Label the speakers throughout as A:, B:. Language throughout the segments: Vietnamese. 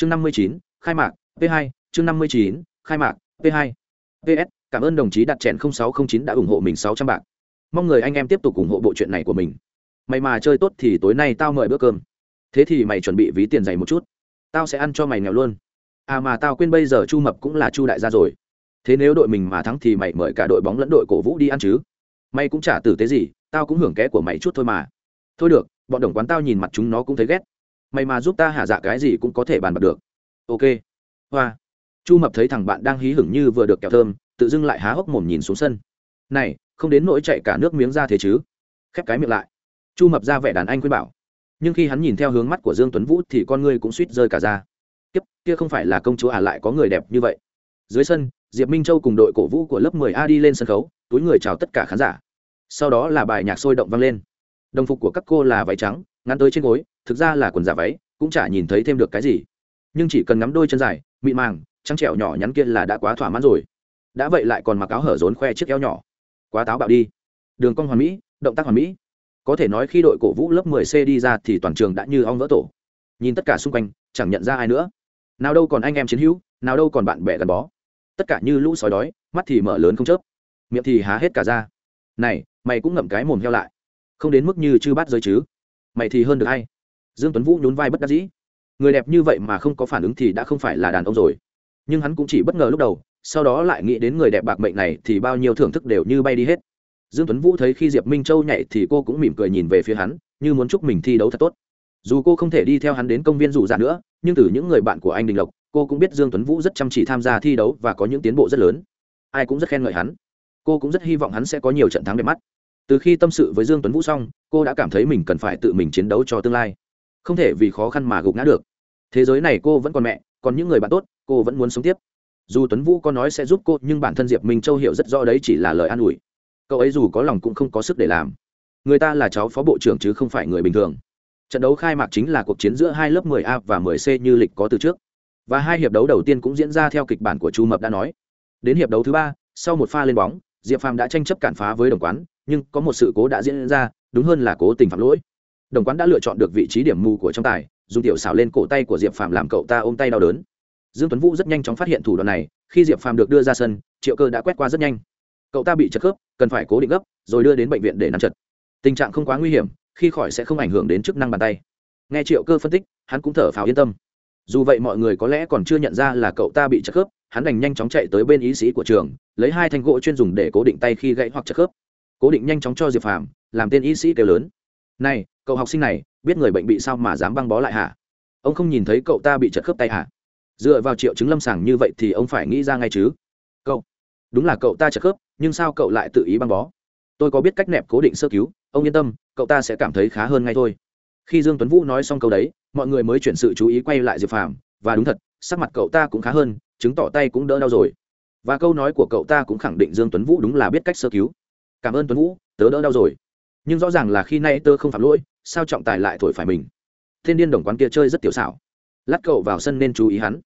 A: chương năm mươi chín, khai mạc, p 2 chương năm mươi chín, khai mạc, p 2 ps cảm ơn đồng chí đặt chèn sáu trăm chín đã ủng hộ mình sáu trăm bạc. Mong người anh em tiếp tục ủng hộ bộ chuyện này của mình. Mày mà chơi tốt thì tối nay tao mời bữa cơm. Thế thì mày chuẩn bị ví tiền dày một chút. Tao sẽ ăn cho mày nghèo luôn. À mà tao quên bây giờ chu mập cũng là chu đại gia rồi. Thế nếu đội mình mà thắng thì mày mời cả đội bóng lẫn đội cổ vũ đi ăn chứ. Mày cũng chả tử tế gì, tao cũng hưởng ké của mày chút thôi mà. Thôi được, bọn đồng quán tao nhìn mặt chúng nó cũng thấy ghét mày mà giúp ta hạ dạ cái gì cũng có thể bàn bạc được. Ok. Hoa. Chu mập thấy thằng bạn đang hí hửng như vừa được kẹo thơm, tự dưng lại há hốc mồm nhìn xuống sân. Này, không đến nỗi chạy cả nước miếng ra thế chứ? Khép cái miệng lại. Chu mập ra vẻ đàn anh khuyên bảo. Nhưng khi hắn nhìn theo hướng mắt của dương tuấn vũ thì con ngươi cũng suýt rơi cả ra. Kiếp, kia không phải là công chúa à lại có người đẹp như vậy. Dưới sân, diệp minh châu cùng đội cổ vũ của lớp 10 a đi lên sân khấu, túi người chào tất cả khán giả. Sau đó là bài nhạc sôi động vang lên. Đồng phục của các cô là váy trắng, ngắn tới trên gối thực ra là quần giả váy, cũng chả nhìn thấy thêm được cái gì. Nhưng chỉ cần ngắm đôi chân dài mịn màng, trắng trẻo nhỏ nhắn kia là đã quá thỏa mãn rồi. Đã vậy lại còn mặc áo hở rốn khoe chiếc eo nhỏ. Quá táo bạo đi. Đường cong hoàn mỹ, động tác hoàn mỹ. Có thể nói khi đội cổ vũ lớp 10 c đi ra thì toàn trường đã như ong vỡ tổ. Nhìn tất cả xung quanh, chẳng nhận ra ai nữa. Nào đâu còn anh em chiến hữu, nào đâu còn bạn bè gắn bó. Tất cả như lũ sói đói, mắt thì mở lớn không chớp. Miệng thì há hết cả ra. Này, mày cũng ngậm cái mồm heo lại. Không đến mức như chư bát giới chứ. Mày thì hơn được hay dương tuấn vũ nhún vai bất đắc dĩ. Người đẹp như vậy mà không có phản ứng thì đã không phải là đàn ông rồi. Nhưng hắn cũng chỉ bất ngờ lúc đầu, sau đó lại nghĩ đến người đẹp bạc mệnh này thì bao nhiêu thưởng thức đều như bay đi hết. Dương tuấn vũ thấy khi diệp minh châu nhảy thì cô cũng mỉm cười nhìn về phía hắn, như muốn chúc mình thi đấu thật tốt. Dù cô không thể đi theo hắn đến công viên rủ dạ nữa, nhưng từ những người bạn của anh đình lộc, cô cũng biết dương tuấn vũ rất chăm chỉ tham gia thi đấu và có những tiến bộ rất lớn. Ai cũng rất khen ngợi hắn. Cô cũng rất hy vọng hắn sẽ có nhiều trận thắng đẹp mắt. Từ khi tâm sự với dương tuấn vũ xong, cô đã cảm thấy mình cần phải tự mình chiến đấu cho tương lai không thể vì khó khăn mà gục ngã được. Thế giới này cô vẫn còn mẹ, còn những người bạn tốt, cô vẫn muốn sống tiếp. Dù tuấn vũ có nói sẽ giúp cô, nhưng bản thân diệp minh châu hiểu rất rõ đấy chỉ là lời an ủi. Cậu ấy dù có lòng cũng không có sức để làm. Người ta là cháu phó bộ trưởng chứ không phải người bình thường. Trận đấu khai mạc chính là cuộc chiến giữa hai lớp 10A và 10C như lịch có từ trước. Và hai hiệp đấu đầu tiên cũng diễn ra theo kịch bản của chu mập đã nói. Đến hiệp đấu thứ ba, sau một pha lên bóng, diệp phàm đã tranh chấp cản phá với đồng quán, nhưng có một sự cố đã diễn ra, đúng hơn là cố tình phạm lỗi đồng quán đã lựa chọn được vị trí điểm mù của trong tài, dùng tiểu xảo lên cổ tay của diệp phàm làm cậu ta ôm tay đau đớn. Dương tuấn vũ rất nhanh chóng phát hiện thủ đoạn này, khi diệp phàm được đưa ra sân, triệu cơ đã quét qua rất nhanh. Cậu ta bị chật khớp, cần phải cố định gấp, rồi đưa đến bệnh viện để nằm chật. Tình trạng không quá nguy hiểm, khi khỏi sẽ không ảnh hưởng đến chức năng bàn tay. Nghe triệu cơ phân tích, hắn cũng thở phào yên tâm. Dù vậy mọi người có lẽ còn chưa nhận ra là cậu ta bị chật khớp, hắn đành nhanh chóng chạy tới bên ý sĩ của trường, lấy hai thanh gỗ chuyên dùng để cố định tay khi gãy hoặc chật khớp. Cố định nhanh chóng cho diệp phàm, làm tên y sĩ kêu lớn này, cậu học sinh này, biết người bệnh bị sao mà dám băng bó lại hả? Ông không nhìn thấy cậu ta bị chật khớp tay hả? Dựa vào triệu chứng lâm sàng như vậy thì ông phải nghĩ ra ngay chứ. Cậu, đúng là cậu ta chật khớp, nhưng sao cậu lại tự ý băng bó? Tôi có biết cách nẹp cố định sơ cứu, ông yên tâm, cậu ta sẽ cảm thấy khá hơn ngay thôi. Khi dương tuấn vũ nói xong câu đấy, mọi người mới chuyển sự chú ý quay lại diệp phàm, và đúng thật, sắc mặt cậu ta cũng khá hơn, chứng tỏ tay cũng đỡ đau rồi. Và câu nói của cậu ta cũng khẳng định dương tuấn vũ đúng là biết cách sơ cứu. Cảm ơn tuấn vũ, tớ đỡ đau rồi nhưng rõ ràng là khi nay tơ không phạm lỗi, sao trọng tài lại thổi phải mình? Thiên điên đồng quán kia chơi rất tiểu xảo. Lát cậu vào sân nên chú ý hắn.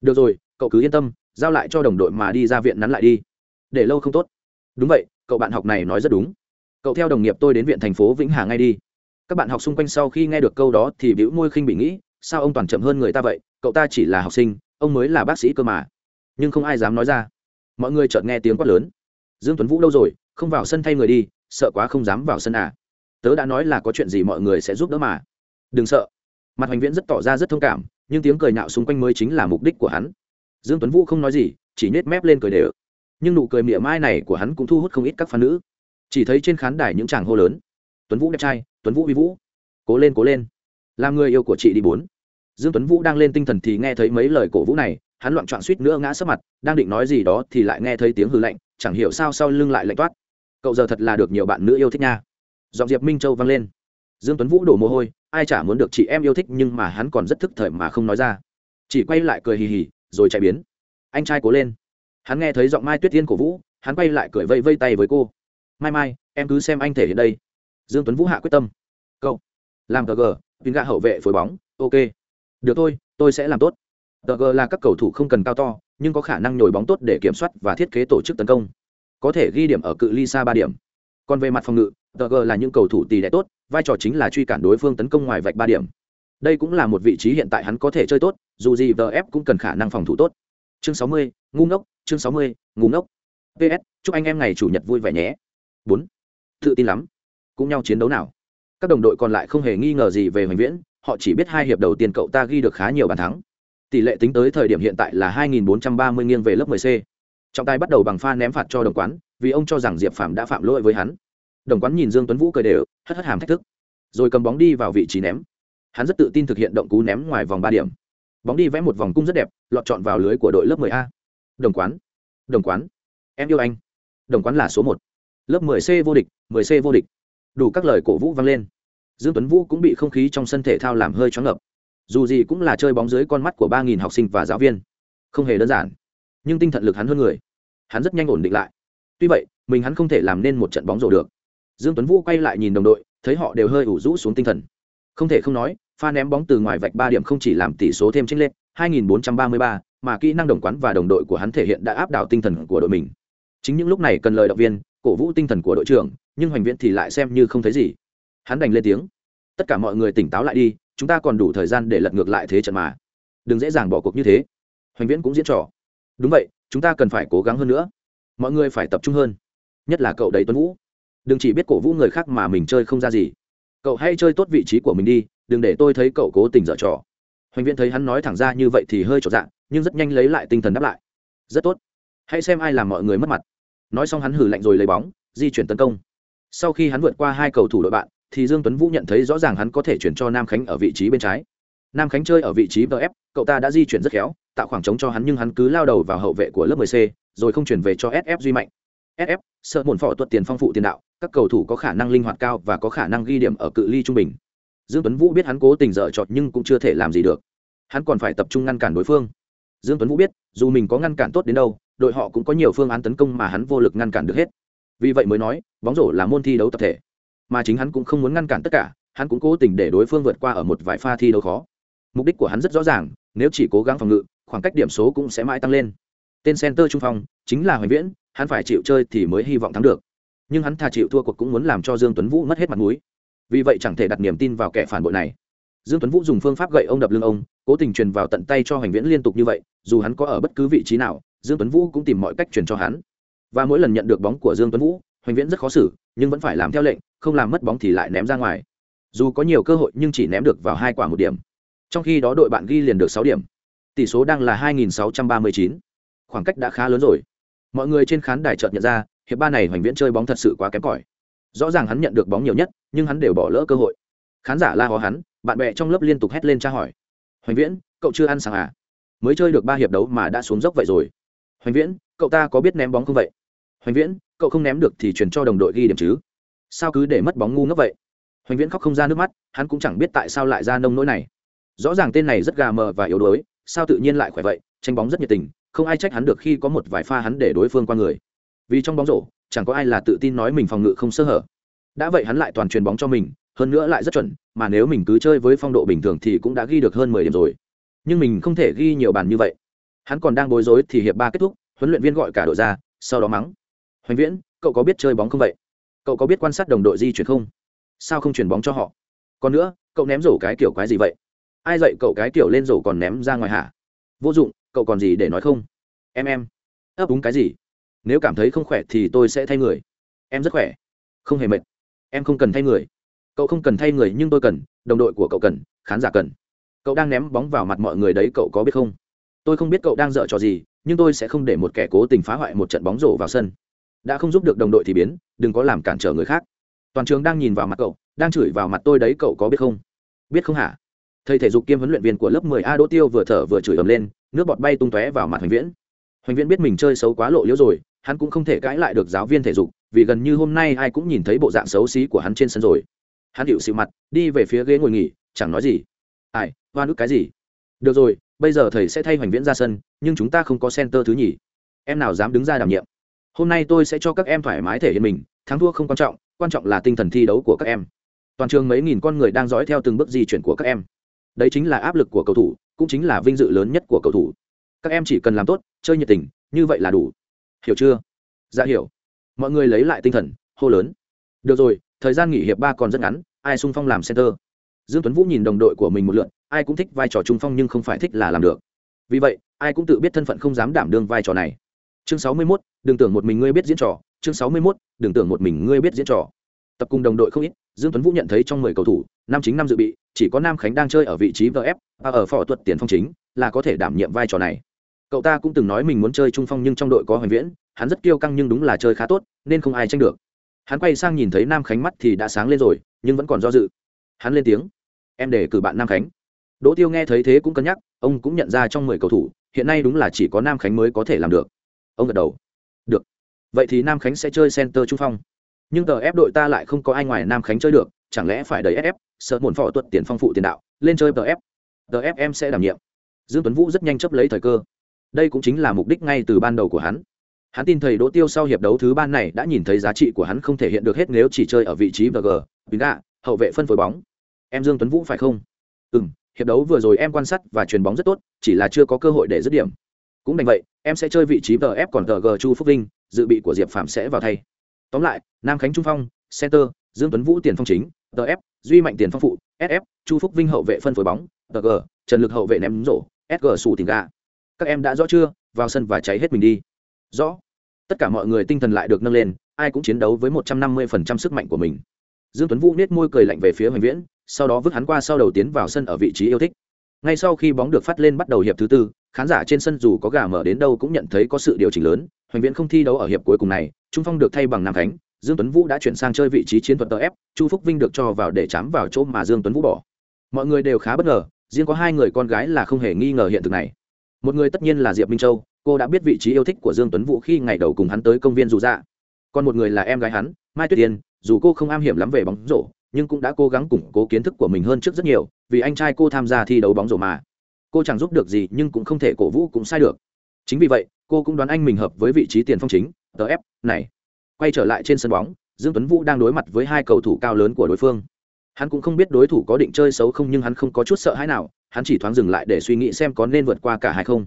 A: Được rồi, cậu cứ yên tâm, giao lại cho đồng đội mà đi ra viện nắn lại đi. Để lâu không tốt. Đúng vậy, cậu bạn học này nói rất đúng. Cậu theo đồng nghiệp tôi đến viện thành phố vĩnh hà ngay đi. Các bạn học xung quanh sau khi nghe được câu đó thì bĩu môi khinh bị nghĩ, sao ông toàn chậm hơn người ta vậy? Cậu ta chỉ là học sinh, ông mới là bác sĩ cơ mà. Nhưng không ai dám nói ra. Mọi người chợt nghe tiếng quát lớn. Dương tuấn vũ đâu rồi? Không vào sân thay người đi sợ quá không dám vào sân à. Tớ đã nói là có chuyện gì mọi người sẽ giúp đỡ mà. Đừng sợ. Mặt hoành viễn rất tỏ ra rất thông cảm, nhưng tiếng cười nạo xung quanh mới chính là mục đích của hắn. Dương tuấn vũ không nói gì, chỉ nết mép lên cười đều. Nhưng nụ cười mỉa mai này của hắn cũng thu hút không ít các phán nữ. Chỉ thấy trên khán đài những chàng hô lớn. Tuấn vũ đẹp trai, tuấn vũ vi vũ. Cố lên cố lên. Làm người yêu của chị đi bốn. Dương tuấn vũ đang lên tinh thần thì nghe thấy mấy lời cổ vũ này, hắn loạn trọn suýt nữa ngã sấp mặt, đang định nói gì đó thì lại nghe thấy tiếng hư lạnh, chẳng hiểu sao sau lưng lại lạnh toát cậu giờ thật là được nhiều bạn nữ yêu thích nha. Giọng diệp minh châu vang lên. Dương tuấn vũ đổ mồ hôi, ai chả muốn được chị em yêu thích nhưng mà hắn còn rất thức thời mà không nói ra. Chỉ quay lại cười hì hì, rồi chạy biến. Anh trai cố lên. Hắn nghe thấy giọng mai tuyết tiên cổ vũ, hắn quay lại cười vây vây tay với cô. Mai mai, em cứ xem anh thể hiện đây. Dương tuấn vũ hạ quyết tâm. Cậu, làm tờ g pin gạ hậu vệ phối bóng, ok. Được thôi, tôi sẽ làm tốt. Tờ g là các cầu thủ không cần cao to, nhưng có khả năng nhồi bóng tốt để kiểm soát và thiết kế tổ chức tấn công có thể ghi điểm ở cự ly xa ba điểm. Còn về mặt phòng ngự, tờ g là những cầu thủ tỷ đ tốt, vai trò chính là truy cản đối phương tấn công ngoài vạch ba điểm. Đây cũng là một vị trí hiện tại hắn có thể chơi tốt, dù gì vf cũng cần khả năng phòng thủ tốt. Chương sáu mươi, ngu ngốc, chương sáu mươi, ngu ngốc. Ps chúc anh em ngày chủ nhật vui vẻ nhé. Bốn, tự tin lắm. Cũng nhau chiến đấu nào. Các đồng đội còn lại không hề nghi ngờ gì về hoành viễn, họ chỉ biết hai hiệp đầu tiên cậu ta ghi được khá nhiều bàn thắng. Tỷ lệ tính tới thời điểm hiện tại là 2430 nghiêng về lớp 10C. Trọng tài bắt đầu bằng pha ném phạt cho đồng quán, vì ông cho rằng Diệp Phạm đã phạm lỗi với hắn. Đồng quán nhìn Dương Tuấn Vũ cười đều, hất hất hàm thách thức, rồi cầm bóng đi vào vị trí ném. Hắn rất tự tin thực hiện động cú ném ngoài vòng ba điểm. Bóng đi vẽ một vòng cung rất đẹp, lọt trọn vào lưới của đội lớp 10A. Đồng quán, đồng quán, em yêu anh. Đồng quán là số 1. Lớp 10C vô địch, 10C vô địch. Đủ các lời cổ vũ vang lên. Dương Tuấn Vũ cũng bị không khí trong sân thể thao làm hơi choáng ngợp dù gì cũng là chơi bóng dưới con mắt của ba nghìn học sinh và giáo viên không hề đơn giản nhưng tinh thần lực hắn hơn người hắn rất nhanh ổn định lại. Tuy vậy mình hắn không thể làm nên một trận bóng rổ được. Dương tuấn vũ quay lại nhìn đồng đội thấy họ đều hơi ủ rũ xuống tinh thần. Không thể không nói pha ném bóng từ ngoài vạch ba điểm không chỉ làm tỷ số thêm chênh lên 2433, mà kỹ năng đồng quán và đồng đội của hắn thể hiện đã áp đảo tinh thần của đội mình. Chính những lúc này cần lời động viên cổ vũ tinh thần của đội trưởng nhưng hoành viễn thì lại xem như không thấy gì. Hắn đành lên tiếng. Tất cả mọi người tỉnh táo lại đi chúng ta còn đủ thời gian để lật ngược lại thế trận mà. Đừng dễ dàng bỏ cuộc như thế. Hoành viễn cũng diễn trò. Đúng vậy chúng ta cần phải cố gắng hơn nữa. Mọi người phải tập trung hơn, nhất là cậu đấy tuấn vũ. Đừng chỉ biết cổ vũ người khác mà mình chơi không ra gì. Cậu hãy chơi tốt vị trí của mình đi, đừng để tôi thấy cậu cố tình dở trò. Hoành viễn thấy hắn nói thẳng ra như vậy thì hơi trọn dạng nhưng rất nhanh lấy lại tinh thần đáp lại. Rất tốt. Hãy xem ai làm mọi người mất mặt. Nói xong hắn hử lạnh rồi lấy bóng, di chuyển tấn công. Sau khi hắn vượt qua hai cầu thủ đội bạn, thì dương tuấn vũ nhận thấy rõ ràng hắn có thể chuyển cho nam khánh ở vị trí bên trái nam khánh chơi ở vị trí vf cậu ta đã di chuyển rất khéo tạo khoảng trống cho hắn nhưng hắn cứ lao đầu vào hậu vệ của lớp 10C, rồi không chuyển về cho SF duy mạnh. SF, sợ muộn phỏ tuột tiền phong phụ tiền đạo, các cầu thủ có khả năng linh hoạt cao và có khả năng ghi điểm ở cự ly trung bình. Dương Tuấn Vũ biết hắn cố tình dở trọt nhưng cũng chưa thể làm gì được. Hắn còn phải tập trung ngăn cản đối phương. Dương Tuấn Vũ biết, dù mình có ngăn cản tốt đến đâu, đội họ cũng có nhiều phương án tấn công mà hắn vô lực ngăn cản được hết. Vì vậy mới nói, bóng rổ là môn thi đấu tập thể mà chính hắn cũng không muốn ngăn cản tất cả hắn cũng cố tình để đối phương vượt qua ở một vài pha thi đấu khó mục đích của hắn rất rõ ràng, nếu chỉ cố gắng phòng ngự, khoảng cách điểm số cũng sẽ mãi tăng lên. Tên center trung phong chính là hoành viễn, hắn phải chịu chơi thì mới hy vọng thắng được. Nhưng hắn thà chịu thua cuộc cũng muốn làm cho dương tuấn vũ mất hết mặt mũi. Vì vậy chẳng thể đặt niềm tin vào kẻ phản bội này. Dương tuấn vũ dùng phương pháp gậy ông đập lưng ông, cố tình truyền vào tận tay cho hoành viễn liên tục như vậy, dù hắn có ở bất cứ vị trí nào, dương tuấn vũ cũng tìm mọi cách truyền cho hắn. Và mỗi lần nhận được bóng của dương tuấn vũ, hoành viễn rất khó xử, nhưng vẫn phải làm theo lệnh, không làm mất bóng thì lại ném ra ngoài. Dù có nhiều cơ hội nhưng chỉ ném được vào hai quả một điểm trong khi đó đội bạn ghi liền được sáu điểm. Tỷ số đang là 2.639. khoảng cách đã khá lớn rồi. Mọi người trên khán đài chợt nhận ra, hiệp ba này hoành viễn chơi bóng thật sự quá kém cỏi. Rõ ràng hắn nhận được bóng nhiều nhất, nhưng hắn đều bỏ lỡ cơ hội. Khán giả la hó hắn, bạn bè trong lớp liên tục hét lên tra hỏi. Hoành viễn, cậu chưa ăn sáng à? Mới chơi được ba hiệp đấu mà đã xuống dốc vậy rồi. Hoành viễn, cậu ta có biết ném bóng không vậy? Hoành viễn, cậu không ném được thì truyền cho đồng đội ghi điểm chứ. Sao cứ để mất bóng ngu ngốc vậy? Hoành viễn khóc không ra nước mắt, hắn cũng chẳng biết tại sao lại ra nông nỗi này rõ ràng tên này rất gà mờ và yếu đuối, sao tự nhiên lại khỏe vậy? Tranh bóng rất nhiệt tình, không ai trách hắn được khi có một vài pha hắn để đối phương qua người. Vì trong bóng rổ, chẳng có ai là tự tin nói mình phòng ngự không sơ hở. Đã vậy hắn lại toàn truyền bóng cho mình, hơn nữa lại rất chuẩn, mà nếu mình cứ chơi với phong độ bình thường thì cũng đã ghi được hơn mười điểm rồi. Nhưng mình không thể ghi nhiều bàn như vậy. Hắn còn đang bối rối thì hiệp ba kết thúc, huấn luyện viên gọi cả đội ra, sau đó mắng. Hoành viễn, cậu có biết chơi bóng không vậy? Cậu có biết quan sát đồng đội di chuyển không? Sao không chuyển bóng cho họ? Còn nữa, cậu ném rổ cái kiểu quái gì vậy? Ai dạy cậu cái kiểu lên rổ còn ném ra ngoài hả? Vô dụng, cậu còn gì để nói không? Em em. Ấp úng cái gì? Nếu cảm thấy không khỏe thì tôi sẽ thay người. Em rất khỏe. Không hề mệt. Em không cần thay người. Cậu không cần thay người nhưng tôi cần, đồng đội của cậu cần, khán giả cần. Cậu đang ném bóng vào mặt mọi người đấy cậu có biết không? Tôi không biết cậu đang dở trò gì, nhưng tôi sẽ không để một kẻ cố tình phá hoại một trận bóng rổ vào sân. Đã không giúp được đồng đội thì biến, đừng có làm cản trở người khác. Toàn trường đang nhìn vào mặt cậu, đang chửi vào mặt tôi đấy cậu có biết không? Biết không hả? Thầy thể dục kiêm huấn luyện viên của lớp 10 a đỗ tiêu vừa thở vừa chửi ầm lên, nước bọt bay tung tóe vào mặt hoành viễn. Hoành viễn biết mình chơi xấu quá lộ liễu rồi, hắn cũng không thể cãi lại được giáo viên thể dục, vì gần như hôm nay ai cũng nhìn thấy bộ dạng xấu xí của hắn trên sân rồi. Hắn điệu xịu mặt, đi về phía ghế ngồi nghỉ, chẳng nói gì. Ai hoa nước cái gì? Được rồi, bây giờ thầy sẽ thay hoành viễn ra sân, nhưng chúng ta không có center thứ nhì. Em nào dám đứng ra đảm nhiệm? Hôm nay tôi sẽ cho các em thoải mái thể hiện mình, thắng thua không quan trọng quan trọng là tinh thần thi đấu của các em. Toàn trường mấy nghìn con người đang dõi theo từng bước di chuyển của các em đấy chính là áp lực của cầu thủ cũng chính là vinh dự lớn nhất của cầu thủ. Các em chỉ cần làm tốt chơi nhiệt tình như vậy là đủ. Hiểu chưa? Dạ hiểu. Mọi người lấy lại tinh thần hô lớn. Được rồi thời gian nghỉ hiệp ba còn rất ngắn ai sung phong làm center? Dương tuấn vũ nhìn đồng đội của mình một lượn ai cũng thích vai trò trung phong nhưng không phải thích là làm được. Vì vậy ai cũng tự biết thân phận không dám đảm đương vai trò này. Chương sáu mươi 61, đừng tưởng một mình ngươi biết diễn trò. Chương sáu mươi 61, đừng tưởng một mình ngươi biết diễn trò. Tập cùng đồng đội không ít dương tuấn vũ nhận thấy trong mười cầu thủ năm chính năm dự bị, chỉ có nam khánh đang chơi ở vị trí vf và ở phò tuật tiền phong chính, là có thể đảm nhiệm vai trò này. Cậu ta cũng từng nói mình muốn chơi trung phong nhưng trong đội có hoành viễn, hắn rất kiêu căng nhưng đúng là chơi khá tốt, nên không ai tranh được. Hắn quay sang nhìn thấy nam khánh mắt thì đã sáng lên rồi, nhưng vẫn còn do dự. Hắn lên tiếng, em để cử bạn nam khánh. Đỗ tiêu nghe thấy thế cũng cân nhắc, ông cũng nhận ra trong mười cầu thủ, hiện nay đúng là chỉ có nam khánh mới có thể làm được. Ông gật đầu. Được. Vậy thì nam khánh sẽ chơi center trung phong nhưng tờ ép đội ta lại không có ai ngoài nam khánh chơi được, chẳng lẽ phải đầy ff sợ muộn phỏ tuật tiền phong phụ tiền đạo, lên chơi tờ ép tờ ép em sẽ đảm nhiệm. Dương tuấn vũ rất nhanh chấp lấy thời cơ. Đây cũng chính là mục đích ngay từ ban đầu của hắn. Hắn tin thầy đỗ tiêu sau hiệp đấu thứ ban này đã nhìn thấy giá trị của hắn không thể hiện được hết nếu chỉ chơi ở vị trí vg bình đạ hậu vệ phân phối bóng. Em dương tuấn vũ phải không? Ừ hiệp đấu vừa rồi em quan sát và chuyền bóng rất tốt, chỉ là chưa có cơ hội để dứt điểm. Cũng đành vậy, em sẽ chơi vị trí vf còn tg chu phúc vinh, dự bị của diệp phạm sẽ vào thay tóm lại, nam khánh trung phong, center, dương tuấn vũ tiền phong chính tf duy mạnh tiền phong phụ sf chu phúc vinh hậu vệ phân phối bóng tg trần lực hậu vệ ném rổ sg sù tìm gà. Các em đã rõ chưa? Vào sân và cháy hết mình đi. Rõ. Tất cả mọi người tinh thần lại được nâng lên, ai cũng chiến đấu với một trăm năm mươi phần trăm sức mạnh của mình. Dương tuấn vũ nết môi cười lạnh về phía hoành viễn, sau đó vứt hắn qua sau đầu tiến vào sân ở vị trí yêu thích. Ngay sau khi bóng được phát lên bắt đầu hiệp thứ tư, khán giả trên sân dù có gà mở đến đâu cũng nhận thấy có sự điều chỉnh lớn, hoành viễn không thi đấu ở hiệp cuối cùng này trung phong được thay bằng nam khánh, dương tuấn vũ đã chuyển sang chơi vị trí chiến thuật tờ ép chu phúc vinh được cho vào để chám vào chỗ mà dương tuấn vũ bỏ. Mọi người đều khá bất ngờ, riêng có hai người con gái là không hề nghi ngờ hiện thực này. Một người tất nhiên là diệp minh châu, cô đã biết vị trí yêu thích của dương tuấn vũ khi ngày đầu cùng hắn tới công viên dù dạ. Còn một người là em gái hắn, mai tuyết tiên dù cô không am hiểu lắm về bóng rổ, nhưng cũng đã cố gắng củng cố kiến thức của mình hơn trước rất nhiều, vì anh trai cô tham gia thi đấu bóng rổ mà. Cô chẳng giúp được gì nhưng cũng không thể cổ vũ cũng sai được. Chính vì vậy, cô cũng đoán anh mình hợp với vị trí tiền phong chính tf này. Quay trở lại trên sân bóng, dương tuấn vũ đang đối mặt với hai cầu thủ cao lớn của đối phương. Hắn cũng không biết đối thủ có định chơi xấu không nhưng hắn không có chút sợ hãi nào, hắn chỉ thoáng dừng lại để suy nghĩ xem có nên vượt qua cả hai không.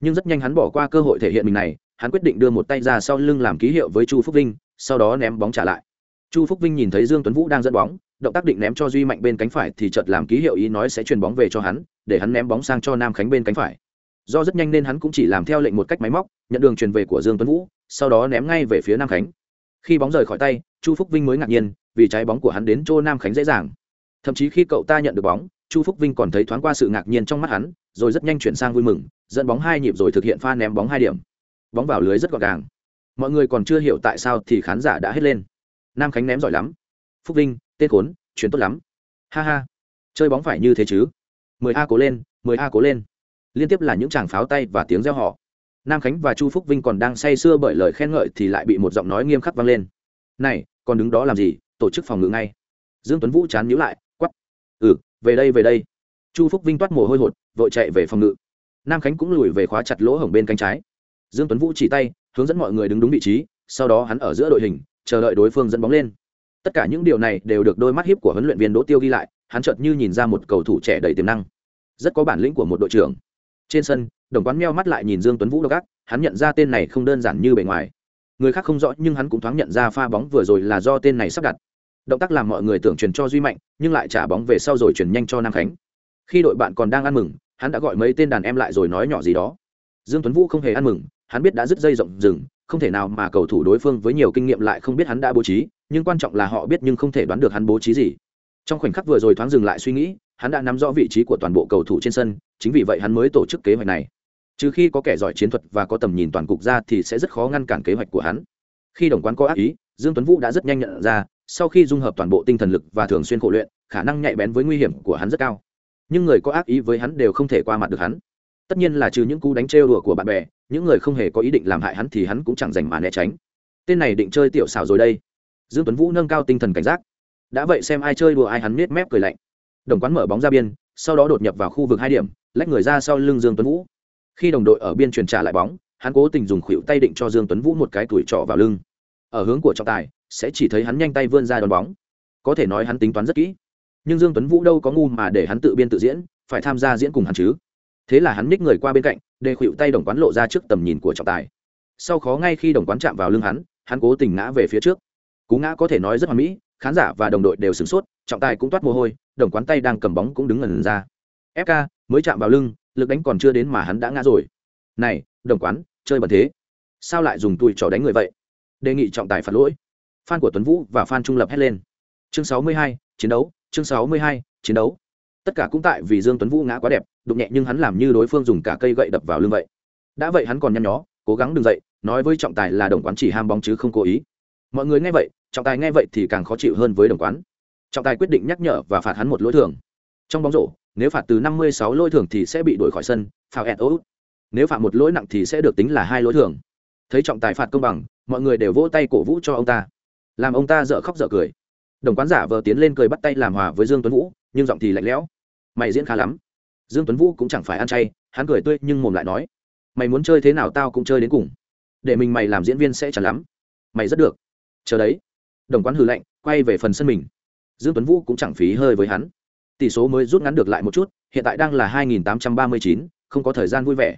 A: Nhưng rất nhanh hắn bỏ qua cơ hội thể hiện mình này, hắn quyết định đưa một tay ra sau lưng làm ký hiệu với chu phúc vinh, sau đó ném bóng trả lại. Chu phúc vinh nhìn thấy dương tuấn vũ đang dẫn bóng, động tác định ném cho duy mạnh bên cánh phải thì chợt làm ký hiệu ý nói sẽ truyền bóng về cho hắn, để hắn ném bóng sang cho nam khánh bên cánh phải. Do rất nhanh nên hắn cũng chỉ làm theo lệnh một cách máy móc, nhận đường truyền về của dương tuấn vũ sau đó ném ngay về phía nam khánh. Khi bóng rời khỏi tay, chu phúc vinh mới ngạc nhiên, vì trái bóng của hắn đến chỗ nam khánh dễ dàng. Thậm chí khi cậu ta nhận được bóng, chu phúc vinh còn thấy thoáng qua sự ngạc nhiên trong mắt hắn, rồi rất nhanh chuyển sang vui mừng, dẫn bóng hai nhịp rồi thực hiện pha ném bóng hai điểm. Bóng vào lưới rất gọn gàng. Mọi người còn chưa hiểu tại sao thì khán giả đã hết lên. Nam khánh ném giỏi lắm. Phúc vinh, tên khốn, chuyển tốt lắm. Ha ha. Chơi bóng phải như thế chứ? Mười a cố lên, mười a cố lên. Liên tiếp là những tràng pháo tay và tiếng reo họ nam khánh và chu phúc vinh còn đang say sưa bởi lời khen ngợi thì lại bị một giọng nói nghiêm khắc vang lên. Này, còn đứng đó làm gì? Tổ chức phòng ngự ngay. Dương tuấn vũ chán nhíu lại quắp ừ về đây về đây. Chu phúc vinh toát mồ hôi hột, vội chạy về phòng ngự. Nam khánh cũng lùi về khóa chặt lỗ hổng bên cánh trái. Dương tuấn vũ chỉ tay, hướng dẫn mọi người đứng đúng vị trí, sau đó hắn ở giữa đội hình, chờ đợi đối phương dẫn bóng lên. Tất cả những điều này đều được đôi mắt hiếp của huấn luyện viên đỗ tiêu ghi lại, hắn chợt như nhìn ra một cầu thủ trẻ đầy tiềm năng. Rất có bản lĩnh của một đội trưởng. Trên sân đồng quán meo mắt lại nhìn dương tuấn vũ độc ác, hắn nhận ra tên này không đơn giản như bề ngoài. Người khác không rõ, nhưng hắn cũng thoáng nhận ra pha bóng vừa rồi là do tên này sắp đặt. Động tác làm mọi người tưởng truyền cho duy mạnh, nhưng lại trả bóng về sau rồi chuyển nhanh cho nam khánh. Khi đội bạn còn đang ăn mừng, hắn đã gọi mấy tên đàn em lại rồi nói nhỏ gì đó. Dương tuấn vũ không hề ăn mừng, hắn biết đã dứt dây rộng rừng, không thể nào mà cầu thủ đối phương với nhiều kinh nghiệm lại không biết hắn đã bố trí, nhưng quan trọng là họ biết nhưng không thể đoán được hắn bố trí gì. Trong khoảnh khắc vừa rồi thoáng dừng lại suy nghĩ, hắn đã nắm rõ vị trí của toàn bộ cầu thủ trên sân, chính vì vậy hắn mới tổ chức kế hoạch này trừ khi có kẻ giỏi chiến thuật và có tầm nhìn toàn cục ra thì sẽ rất khó ngăn cản kế hoạch của hắn. Khi đồng quán có ác ý, dương tuấn vũ đã rất nhanh nhận ra, sau khi dung hợp toàn bộ tinh thần lực và thường xuyên khổ luyện, khả năng nhạy bén với nguy hiểm của hắn rất cao. Nhưng người có ác ý với hắn đều không thể qua mặt được hắn. Tất nhiên là trừ những cú đánh trêu đùa của bạn bè, những người không hề có ý định làm hại hắn thì hắn cũng chẳng dành mà né tránh. Tên này định chơi tiểu xảo rồi đây. Dương tuấn vũ nâng cao tinh thần cảnh giác. Đã vậy xem ai chơi đùa ai hắn nết mép cười lạnh. Đồng quán mở bóng ra biên, sau đó đột nhập vào khu vực hai điểm, lách người ra sau lưng dương tuấn vũ khi đồng đội ở biên truyền trả lại bóng, hắn cố tình dùng khuỷu tay định cho dương tuấn vũ một cái tuổi trọ vào lưng. Ở hướng của trọng tài, sẽ chỉ thấy hắn nhanh tay vươn ra đón bóng. Có thể nói hắn tính toán rất kỹ. Nhưng dương tuấn vũ đâu có ngu mà để hắn tự biên tự diễn, phải tham gia diễn cùng hắn chứ. Thế là hắn ních người qua bên cạnh, để khuỵu tay đồng quán lộ ra trước tầm nhìn của trọng tài. Sau khó ngay khi đồng quán chạm vào lưng hắn hắn cố tình ngã về phía trước. Cú ngã có thể nói rất hoàn mỹ, khán giả và đồng đội đều sửng sốt, trọng tài cũng toát mồ hôi, đồng quán tay đang cầm bóng cũng đứng ngần ra. Fk mới chạm vào lưng lực đánh còn chưa đến mà hắn đã ngã rồi. Này đồng quán chơi bẩn thế. Sao lại dùng tùi trò đánh người vậy? Đề nghị trọng tài phạt lỗi. Fan của tuấn vũ và fan trung lập hét lên. Chương 62, chiến đấu chương 62, chiến đấu. Tất cả cũng tại vì dương tuấn vũ ngã quá đẹp đụng nhẹ nhưng hắn làm như đối phương dùng cả cây gậy đập vào lưng vậy. Đã vậy hắn còn nhăn nhó cố gắng đừng dậy nói với trọng tài là đồng quán chỉ ham bóng chứ không cố ý. Mọi người nghe vậy trọng tài nghe vậy thì càng khó chịu hơn với đồng quán. Trọng tài quyết định nhắc nhở và phạt hắn một lỗi thường. Trong bóng rổ nếu phạt từ 56 lỗi thường thì sẽ bị đuổi khỏi sân phạt ẹt ấu nếu phạm một lỗi nặng thì sẽ được tính là hai lỗi thường. Thấy trọng tài phạt công bằng, mọi người đều vỗ tay cổ vũ cho ông ta. Làm ông ta dở khóc dở cười. Đồng quán giả vờ tiến lên cười bắt tay làm hòa với dương tuấn vũ, nhưng giọng thì lạnh lẽo. Mày diễn khá lắm. Dương tuấn vũ cũng chẳng phải ăn chay, hắn cười tươi nhưng mồm lại nói, mày muốn chơi thế nào tao cũng chơi đến cùng. Để mình mày làm diễn viên sẽ chẳng lắm. Mày rất được. Chờ đấy, đồng quán hừ lạnh, quay về phần sân mình. Dương tuấn vũ cũng chẳng phí hơi với hắn tỷ số mới rút ngắn được lại một chút hiện tại đang là 2.839, không có thời gian vui vẻ.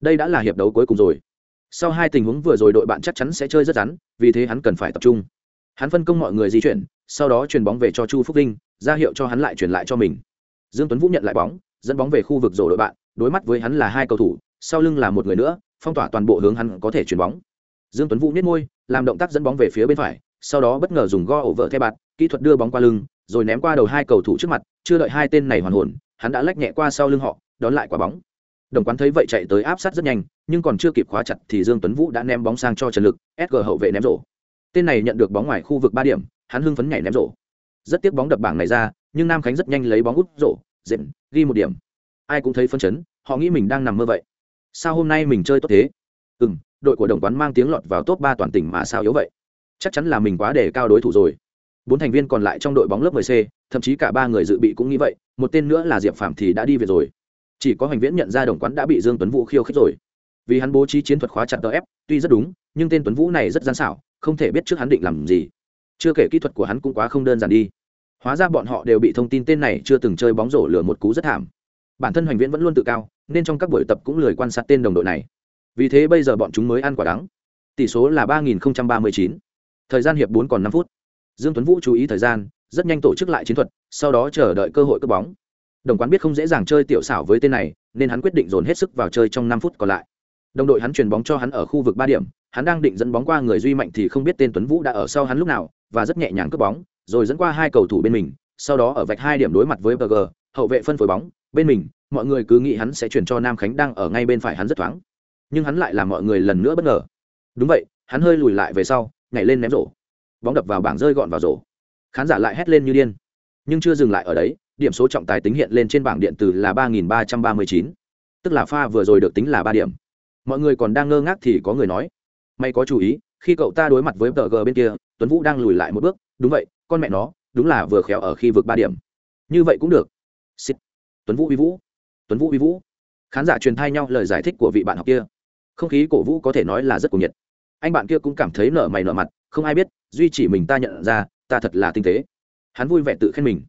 A: Đây đã là hiệp đấu cuối cùng rồi. Sau hai tình huống vừa rồi đội bạn chắc chắn sẽ chơi rất rắn vì thế hắn cần phải tập trung. Hắn phân công mọi người di chuyển sau đó chuyền bóng về cho chu phúc vinh ra hiệu cho hắn lại chuyển lại cho mình. Dương tuấn vũ nhận lại bóng dẫn bóng về khu vực rổ đội bạn đối mắt với hắn là hai cầu thủ sau lưng là một người nữa phong tỏa toàn bộ hướng hắn có thể chuyền bóng. Dương tuấn vũ nhếch môi làm động tác dẫn bóng về phía bên phải sau đó bất ngờ dùng go ổ vợ thay bạt kỹ thuật đưa bóng qua lưng rồi ném qua đầu hai cầu thủ trước mặt, chưa đợi hai tên này hoàn hồn, hắn đã lách nhẹ qua sau lưng họ, đón lại quả bóng. Đồng quán thấy vậy chạy tới áp sát rất nhanh, nhưng còn chưa kịp khóa chặt thì dương tuấn vũ đã ném bóng sang cho trần lực sg hậu vệ ném rổ. Tên này nhận được bóng ngoài khu vực ba điểm, hắn hưng phấn nhảy ném rổ. Rất tiếc bóng đập bảng này ra, nhưng nam khánh rất nhanh lấy bóng út rổ dện ghi một điểm. Ai cũng thấy phân chấn, họ nghĩ mình đang nằm mơ vậy. Sao hôm nay mình chơi tốt thế? Ừ đội của đồng quán mang tiếng lọt vào top ba toàn tỉnh mà sao yếu vậy? Chắc chắn là mình quá để cao đối thủ rồi bốn thành viên còn lại trong đội bóng lớp 10C, thậm chí cả ba người dự bị cũng nghĩ vậy một tên nữa là diệp phạm thì đã đi về rồi. Chỉ có Hoành viễn nhận ra đồng quán đã bị dương tuấn vũ khiêu khích rồi. Vì hắn bố trí chiến thuật khóa chặt tờ ép tuy rất đúng nhưng tên tuấn vũ này rất gian xảo không thể biết trước hắn định làm gì. Chưa kể kỹ thuật của hắn cũng quá không đơn giản đi. Hóa ra bọn họ đều bị thông tin tên này chưa từng chơi bóng rổ lừa một cú rất thảm. Bản thân hoành viễn vẫn luôn tự cao nên trong các buổi tập cũng lười quan sát tên đồng đội này. Vì thế bây giờ bọn chúng mới ăn quả đắng. Tỷ số là ba nghìn ba mươi chín. Thời gian hiệp bốn còn năm phút dương tuấn vũ chú ý thời gian, rất nhanh tổ chức lại chiến thuật, sau đó chờ đợi cơ hội cướp bóng. Đồng quán biết không dễ dàng chơi tiểu xảo với tên này, nên hắn quyết định dồn hết sức vào chơi trong năm phút còn lại. Đồng đội hắn chuyền bóng cho hắn ở khu vực ba điểm, hắn đang định dẫn bóng qua người duy mạnh thì không biết tên tuấn vũ đã ở sau hắn lúc nào, và rất nhẹ nhàng cướp bóng, rồi dẫn qua hai cầu thủ bên mình, sau đó ở vạch hai điểm đối mặt với bg hậu vệ phân phối bóng, bên mình, mọi người cứ nghĩ hắn sẽ chuyển cho nam khánh đang ở ngay bên phải hắn rất thoáng. Nhưng hắn lại làm mọi người lần nữa bất ngờ. Đúng vậy, hắn hơi lùi lại về sau, nhảy lên ném rổ bóng đập vào bảng rơi gọn vào rổ. Khán giả lại hét lên như điên. Nhưng chưa dừng lại ở đấy, điểm số trọng tài tính hiện lên trên bảng điện tử là ba nghìn ba trăm ba mươi chín. Tức là pha vừa rồi được tính là ba điểm. Mọi người còn đang ngơ ngác thì có người nói may có chú ý, khi cậu ta đối mặt với tờ g bên kia, tuấn vũ đang lùi lại một bước. Đúng vậy, con mẹ nó, đúng là vừa khéo ở khi vượt ba điểm. Như vậy cũng được. Xịt. tuấn vũ uy vũ. Tuấn vũ uy vũ. Khán giả truyền thay nhau lời giải thích của vị bạn học kia. Không khí cổ vũ có thể nói là rất cuồng nhiệt. Anh bạn kia cũng cảm thấy nở mày nở mặt không ai biết, duy chỉ mình ta nhận ra, ta thật là tinh tế. Hắn vui vẻ tự khen mình.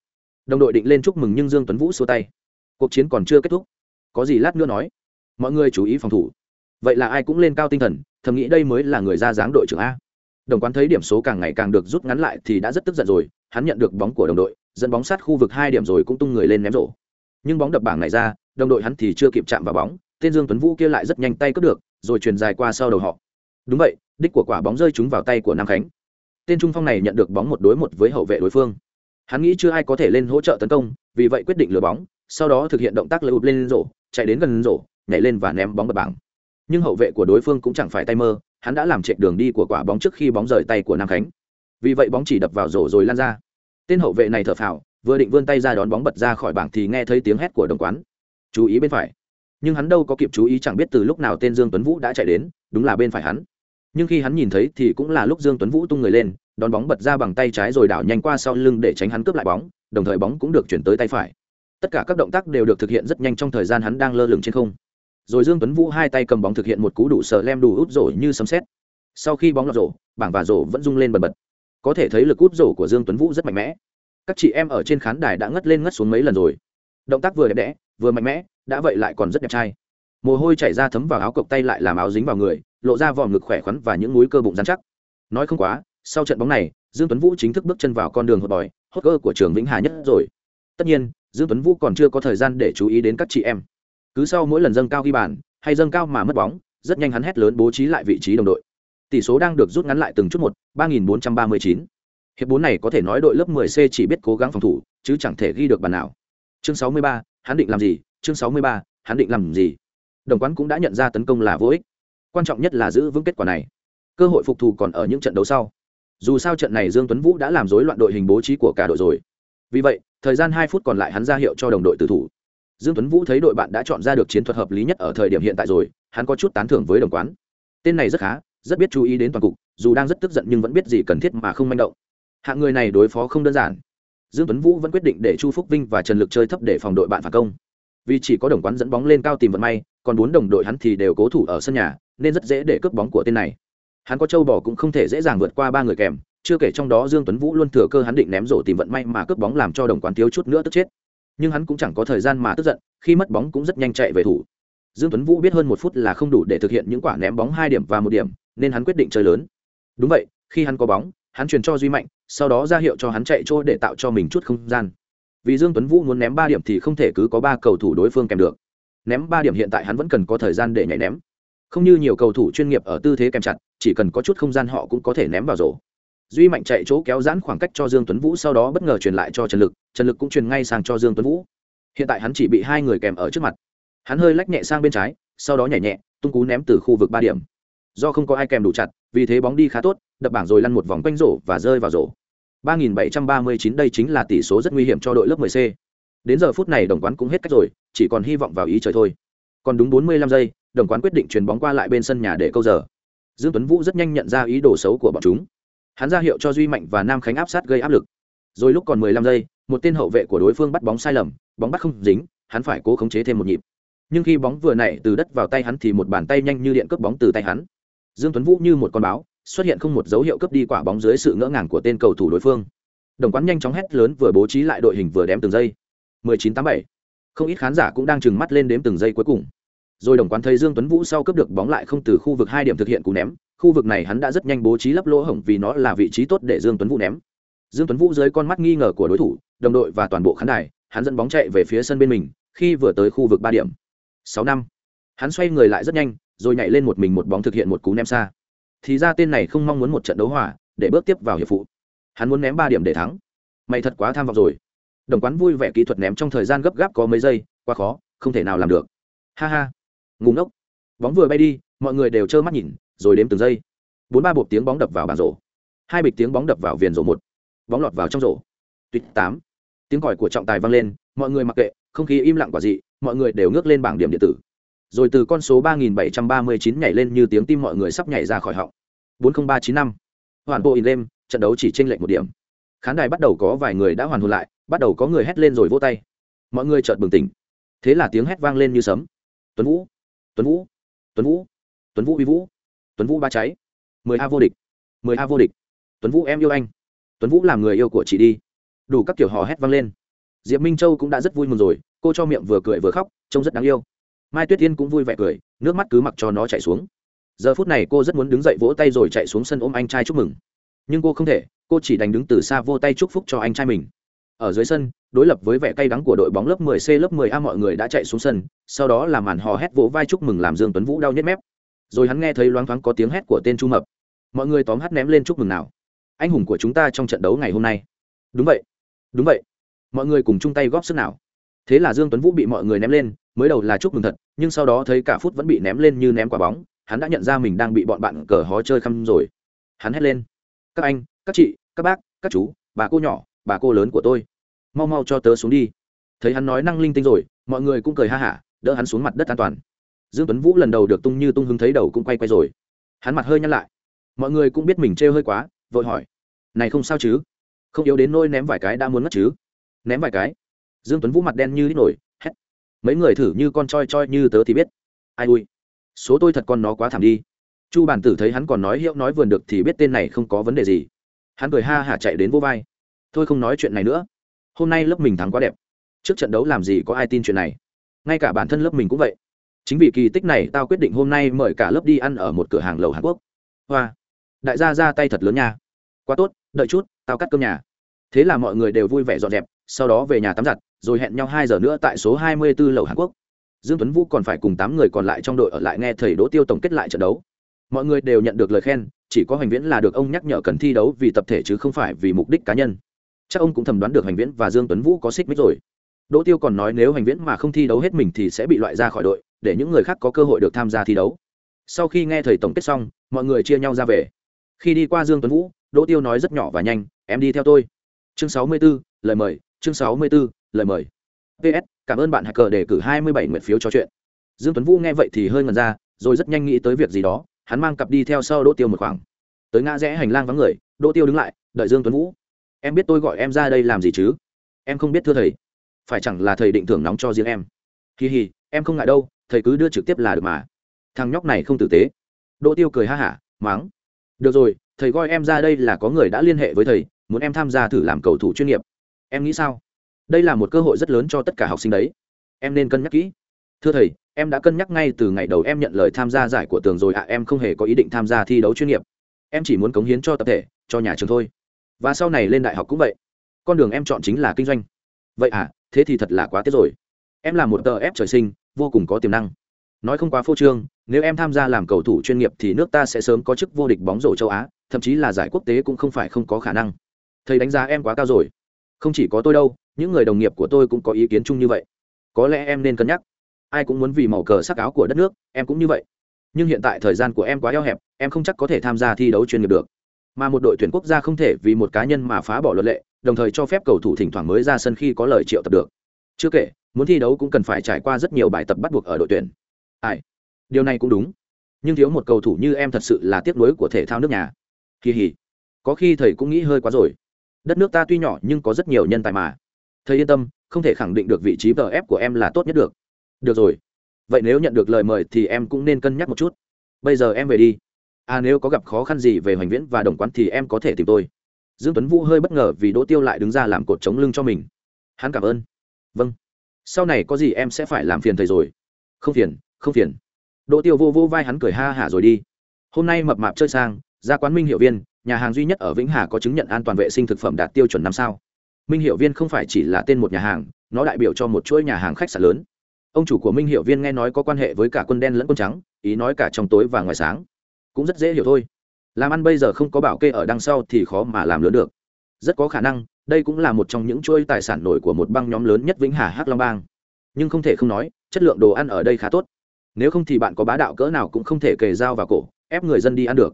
A: Đồng đội định lên chúc mừng nhưng dương tuấn vũ xua tay. Cuộc chiến còn chưa kết thúc. Có gì lát nữa nói. Mọi người chú ý phòng thủ. Vậy là ai cũng lên cao tinh thần, thầm nghĩ đây mới là người ra dáng đội trưởng a. Đồng quán thấy điểm số càng ngày càng được rút ngắn lại thì đã rất tức giận rồi, hắn nhận được bóng của đồng đội, dẫn bóng sát khu vực hai điểm rồi cũng tung người lên ném rổ. Nhưng bóng đập bảng này ra, đồng đội hắn thì chưa kịp chạm vào bóng, tên dương tuấn vũ kia lại rất nhanh tay cướp được, rồi truyền dài qua sau đầu họ đúng vậy, đích của quả bóng rơi trúng vào tay của nam khánh. Tên trung phong này nhận được bóng một đối một với hậu vệ đối phương. Hắn nghĩ chưa ai có thể lên hỗ trợ tấn công, vì vậy quyết định lừa bóng, sau đó thực hiện động tác lừa lên rổ, chạy đến gần rổ, nhảy lên và ném bóng bật bảng. Nhưng hậu vệ của đối phương cũng chẳng phải tay mơ, hắn đã làm chệch đường đi của quả bóng trước khi bóng rời tay của nam khánh. Vì vậy bóng chỉ đập vào rổ rồi lan ra. Tên hậu vệ này thở phào, vừa định vươn tay ra đón bóng bật ra khỏi bảng thì nghe thấy tiếng hét của đồng quán. Chú ý bên phải. Nhưng hắn đâu có kịp chú ý chẳng biết từ lúc nào tên dương tuấn vũ đã chạy đến, đúng là bên phải hắn nhưng khi hắn nhìn thấy thì cũng là lúc dương tuấn vũ tung người lên, đón bóng bật ra bằng tay trái rồi đảo nhanh qua sau lưng để tránh hắn cướp lại bóng, đồng thời bóng cũng được chuyển tới tay phải. Tất cả các động tác đều được thực hiện rất nhanh trong thời gian hắn đang lơ lửng trên không. Rồi dương tuấn vũ hai tay cầm bóng thực hiện một cú đủ sờ lem đủ út rổ như sấm sét. Sau khi bóng lọt rổ, bảng và rổ vẫn rung lên bần bật. Có thể thấy lực út rổ của dương tuấn vũ rất mạnh mẽ. Các chị em ở trên khán đài đã ngất lên ngất xuống mấy lần rồi. Động tác vừa đẹp đẽ, vừa mạnh mẽ, đã vậy lại còn rất đẹp trai. Mồ hôi chảy ra thấm vào áo cộc tay lại làm áo dính vào người lộ ra vòm ngực khỏe khoắn và những múi cơ bụng dán chắc. Nói không quá sau trận bóng này dương tuấn vũ chính thức bước chân vào con đường hột bòi hốt cơ của trường vĩnh hà nhất rồi. Tất nhiên dương tuấn vũ còn chưa có thời gian để chú ý đến các chị em. Cứ sau mỗi lần dâng cao ghi bàn hay dâng cao mà mất bóng rất nhanh hắn hét lớn bố trí lại vị trí đồng đội. Tỷ số đang được rút ngắn lại từng chút một ba nghìn bốn trăm ba mươi chín. Hiệp bốn này có thể nói đội lớp 10 c chỉ biết cố gắng phòng thủ chứ chẳng thể ghi được bàn nào. Chương 63, hắn định làm gì? Chương 63, hắn định làm gì? Đồng quán cũng đã nhận ra tấn công là vô ích quan trọng nhất là giữ vững kết quả này. Cơ hội phục thù còn ở những trận đấu sau. Dù sao trận này dương tuấn vũ đã làm rối loạn đội hình bố trí của cả đội rồi. Vì vậy, thời gian hai phút còn lại hắn ra hiệu cho đồng đội tử thủ. Dương tuấn vũ thấy đội bạn đã chọn ra được chiến thuật hợp lý nhất ở thời điểm hiện tại rồi, hắn có chút tán thưởng với đồng quán. Tên này rất khá, rất biết chú ý đến toàn cục, dù đang rất tức giận nhưng vẫn biết gì cần thiết mà không manh động. Hạng người này đối phó không đơn giản. Dương tuấn vũ vẫn quyết định để chu phúc vinh và trần lực chơi thấp để phòng đội bạn phản công. Vì chỉ có đồng quán dẫn bóng lên cao tìm vận may, còn bốn đồng đội hắn thì đều cố thủ ở sân nhà nên rất dễ để cướp bóng của tên này. Hắn có châu bò cũng không thể dễ dàng vượt qua ba người kèm, chưa kể trong đó dương tuấn vũ luôn thừa cơ hắn định ném rổ tìm vận may mà cướp bóng làm cho đồng quán thiếu chút nữa tức chết. Nhưng hắn cũng chẳng có thời gian mà tức giận, khi mất bóng cũng rất nhanh chạy về thủ. Dương tuấn vũ biết hơn một phút là không đủ để thực hiện những quả ném bóng hai điểm và một điểm, nên hắn quyết định chơi lớn. Đúng vậy, khi hắn có bóng, hắn truyền cho duy mạnh, sau đó ra hiệu cho hắn chạy trôi để tạo cho mình chút không gian. Vì dương tuấn vũ muốn ném ba điểm thì không thể cứ có ba cầu thủ đối phương kèm được. Ném ba điểm hiện tại hắn vẫn cần có thời gian để nhảy ném không như nhiều cầu thủ chuyên nghiệp ở tư thế kèm chặt chỉ cần có chút không gian họ cũng có thể ném vào rổ. Duy mạnh chạy chỗ kéo giãn khoảng cách cho dương tuấn vũ sau đó bất ngờ truyền lại cho trần lực trần lực cũng truyền ngay sang cho dương tuấn vũ. Hiện tại hắn chỉ bị hai người kèm ở trước mặt. Hắn hơi lách nhẹ sang bên trái sau đó nhảy nhẹ tung cú ném từ khu vực ba điểm. Do không có ai kèm đủ chặt vì thế bóng đi khá tốt đập bảng rồi lăn một vòng quanh rổ và rơi vào rổ. 3739 đây chính là tỷ số rất nguy hiểm cho đội lớp 10C. Đến giờ phút này đồng quán cũng hết cách rồi, chỉ còn hy vọng vào ý trời thôi. Còn đúng 45 giây, đồng quán quyết định chuyền bóng qua lại bên sân nhà để câu giờ. Dương Tuấn Vũ rất nhanh nhận ra ý đồ xấu của bọn chúng. Hắn ra hiệu cho Duy Mạnh và Nam Khánh áp sát gây áp lực. Rồi lúc còn 15 giây, một tên hậu vệ của đối phương bắt bóng sai lầm, bóng bắt không dính, hắn phải cố khống chế thêm một nhịp. Nhưng khi bóng vừa nảy từ đất vào tay hắn thì một bàn tay nhanh như điện cướp bóng từ tay hắn. Dương Tuấn Vũ như một con báo, xuất hiện không một dấu hiệu cướp đi quả bóng dưới sự ngỡ ngàng của tên cầu thủ đối phương. Đồng quán nhanh chóng hét lớn vừa bố trí lại đội hình vừa đếm từng giây. 1987. Không ít khán giả cũng đang trừng mắt lên đếm từng giây cuối cùng. Rồi đồng quán thấy Dương Tuấn Vũ sau cướp được bóng lại không từ khu vực hai điểm thực hiện cú ném, khu vực này hắn đã rất nhanh bố trí lấp lỗ hổng vì nó là vị trí tốt để Dương Tuấn Vũ ném. Dương Tuấn Vũ dưới con mắt nghi ngờ của đối thủ, đồng đội và toàn bộ khán đài, hắn dẫn bóng chạy về phía sân bên mình, khi vừa tới khu vực ba điểm. 6 năm. Hắn xoay người lại rất nhanh, rồi nhảy lên một mình một bóng thực hiện một cú ném xa thì ra tên này không mong muốn một trận đấu hòa để bước tiếp vào hiệp phụ hắn muốn ném ba điểm để thắng mày thật quá tham vọng rồi đồng quán vui vẻ kỹ thuật ném trong thời gian gấp gáp có mấy giây quá khó không thể nào làm được ha ha ngủ ngốc bóng vừa bay đi mọi người đều trơ mắt nhìn rồi đếm từng giây bốn ba bột tiếng bóng đập vào bàn rổ hai bịch tiếng bóng đập vào viền rổ một bóng lọt vào trong rổ tuyệt tám tiếng còi của trọng tài vang lên mọi người mặc kệ không khí im lặng quả dị mọi người đều ngước lên bảng điểm điện tử rồi từ con số 3739 nhảy lên như tiếng tim mọi người sắp nhảy ra khỏi họng. 40395. Hoàn bộ in lên, trận đấu chỉ tranh lệch một điểm. Khán đài bắt đầu có vài người đã hoàn hồn lại, bắt đầu có người hét lên rồi vỗ tay. Mọi người chợt bừng tỉnh. Thế là tiếng hét vang lên như sấm. Tuấn Vũ, Tuấn Vũ, Tuấn Vũ, Tuấn Vũ vi vũ, Tuấn Vũ ba cháy, 10 a vô địch, 10 a vô địch. Tuấn Vũ em yêu anh. Tuấn Vũ làm người yêu của chị đi. Đủ các kiểu hò hét vang lên. Diệp Minh Châu cũng đã rất vui mừng rồi, cô cho miệng vừa cười vừa khóc, trông rất đáng yêu mai tuyết tiên cũng vui vẻ cười nước mắt cứ mặc cho nó chạy xuống giờ phút này cô rất muốn đứng dậy vỗ tay rồi chạy xuống sân ôm anh trai chúc mừng nhưng cô không thể cô chỉ đành đứng từ xa vô tay chúc phúc cho anh trai mình ở dưới sân đối lập với vẻ cay đắng của đội bóng lớp 10C lớp 10A mọi người đã chạy xuống sân, sau đó là màn hò hét vỗ vai chúc mừng làm Dương Tuấn Vũ đau nhếch mép. Rồi hắn nghe thấy loáng thoáng có tiếng hét của tên Chu Mập. Mọi người tóm hát ném lên chúc mừng nào. Anh hùng của chúng ta trong trận đấu ngày hôm nay. Đúng vậy. Đúng vậy. Mọi người cùng chung tay góp sức nào. Thế là Dương Tuấn Vũ bị mọi người ném lên, mới đầu là chúc mừng thật nhưng sau đó thấy cả phút vẫn bị ném lên như ném quả bóng hắn đã nhận ra mình đang bị bọn bạn cờ hó chơi khăm rồi hắn hét lên các anh các chị các bác các chú bà cô nhỏ bà cô lớn của tôi mau mau cho tớ xuống đi. Thấy hắn nói năng linh tinh rồi, mọi người cũng cười ha hả, đỡ hắn xuống mặt đất an toàn. Dương tuấn vũ lần đầu được tung như tung hứng thấy đầu cũng quay quay rồi. Hắn mặt hơi nhăn lại. Mọi người cũng biết mình trêu hơi quá, vội hỏi, này không sao chứ? Không yếu đến nôi ném vài cái đã muốn ngất chứ? Ném vài cái? Dương tuấn vũ mặt đen như đít nổi, hét. mấy người thử như con choi choi như tớ thì biết. Ai ui, số tôi thật con nó quá thảm đi. Chu bản tử thấy hắn còn nói hiệu nói vườn được thì biết tên này không có vấn đề gì. Hắn cười ha hả chạy đến vô vai. Thôi không nói chuyện này nữa hôm nay lớp mình thắng quá đẹp. Trước trận đấu làm gì có ai tin chuyện này? Ngay cả bản thân lớp mình cũng vậy. Chính vì kỳ tích này, tao quyết định hôm nay mời cả lớp đi ăn ở một cửa hàng lầu hàn quốc. Hoa, đại gia ra tay thật lớn nha. Quá tốt, đợi chút, tao cắt cơm nhà. Thế là mọi người đều vui vẻ dọn dẹp, sau đó về nhà tắm giặt, rồi hẹn nhau hai giờ nữa tại số hai mươi 24 lầu hàn quốc. Dương tuấn vũ còn phải cùng tám người còn lại trong đội ở lại nghe thầy đỗ tiêu tổng kết lại trận đấu. Mọi người đều nhận được lời khen, chỉ có hoành viễn là được ông nhắc nhở cần thi đấu vì tập thể chứ không phải vì mục đích cá nhân chắc ông cũng thầm đoán được hành viễn và dương tuấn vũ có xích mích rồi. Đỗ tiêu còn nói nếu hành viễn mà không thi đấu hết mình thì sẽ bị loại ra khỏi đội để những người khác có cơ hội được tham gia thi đấu. Sau khi nghe thầy tổng kết xong mọi người chia nhau ra về. Khi đi qua dương tuấn vũ đỗ tiêu nói rất nhỏ và nhanh em đi theo tôi. Chương 64, lời mời chương 64, lời mời. Ps cảm ơn bạn hacker để cử 27 nguyện phiếu cho chuyện. Dương tuấn vũ nghe vậy thì hơi ngần ra rồi rất nhanh nghĩ tới việc gì đó hắn mang cặp đi theo sau đỗ tiêu một khoảng. Tới ngã rẽ hành lang vắng người đỗ tiêu đứng lại đợi dương tuấn vũ em biết tôi gọi em ra đây làm gì chứ? Em không biết thưa thầy. Phải chẳng là thầy định thưởng nóng cho riêng em. Kỳ hì em không ngại đâu thầy cứ đưa trực tiếp là được mà. Thằng nhóc này không tử tế. Đỗ tiêu cười ha hả mắng. Được rồi thầy gọi em ra đây là có người đã liên hệ với thầy muốn em tham gia thử làm cầu thủ chuyên nghiệp. Em nghĩ sao? Đây là một cơ hội rất lớn cho tất cả học sinh đấy. Em nên cân nhắc kỹ. Thưa thầy em đã cân nhắc ngay từ ngày đầu em nhận lời tham gia giải của tường rồi ạ à, em không hề có ý định tham gia thi đấu chuyên nghiệp. Em chỉ muốn cống hiến cho tập thể cho nhà trường thôi và sau này lên đại học cũng vậy. Con đường em chọn chính là kinh doanh. Vậy à thế thì thật là quá tiếc rồi. Em là một tờ ép trời sinh, vô cùng có tiềm năng. Nói không quá phô trương, nếu em tham gia làm cầu thủ chuyên nghiệp thì nước ta sẽ sớm có chức vô địch bóng rổ châu á, thậm chí là giải quốc tế cũng không phải không có khả năng. Thầy đánh giá em quá cao rồi. Không chỉ có tôi đâu, những người đồng nghiệp của tôi cũng có ý kiến chung như vậy. Có lẽ em nên cân nhắc. Ai cũng muốn vì màu cờ sắc áo của đất nước, em cũng như vậy. Nhưng hiện tại thời gian của em quá eo hẹp, em không chắc có thể tham gia thi đấu chuyên nghiệp được mà một đội tuyển quốc gia không thể vì một cá nhân mà phá bỏ luật lệ, đồng thời cho phép cầu thủ thỉnh thoảng mới ra sân khi có lời triệu tập được. Chưa kể, muốn thi đấu cũng cần phải trải qua rất nhiều bài tập bắt buộc ở đội tuyển. Ai? Điều này cũng đúng. Nhưng thiếu một cầu thủ như em thật sự là tiếc nuối của thể thao nước nhà. Kỳ hỉ. Có khi thầy cũng nghĩ hơi quá rồi. Đất nước ta tuy nhỏ nhưng có rất nhiều nhân tài mà. Thầy yên tâm, không thể khẳng định được vị trí vf của em là tốt nhất được. Được rồi. Vậy nếu nhận được lời mời thì em cũng nên cân nhắc một chút. Bây giờ em về đi à nếu có gặp khó khăn gì về hoành viễn và đồng quán thì em có thể tìm tôi. Dương tuấn vũ hơi bất ngờ vì đỗ tiêu lại đứng ra làm cột chống lưng cho mình. Hắn cảm ơn. Vâng. Sau này có gì em sẽ phải làm phiền thầy rồi. Không phiền không phiền. Đỗ tiêu vô vô vai hắn cười ha hả rồi đi. Hôm nay mập mạp chơi sang, ra quán minh hiệu viên, nhà hàng duy nhất ở vĩnh hà có chứng nhận an toàn vệ sinh thực phẩm đạt tiêu chuẩn năm sao. Minh hiệu viên không phải chỉ là tên một nhà hàng, nó đại biểu cho một chuỗi nhà hàng khách sạn lớn. Ông chủ của minh hiệu viên nghe nói có quan hệ với cả quân đen lẫn quân trắng, ý nói cả trong tối và ngoài sáng cũng rất dễ hiểu thôi. Làm ăn bây giờ không có bảo kê ở đằng sau thì khó mà làm lớn được. Rất có khả năng, đây cũng là một trong những chuỗi tài sản nổi của một băng nhóm lớn nhất vĩnh hà hắc long bang. Nhưng không thể không nói, chất lượng đồ ăn ở đây khá tốt. Nếu không thì bạn có bá đạo cỡ nào cũng không thể kề dao vào cổ, ép người dân đi ăn được.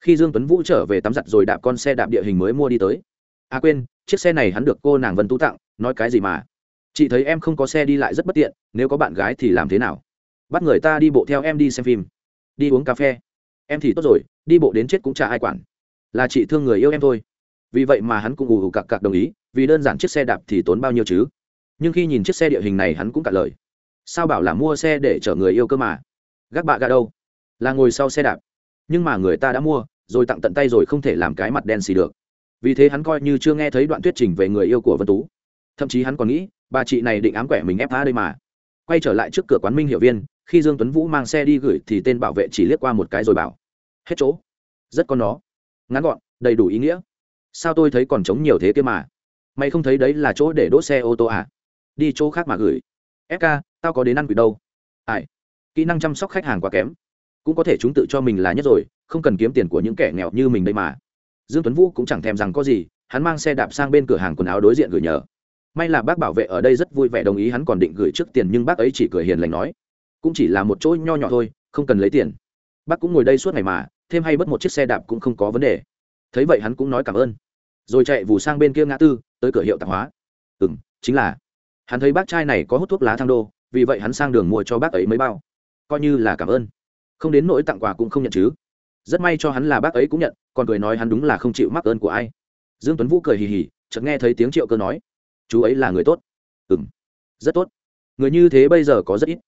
A: Khi dương tuấn vũ trở về tắm giặt rồi đạp con xe đạp địa hình mới mua đi tới. À quên, chiếc xe này hắn được cô nàng vân tú tặng, nói cái gì mà? Chị thấy em không có xe đi lại rất bất tiện, nếu có bạn gái thì làm thế nào? Bắt người ta đi bộ theo em đi xem phim. Đi uống cà phê em thì tốt rồi, đi bộ đến chết cũng chả ai quản. Là chị thương người yêu em thôi. Vì vậy mà hắn cũng ù ù cặc cặc đồng ý, vì đơn giản chiếc xe đạp thì tốn bao nhiêu chứ? Nhưng khi nhìn chiếc xe địa hình này hắn cũng cả lời. Sao bảo là mua xe để chở người yêu cơ mà? Gác bạ gà đâu? Là ngồi sau xe đạp. Nhưng mà người ta đã mua, rồi tặng tận tay rồi không thể làm cái mặt đen xì được. Vì thế hắn coi như chưa nghe thấy đoạn thuyết trình về người yêu của vân tú. Thậm chí hắn còn nghĩ, bà chị này định ám quẻ mình ép phá đây mà. Quay trở lại trước cửa quán minh hiệu viên, khi dương tuấn vũ mang xe đi gửi thì tên bảo vệ chỉ liếc qua một cái rồi bảo hết chỗ. Rất con nó. Ngắn gọn, đầy đủ ý nghĩa. Sao tôi thấy còn trống nhiều thế kia mà? Mày không thấy đấy là chỗ để đỗ xe ô tô à? Đi chỗ khác mà gửi. Fk tao có đến ăn quỷ đâu. Ai? Kỹ năng chăm sóc khách hàng quá kém. Cũng có thể chúng tự cho mình là nhất rồi, không cần kiếm tiền của những kẻ nghèo như mình đây mà. Dương tuấn vũ cũng chẳng thèm rằng có gì, hắn mang xe đạp sang bên cửa hàng quần áo đối diện gửi nhờ. May là bác bảo vệ ở đây rất vui vẻ đồng ý hắn còn định gửi trước tiền nhưng bác ấy chỉ cười hiền lành nói, cũng chỉ là một chỗ nho nhỏ thôi, không cần lấy tiền bác cũng ngồi đây suốt ngày mà, thêm hay bớt một chiếc xe đạp cũng không có vấn đề. Thấy vậy hắn cũng nói cảm ơn. Rồi chạy vù sang bên kia ngã tư, tới cửa hiệu tạp hóa. Ừ m chính là. Hắn thấy bác trai này có hút thuốc lá thang đô, vì vậy hắn sang đường mua cho bác ấy mấy bao. Coi như là cảm ơn. Không đến nỗi tặng quà cũng không nhận chứ. Rất may cho hắn là bác ấy cũng nhận, còn cười nói hắn đúng là không chịu mắc ơn của ai. Dương tuấn vũ cười hì hì, chợt nghe thấy tiếng triệu cơ nói. Chú ấy là người tốt. Ừ m rất tốt. Người như thế bây giờ có rất ít.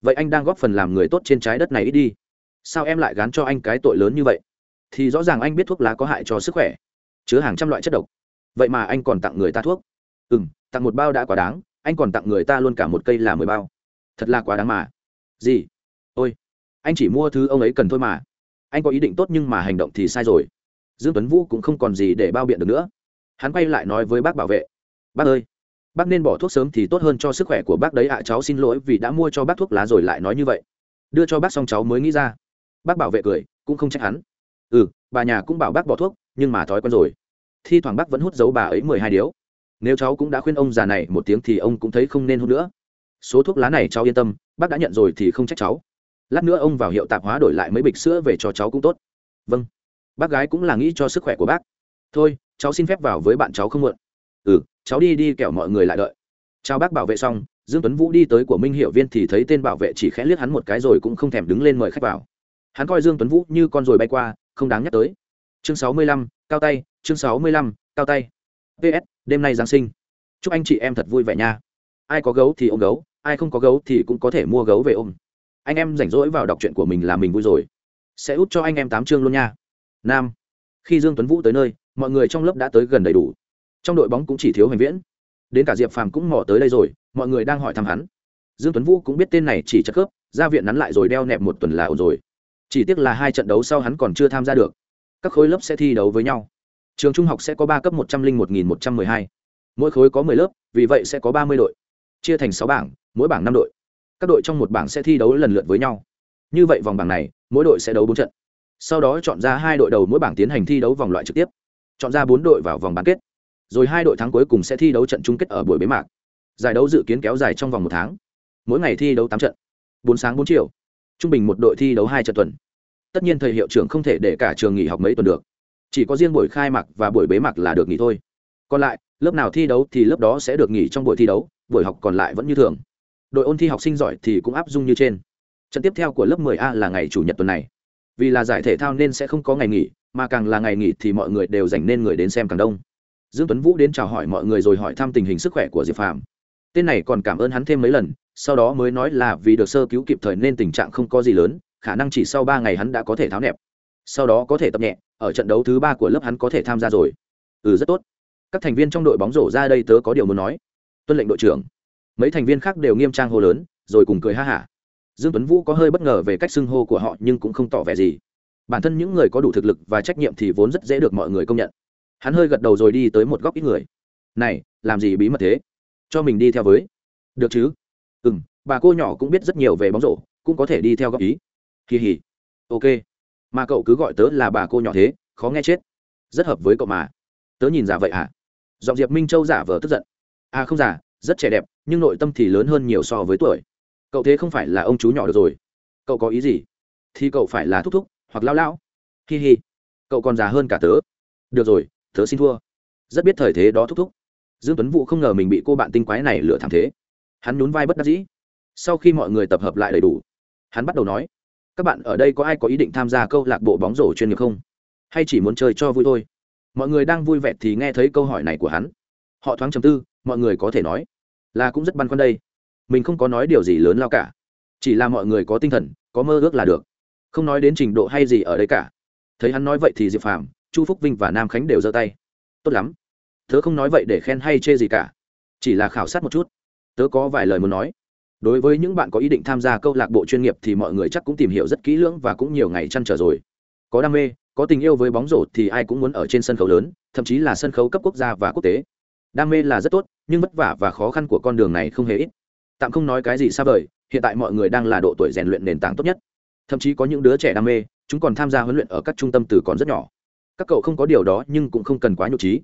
A: Vậy anh đang góp phần làm người tốt trên trái đất này ít đi sao em lại gán cho anh cái tội lớn như vậy? Thì rõ ràng anh biết thuốc lá có hại cho sức khỏe, chứa hàng trăm loại chất độc. Vậy mà anh còn tặng người ta thuốc. Ừ m tặng một bao đã quá đáng, anh còn tặng người ta luôn cả một cây là mười bao. Thật là quá đáng mà. Gì? Ôi, anh chỉ mua thứ ông ấy cần thôi mà. Anh có ý định tốt nhưng mà hành động thì sai rồi. Dương tuấn vũ cũng không còn gì để bao biện được nữa. Hắn quay lại nói với bác bảo vệ. Bác ơi, bác nên bỏ thuốc sớm thì tốt hơn cho sức khỏe của bác đấy ạ. Cháu xin lỗi vì đã mua cho bác thuốc lá rồi lại nói như vậy. Đưa cho bác xong cháu mới nghĩ ra bác bảo vệ cười, cũng không trách hắn. Ừ bà nhà cũng bảo bác bỏ thuốc, nhưng mà thói quen rồi. Thi thoảng bác vẫn hút giấu bà ấy mười hai điếu. Nếu cháu cũng đã khuyên ông già này một tiếng thì ông cũng thấy không nên hút nữa. Số thuốc lá này cháu yên tâm, bác đã nhận rồi thì không trách cháu. Lát nữa ông vào hiệu tạp hóa đổi lại mấy bịch sữa về cho cháu cũng tốt. Vâng. Bác gái cũng là nghĩ cho sức khỏe của bác. Thôi, cháu xin phép vào với bạn cháu không muộn. Ừ cháu đi đi kẻo mọi người lại đợi. Chào bác bảo vệ xong, dương tuấn vũ đi tới của minh hiệu viên thì thấy tên bảo vệ chỉ khẽ liếc hắn một cái rồi cũng không thèm đứng lên mời khách vào hắn coi dương tuấn vũ như con rồi bay qua không đáng nhắc tới. Chương sáu mươi lăm, cao tay chương sáu mươi lăm, cao tay. Ps đêm nay giáng sinh. Chúc anh chị em thật vui vẻ nha. Ai có gấu thì ôm gấu ai không có gấu thì cũng có thể mua gấu về ôm. Anh em rảnh rỗi vào đọc truyện của mình là mình vui rồi. Sẽ út cho anh em tám chương luôn nha. Nam. Khi dương tuấn vũ tới nơi mọi người trong lớp đã tới gần đầy đủ. Trong đội bóng cũng chỉ thiếu hành viễn. Đến cả diệp phàm cũng mò tới đây rồi mọi người đang hỏi thăm hắn. Dương tuấn vũ cũng biết tên này chỉ chất khớp ra viện nắn lại rồi đeo nẹp một tuần là ổn rồi chỉ tiếc là hai trận đấu sau hắn còn chưa tham gia được. Các khối lớp sẽ thi đấu với nhau. Trường trung học sẽ có ba cấp một trăm linh một nghìn một trăm mười hai. Mỗi khối có mười lớp, vì vậy sẽ có ba mươi đội. Chia thành sáu bảng, mỗi bảng năm đội. Các đội trong một bảng sẽ thi đấu lần lượt với nhau. Như vậy vòng bảng này, mỗi đội sẽ đấu bốn trận. Sau đó chọn ra hai đội đầu mỗi bảng tiến hành thi đấu vòng loại trực tiếp. Chọn ra bốn đội vào vòng bán kết. Rồi hai đội thắng cuối cùng sẽ thi đấu trận chung kết ở buổi bế mạc. Giải đấu dự kiến kéo dài trong vòng một tháng. Mỗi ngày thi đấu tám trận. Bốn sáng bốn chiều trung bình một đội thi đấu hai trận tuần. Tất nhiên thầy hiệu trưởng không thể để cả trường nghỉ học mấy tuần được. Chỉ có riêng buổi khai mạc và buổi bế mạc là được nghỉ thôi. Còn lại, lớp nào thi đấu thì lớp đó sẽ được nghỉ trong buổi thi đấu, buổi học còn lại vẫn như thường. Đội ôn thi học sinh giỏi thì cũng áp dụng như trên. Trận tiếp theo của lớp 10A là ngày chủ nhật tuần này. Vì là giải thể thao nên sẽ không có ngày nghỉ, mà càng là ngày nghỉ thì mọi người đều dành nên người đến xem càng đông. Dương tuấn vũ đến chào hỏi mọi người rồi hỏi thăm tình hình sức khỏe của diệp phạm tên này còn cảm ơn hắn thêm mấy lần sau đó mới nói là vì được sơ cứu kịp thời nên tình trạng không có gì lớn, khả năng chỉ sau ba ngày hắn đã có thể tháo nẹp. Sau đó có thể tập nhẹ, ở trận đấu thứ ba của lớp hắn có thể tham gia rồi. Ừ rất tốt. Các thành viên trong đội bóng rổ ra đây tớ có điều muốn nói. Tuân lệnh đội trưởng. Mấy thành viên khác đều nghiêm trang hô lớn, rồi cùng cười ha hả. Dương tuấn vũ có hơi bất ngờ về cách xưng hô của họ nhưng cũng không tỏ vẻ gì. Bản thân những người có đủ thực lực và trách nhiệm thì vốn rất dễ được mọi người công nhận. Hắn hơi gật đầu rồi đi tới một góc ít người. Này, làm gì bí mật thế? Cho mình đi theo với. Được chứ? Ừ m bà cô nhỏ cũng biết rất nhiều về bóng rổ, cũng có thể đi theo góp ý. Kỳ hỉ. Ok. Mà cậu cứ gọi tớ là bà cô nhỏ thế, khó nghe chết. Rất hợp với cậu mà. Tớ nhìn giả vậy à? giọng diệp minh châu giả vờ tức giận. À không giả, rất trẻ đẹp, nhưng nội tâm thì lớn hơn nhiều so với tuổi. Cậu thế không phải là ông chú nhỏ được rồi. Cậu có ý gì? Thì cậu phải là thúc thúc, hoặc lao lao. Hi hi. Cậu còn già hơn cả tớ. Được rồi, tớ xin thua. Rất biết thời thế đó thúc thúc. Dương tuấn vũ không ngờ mình bị cô bạn tinh quái này lựa thẳng thế hắn nhún vai bất đắc dĩ. Sau khi mọi người tập hợp lại đầy đủ, hắn bắt đầu nói, các bạn ở đây có ai có ý định tham gia câu lạc bộ bóng rổ chuyên nghiệp không? Hay chỉ muốn chơi cho vui thôi? Mọi người đang vui vẻ thì nghe thấy câu hỏi này của hắn. Họ thoáng chầm tư, mọi người có thể nói là cũng rất băn khoăn đây. Mình không có nói điều gì lớn lao cả, chỉ là mọi người có tinh thần, có mơ ước là được. Không nói đến trình độ hay gì ở đây cả. Thấy hắn nói vậy thì diệp phàm, chu phúc vinh và nam khánh đều giơ tay. Tốt lắm. Thớ không nói vậy để khen hay chê gì cả. Chỉ là khảo sát một chút tớ có vài lời muốn nói. Đối với những bạn có ý định tham gia câu lạc bộ chuyên nghiệp thì mọi người chắc cũng tìm hiểu rất kỹ lưỡng và cũng nhiều ngày chăn trở rồi. Có đam mê, có tình yêu với bóng rổ thì ai cũng muốn ở trên sân khấu lớn, thậm chí là sân khấu cấp quốc gia và quốc tế. Đam mê là rất tốt, nhưng vất vả và khó khăn của con đường này không hề ít. Tạm không nói cái gì xa vời, hiện tại mọi người đang là độ tuổi rèn luyện nền tảng tốt nhất. Thậm chí có những đứa trẻ đam mê, chúng còn tham gia huấn luyện ở các trung tâm từ còn rất nhỏ. Các cậu không có điều đó nhưng cũng không cần quá nhục trí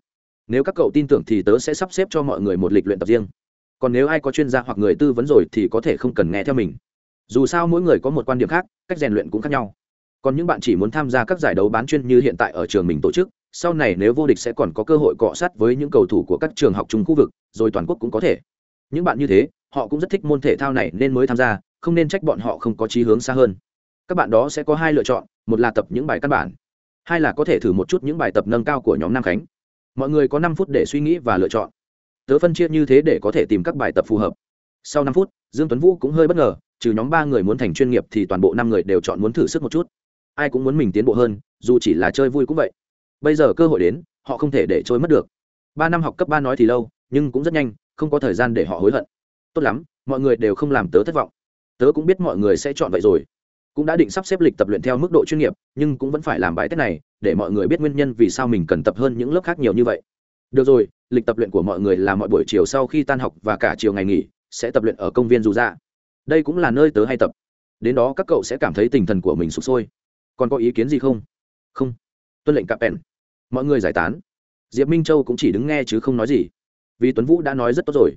A: nếu các cậu tin tưởng thì tớ sẽ sắp xếp cho mọi người một lịch luyện tập riêng còn nếu ai có chuyên gia hoặc người tư vấn rồi thì có thể không cần nghe theo mình. Dù sao mỗi người có một quan điểm khác, cách rèn luyện cũng khác nhau. Còn những bạn chỉ muốn tham gia các giải đấu bán chuyên như hiện tại ở trường mình tổ chức, sau này nếu vô địch sẽ còn có cơ hội cọ sát với những cầu thủ của các trường học chung khu vực, rồi toàn quốc cũng có thể. Những bạn như thế, họ cũng rất thích môn thể thao này nên mới tham gia, không nên trách bọn họ không có chí hướng xa hơn. Các bạn đó sẽ có hai lựa chọn, một là tập những bài căn bản, hai là có thể thử một chút những bài tập nâng cao của nhóm nam khánh. Mọi người có năm phút để suy nghĩ và lựa chọn tớ phân chia như thế để có thể tìm các bài tập phù hợp. Sau năm phút, dương tuấn vũ cũng hơi bất ngờ, trừ nhóm ba người muốn thành chuyên nghiệp thì toàn bộ năm người đều chọn muốn thử sức một chút. Ai cũng muốn mình tiến bộ hơn, dù chỉ là chơi vui cũng vậy. Bây giờ cơ hội đến, họ không thể để trôi mất được. Ba năm học cấp ba nói thì lâu, nhưng cũng rất nhanh, không có thời gian để họ hối hận. Tốt lắm, mọi người đều không làm tớ thất vọng. Tớ cũng biết mọi người sẽ chọn vậy rồi. Cũng đã định sắp xếp lịch tập luyện theo mức độ chuyên nghiệp, nhưng cũng vẫn phải làm bài test này, để mọi người biết nguyên nhân vì sao mình cần tập hơn những lớp khác nhiều như vậy được rồi, lịch tập luyện của mọi người là mọi buổi chiều sau khi tan học và cả chiều ngày nghỉ, sẽ tập luyện ở công viên dù ra đây cũng là nơi tớ hay tập. Đến đó các cậu sẽ cảm thấy tinh thần của mình sụp sôi. Còn có ý kiến gì không? Không. Tuân lệnh cặp bèn mọi người giải tán. Diệp minh châu cũng chỉ đứng nghe chứ không nói gì. Vì tuấn vũ đã nói rất tốt rồi.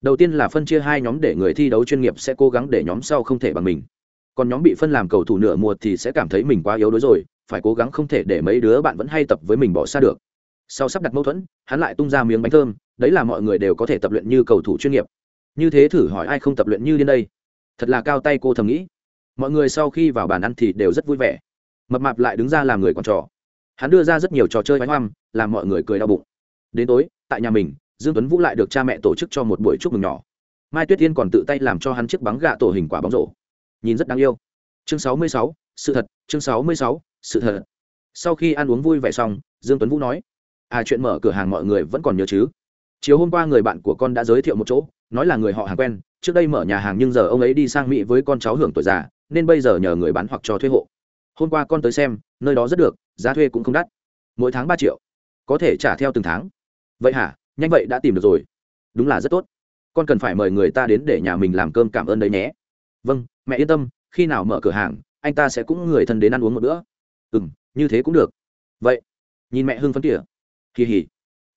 A: Đầu tiên là phân chia hai nhóm để người thi đấu chuyên nghiệp sẽ cố gắng để nhóm sau không thể bằng mình. Còn nhóm bị phân làm cầu thủ nửa mùa thì sẽ cảm thấy mình quá yếu đuối rồi, phải cố gắng không thể để mấy đứa bạn vẫn hay tập với mình bỏ xa được sau sắp đặt mâu thuẫn hắn lại tung ra miếng bánh thơm đấy là mọi người đều có thể tập luyện như cầu thủ chuyên nghiệp. Như thế thử hỏi ai không tập luyện như đến đây? Thật là cao tay cô thầm nghĩ. Mọi người sau khi vào bàn ăn thì đều rất vui vẻ. Mập mạp lại đứng ra làm người còn trò. Hắn đưa ra rất nhiều trò chơi bánh hoăm làm mọi người cười đau bụng. Đến tối tại nhà mình dương tuấn vũ lại được cha mẹ tổ chức cho một buổi chúc mừng nhỏ. Mai tuyết tiên còn tự tay làm cho hắn chiếc bóng gạ tổ hình quả bóng rổ. Nhìn rất đáng yêu. Chương 66, sự thật chương 66, sự thật. Sau khi ăn uống vui vẻ xong dương tuấn vũ nói à chuyện mở cửa hàng mọi người vẫn còn nhớ chứ? Chiều hôm qua người bạn của con đã giới thiệu một chỗ, nói là người họ hàng quen, trước đây mở nhà hàng nhưng giờ ông ấy đi sang mỹ với con cháu hưởng tuổi già, nên bây giờ nhờ người bán hoặc cho thuê hộ. Hôm qua con tới xem, nơi đó rất được, giá thuê cũng không đắt. Mỗi tháng ba triệu. Có thể trả theo từng tháng. Vậy hả? Nhanh vậy đã tìm được rồi. Đúng là rất tốt. Con cần phải mời người ta đến để nhà mình làm cơm cảm ơn đấy nhé. Vâng mẹ yên tâm, khi nào mở cửa hàng, anh ta sẽ cũng người thân đến ăn uống một bữa. Ừ m như thế cũng được. Vậy, nhìn mẹ hưng phấn kìa kỳ hỉ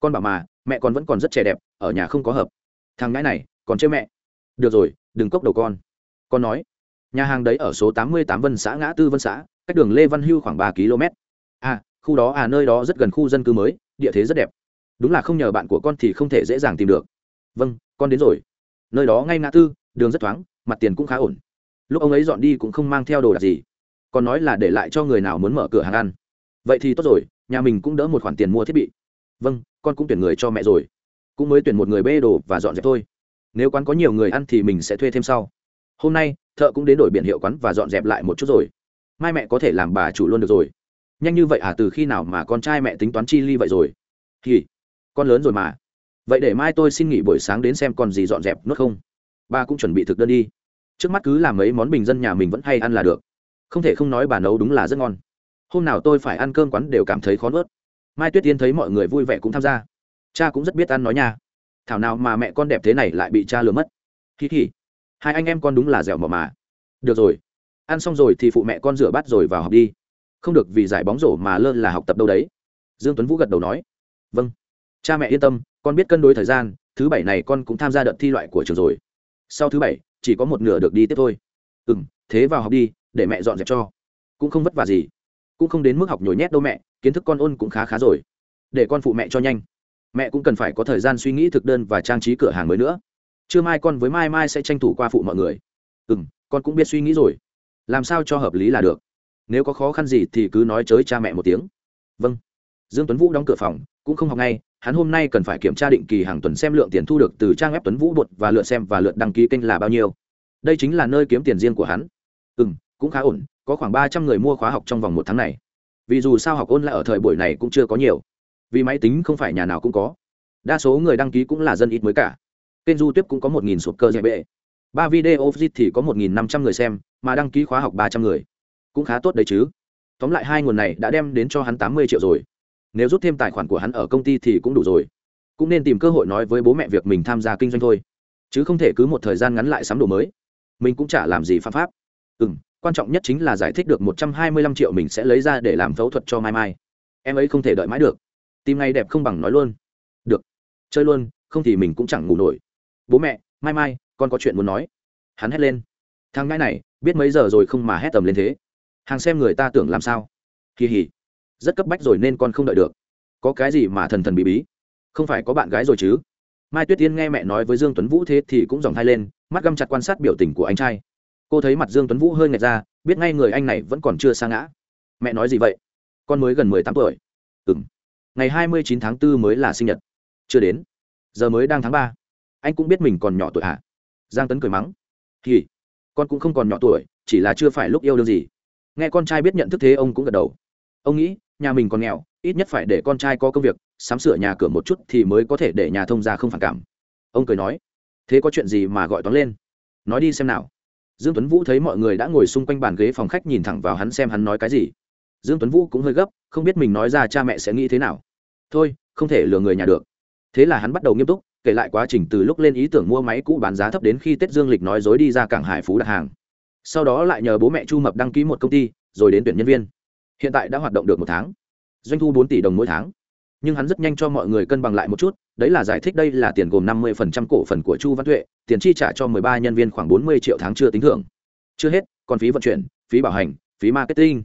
A: con bảo mà, mẹ con vẫn còn rất trẻ đẹp, ở nhà không có hợp. Thằng ngãi này, còn chơi mẹ. Được rồi, đừng cốc đầu con. Con nói. Nhà hàng đấy ở số tám mươi tám vân xã, ngã tư vân xã, cách đường lê văn hưu khoảng ba km. À khu đó à nơi đó rất gần khu dân cư mới, địa thế rất đẹp. Đúng là không nhờ bạn của con thì không thể dễ dàng tìm được. Vâng con đến rồi. Nơi đó ngay ngã tư, đường rất thoáng, mặt tiền cũng khá ổn. Lúc ông ấy dọn đi cũng không mang theo đồ đạc gì. Còn nói là để lại cho người nào muốn mở cửa hàng ăn. Vậy thì tốt rồi, nhà mình cũng đỡ một khoản tiền mua thiết bị vâng con cũng tuyển người cho mẹ rồi. Cũng mới tuyển một người bê đồ và dọn dẹp thôi. Nếu quán có nhiều người ăn thì mình sẽ thuê thêm sau. Hôm nay, thợ cũng đến đổi biển hiệu quán và dọn dẹp lại một chút rồi. Mai mẹ có thể làm bà chủ luôn được rồi. Nhanh như vậy à từ khi nào mà con trai mẹ tính toán chi ly vậy rồi? Thì, con lớn rồi mà. Vậy để mai tôi xin nghỉ buổi sáng đến xem còn gì dọn dẹp nuốt không? Ba cũng chuẩn bị thực đơn đi. Trước mắt cứ làm mấy món bình dân nhà mình vẫn hay ăn là được. Không thể không nói bà nấu đúng là rất ngon. Hôm nào tôi phải ăn cơm quán đều cảm thấy khó nuốt mai tuyết tiên thấy mọi người vui vẻ cũng tham gia. Cha cũng rất biết ăn nói nha. Thảo nào mà mẹ con đẹp thế này lại bị cha lừa mất. Kỳ kỳ hai anh em con đúng là dẻo mỏ mà. Được rồi. Ăn xong rồi thì phụ mẹ con rửa bát rồi vào học đi. Không được vì giải bóng rổ mà lơ là học tập đâu đấy. Dương tuấn vũ gật đầu nói. Vâng. Cha mẹ yên tâm, con biết cân đối thời gian, thứ bảy này con cũng tham gia đợt thi loại của trường rồi. Sau thứ bảy, chỉ có một nửa được đi tiếp thôi. Ừ m thế vào học đi, để mẹ dọn dẹp cho. Cũng không vất vả gì cũng không đến mức học nhồi nhét đâu mẹ, kiến thức con ôn cũng khá khá rồi. Để con phụ mẹ cho nhanh. Mẹ cũng cần phải có thời gian suy nghĩ thực đơn và trang trí cửa hàng mới nữa. Trưa mai con với mai mai sẽ tranh thủ qua phụ mọi người. Ừ m con cũng biết suy nghĩ rồi. Làm sao cho hợp lý là được. Nếu có khó khăn gì thì cứ nói chới cha mẹ một tiếng. Vâng. Dương tuấn vũ đóng cửa phòng, cũng không học ngay. Hắn hôm nay cần phải kiểm tra định kỳ hàng tuần xem lượng tiền thu được từ trang web tuấn vũ bột và lượt xem và lượt đăng ký kênh là bao nhiêu. Đây chính là nơi kiếm tiền riêng của hắn. Ừ m cũng khá ổn có khoảng ba trăm người mua khóa học trong vòng một tháng này. Vì dù sao học ôn lại ở thời buổi này cũng chưa có nhiều. Vì máy tính không phải nhà nào cũng có. Đa số người đăng ký cũng là dân ít mới cả. Kênh du tiếp cũng có một nghìn sụp cơ dạy bệ. Ba video viết thì có một nghìn năm trăm người xem, mà đăng ký khóa học ba trăm người. Cũng khá tốt đấy chứ. Tóm lại hai nguồn này đã đem đến cho hắn tám mươi triệu rồi. Nếu rút thêm tài khoản của hắn ở công ty thì cũng đủ rồi. Cũng nên tìm cơ hội nói với bố mẹ việc mình tham gia kinh doanh thôi. Chứ không thể cứ một thời gian ngắn lại sắm đồ mới. Mình cũng chả làm gì phạm pháp. Ừ m quan trọng nhất chính là giải thích được một trăm hai mươi lăm triệu mình sẽ lấy ra để làm phẫu thuật cho mai mai. Em ấy không thể đợi mãi được. Tim ngay đẹp không bằng nói luôn. Được. Chơi luôn, không thì mình cũng chẳng ngủ nổi. Bố mẹ, mai mai, con có chuyện muốn nói. Hắn hét lên. Thằng ngãi này, biết mấy giờ rồi không mà hét tầm lên thế. Hàng xem người ta tưởng làm sao. Kỳ hỉ. Rất cấp bách rồi nên con không đợi được. Có cái gì mà thần thần bí bí? Không phải có bạn gái rồi chứ? Mai tuyết tiên nghe mẹ nói với dương tuấn vũ thế thì cũng dòng thai lên, mắt găm chặt quan sát biểu tình của anh trai cô thấy mặt dương tuấn vũ hơi nghẹt ra biết ngay người anh này vẫn còn chưa sa ngã. Mẹ nói gì vậy? Con mới gần mười tám tuổi. Ừm, ngày hai mươi chín tháng 4 mới là sinh nhật. Chưa đến. Giờ mới đang tháng ba. Anh cũng biết mình còn nhỏ tuổi hả? À? giang tấn cười mắng. Thì con cũng không còn nhỏ tuổi chỉ là chưa phải lúc yêu đương gì. Nghe con trai biết nhận thức thế ông cũng gật đầu. Ông nghĩ nhà mình còn nghèo ít nhất phải để con trai có công việc sắm sửa nhà cửa một chút thì mới có thể để nhà thông gia không phản cảm. Ông cười nói. Thế có chuyện gì mà gọi toán lên? Nói đi xem nào dương tuấn vũ thấy mọi người đã ngồi xung quanh bàn ghế phòng khách nhìn thẳng vào hắn xem hắn nói cái gì. Dương tuấn vũ cũng hơi gấp, không biết mình nói ra cha mẹ sẽ nghĩ thế nào. Thôi, không thể lừa người nhà được. Thế là hắn bắt đầu nghiêm túc, kể lại quá trình từ lúc lên ý tưởng mua máy cũ bán giá thấp đến khi tết dương lịch nói dối đi ra cảng hải phú đặt hàng. Sau đó lại nhờ bố mẹ chu mập đăng ký một công ty, rồi đến tuyển nhân viên. Hiện tại đã hoạt động được một tháng. Doanh thu bốn tỷ đồng mỗi tháng nhưng hắn rất nhanh cho mọi người cân bằng lại một chút, đấy là giải thích đây là tiền gồm năm mươi cổ phần của chu văn tuệ, tiền chi trả cho mười ba nhân viên khoảng bốn mươi triệu tháng chưa tính thưởng. Chưa hết, còn phí vận chuyển, phí bảo hành, phí marketing.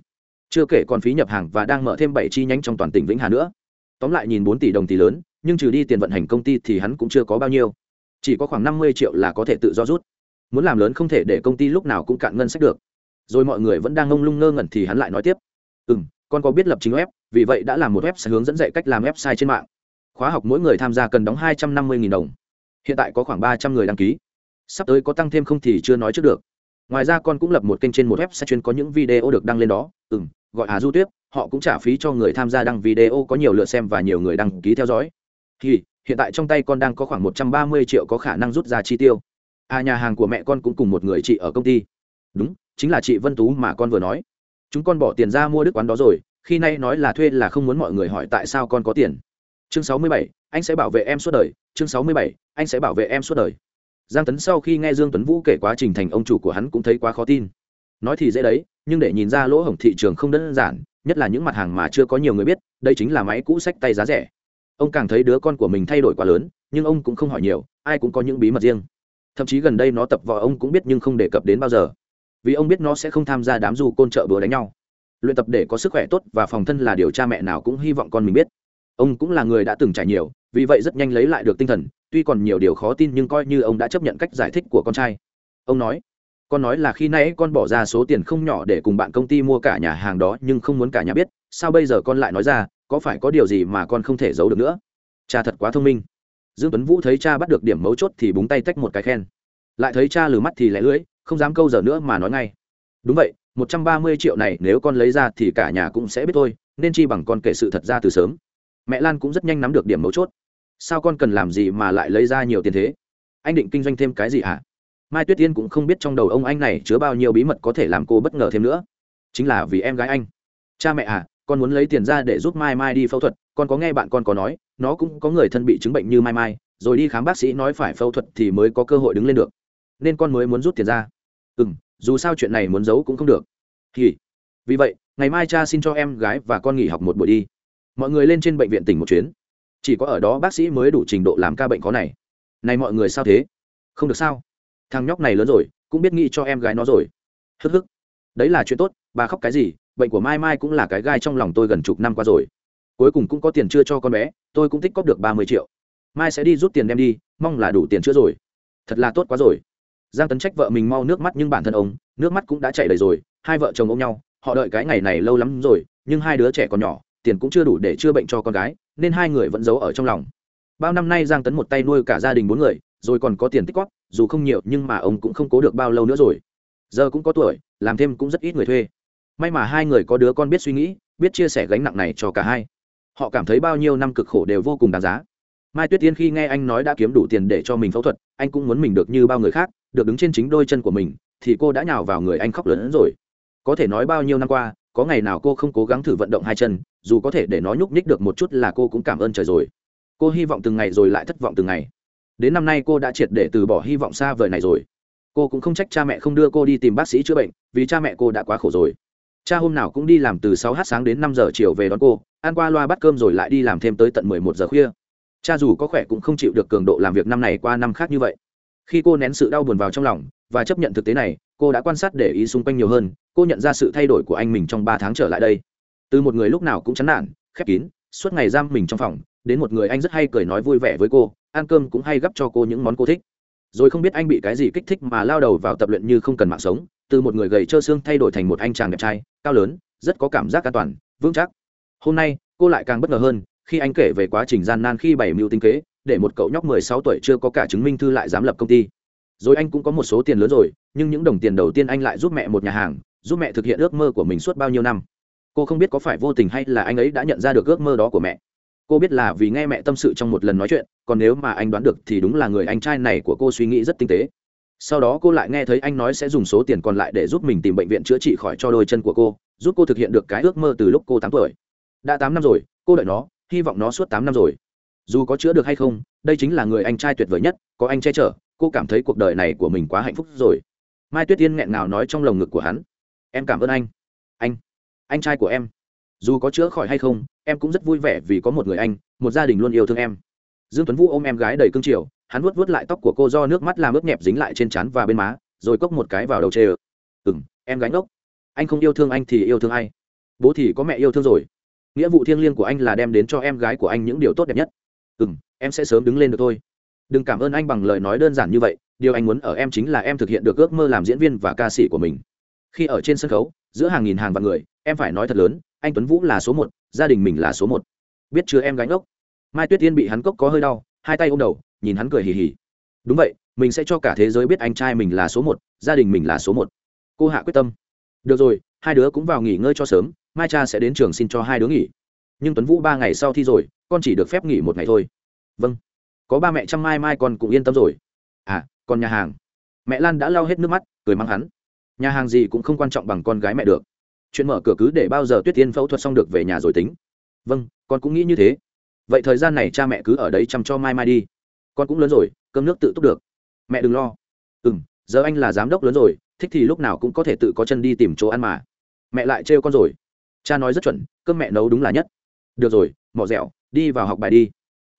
A: Chưa kể còn phí nhập hàng và đang mở thêm bảy chi nhánh trong toàn tỉnh vĩnh hà nữa. Tóm lại nhìn bốn tỷ đồng tỷ lớn, nhưng trừ đi tiền vận hành công ty thì hắn cũng chưa có bao nhiêu. Chỉ có khoảng năm mươi triệu là có thể tự do rút. Muốn làm lớn không thể để công ty lúc nào cũng cạn ngân sách được. Rồi mọi người vẫn đang ngông lung ngơ ngẩn thì hắn lại nói tiếp. Ừ m con có biết lập chính web? Vì vậy đã làm một website hướng dẫn dạy cách làm website trên mạng. Khóa học mỗi người tham gia cần đóng hai trăm năm mươi đồng. Hiện tại có khoảng ba trăm người đăng ký. Sắp tới có tăng thêm không thì chưa nói trước được. Ngoài ra con cũng lập một kênh trên một website chuyên có những video được đăng lên đó. Ừ m gọi hà du tuyết họ cũng trả phí cho người tham gia đăng video có nhiều lượt xem và nhiều người đăng ký theo dõi. Thì hiện tại trong tay con đang có khoảng một trăm ba mươi triệu có khả năng rút ra chi tiêu. À nhà hàng của mẹ con cũng cùng một người chị ở công ty. Đúng, chính là chị vân tú mà con vừa nói. Chúng con bỏ tiền ra mua đức quán đó rồi khi nay nói là thuê là không muốn mọi người hỏi tại sao con có tiền. Chương sáu mươi bảy, anh sẽ bảo vệ em suốt đời. Chương sáu mươi bảy, anh sẽ bảo vệ em suốt đời. Giang tấn sau khi nghe dương tuấn vũ kể quá trình thành ông chủ của hắn cũng thấy quá khó tin. Nói thì dễ đấy, nhưng để nhìn ra lỗ hổng thị trường không đơn giản, nhất là những mặt hàng mà chưa có nhiều người biết, đây chính là máy cũ sách tay giá rẻ. Ông càng thấy đứa con của mình thay đổi quá lớn, nhưng ông cũng không hỏi nhiều, ai cũng có những bí mật riêng. Thậm chí gần đây nó tập vò ông cũng biết nhưng không đề cập đến bao giờ. Vì ông biết nó sẽ không tham gia đám du côn chợ bữa đánh nhau luyện tập để có sức khỏe tốt và phòng thân là điều cha mẹ nào cũng hy vọng con mình biết. Ông cũng là người đã từng trải nhiều, vì vậy rất nhanh lấy lại được tinh thần, tuy còn nhiều điều khó tin nhưng coi như ông đã chấp nhận cách giải thích của con trai. Ông nói, con nói là khi nãy con bỏ ra số tiền không nhỏ để cùng bạn công ty mua cả nhà hàng đó nhưng không muốn cả nhà biết, sao bây giờ con lại nói ra, có phải có điều gì mà con không thể giấu được nữa? Cha thật quá thông minh. Dương tuấn vũ thấy cha bắt được điểm mấu chốt thì búng tay tách một cái khen. Lại thấy cha lừ mắt thì lẻ lưỡi, không dám câu giờ nữa mà nói ngay. Đúng vậy một trăm ba mươi triệu này nếu con lấy ra thì cả nhà cũng sẽ biết thôi, nên chi bằng con kể sự thật ra từ sớm. Mẹ lan cũng rất nhanh nắm được điểm mấu chốt. Sao con cần làm gì mà lại lấy ra nhiều tiền thế? Anh định kinh doanh thêm cái gì hả? Mai tuyết tiên cũng không biết trong đầu ông anh này chứa bao nhiêu bí mật có thể làm cô bất ngờ thêm nữa. Chính là vì em gái anh. Cha mẹ à con muốn lấy tiền ra để giúp mai mai đi phẫu thuật, con có nghe bạn con có nói, nó cũng có người thân bị chứng bệnh như mai mai, rồi đi khám bác sĩ nói phải phẫu thuật thì mới có cơ hội đứng lên được. Nên con mới muốn rút tiền ra. Ừ m dù sao chuyện này muốn giấu cũng không được. Thì, vì vậy, ngày mai cha xin cho em gái và con nghỉ học một buổi đi. Mọi người lên trên bệnh viện tỉnh một chuyến. Chỉ có ở đó bác sĩ mới đủ trình độ làm ca bệnh khó này. Này mọi người sao thế? Không được sao? Thằng nhóc này lớn rồi, cũng biết nghĩ cho em gái nó rồi. Hức hức. Đấy là chuyện tốt, bà khóc cái gì, bệnh của mai mai cũng là cái gai trong lòng tôi gần chục năm qua rồi. Cuối cùng cũng có tiền chưa cho con bé, tôi cũng tích cóp được ba mươi triệu. Mai sẽ đi rút tiền đem đi, mong là đủ tiền chữa rồi. Thật là tốt quá rồi giang tấn trách vợ mình mau nước mắt nhưng bản thân ông, nước mắt cũng đã chảy đầy rồi, hai vợ chồng ôm nhau, họ đợi cái ngày này lâu lắm rồi, nhưng hai đứa trẻ còn nhỏ, tiền cũng chưa đủ để chữa bệnh cho con gái, nên hai người vẫn giấu ở trong lòng. Bao năm nay giang tấn một tay nuôi cả gia đình bốn người, rồi còn có tiền tích cóp dù không nhiều nhưng mà ông cũng không cố được bao lâu nữa rồi. Giờ cũng có tuổi, làm thêm cũng rất ít người thuê. May mà hai người có đứa con biết suy nghĩ, biết chia sẻ gánh nặng này cho cả hai. Họ cảm thấy bao nhiêu năm cực khổ đều vô cùng đáng giá. Mai tuyết tiên khi nghe anh nói đã kiếm đủ tiền để cho mình phẫu thuật, anh cũng muốn mình được như bao người khác được đứng trên chính đôi chân của mình, thì cô đã nhào vào người anh khóc lớn hơn rồi. Có thể nói bao nhiêu năm qua, có ngày nào cô không cố gắng thử vận động hai chân, dù có thể để nó nhúc nhích được một chút là cô cũng cảm ơn trời rồi. Cô hy vọng từng ngày rồi lại thất vọng từng ngày. Đến năm nay cô đã triệt để từ bỏ hy vọng xa vời này rồi. Cô cũng không trách cha mẹ không đưa cô đi tìm bác sĩ chữa bệnh, vì cha mẹ cô đã quá khổ rồi. Cha hôm nào cũng đi làm từ sáu h sáng đến năm giờ chiều về đón cô, ăn qua loa bắt cơm rồi lại đi làm thêm tới tận mười một giờ khuya. Cha dù có khỏe cũng không chịu được cường độ làm việc năm này qua năm khác như vậy khi cô nén sự đau buồn vào trong lòng và chấp nhận thực tế này, cô đã quan sát để ý xung quanh nhiều hơn, cô nhận ra sự thay đổi của anh mình trong ba tháng trở lại đây. Từ một người lúc nào cũng chán nản, khép kín, suốt ngày giam mình trong phòng, đến một người anh rất hay cười nói vui vẻ với cô, ăn cơm cũng hay gấp cho cô những món cô thích. Rồi không biết anh bị cái gì kích thích mà lao đầu vào tập luyện như không cần mạng sống, từ một người gầy trơ xương thay đổi thành một anh chàng đẹp trai, cao lớn, rất có cảm giác an toàn, vững chắc. Hôm nay, cô lại càng bất ngờ hơn khi anh kể về quá trình gian nan khi bảy mưu tinh kế để một cậu nhóc mười sáu tuổi chưa có cả chứng minh thư lại dám lập công ty. Rồi anh cũng có một số tiền lớn rồi, nhưng những đồng tiền đầu tiên anh lại giúp mẹ một nhà hàng, giúp mẹ thực hiện ước mơ của mình suốt bao nhiêu năm. Cô không biết có phải vô tình hay là anh ấy đã nhận ra được ước mơ đó của mẹ. Cô biết là vì nghe mẹ tâm sự trong một lần nói chuyện, còn nếu mà anh đoán được thì đúng là người anh trai này của cô suy nghĩ rất tinh tế. Sau đó cô lại nghe thấy anh nói sẽ dùng số tiền còn lại để giúp mình tìm bệnh viện chữa trị khỏi cho đôi chân của cô, giúp cô thực hiện được cái ước mơ từ lúc cô tám tuổi. Đã tám năm rồi, cô đợi nó, hy vọng nó suốt tám năm rồi dù có chữa được hay không, đây chính là người anh trai tuyệt vời nhất, có anh che chở, cô cảm thấy cuộc đời này của mình quá hạnh phúc rồi. Mai tuyết tiên nghẹn ngào nói trong lồng ngực của hắn, em cảm ơn anh anh anh trai của em. Dù có chữa khỏi hay không, em cũng rất vui vẻ vì có một người anh, một gia đình luôn yêu thương em. Dương tuấn vũ ôm em gái đầy cương triều, hắn vuốt vuốt lại tóc của cô do nước mắt làm ướt nhẹp dính lại trên trán và bên má, rồi cốc một cái vào đầu chê ừ ừ em gánh ốc anh không yêu thương anh thì yêu thương ai? Bố thì có mẹ yêu thương rồi. Nghĩa vụ thiêng liêng của anh là đem đến cho em gái của anh những điều tốt đẹp nhất ừ m em sẽ sớm đứng lên được thôi. Đừng cảm ơn anh bằng lời nói đơn giản như vậy, điều anh muốn ở em chính là em thực hiện được ước mơ làm diễn viên và ca sĩ của mình. Khi ở trên sân khấu, giữa hàng nghìn hàng vạn người, em phải nói thật lớn, anh tuấn vũ là số một, gia đình mình là số một. Biết chưa em gánh ốc? Mai tuyết tiên bị hắn cốc có hơi đau, hai tay ôm đầu, nhìn hắn cười hì hì. Đúng vậy, mình sẽ cho cả thế giới biết anh trai mình là số một, gia đình mình là số một. Cô hạ quyết tâm. Được rồi, hai đứa cũng vào nghỉ ngơi cho sớm, mai cha sẽ đến trường xin cho hai đứa nghỉ. Nhưng tuấn vũ ba ngày sau thi rồi con chỉ được phép nghỉ một ngày thôi. Vâng. Có ba mẹ chăm mai mai con cũng yên tâm rồi. À còn nhà hàng. Mẹ lan đã lau hết nước mắt, cười mắng hắn. Nhà hàng gì cũng không quan trọng bằng con gái mẹ được. Chuyện mở cửa cứ để bao giờ tuyết tiên phẫu thuật xong được về nhà rồi tính. Vâng con cũng nghĩ như thế. Vậy thời gian này cha mẹ cứ ở đấy chăm cho mai mai đi. Con cũng lớn rồi, cơm nước tự túc được. Mẹ đừng lo. Ừ m giờ anh là giám đốc lớn rồi, thích thì lúc nào cũng có thể tự có chân đi tìm chỗ ăn mà. Mẹ lại trêu con rồi. Cha nói rất chuẩn, cơm mẹ nấu đúng là nhất. Được rồi, mỏ dẻo đi vào học bài đi.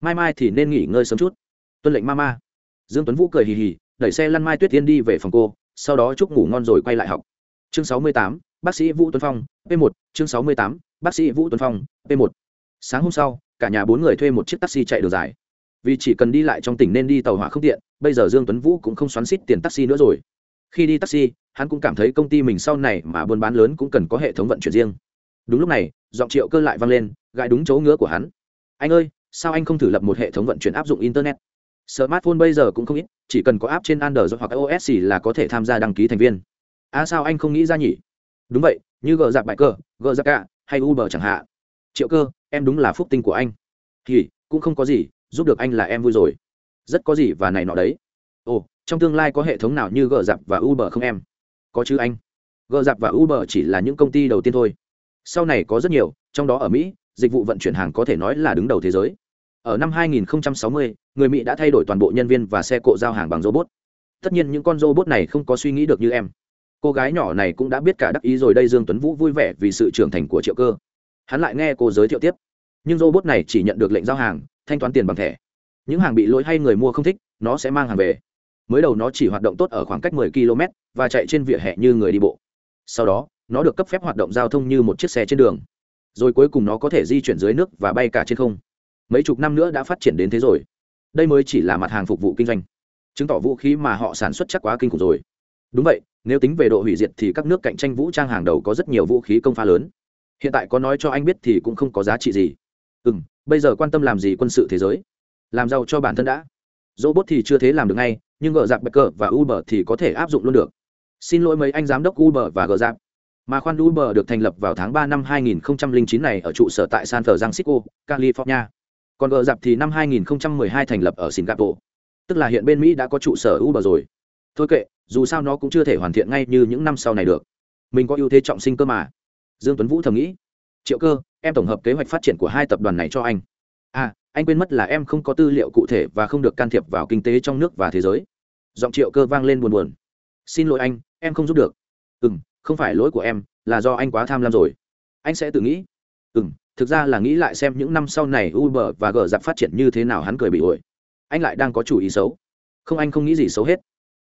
A: Mai mai thì nên nghỉ ngơi sớm chút. Tuân lệnh ma ma dương tuấn vũ cười hì hì đẩy xe lăn mai tuyết tiên đi về phòng cô sau đó chúc ngủ ngon rồi quay lại học. Chương 68, bác sĩ vũ tuấn phong p 1 chương 68, bác sĩ vũ tuấn phong p 1 sáng hôm sau cả nhà bốn người thuê một chiếc taxi chạy đường dài. Vì chỉ cần đi lại trong tỉnh nên đi tàu hỏa không tiện bây giờ dương tuấn vũ cũng không xoắn xít tiền taxi nữa rồi. Khi đi taxi hắn cũng cảm thấy công ty mình sau này mà buôn bán lớn cũng cần có hệ thống vận chuyển riêng. Đúng lúc này giọng triệu cơ lại vang lên gãi đúng chỗ ngứa của hắn anh ơi, sao anh không thử lập một hệ thống vận chuyển áp dụng internet? Smartphone bây giờ cũng không ít, chỉ cần có app trên android hoặc ios là có thể tham gia đăng ký thành viên. À sao anh không nghĩ ra nhỉ? Đúng vậy, như gờ dạp bài cơ gờ dạp cả, hay uber chẳng hạn. Triệu cơ, em đúng là phúc tinh của anh. Thì, cũng không có gì, giúp được anh là em vui rồi. Rất có gì và này nọ đấy. Ồ, trong tương lai có hệ thống nào như gờ dạp và uber không em? Có chứ anh. Gờ dạp và uber chỉ là những công ty đầu tiên thôi. Sau này có rất nhiều, trong đó ở mỹ dịch vụ vận chuyển hàng có thể nói là đứng đầu thế giới. Ở năm 2060, người mỹ đã thay đổi toàn bộ nhân viên và xe cộ giao hàng bằng robot. Tất nhiên những con robot này không có suy nghĩ được như em. Cô gái nhỏ này cũng đã biết cả đắc ý rồi đây dương tuấn vũ vui vẻ vì sự trưởng thành của triệu cơ. Hắn lại nghe cô giới thiệu tiếp. Nhưng robot này chỉ nhận được lệnh giao hàng thanh toán tiền bằng thẻ. Những hàng bị lỗi hay người mua không thích nó sẽ mang hàng về. Mới đầu nó chỉ hoạt động tốt ở khoảng cách 10 km và chạy trên vỉa hè như người đi bộ. Sau đó nó được cấp phép hoạt động giao thông như một chiếc xe trên đường rồi cuối cùng nó có thể di chuyển dưới nước và bay cả trên không. Mấy chục năm nữa đã phát triển đến thế rồi. Đây mới chỉ là mặt hàng phục vụ kinh doanh. Chứng tỏ vũ khí mà họ sản xuất chắc quá kinh khủng rồi. Đúng vậy, nếu tính về độ hủy diệt thì các nước cạnh tranh vũ trang hàng đầu có rất nhiều vũ khí công pha lớn. Hiện tại có nói cho anh biết thì cũng không có giá trị gì. Ừ m bây giờ quan tâm làm gì quân sự thế giới? Làm giàu cho bản thân đã. Robot thì chưa thế làm được ngay, nhưng gờ giặc cờ và uber thì có thể áp dụng luôn được. Xin lỗi mấy anh giám đốc uber và gờ giặc mà khoan uber được thành lập vào tháng ba năm 2009 này ở trụ sở tại san francisco, california. Còn gờ dạp thì năm 2012 thành lập ở singapore. Tức là hiện bên mỹ đã có trụ sở uber rồi. Thôi kệ, dù sao nó cũng chưa thể hoàn thiện ngay như những năm sau này được. Mình có ưu thế trọng sinh cơ mà. Dương tuấn vũ thầm nghĩ. Triệu cơ, em tổng hợp kế hoạch phát triển của hai tập đoàn này cho anh. À anh quên mất là em không có tư liệu cụ thể và không được can thiệp vào kinh tế trong nước và thế giới. Giọng triệu cơ vang lên buồn buồn. Xin lỗi anh, em không giúp được. Ừ m không phải lỗi của em, là do anh quá tham lam rồi. Anh sẽ tự nghĩ. Ừ m thực ra là nghĩ lại xem những năm sau này uber và g giặc phát triển như thế nào hắn cười bị ổi. Anh lại đang có chủ ý xấu. Không, anh không nghĩ gì xấu hết.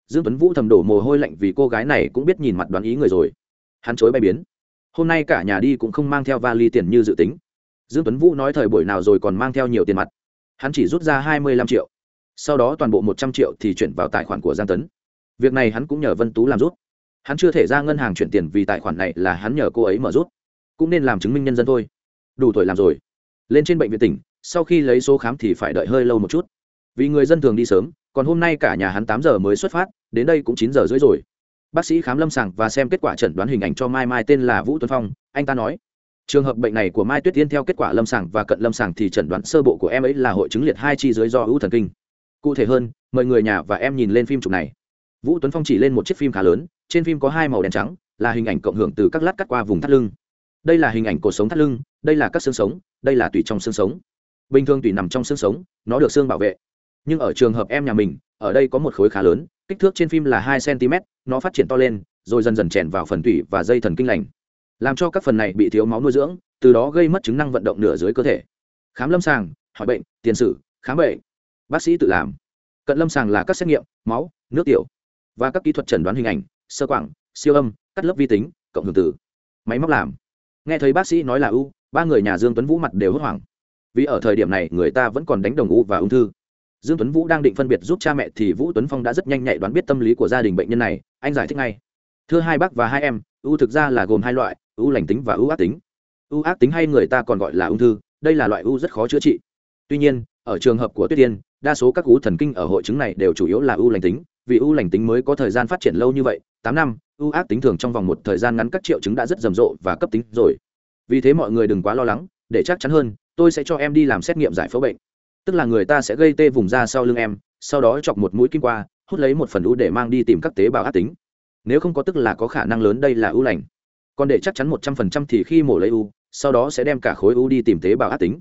A: Dương tuấn vũ thầm đổ mồ hôi lạnh vì cô gái này cũng biết nhìn mặt đoán ý người rồi. Hắn chối bay biến. Hôm nay cả nhà đi cũng không mang theo vali tiền như dự tính. Dương tuấn vũ nói thời buổi nào rồi còn mang theo nhiều tiền mặt. Hắn chỉ rút ra hai mươi lăm triệu. Sau đó toàn bộ một trăm triệu thì chuyển vào tài khoản của giang tấn. Việc này hắn cũng nhờ vân tú làm rút hắn chưa thể ra ngân hàng chuyển tiền vì tài khoản này là hắn nhờ cô ấy mở rút. Cũng nên làm chứng minh nhân dân thôi. Đủ tuổi làm rồi. Lên trên bệnh viện tỉnh, sau khi lấy số khám thì phải đợi hơi lâu một chút. Vì người dân thường đi sớm, còn hôm nay cả nhà hắn tám giờ mới xuất phát, đến đây cũng chín giờ rưỡi rồi. Bác sĩ khám lâm sàng và xem kết quả chẩn đoán hình ảnh cho mai mai tên là vũ tuấn phong, anh ta nói. Trường hợp bệnh này của mai tuyết tiên theo kết quả lâm sàng và cận lâm sàng thì chẩn đoán sơ bộ của em ấy là hội chứng liệt hai chi dưới do ưu thần kinh. Cụ thể hơn, mời người nhà và em nhìn lên phim chụp này. Vũ tuấn phong chỉ lên một chiếc phim khá lớn trên phim có hai màu đen trắng, là hình ảnh cộng hưởng từ các lát cắt qua vùng thắt lưng. Đây là hình ảnh cột sống thắt lưng, đây là các xương sống, đây là tùy trong xương sống. Bình thường tùy nằm trong xương sống, nó được xương bảo vệ. Nhưng ở trường hợp em nhà mình, ở đây có một khối khá lớn, kích thước trên phim là hai cm nó phát triển to lên, rồi dần dần chèn vào phần tủy và dây thần kinh lành. Làm cho các phần này bị thiếu máu nuôi dưỡng, từ đó gây mất chức năng vận động nửa dưới cơ thể. Khám lâm sàng, hỏi bệnh, tiền sử, khám bệnh. Bác sĩ tự làm. Cận lâm sàng là các xét nghiệm, máu, nước tiểu. Và các kỹ thuật chẩn đoán hình ảnh sơ quảng, siêu âm, cắt lớp vi tính, cộng hưởng tử máy móc làm. Nghe thấy bác sĩ nói là u, ba người nhà dương tuấn vũ mặt đều hốt hoảng. Vì ở thời điểm này, người ta vẫn còn đánh đồng u và ung thư. Dương tuấn vũ đang định phân biệt giúp cha mẹ thì vũ tuấn phong đã rất nhanh nhạy đoán biết tâm lý của gia đình bệnh nhân này, anh giải thích ngay. Thưa hai bác và hai em, u thực ra là gồm hai loại, u lành tính và u ác tính. U ác tính hay người ta còn gọi là ung thư, đây là loại u rất khó chữa trị. Tuy nhiên, ở trường hợp của tuyết tiên, đa số các u thần kinh ở hội chứng này đều chủ yếu là u lành tính vì u lành tính mới có thời gian phát triển lâu như vậy, tám năm u ác tính thường trong vòng một thời gian ngắn các triệu chứng đã rất rầm rộ và cấp tính rồi. Vì thế mọi người đừng quá lo lắng, để chắc chắn hơn, tôi sẽ cho em đi làm xét nghiệm giải phẫu bệnh. Tức là người ta sẽ gây tê vùng da sau lưng em, sau đó chọc một mũi kim qua, hút lấy một phần u để mang đi tìm các tế bào ác tính. Nếu không có tức là có khả năng lớn đây là u lành. Còn để chắc chắn một trăm phần trăm thì khi mổ lấy u sau đó sẽ đem cả khối u đi tìm tế bào ác tính.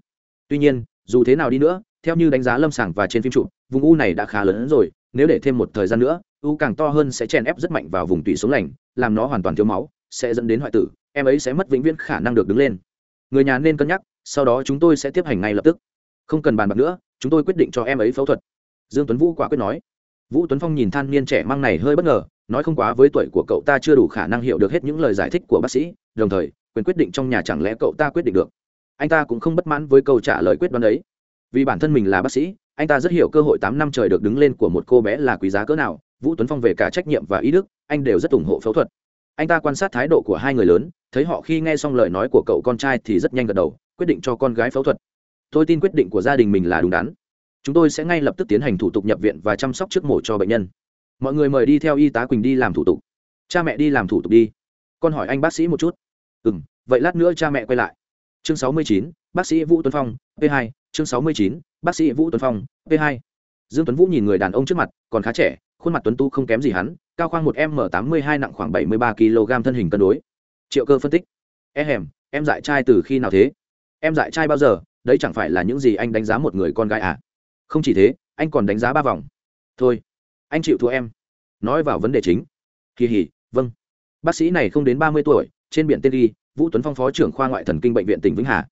A: Tuy nhiên, dù thế nào đi nữa, theo như đánh giá lâm sàng và trên phim chụp, vùng u này đã khá lớn rồi nếu để thêm một thời gian nữa, u càng to hơn sẽ chèn ép rất mạnh vào vùng tủy sống lành, làm nó hoàn toàn thiếu máu, sẽ dẫn đến hoại tử, em ấy sẽ mất vĩnh viễn khả năng được đứng lên. Người nhà nên cân nhắc, sau đó chúng tôi sẽ tiếp hành ngay lập tức. Không cần bàn bạc nữa, chúng tôi quyết định cho em ấy phẫu thuật. Dương tuấn vũ quả quyết nói. Vũ tuấn phong nhìn than niên trẻ mang này hơi bất ngờ, nói không quá với tuổi của cậu ta chưa đủ khả năng hiểu được hết những lời giải thích của bác sĩ, đồng thời, quyền quyết định trong nhà chẳng lẽ cậu ta quyết định được. Anh ta cũng không bất mãn với câu trả lời quyết đoán ấy. Vì bản thân mình là bác sĩ anh ta rất hiểu cơ hội tám năm trời được đứng lên của một cô bé là quý giá cỡ nào, vũ tuấn phong về cả trách nhiệm và ý đức, anh đều rất ủng hộ phẫu thuật. Anh ta quan sát thái độ của hai người lớn, thấy họ khi nghe xong lời nói của cậu con trai thì rất nhanh gật đầu, quyết định cho con gái phẫu thuật. Tôi tin quyết định của gia đình mình là đúng đắn. Chúng tôi sẽ ngay lập tức tiến hành thủ tục nhập viện và chăm sóc trước mổ cho bệnh nhân. Mọi người mời đi theo y tá quỳnh đi làm thủ tục. Cha mẹ đi làm thủ tục đi. Con hỏi anh bác sĩ một chút. Ừ m vậy lát nữa cha mẹ quay lại. Chương sáu mươi chín, bác sĩ vũ tuấn phong, p hai, chương sáu mươi chín bác sĩ vũ tuấn phong, p hai. Dương tuấn vũ nhìn người đàn ông trước mặt, còn khá trẻ, khuôn mặt tuấn tu không kém gì hắn, cao khoang một m tám mươi hai nặng khoảng bảy mươi ba kg thân hình cân đối. Triệu cơ phân tích. E hèm em dại trai từ khi nào thế? Em dại trai bao giờ? Đấy chẳng phải là những gì anh đánh giá một người con gái à? Không chỉ thế, anh còn đánh giá ba vòng. Thôi, anh chịu thua em. Nói vào vấn đề chính. Kỳ hỉ vâng. Bác sĩ này không đến ba mươi tuổi, trên biển tên ghi, vũ tuấn phong phó trưởng khoa ngoại thần kinh bệnh viện tỉnh vĩnh hà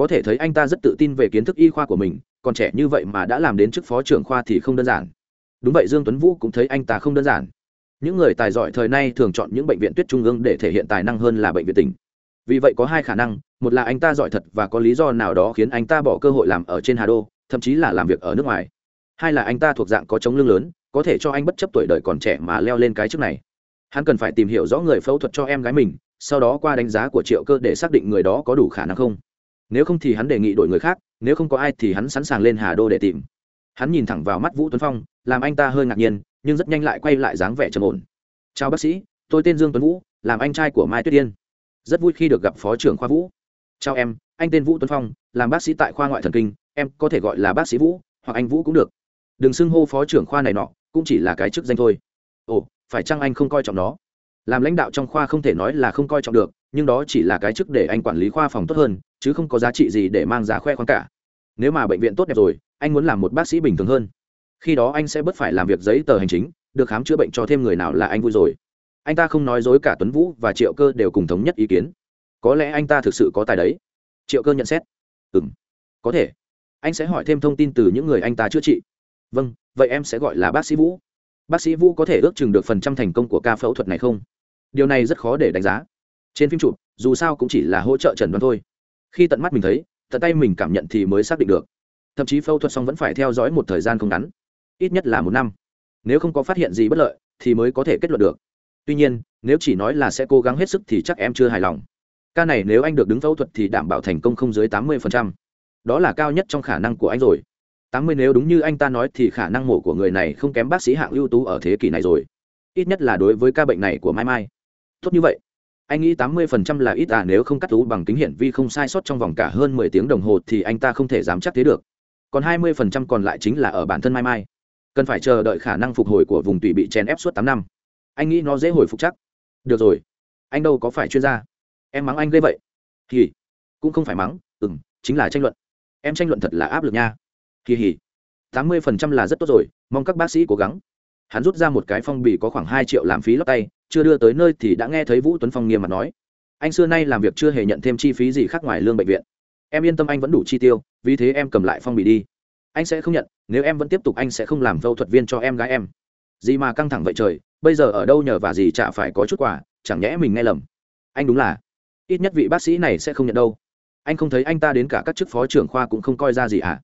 A: có thể thấy anh ta rất tự tin về kiến thức y khoa của mình, còn trẻ như vậy mà đã làm đến chức phó trưởng khoa thì không đơn giản. Đúng vậy dương tuấn vũ cũng thấy anh ta không đơn giản. Những người tài giỏi thời nay thường chọn những bệnh viện tuyết trung ương để thể hiện tài năng hơn là bệnh viện tỉnh. Vì vậy có hai khả năng, một là anh ta giỏi thật và có lý do nào đó khiến anh ta bỏ cơ hội làm ở trên hà đô, thậm chí là làm việc ở nước ngoài. Hai là anh ta thuộc dạng có chống lưng lớn, có thể cho anh bất chấp tuổi đời còn trẻ mà leo lên cái chức này. Hắn cần phải tìm hiểu rõ người phẫu thuật cho em gái mình, sau đó qua đánh giá của triệu cơ để xác định người đó có đủ khả năng không nếu không thì hắn đề nghị đổi người khác, nếu không có ai thì hắn sẵn sàng lên hà đô để tìm. Hắn nhìn thẳng vào mắt vũ tuấn phong, làm anh ta hơi ngạc nhiên, nhưng rất nhanh lại quay lại dáng vẻ trầm ổn. Chào bác sĩ, tôi tên dương tuấn vũ, làm anh trai của mai tuyết yên. Rất vui khi được gặp phó trưởng khoa vũ. Chào em, anh tên vũ tuấn phong, làm bác sĩ tại khoa ngoại thần kinh, em có thể gọi là bác sĩ vũ, hoặc anh vũ cũng được. Đừng xưng hô phó trưởng khoa này nọ, cũng chỉ là cái chức danh thôi. Ồ, phải chăng anh không coi trọng nó? Làm lãnh đạo trong khoa không thể nói là không coi trọng được, nhưng đó chỉ là cái chức để anh quản lý khoa phòng tốt hơn chứ không có giá trị gì để mang giá khoe khoang cả. Nếu mà bệnh viện tốt đẹp rồi, anh muốn làm một bác sĩ bình thường hơn. Khi đó anh sẽ bớt phải làm việc giấy tờ hành chính, được khám chữa bệnh cho thêm người nào là anh vui rồi. Anh ta không nói dối cả tuấn vũ và triệu cơ đều cùng thống nhất ý kiến. Có lẽ anh ta thực sự có tài đấy. Triệu cơ nhận xét. Ừ m có thể. Anh sẽ hỏi thêm thông tin từ những người anh ta chữa trị. Vâng vậy em sẽ gọi là bác sĩ vũ. Bác sĩ vũ có thể ước chừng được phần trăm thành công của ca phẫu thuật này không? Điều này rất khó để đánh giá. Trên phim chụp, dù sao cũng chỉ là hỗ trợ trần đoán thôi khi tận mắt mình thấy, tận tay mình cảm nhận thì mới xác định được. Thậm chí phẫu thuật xong vẫn phải theo dõi một thời gian không ngắn, ít nhất là một năm. Nếu không có phát hiện gì bất lợi, thì mới có thể kết luận được. Tuy nhiên, nếu chỉ nói là sẽ cố gắng hết sức thì chắc em chưa hài lòng. Ca này nếu anh được đứng phẫu thuật thì đảm bảo thành công không dưới tám mươi đó là cao nhất trong khả năng của anh rồi. Tám mươi nếu đúng như anh ta nói thì khả năng mổ của người này không kém bác sĩ hạng ưu tú ở thế kỷ này rồi. Ít nhất là đối với ca bệnh này của mai mai. Tốt như vậy anh nghĩ tám mươi phần trăm là ít à nếu không cắt tú bằng kính hiển vi không sai sót trong vòng cả hơn mười tiếng đồng hồ thì anh ta không thể dám chắc thế được. Còn hai mươi phần trăm còn lại chính là ở bản thân mai mai. Cần phải chờ đợi khả năng phục hồi của vùng tụy bị chèn ép suốt tám năm. Anh nghĩ nó dễ hồi phục chắc. Được rồi. Anh đâu có phải chuyên gia. Em mắng anh ghê vậy. Thì cũng không phải mắng. Ừ m chính là tranh luận. Em tranh luận thật là áp lực nha. Kỳ hỉ tám mươi phần trăm là rất tốt rồi. Mong các bác sĩ cố gắng hắn rút ra một cái phong bì có khoảng hai triệu làm phí lót tay, chưa đưa tới nơi thì đã nghe thấy vũ tuấn phong nghiêm mặt nói. Anh xưa nay làm việc chưa hề nhận thêm chi phí gì khác ngoài lương bệnh viện. Em yên tâm anh vẫn đủ chi tiêu, vì thế em cầm lại phong bì đi. Anh sẽ không nhận, nếu em vẫn tiếp tục anh sẽ không làm phẫu thuật viên cho em gái em. Gì mà căng thẳng vậy trời, bây giờ ở đâu nhờ và gì chả phải có chút quà, chẳng nhẽ mình nghe lầm. Anh đúng là, ít nhất vị bác sĩ này sẽ không nhận đâu. Anh không thấy anh ta đến cả các chức phó trưởng khoa cũng không coi ra gì à?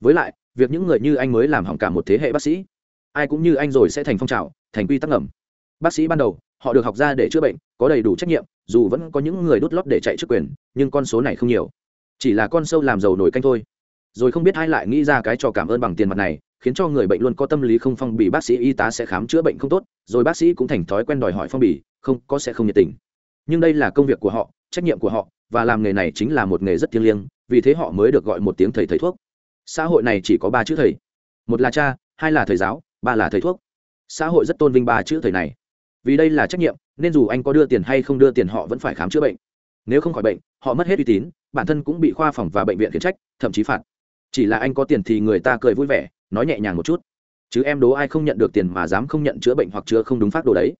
A: Với lại, việc những người như anh mới làm hỏng cả một thế hệ bác sĩ ai cũng như anh rồi sẽ thành phong trào, thành quy tắc ngầm. Bác sĩ ban đầu, họ được học ra để chữa bệnh, có đầy đủ trách nhiệm, dù vẫn có những người đút lót để chạy chức quyền, nhưng con số này không nhiều. Chỉ là con sâu làm giàu nổi canh thôi. Rồi không biết ai lại nghĩ ra cái trò cảm ơn bằng tiền mặt này, khiến cho người bệnh luôn có tâm lý không phong bì, bác sĩ y tá sẽ khám chữa bệnh không tốt, rồi bác sĩ cũng thành thói quen đòi hỏi phong bì, không, có sẽ không nhiệt tình. Nhưng đây là công việc của họ, trách nhiệm của họ, và làm nghề này chính là một nghề rất thiêng liêng, vì thế họ mới được gọi một tiếng thầy thầy thuốc. Xã hội này chỉ có ba chữ thầy. Một là cha, hai là thầy giáo ba là thầy thuốc. Xã hội rất tôn vinh ba chữ thầy này. Vì đây là trách nhiệm, nên dù anh có đưa tiền hay không đưa tiền họ vẫn phải khám chữa bệnh. Nếu không khỏi bệnh, họ mất hết uy tín, bản thân cũng bị khoa phòng và bệnh viện khiển trách, thậm chí phạt. Chỉ là anh có tiền thì người ta cười vui vẻ, nói nhẹ nhàng một chút. Chứ em đố ai không nhận được tiền mà dám không nhận chữa bệnh hoặc chữa không đúng phát đồ đấy.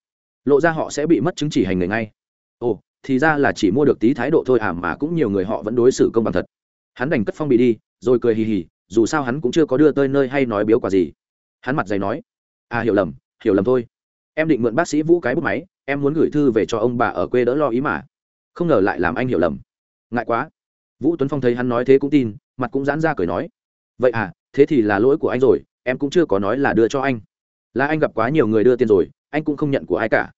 A: Lộ ra họ sẽ bị mất chứng chỉ hành nghề ngay. Ồ, thì ra là chỉ mua được tí thái độ thôi à mà cũng nhiều người họ vẫn đối xử công bằng thật. Hắn đành cất phong bì đi, rồi cười hì hì, dù sao hắn cũng chưa có đưa tới nơi hay nói biếu quả gì hắn mặt dày nói à hiểu lầm hiểu lầm thôi. Em định mượn bác sĩ vũ cái bút máy, em muốn gửi thư về cho ông bà ở quê đỡ lo ý mà. Không ngờ lại làm anh hiểu lầm. Ngại quá. Vũ tuấn phong thấy hắn nói thế cũng tin, mặt cũng giãn ra cười nói, vậy à thế thì là lỗi của anh rồi, em cũng chưa có nói là đưa cho anh. Là anh gặp quá nhiều người đưa tiền rồi, anh cũng không nhận của ai cả.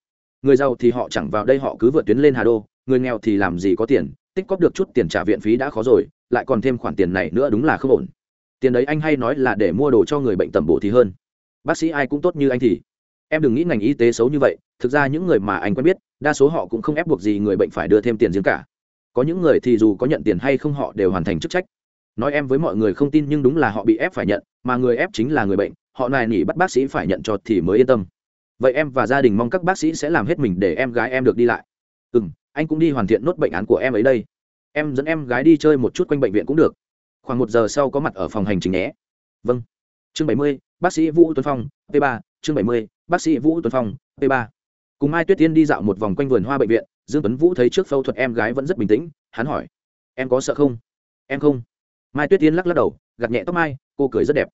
A: Người giàu thì họ chẳng vào đây họ cứ vượt tuyến lên hà đô, người nghèo thì làm gì có tiền, tích cóp được chút tiền trả viện phí đã khó rồi, lại còn thêm khoản tiền này nữa đúng là không ổn tiền đấy anh hay nói là để mua đồ cho người bệnh tầm bổ thì hơn. Bác sĩ ai cũng tốt như anh thì. Em đừng nghĩ ngành y tế xấu như vậy, thực ra những người mà anh quen biết, đa số họ cũng không ép buộc gì người bệnh phải đưa thêm tiền riêng cả. Có những người thì dù có nhận tiền hay không họ đều hoàn thành chức trách. Nói em với mọi người không tin nhưng đúng là họ bị ép phải nhận, mà người ép chính là người bệnh, họ này nỉ bắt bác sĩ phải nhận cho thì mới yên tâm. Vậy em và gia đình mong các bác sĩ sẽ làm hết mình để em gái em được đi lại. Ừ m anh cũng đi hoàn thiện nốt bệnh án của em ấy đây. Em dẫn em gái đi chơi một chút quanh bệnh viện cũng được khoảng một giờ sau có mặt ở phòng hành chính nhé. Vâng. Chương bảy mươi, bác sĩ vũ tuấn phong, p ba. Chương bảy mươi, bác sĩ vũ tuấn phong, p ba. Cùng mai tuyết tiên đi dạo một vòng quanh vườn hoa bệnh viện, dương tuấn vũ thấy trước phẫu thuật em gái vẫn rất bình tĩnh, hắn hỏi, em có sợ không? Em không. Mai tuyết tiên lắc lắc đầu, gạt nhẹ tóc mai, cô cười rất đẹp.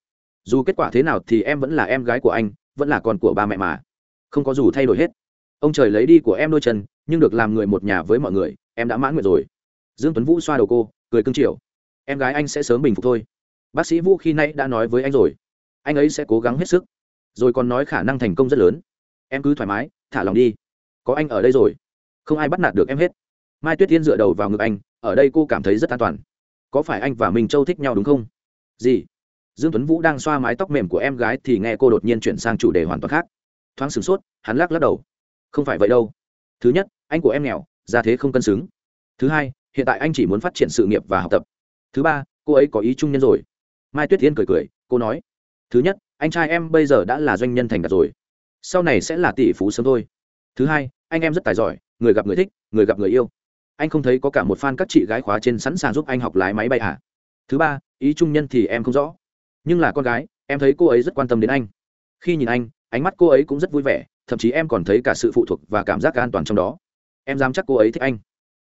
A: Dù kết quả thế nào thì em vẫn là em gái của anh, vẫn là con của ba mẹ mà. Không có dù thay đổi hết. Ông trời lấy đi của em đôi chân, nhưng được làm người một nhà với mọi người, em đã mãn nguyện rồi. Dương tuấn vũ xoa đầu cô, cười cưng chiều em gái anh sẽ sớm bình phục thôi. Bác sĩ vũ khi nay đã nói với anh rồi. Anh ấy sẽ cố gắng hết sức. Rồi còn nói khả năng thành công rất lớn. Em cứ thoải mái, thả lòng đi. Có anh ở đây rồi. Không ai bắt nạt được em hết. Mai tuyết tiên dựa đầu vào ngực anh, ở đây cô cảm thấy rất an toàn. Có phải anh và minh châu thích nhau đúng không? Gì? Dương tuấn vũ đang xoa mái tóc mềm của em gái thì nghe cô đột nhiên chuyển sang chủ đề hoàn toàn khác. Thoáng sửng sốt, hắn lắc lắc đầu. Không phải vậy đâu. Thứ nhất, anh của em nghèo ra thế không cân xứng. Thứ hai, hiện tại anh chỉ muốn phát triển sự nghiệp và học tập thứ ba, cô ấy có ý trung nhân rồi. Mai tuyết tiên cười cười, cô nói, thứ nhất, anh trai em bây giờ đã là doanh nhân thành đạt rồi. Sau này sẽ là tỷ phú sớm thôi. Thứ hai, anh em rất tài giỏi, người gặp người thích, người gặp người yêu. Anh không thấy có cả một fan các chị gái khóa trên sẵn sàng giúp anh học lái máy bay à? Thứ ba, ý trung nhân thì em không rõ. Nhưng là con gái, em thấy cô ấy rất quan tâm đến anh. Khi nhìn anh, ánh mắt cô ấy cũng rất vui vẻ, thậm chí em còn thấy cả sự phụ thuộc và cảm giác an toàn trong đó. Em dám chắc cô ấy thích anh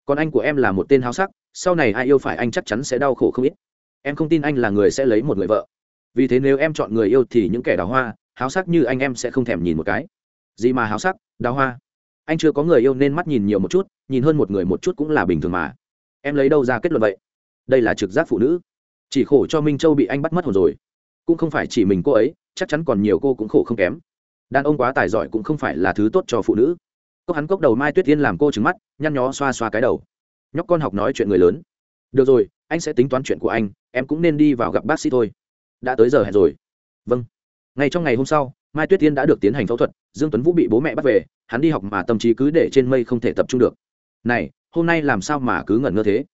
A: còn anh của em là một tên háo sắc, sau này ai yêu phải anh chắc chắn sẽ đau khổ không ít. Em không tin anh là người sẽ lấy một người vợ. Vì thế nếu em chọn người yêu thì những kẻ đào hoa, háo sắc như anh em sẽ không thèm nhìn một cái. Gì mà háo sắc, đào hoa? Anh chưa có người yêu nên mắt nhìn nhiều một chút, nhìn hơn một người một chút cũng là bình thường mà. Em lấy đâu ra kết luận vậy? Đây là trực giác phụ nữ. Chỉ khổ cho minh châu bị anh bắt mất hồn rồi. Cũng không phải chỉ mình cô ấy, chắc chắn còn nhiều cô cũng khổ không kém. Đàn ông quá tài giỏi cũng không phải là thứ tốt cho phụ nữ cốc hắn cốc đầu mai tuyết tiên làm cô trứng mắt, nhăn nhó xoa xoa cái đầu. Nhóc con học nói chuyện người lớn. Được rồi, anh sẽ tính toán chuyện của anh, em cũng nên đi vào gặp bác sĩ thôi. Đã tới giờ hẹn rồi. Vâng. Ngay trong ngày hôm sau, mai tuyết tiên đã được tiến hành phẫu thuật, dương tuấn vũ bị bố mẹ bắt về, hắn đi học mà tâm trí cứ để trên mây không thể tập trung được. Này, hôm nay làm sao mà cứ ngẩn ngơ thế?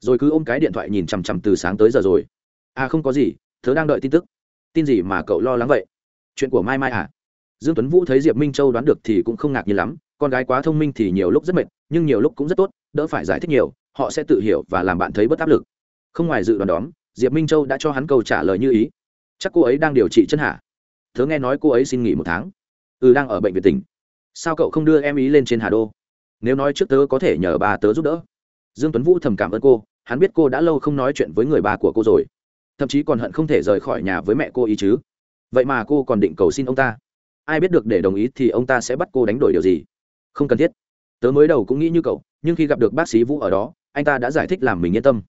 A: Rồi cứ ôm cái điện thoại nhìn chằm chằm từ sáng tới giờ rồi. À không có gì tớ đang đợi tin tức. Tin gì mà cậu lo lắng vậy? Chuyện của mai mai à? Dương tuấn vũ thấy diệp minh châu đoán được thì cũng không ngạc nhiên lắm con gái quá thông minh thì nhiều lúc rất mệt, nhưng nhiều lúc cũng rất tốt, đỡ phải giải thích nhiều, họ sẽ tự hiểu và làm bạn thấy bất áp lực. Không ngoài dự đoán đó diệp minh châu đã cho hắn câu trả lời như ý. Chắc cô ấy đang điều trị chân hạ tớ nghe nói cô ấy xin nghỉ một tháng. Ừ đang ở bệnh viện tỉnh. Sao cậu không đưa em ý lên trên hà đô? Nếu nói trước tớ có thể nhờ bà tớ giúp đỡ. Dương tuấn vũ thầm cảm ơn cô, hắn biết cô đã lâu không nói chuyện với người bà của cô rồi. Thậm chí còn hận không thể rời khỏi nhà với mẹ cô ý chứ. Vậy mà cô còn định cầu xin ông ta. Ai biết được để đồng ý thì ông ta sẽ bắt cô đánh đổi điều gì không cần thiết. Tớ mới đầu cũng nghĩ như cậu, nhưng khi gặp được bác sĩ vũ ở đó, anh ta đã giải thích làm mình yên tâm.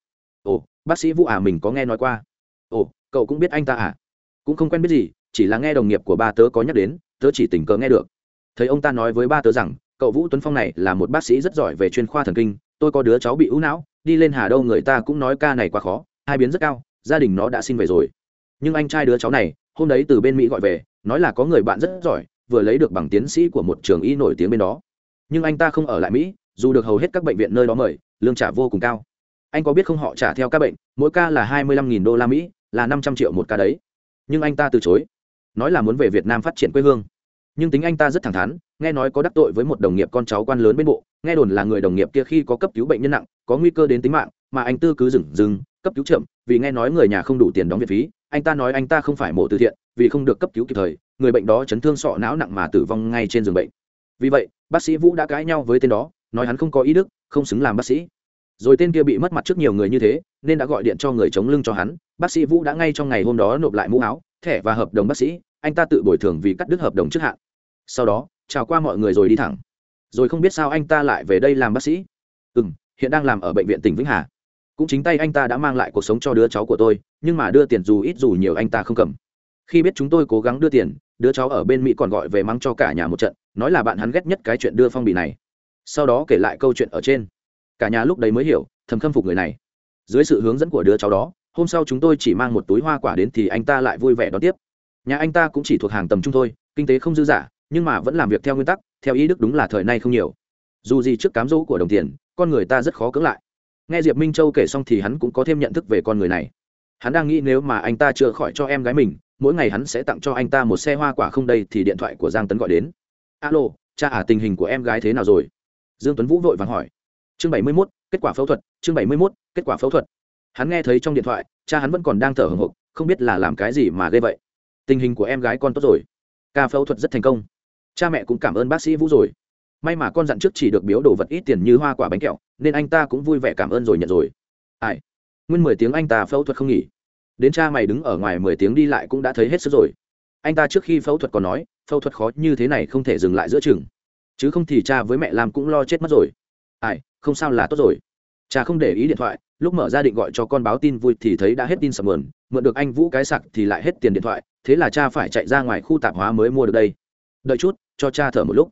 A: Ồ, bác sĩ vũ à mình có nghe nói qua. Ồ, cậu cũng biết anh ta à? Cũng không quen biết gì, chỉ là nghe đồng nghiệp của ba tớ có nhắc đến, tớ chỉ tình cờ nghe được. Thấy ông ta nói với ba tớ rằng, cậu vũ tuấn phong này là một bác sĩ rất giỏi về chuyên khoa thần kinh, tôi có đứa cháu bị ưu não, đi lên hà đâu người ta cũng nói ca này quá khó, hai biến rất cao, gia đình nó đã xin về rồi. Nhưng anh trai đứa cháu này, hôm đấy từ bên mỹ gọi về, nói là có người bạn rất giỏi, vừa lấy được bằng tiến sĩ của một trường y nổi tiếng bên đó nhưng anh ta không ở lại mỹ, dù được hầu hết các bệnh viện nơi đó mời, lương trả vô cùng cao. Anh có biết không họ trả theo các bệnh, mỗi ca là hai mươi lăm nghìn đô la mỹ, là năm trăm triệu một ca đấy. Nhưng anh ta từ chối. Nói là muốn về việt nam phát triển quê hương. Nhưng tính anh ta rất thẳng thắn, nghe nói có đắc tội với một đồng nghiệp con cháu quan lớn bên bộ, nghe đồn là người đồng nghiệp kia khi có cấp cứu bệnh nhân nặng, có nguy cơ đến tính mạng, mà anh tư cứ dừng dừng, cấp cứu chậm, vì nghe nói người nhà không đủ tiền đóng viện phí, anh ta nói anh ta không phải mổ từ thiện, vì không được cấp cứu kịp thời, người bệnh đó chấn thương sọ não nặng mà tử vong ngay trên giường bệnh. Vì vậy bác sĩ vũ đã cãi nhau với tên đó, nói hắn không có ý đức, không xứng làm bác sĩ. Rồi tên kia bị mất mặt trước nhiều người như thế, nên đã gọi điện cho người chống lưng cho hắn. Bác sĩ vũ đã ngay trong ngày hôm đó nộp lại mũ áo, thẻ và hợp đồng bác sĩ. Anh ta tự bồi thường vì cắt đứt hợp đồng trước hạn. Sau đó, chào qua mọi người rồi đi thẳng. Rồi không biết sao anh ta lại về đây làm bác sĩ. Ừ m hiện đang làm ở bệnh viện tỉnh vĩnh hà. Cũng chính tay anh ta đã mang lại cuộc sống cho đứa cháu của tôi, nhưng mà đưa tiền dù ít dù nhiều anh ta không cầm. Khi biết chúng tôi cố gắng đưa tiền đứa cháu ở bên mỹ còn gọi về mắng cho cả nhà một trận, nói là bạn hắn ghét nhất cái chuyện đưa phong bì này. Sau đó kể lại câu chuyện ở trên. Cả nhà lúc đấy mới hiểu, thầm khâm phục người này. Dưới sự hướng dẫn của đứa cháu đó, hôm sau chúng tôi chỉ mang một túi hoa quả đến thì anh ta lại vui vẻ đón tiếp. Nhà anh ta cũng chỉ thuộc hàng tầm trung thôi, kinh tế không dư giả nhưng mà vẫn làm việc theo nguyên tắc, theo ý đức đúng là thời nay không nhiều. Dù gì trước cám dỗ của đồng tiền, con người ta rất khó cưỡng lại. Nghe diệp minh châu kể xong thì hắn cũng có thêm nhận thức về con người này. Hắn đang nghĩ nếu mà anh ta chữa khỏi cho em gái mình mỗi ngày hắn sẽ tặng cho anh ta một xe hoa quả không đây thì điện thoại của giang tấn gọi đến. Alo cha à tình hình của em gái thế nào rồi? Dương tuấn vũ vội vàng hỏi. Chương bảy mươi 71, kết quả phẫu thuật chương bảy mươi 71, kết quả phẫu thuật. Hắn nghe thấy trong điện thoại cha hắn vẫn còn đang thở hồng hộc không biết là làm cái gì mà ghê vậy. Tình hình của em gái con tốt rồi. Ca phẫu thuật rất thành công. Cha mẹ cũng cảm ơn bác sĩ vũ rồi. May mà con dặn trước chỉ được biếu đồ vật ít tiền như hoa quả bánh kẹo nên anh ta cũng vui vẻ cảm ơn rồi nhận rồi. Ai? Nguyên mười tiếng anh ta phẫu thuật không nghỉ đến cha mày đứng ở ngoài mười tiếng đi lại cũng đã thấy hết sức rồi. Anh ta trước khi phẫu thuật còn nói, phẫu thuật khó như thế này không thể dừng lại giữa chừng. Chứ không thì cha với mẹ làm cũng lo chết mất rồi. Ai, không sao là tốt rồi. Cha không để ý điện thoại, lúc mở ra định gọi cho con báo tin vui thì thấy đã hết tin sập mượn mượn được anh vũ cái sặc thì lại hết tiền điện thoại, thế là cha phải chạy ra ngoài khu tạp hóa mới mua được đây. Đợi chút, cho cha thở một lúc.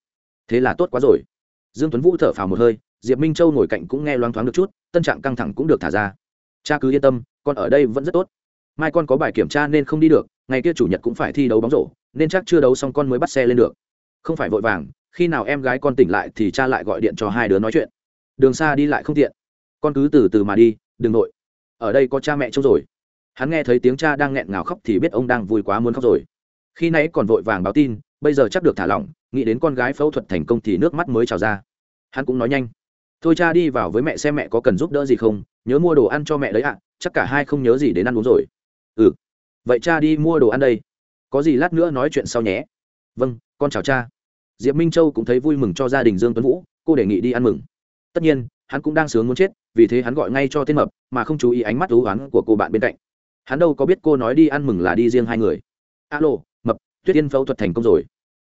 A: Thế là tốt quá rồi. Dương tuấn vũ thở phào một hơi, diệp minh châu ngồi cạnh cũng nghe loáng thoáng được chút, tâm trạng căng thẳng cũng được thả ra. Cha cứ yên tâm, con ở đây vẫn rất tốt mai con có bài kiểm tra nên không đi được, ngày kia chủ nhật cũng phải thi đấu bóng rổ, nên chắc chưa đấu xong con mới bắt xe lên được. Không phải vội vàng, khi nào em gái con tỉnh lại thì cha lại gọi điện cho hai đứa nói chuyện. Đường xa đi lại không tiện. Con cứ từ từ mà đi, đừng nội. Ở đây có cha mẹ trông rồi. Hắn nghe thấy tiếng cha đang nghẹn ngào khóc thì biết ông đang vui quá muốn khóc rồi. Khi nãy còn vội vàng báo tin, bây giờ chắc được thả lỏng, nghĩ đến con gái phẫu thuật thành công thì nước mắt mới trào ra. Hắn cũng nói nhanh. Thôi cha đi vào với mẹ xem mẹ có cần giúp đỡ gì không, nhớ mua đồ ăn cho mẹ đấy ạ, chắc cả hai không nhớ gì đến ăn uống rồi ừ. Vậy cha đi mua đồ ăn đây. Có gì lát nữa nói chuyện sau nhé. Vâng con chào cha. Diệp minh châu cũng thấy vui mừng cho gia đình dương tuấn vũ, cô đề nghị đi ăn mừng. Tất nhiên, hắn cũng đang sướng muốn chết, vì thế hắn gọi ngay cho tên mập, mà không chú ý ánh mắt thú oán của cô bạn bên cạnh. Hắn đâu có biết cô nói đi ăn mừng là đi riêng hai người. Alo, mập, tuyết tiên phẫu thuật thành công rồi.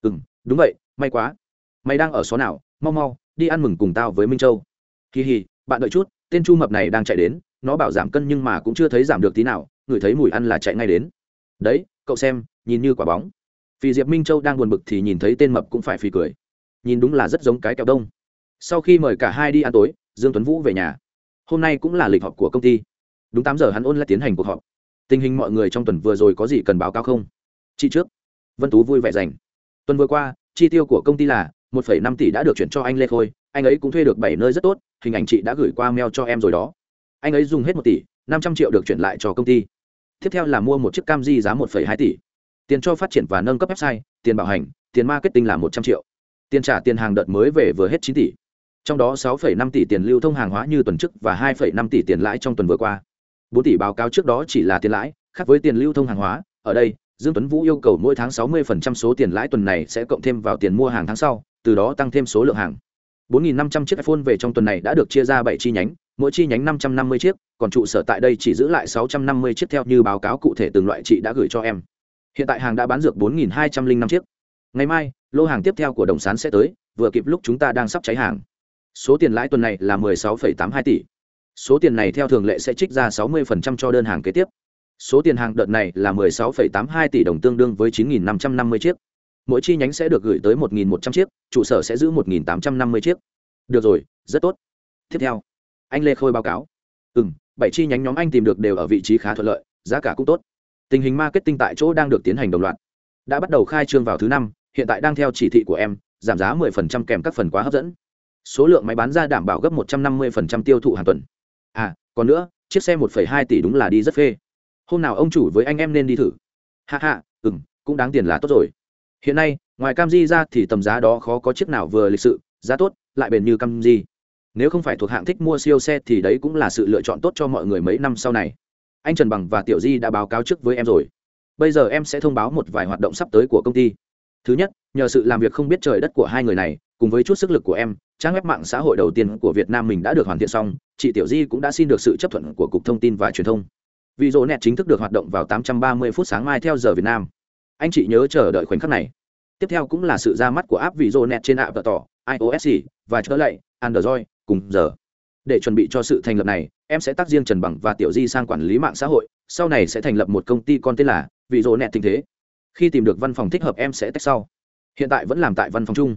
A: Ừ m đúng vậy, may quá. Mày đang ở xó nào? Mau mau, đi ăn mừng cùng tao với minh châu. Kỳ hì, bạn đợi chút, tên chu mập này đang chạy đến, nó bảo giảm cân nhưng mà cũng chưa thấy giảm được tí nào ngửi thấy mùi ăn là chạy ngay đến. Đấy, cậu xem, nhìn như quả bóng. Vì diệp minh châu đang buồn bực thì nhìn thấy tên mập cũng phải phì cười. Nhìn đúng là rất giống cái kẹo đông. Sau khi mời cả hai đi ăn tối, dương tuấn vũ về nhà. Hôm nay cũng là lịch họp của công ty. Đúng tám giờ hắn ôn lại tiến hành cuộc họp. Tình hình mọi người trong tuần vừa rồi có gì cần báo cáo không? Chị trước. Vân tú vui vẻ dành. Tuần vừa qua, chi tiêu của công ty là một phẩy năm tỷ đã được chuyển cho anh lê khôi. Anh ấy cũng thuê được bảy nơi rất tốt, hình ảnh chị đã gửi qua mail cho em rồi đó. Anh ấy dùng hết một tỷ, năm trăm triệu được chuyển lại cho công ty tiếp theo là mua một chiếc cam di giá một phẩy hai tỷ. Tiền cho phát triển và nâng cấp website, tiền bảo hành, tiền marketing là một trăm triệu. Tiền trả tiền hàng đợt mới về vừa hết chín tỷ. Trong đó sáu phẩy năm tỷ tiền lưu thông hàng hóa như tuần trước và hai phẩy năm tỷ tiền lãi trong tuần vừa qua. Bốn tỷ báo cáo trước đó chỉ là tiền lãi, khác với tiền lưu thông hàng hóa. Ở đây, dương tuấn vũ yêu cầu mỗi tháng sáu 60% số tiền lãi tuần này sẽ cộng thêm vào tiền mua hàng tháng sau, từ đó tăng thêm số lượng hàng. 4.500 chiếc iphone về trong tuần này đã được chia ra bảy chi nhánh mỗi chi nhánh 550 chiếc còn trụ sở tại đây chỉ giữ lại 650 chiếc theo như báo cáo cụ thể từng loại chị đã gửi cho em. Hiện tại hàng đã bán dược 4.205 chiếc. Ngày mai lô hàng tiếp theo của đồng sán sẽ tới vừa kịp lúc chúng ta đang sắp cháy hàng. Số tiền lãi tuần này là 16,82 tỷ. Số tiền này theo thường lệ sẽ trích ra 60% cho đơn hàng kế tiếp. Số tiền hàng đợt này là 16,82 tỷ đồng tương đương với 9.550 chiếc mỗi chi nhánh sẽ được gửi tới 1.100 chiếc trụ sở sẽ giữ 1.850 chiếc. Được rồi rất tốt. Tiếp theo anh lê khôi báo cáo. Ừ m bảy chi nhánh nhóm anh tìm được đều ở vị trí khá thuận lợi giá cả cũng tốt. Tình hình marketing tại chỗ đang được tiến hành đồng loạt. Đã bắt đầu khai trương vào thứ năm hiện tại đang theo chỉ thị của em giảm giá 10% kèm các phần quá hấp dẫn. Số lượng máy bán ra đảm bảo gấp 150% tiêu thụ hàng tuần. À còn nữa chiếc xe 1,2 tỷ đúng là đi rất phê. Hôm nào ông chủ với anh em nên đi thử. Hạ hạ ừ m cũng đáng tiền là tốt rồi hiện nay, ngoài cam di ra thì tầm giá đó khó có chiếc nào vừa lịch sự, giá tốt, lại bền như cam di. Nếu không phải thuộc hạng thích mua siêu xe thì đấy cũng là sự lựa chọn tốt cho mọi người mấy năm sau này. Anh trần bằng và tiểu di đã báo cáo trước với em rồi. Bây giờ em sẽ thông báo một vài hoạt động sắp tới của công ty. Thứ nhất, nhờ sự làm việc không biết trời đất của hai người này, cùng với chút sức lực của em, trang web mạng xã hội đầu tiên của việt nam mình đã được hoàn thiện xong, chị tiểu di cũng đã xin được sự chấp thuận của cục thông tin và truyền thông. Vì rộ net chính thức được hoạt động vào 830 phút sáng mai theo giờ việt nam anh chị nhớ chờ đợi khoảnh khắc này. Tiếp theo cũng là sự ra mắt của app vị rộ net trên app tỏ ios và trở lại android cùng giờ. Để chuẩn bị cho sự thành lập này, em sẽ tác riêng trần bằng và tiểu di sang quản lý mạng xã hội, sau này sẽ thành lập một công ty con tên là vị rộ net tình thế. Khi tìm được văn phòng thích hợp em sẽ tách sau. Hiện tại vẫn làm tại văn phòng chung.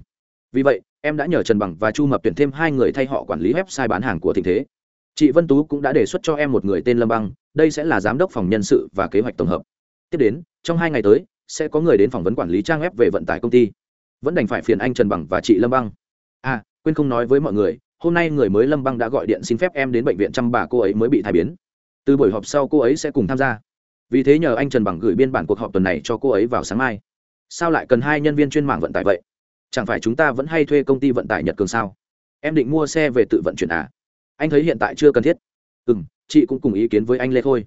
A: Vì vậy, em đã nhờ trần bằng và chu mập tuyển thêm hai người thay họ quản lý website bán hàng của tình thế. Chị vân tú cũng đã đề xuất cho em một người tên lâm băng, đây sẽ là giám đốc phòng nhân sự và kế hoạch tổng hợp. Tiếp đến, trong hai ngày tới sẽ có người đến phỏng vấn quản lý trang web về vận tải công ty. Vẫn đành phải phiền anh trần bằng và chị lâm băng. À quên không nói với mọi người, hôm nay người mới lâm băng đã gọi điện xin phép em đến bệnh viện chăm bà cô ấy mới bị thai biến. Từ buổi họp sau cô ấy sẽ cùng tham gia. Vì thế nhờ anh trần bằng gửi biên bản cuộc họp tuần này cho cô ấy vào sáng mai. Sao lại cần hai nhân viên chuyên mảng vận tải vậy? Chẳng phải chúng ta vẫn hay thuê công ty vận tải nhật cường sao? Em định mua xe về tự vận chuyển à? Anh thấy hiện tại chưa cần thiết. Ừ m chị cũng cùng ý kiến với anh lê thôi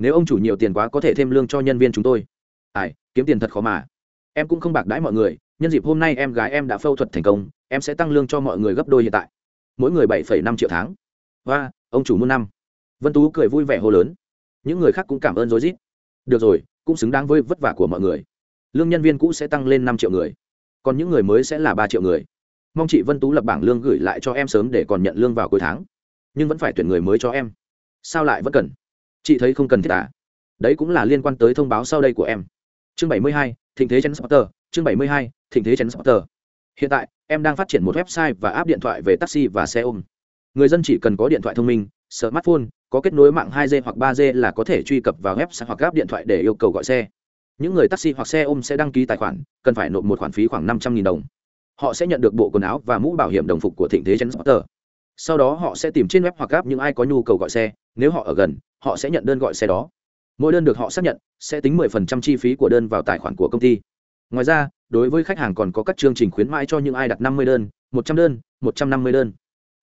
A: nếu ông chủ nhiều tiền quá có thể thêm lương cho nhân viên chúng tôi ai, kiếm tiền thật khó mà. Em cũng không bạc đãi mọi người, nhân dịp hôm nay em gái em đã phẫu thuật thành công, em sẽ tăng lương cho mọi người gấp đôi hiện tại. Mỗi người bảy năm triệu tháng. Và, ông chủ muôn năm. Vân tú cười vui vẻ hô lớn. Những người khác cũng cảm ơn rối rít. Được rồi, cũng xứng đáng với vất vả của mọi người. Lương nhân viên cũ sẽ tăng lên năm triệu người. Còn những người mới sẽ là ba triệu người. Mong chị vân tú lập bảng lương gửi lại cho em sớm để còn nhận lương vào cuối tháng. Nhưng vẫn phải tuyển người mới cho em. Sao lại vẫn cần? Chị thấy không cần thiết à? Đấy cũng là liên quan tới thông báo sau đây của em chương bảy mươi hai, thịnh thế chấn spotter. Chương bảy mươi hai, thịnh thế chấn spotter. Hiện tại, em đang phát triển một website và app điện thoại về taxi và xe ôm. Người dân chỉ cần có điện thoại thông minh, smartphone, có kết nối mạng 2G hoặc 3G là có thể truy cập vào website hoặc app điện thoại để yêu cầu gọi xe. Những người taxi hoặc xe ôm sẽ đăng ký tài khoản, cần phải nộp một khoản phí khoảng năm trăm nghìn đồng. Họ sẽ nhận được bộ quần áo và mũ bảo hiểm đồng phục của thịnh thế chấn transporter sau đó họ sẽ tìm trên web hoặc app những ai có nhu cầu gọi xe. Nếu họ ở gần, họ sẽ nhận đơn gọi xe đó mỗi đơn được họ xác nhận, sẽ tính 10% chi phí của đơn vào tài khoản của công ty. Ngoài ra, đối với khách hàng còn có các chương trình khuyến mãi cho những ai đặt 50 đơn 100 đơn 150 đơn.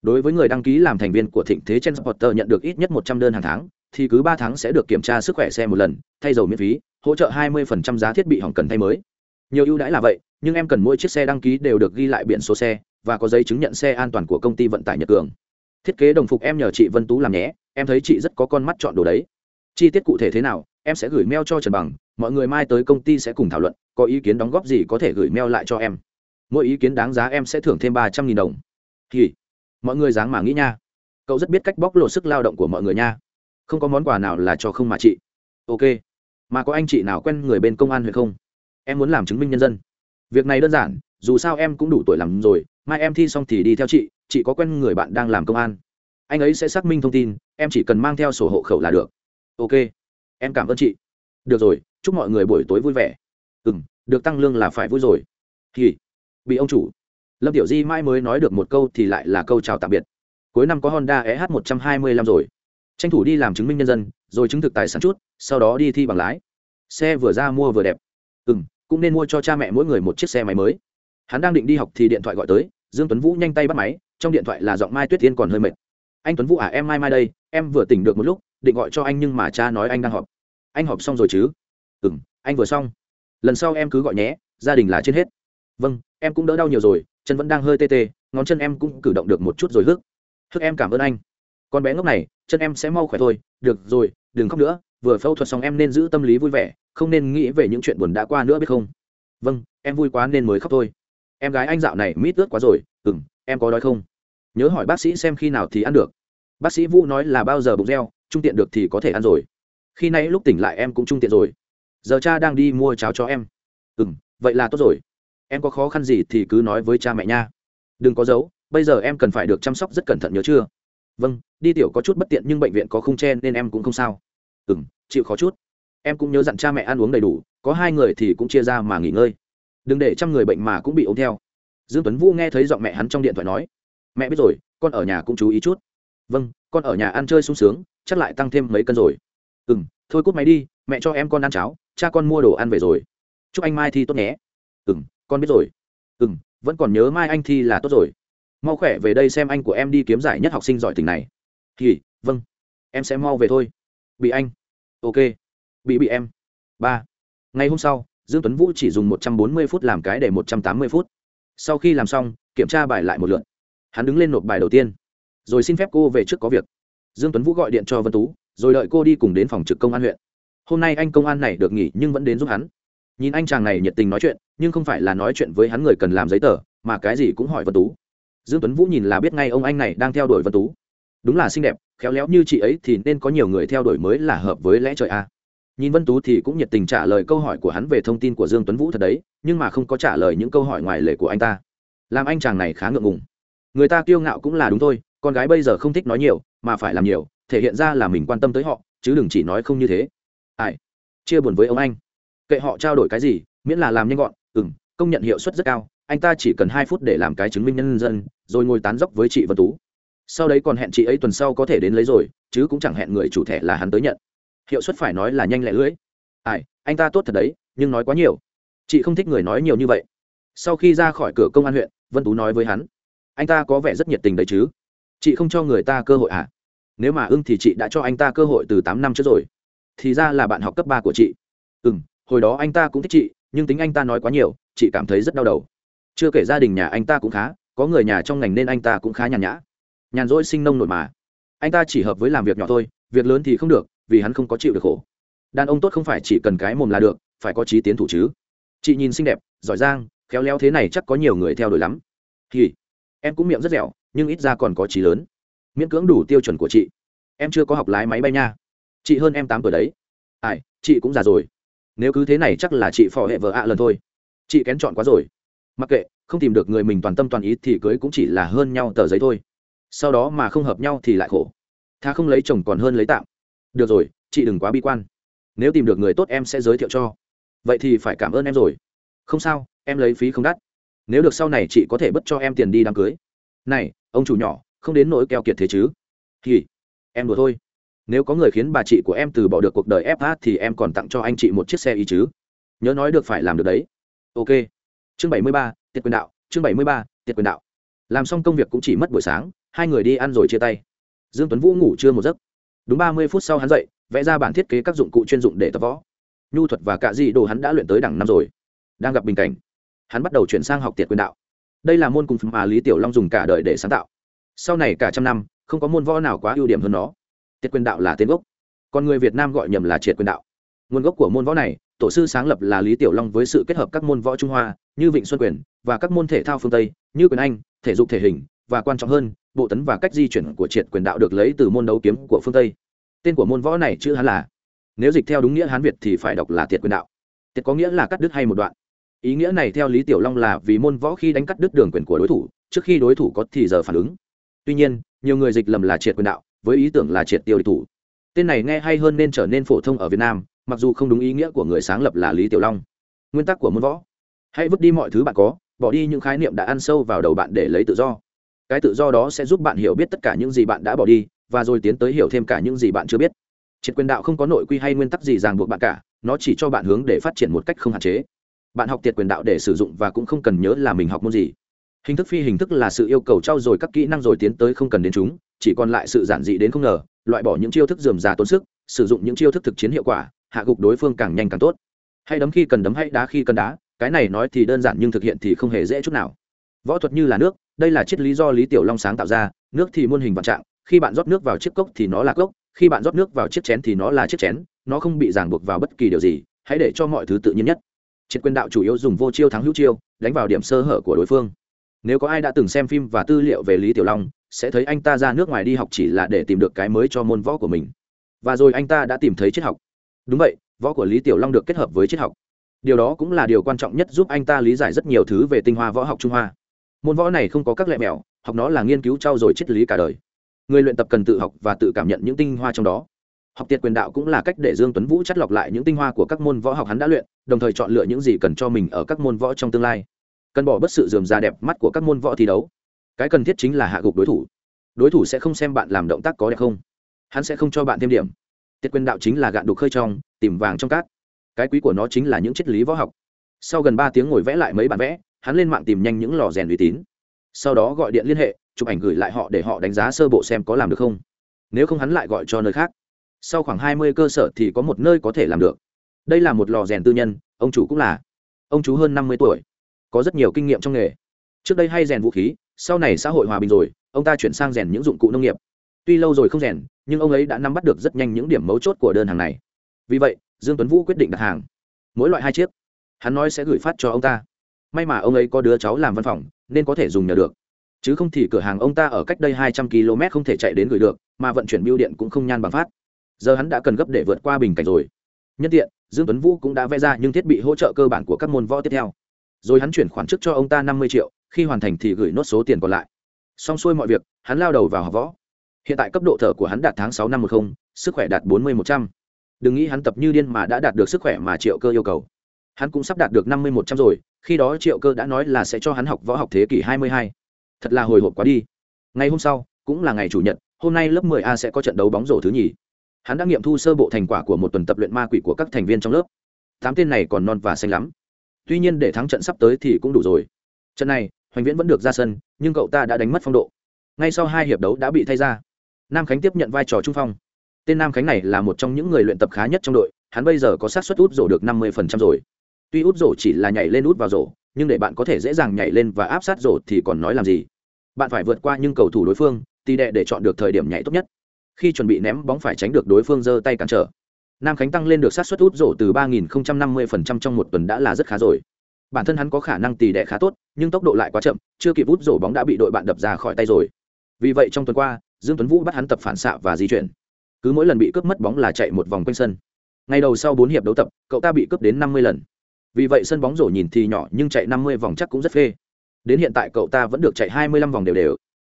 A: Đối với người đăng ký làm thành viên của thịnh thế transporter nhận được ít nhất 100 đơn hàng tháng, thì cứ ba tháng sẽ được kiểm tra sức khỏe xe một lần, thay dầu miễn phí, hỗ trợ 20% giá thiết bị hỏng cần thay mới. Nhiều ưu đãi là vậy, nhưng em cần mỗi chiếc xe đăng ký đều được ghi lại biển số xe và có giấy chứng nhận xe an toàn của công ty vận tải nhật cường. Thiết kế đồng phục em nhờ chị vân tú làm nhé, em thấy chị rất có con mắt chọn đồ đấy chi tiết cụ thể thế nào, em sẽ gửi mail cho trần bằng, mọi người mai tới công ty sẽ cùng thảo luận, có ý kiến đóng góp gì có thể gửi mail lại cho em. Mỗi ý kiến đáng giá em sẽ thưởng thêm ba trăm nghìn đồng. Thì, mọi người dáng mà nghĩ nha. Cậu rất biết cách bóc lột sức lao động của mọi người nha. Không có món quà nào là cho không mà chị. Ok. Mà có anh chị nào quen người bên công an huyện không? Em muốn làm chứng minh nhân dân. Việc này đơn giản, dù sao em cũng đủ tuổi làm rồi, mai em thi xong thì đi theo chị chị có quen người bạn đang làm công an. Anh ấy sẽ xác minh thông tin, em chỉ cần mang theo sổ hộ khẩu là được ok, em cảm ơn chị. Được rồi, chúc mọi người buổi tối vui vẻ. Ừ m được tăng lương là phải vui rồi. Thì bị ông chủ. Lâm tiểu di mai mới nói được một câu thì lại là câu chào tạm biệt. Cuối năm có honda eh một trăm hai mươi lăm rồi. Tranh thủ đi làm chứng minh nhân dân, rồi chứng thực tài sản chút, sau đó đi thi bằng lái. Xe vừa ra mua vừa đẹp. Ừ m cũng nên mua cho cha mẹ mỗi người một chiếc xe máy mới. Hắn đang định đi học thì điện thoại gọi tới, dương tuấn vũ nhanh tay bắt máy, trong điện thoại là giọng mai tuyết tiên còn hơi mệt. Anh tuấn vũ à em mai mai đây, em vừa tỉnh được một lúc định gọi cho anh nhưng mà cha nói anh đang họp. Anh họp xong rồi chứ? Ừ m anh vừa xong. Lần sau em cứ gọi nhé, gia đình là trên hết. Vâng em cũng đỡ đau nhiều rồi, chân vẫn đang hơi tê tê, ngón chân em cũng cử động được một chút rồi hức. Hức em cảm ơn anh. Con bé ngốc này, chân em sẽ mau khỏe thôi. Được rồi, đừng khóc nữa, vừa phẫu thuật xong em nên giữ tâm lý vui vẻ, không nên nghĩ về những chuyện buồn đã qua nữa biết không? Vâng em vui quá nên mới khóc thôi. Em gái anh dạo này mít ướt quá rồi. Ừ m em có đói không? Nhớ hỏi bác sĩ xem khi nào thì ăn được. Bác sĩ vũ nói là bao giờ bụng reo trung tiện được thì có thể ăn rồi. Khi nãy lúc tỉnh lại em cũng trung tiện rồi. Giờ cha đang đi mua cháo cho em. Ừ m vậy là tốt rồi. Em có khó khăn gì thì cứ nói với cha mẹ nha. Đừng có giấu, bây giờ em cần phải được chăm sóc rất cẩn thận nhớ chưa? Vâng đi tiểu có chút bất tiện nhưng bệnh viện có khung tre nên em cũng không sao. Ừ m chịu khó chút. Em cũng nhớ dặn cha mẹ ăn uống đầy đủ, có hai người thì cũng chia ra mà nghỉ ngơi. Đừng để trăm người bệnh mà cũng bị ốm theo. Dương tuấn vũ nghe thấy giọng mẹ hắn trong điện thoại nói, mẹ biết rồi, con ở nhà cũng chú ý chút. Vâng con ở nhà ăn chơi sung sướng chắc lại tăng thêm mấy cân rồi. Ừ m thôi cút máy đi, mẹ cho em con ăn cháo, cha con mua đồ ăn về rồi. Chúc anh mai thi tốt nhé. Ừ m con biết rồi. Ừ m vẫn còn nhớ mai anh thi là tốt rồi. Mau khỏe về đây xem anh của em đi kiếm giải nhất học sinh giỏi tỉnh này. Thì vâng. Em sẽ mau về thôi. Bị anh. Ok. Bị bị em. Ba. Ngày hôm sau, dương tuấn vũ chỉ dùng một trăm bốn mươi phút làm cái để một trăm tám mươi phút. Sau khi làm xong, kiểm tra bài lại một lượt. Hắn đứng lên nộp bài đầu tiên. Rồi xin phép cô về trước có việc dương tuấn vũ gọi điện cho vân tú, rồi đợi cô đi cùng đến phòng trực công an huyện. Hôm nay anh công an này được nghỉ nhưng vẫn đến giúp hắn. Nhìn anh chàng này nhiệt tình nói chuyện, nhưng không phải là nói chuyện với hắn người cần làm giấy tờ, mà cái gì cũng hỏi vân tú. Dương tuấn vũ nhìn là biết ngay ông anh này đang theo đuổi vân tú. Đúng là xinh đẹp, khéo léo như chị ấy thì nên có nhiều người theo đuổi mới là hợp với lẽ trời a. Nhìn vân tú thì cũng nhiệt tình trả lời câu hỏi của hắn về thông tin của dương tuấn vũ thật đấy, nhưng mà không có trả lời những câu hỏi ngoài lề của anh ta. Làm anh chàng này khá ngượng ngùng. Người ta kiêu ngạo cũng là đúng thôi, con gái bây giờ không thích nói nhiều mà phải làm nhiều, thể hiện ra là mình quan tâm tới họ, chứ đừng chỉ nói không như thế. Ai? Chia buồn với ông anh. Kệ họ trao đổi cái gì, miễn là làm nhanh gọn ừ m công nhận hiệu suất rất cao, anh ta chỉ cần hai phút để làm cái chứng minh nhân dân, rồi ngồi tán dốc với chị vân tú. Sau đấy còn hẹn chị ấy tuần sau có thể đến lấy rồi, chứ cũng chẳng hẹn người chủ thẻ là hắn tới nhận. Hiệu suất phải nói là nhanh lẹ lưỡi. Ai, anh ta tốt thật đấy, nhưng nói quá nhiều. Chị không thích người nói nhiều như vậy. Sau khi ra khỏi cửa công an huyện, vân tú nói với hắn. Anh ta có vẻ rất nhiệt tình đấy chứ chị không cho người ta cơ hội à? Nếu mà ưng thì chị đã cho anh ta cơ hội từ tám năm trước rồi. Thì ra là bạn học cấp ba của chị. Ừ m hồi đó anh ta cũng thích chị, nhưng tính anh ta nói quá nhiều, chị cảm thấy rất đau đầu. Chưa kể gia đình nhà anh ta cũng khá, có người nhà trong ngành nên anh ta cũng khá nhàn nhã. Nhàn rỗi sinh nông nổi mà. Anh ta chỉ hợp với làm việc nhỏ thôi, việc lớn thì không được, vì hắn không có chịu được khổ. Đàn ông tốt không phải chỉ cần cái mồm là được, phải có trí tiến thủ chứ. Chị nhìn xinh đẹp, giỏi giang, khéo léo thế này chắc có nhiều người theo đuổi lắm. Thì em cũng miệng rất dẻo nhưng ít ra còn có trí lớn. Miễn cưỡng đủ tiêu chuẩn của chị. Em chưa có học lái máy bay nha. Chị hơn em tám tuổi đấy. Ai, chị cũng già rồi. Nếu cứ thế này chắc là chị phò hệ vợ ạ lần thôi. Chị kén chọn quá rồi. Mặc kệ, không tìm được người mình toàn tâm toàn ý thì cưới cũng chỉ là hơn nhau tờ giấy thôi. Sau đó mà không hợp nhau thì lại khổ. Tha không lấy chồng còn hơn lấy tạm. Được rồi, chị đừng quá bi quan. Nếu tìm được người tốt em sẽ giới thiệu cho. Vậy thì phải cảm ơn em rồi. Không sao, em lấy phí không đắt. Nếu được sau này chị có thể bất cho em tiền đi đám cưới này, ông chủ nhỏ, không đến nỗi keo kiệt thế chứ? Thì, em đùa thôi. Nếu có người khiến bà chị của em từ bỏ được cuộc đời fa thì em còn tặng cho anh chị một chiếc xe ý chứ? Nhớ nói được phải làm được đấy. Ok. Chương bảy mươi ba tiết quyền đạo. Chương bảy mươi ba tiết quyền đạo. Làm xong công việc cũng chỉ mất buổi sáng, hai người đi ăn rồi chia tay. Dương tuấn vũ ngủ chưa một giấc. Đúng ba mươi phút sau hắn dậy, vẽ ra bản thiết kế các dụng cụ chuyên dụng để tập võ. Nhu thuật và cả gì đồ hắn đã luyện tới đẳng năm rồi. Đang gặp bình cảnh, hắn bắt đầu chuyển sang học tiệt quyền đạo đây là môn cùng mà lý tiểu long dùng cả đời để sáng tạo. Sau này cả trăm năm, không có môn võ nào quá ưu điểm hơn nó. Tiệt quyền đạo là tên gốc. Còn người việt nam gọi nhầm là triệt quyền đạo. Nguồn gốc của môn võ này, tổ sư sáng lập là lý tiểu long với sự kết hợp các môn võ trung hoa, như vịnh xuân quyền, và các môn thể thao phương tây, như quyền anh, thể dục thể hình, và quan trọng hơn, bộ tấn và cách di chuyển của triệt quyền đạo được lấy từ môn đấu kiếm của phương tây. Tên của môn võ này chữ hán là, nếu dịch theo đúng nghĩa hán việt thì phải đọc là tiệt quyền đạo. Tiệt có nghĩa là cắt đứt hay một đoạn ý nghĩa này theo lý tiểu long là vì môn võ khi đánh cắt đứt đường quyền của đối thủ, trước khi đối thủ có thì giờ phản ứng. Tuy nhiên, nhiều người dịch lầm là triệt quyền đạo, với ý tưởng là triệt tiêu địch thủ. Tên này nghe hay hơn nên trở nên phổ thông ở việt nam, mặc dù không đúng ý nghĩa của người sáng lập là lý tiểu long. Nguyên tắc của môn võ, hãy vứt đi mọi thứ bạn có, bỏ đi những khái niệm đã ăn sâu vào đầu bạn để lấy tự do. Cái tự do đó sẽ giúp bạn hiểu biết tất cả những gì bạn đã bỏ đi, và rồi tiến tới hiểu thêm cả những gì bạn chưa biết. Triệt quyền đạo không có nội quy hay nguyên tắc gì ràng buộc bạn cả, nó chỉ cho bạn hướng để phát triển một cách không hạn chế bạn học tiệt quyền đạo để sử dụng và cũng không cần nhớ là mình học môn gì. Hình thức phi hình thức là sự yêu cầu trau dồi các kỹ năng rồi tiến tới không cần đến chúng, chỉ còn lại sự giản dị đến không ngờ, loại bỏ những chiêu thức dườm già tốn sức, sử dụng những chiêu thức thực chiến hiệu quả, hạ gục đối phương càng nhanh càng tốt. Hay đấm khi cần đấm, hay đá khi cần đá, cái này nói thì đơn giản nhưng thực hiện thì không hề dễ chút nào. Võ thuật như là nước, đây là triết lý do lý tiểu long sáng tạo ra, nước thì muôn hình vạn trạng, khi bạn rót nước vào chiếc cốc thì nó là cốc, khi bạn rót nước vào chiếc chén thì nó là chiếc chén, nó không bị ràng buộc vào bất kỳ điều gì, hãy để cho mọi thứ tự nhiên nhất triệt quyền đạo chủ yếu dùng vô chiêu thắng hữu chiêu, đánh vào điểm sơ hở của đối phương. Nếu có ai đã từng xem phim và tư liệu về lý tiểu long, sẽ thấy anh ta ra nước ngoài đi học chỉ là để tìm được cái mới cho môn võ của mình. Và rồi anh ta đã tìm thấy triết học. Đúng vậy, võ của lý tiểu long được kết hợp với triết học. Điều đó cũng là điều quan trọng nhất giúp anh ta lý giải rất nhiều thứ về tinh hoa võ học trung hoa. Môn võ này không có các lẹ mẹo, học nó là nghiên cứu trau dồi triết lý cả đời. Người luyện tập cần tự học và tự cảm nhận những tinh hoa trong đó học tiệt quyền đạo cũng là cách để dương tuấn vũ chắt lọc lại những tinh hoa của các môn võ học hắn đã luyện, đồng thời chọn lựa những gì cần cho mình ở các môn võ trong tương lai. Cần bỏ bất sự dườm ra đẹp mắt của các môn võ thi đấu. Cái cần thiết chính là hạ gục đối thủ. Đối thủ sẽ không xem bạn làm động tác có đẹp không. Hắn sẽ không cho bạn thêm điểm. Tiệt quyền đạo chính là gạn đục khơi trong, tìm vàng trong cát. Cái quý của nó chính là những triết lý võ học. Sau gần ba tiếng ngồi vẽ lại mấy bản vẽ, hắn lên mạng tìm nhanh những lò rèn uy tín. Sau đó gọi điện liên hệ, chụp ảnh gửi lại họ để họ đánh giá sơ bộ xem có làm được không. Nếu không hắn lại gọi cho nơi khác sau khoảng hai mươi cơ sở thì có một nơi có thể làm được. Đây là một lò rèn tư nhân, ông chủ cũng là. Ông chú hơn năm mươi tuổi. Có rất nhiều kinh nghiệm trong nghề. Trước đây hay rèn vũ khí, sau này xã hội hòa bình rồi, ông ta chuyển sang rèn những dụng cụ nông nghiệp. Tuy lâu rồi không rèn, nhưng ông ấy đã nắm bắt được rất nhanh những điểm mấu chốt của đơn hàng này. Vì vậy, dương tuấn vũ quyết định đặt hàng. Mỗi loại hai chiếc. Hắn nói sẽ gửi phát cho ông ta. May mà ông ấy có đứa cháu làm văn phòng, nên có thể dùng nhờ được. Chứ không thì cửa hàng ông ta ở cách đây hai trăm km không thể chạy đến gửi được, mà vận chuyển biêu điện cũng không nhan bằng phát giờ hắn đã cần gấp để vượt qua bình cảnh rồi. Nhân tiện, dương tuấn vũ cũng đã vẽ ra những thiết bị hỗ trợ cơ bản của các môn võ tiếp theo. Rồi hắn chuyển khoản trước cho ông ta năm mươi triệu, khi hoàn thành thì gửi nốt số tiền còn lại. Xong xuôi mọi việc, hắn lao đầu vào học võ. Hiện tại cấp độ thở của hắn đạt tháng sáu năm một không, sức khỏe đạt bốn mươi một trăm. Đừng nghĩ hắn tập như điên mà đã đạt được sức khỏe mà triệu cơ yêu cầu. Hắn cũng sắp đạt được năm mươi một trăm rồi, khi đó triệu cơ đã nói là sẽ cho hắn học võ học thế kỷ hai mươi hai. Thật là hồi hộp quá đi. Ngày hôm sau, cũng là ngày chủ nhật, hôm nay lớp 10 a sẽ có trận đấu bóng rổ thứ nhì hắn đã nghiệm thu sơ bộ thành quả của một tuần tập luyện ma quỷ của các thành viên trong lớp. Tám tên này còn non và xanh lắm. Tuy nhiên để thắng trận sắp tới thì cũng đủ rồi. Trận này, hoành viễn vẫn được ra sân, nhưng cậu ta đã đánh mất phong độ. Ngay sau hai hiệp đấu đã bị thay ra. Nam khánh tiếp nhận vai trò trung phong. Tên nam khánh này là một trong những người luyện tập khá nhất trong đội, hắn bây giờ có sát suất út rổ được năm mươi rồi. Tuy út rổ chỉ là nhảy lên út vào rổ, nhưng để bạn có thể dễ dàng nhảy lên và áp sát rổ thì còn nói làm gì? Bạn phải vượt qua những cầu thủ đối phương tì đệ để chọn được thời điểm nhảy tốt nhất khi chuẩn bị ném bóng phải tránh được đối phương giơ tay cản trở. Nam khánh tăng lên được sát suất út rổ từ 3.050% trong một tuần đã là rất khá rồi. Bản thân hắn có khả năng tỉ đệ khá tốt, nhưng tốc độ lại quá chậm, chưa kịp út rổ bóng đã bị đội bạn đập ra khỏi tay rồi. Vì vậy trong tuần qua, dương tuấn vũ bắt hắn tập phản xạ và di chuyển. Cứ mỗi lần bị cướp mất bóng là chạy một vòng quanh sân. Ngày đầu sau bốn hiệp đấu tập, cậu ta bị cướp đến 50 lần. Vì vậy sân bóng rổ nhìn thì nhỏ, nhưng chạy 50 vòng chắc cũng rất phê. Đến hiện tại cậu ta vẫn được chạy 25 vòng đều đều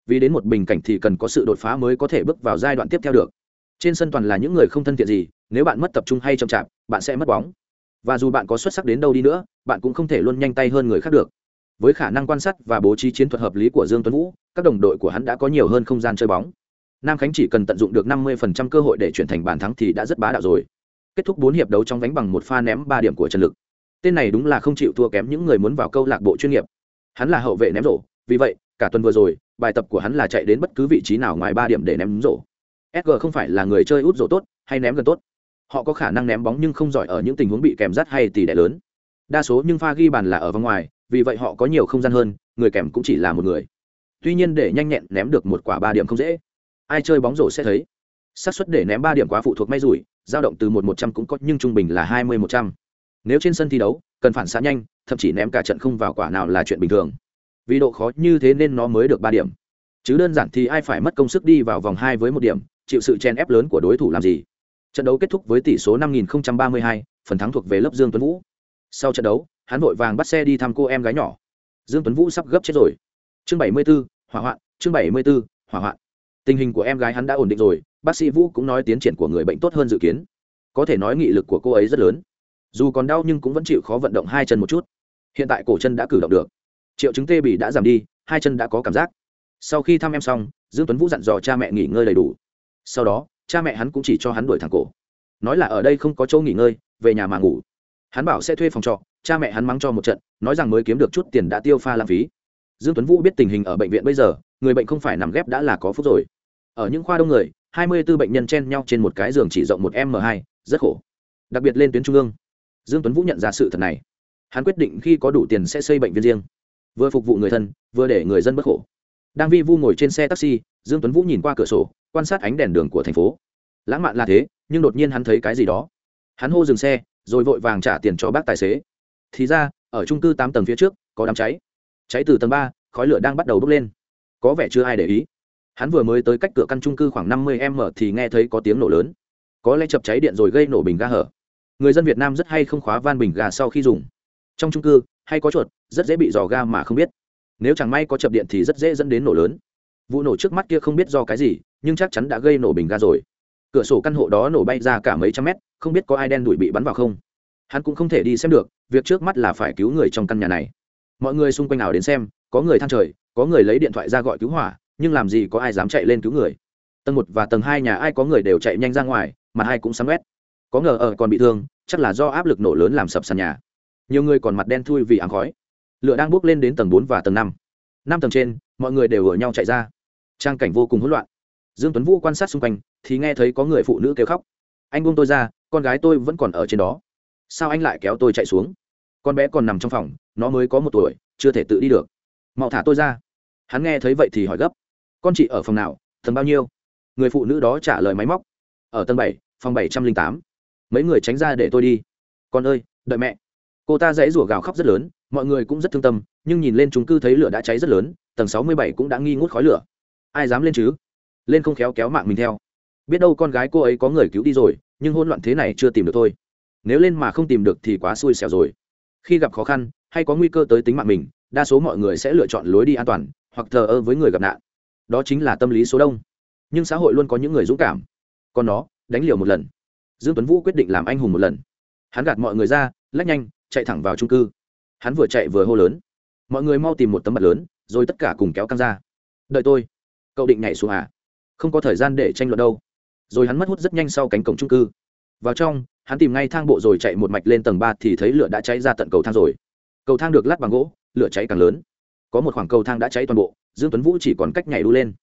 A: vì đến một bình cảnh thì cần có sự đột phá mới có thể bước vào giai đoạn tiếp theo được. Trên sân toàn là những người không thân thiện gì, nếu bạn mất tập trung hay chậm chạp, bạn sẽ mất bóng. Và dù bạn có xuất sắc đến đâu đi nữa, bạn cũng không thể luôn nhanh tay hơn người khác được. Với khả năng quan sát và bố trí chiến thuật hợp lý của dương tuấn vũ, các đồng đội của hắn đã có nhiều hơn không gian chơi bóng. Nam khánh chỉ cần tận dụng được 50% cơ hội để chuyển thành bàn thắng thì đã rất bá đạo rồi. Kết thúc bốn hiệp đấu trong đánh bằng một pha ném ba điểm của trần lực. Tên này đúng là không chịu thua kém những người muốn vào câu lạc bộ chuyên nghiệp. Hắn là hậu vệ ném rổ, vì vậy cả tuần vừa rồi, bài tập của hắn là chạy đến bất cứ vị trí nào ngoài ba điểm để ném rổ. Sg không phải là người chơi út rổ tốt, hay ném gần tốt. Họ có khả năng ném bóng nhưng không giỏi ở những tình huống bị kèm rắt hay tỷ đẻ lớn. Đa số nhưng pha ghi bàn là ở vòng ngoài, vì vậy họ có nhiều không gian hơn, người kèm cũng chỉ là một người. Tuy nhiên để nhanh nhẹn ném được một quả ba điểm không dễ. Ai chơi bóng rổ sẽ thấy. Xác suất để ném ba điểm quá phụ thuộc may rủi, dao động từ một một trăm cũng có, nhưng trung bình là hai mươi một trăm. Nếu trên sân thi đấu, cần phản xạ nhanh, thậm chí ném cả trận không vào quả nào là chuyện bình thường vì độ khó như thế nên nó mới được ba điểm. Chứ đơn giản thì ai phải mất công sức đi vào vòng hai với một điểm chịu sự chen ép lớn của đối thủ làm gì? Trận đấu kết thúc với tỷ số năm nghìn ba mươi hai phần thắng thuộc về lớp dương tuấn vũ. Sau trận đấu hắn vội vàng bắt xe đi thăm cô em gái nhỏ. Dương tuấn vũ sắp gấp chết rồi. Chương 74, hỏa hoạn chương 74, hỏa hoạn. Tình hình của em gái hắn đã ổn định rồi bác sĩ vũ cũng nói tiến triển của người bệnh tốt hơn dự kiến. Có thể nói nghị lực của cô ấy rất lớn. Dù còn đau nhưng cũng vẫn chịu khó vận động hai chân một chút. Hiện tại cổ chân đã cử động được triệu chứng tê bì đã giảm đi, hai chân đã có cảm giác. Sau khi thăm em xong, dương tuấn vũ dặn dò cha mẹ nghỉ ngơi đầy đủ. Sau đó, cha mẹ hắn cũng chỉ cho hắn đuổi thẳng cổ. Nói là ở đây không có chỗ nghỉ ngơi, về nhà mà ngủ. Hắn bảo sẽ thuê phòng trọ, cha mẹ hắn mắng cho một trận, nói rằng mới kiếm được chút tiền đã tiêu pha lãng phí. Dương tuấn vũ biết tình hình ở bệnh viện bây giờ, người bệnh không phải nằm ghép đã là có phúc rồi. Ở những khoa đông người, hai mươi 24 bệnh nhân chen nhau trên một cái giường chỉ rộng một m hai, rất khổ. Đặc biệt lên tuyến trung ương. Dương tuấn vũ nhận ra sự thật này. Hắn quyết định khi có đủ tiền sẽ xây bệnh viện riêng vừa phục vụ người thân, vừa để người dân bất khổ. Đang vi vu ngồi trên xe taxi, dương tuấn vũ nhìn qua cửa sổ, quan sát ánh đèn đường của thành phố. Lãng mạn là thế, nhưng đột nhiên hắn thấy cái gì đó. Hắn hô dừng xe, rồi vội vàng trả tiền cho bác tài xế. Thì ra, ở trung cư tám tầng phía trước, có đám cháy. Cháy từ tầng ba, khói lửa đang bắt đầu bốc lên. Có vẻ chưa ai để ý. Hắn vừa mới tới cách cửa căn trung cư khoảng năm mươi m thì nghe thấy có tiếng nổ lớn. Có lẽ chập cháy điện rồi gây nổ bình ga hở. Người dân việt nam rất hay không khóa van bình ga sau khi dùng. Trong trung cư hay có chuột, rất dễ bị dò ga mà không biết. Nếu chẳng may có chập điện thì rất dễ dẫn đến nổ lớn. Vụ nổ trước mắt kia không biết do cái gì, nhưng chắc chắn đã gây nổ bình ga rồi. Cửa sổ căn hộ đó nổ bay ra cả mấy trăm mét, không biết có ai đen đuổi bị bắn vào không. Hắn cũng không thể đi xem được, việc trước mắt là phải cứu người trong căn nhà này. Mọi người xung quanh nào đến xem, có người than trời, có người lấy điện thoại ra gọi cứu hỏa, nhưng làm gì có ai dám chạy lên cứu người. Tầng một và tầng hai nhà ai có người đều chạy nhanh ra ngoài mà hai cũng sắm quét. Có ngờ ở còn bị thương, chắc là do áp lực nổ lớn làm sập sàn nhà nhiều người còn mặt đen thui vì áng khói. Lửa đang bước lên đến tầng bốn và tầng năm. Năm tầng trên, mọi người đều ở nhau chạy ra. Trang cảnh vô cùng hỗn loạn. Dương tuấn vũ quan sát xung quanh, thì nghe thấy có người phụ nữ kêu khóc. Anh buông tôi ra, con gái tôi vẫn còn ở trên đó. Sao anh lại kéo tôi chạy xuống? Con bé còn nằm trong phòng, nó mới có một tuổi, chưa thể tự đi được. Mau thả tôi ra. Hắn nghe thấy vậy thì hỏi gấp. Con chị ở phòng nào? Tầng bao nhiêu? Người phụ nữ đó trả lời máy móc. Ở tầng bảy, phòng bảy trăm linh tám. Mấy người tránh ra để tôi đi. Con ơi, đợi mẹ cô ta dãy rủa gào khóc rất lớn, mọi người cũng rất thương tâm, nhưng nhìn lên chúng cư thấy lửa đã cháy rất lớn, tầng sáu mươi bảy cũng đã nghi ngút khói lửa. Ai dám lên chứ? Lên không khéo kéo mạng mình theo. Biết đâu con gái cô ấy có người cứu đi rồi, nhưng hôn loạn thế này chưa tìm được thôi. Nếu lên mà không tìm được thì quá xui xẻo rồi. Khi gặp khó khăn, hay có nguy cơ tới tính mạng mình, đa số mọi người sẽ lựa chọn lối đi an toàn, hoặc thờ ơ với người gặp nạn. Đó chính là tâm lý số đông. Nhưng xã hội luôn có những người dũng cảm. Còn nó, đánh liều một lần. Dương tuấn vũ quyết định làm anh hùng một lần. Hắn gạt mọi người ra, lách nhanh chạy thẳng vào trung cư. Hắn vừa chạy vừa hô lớn. Mọi người mau tìm một tấm mặt lớn, rồi tất cả cùng kéo căng ra. Đợi tôi. Cậu định nhảy xuống à? Không có thời gian để tranh luận đâu. Rồi hắn mất hút rất nhanh sau cánh cổng trung cư. Vào trong, hắn tìm ngay thang bộ rồi chạy một mạch lên tầng ba thì thấy lửa đã cháy ra tận cầu thang rồi. Cầu thang được lát bằng gỗ, lửa cháy càng lớn. Có một khoảng cầu thang đã cháy toàn bộ, dương tuấn vũ chỉ còn cách nhảy đu lên.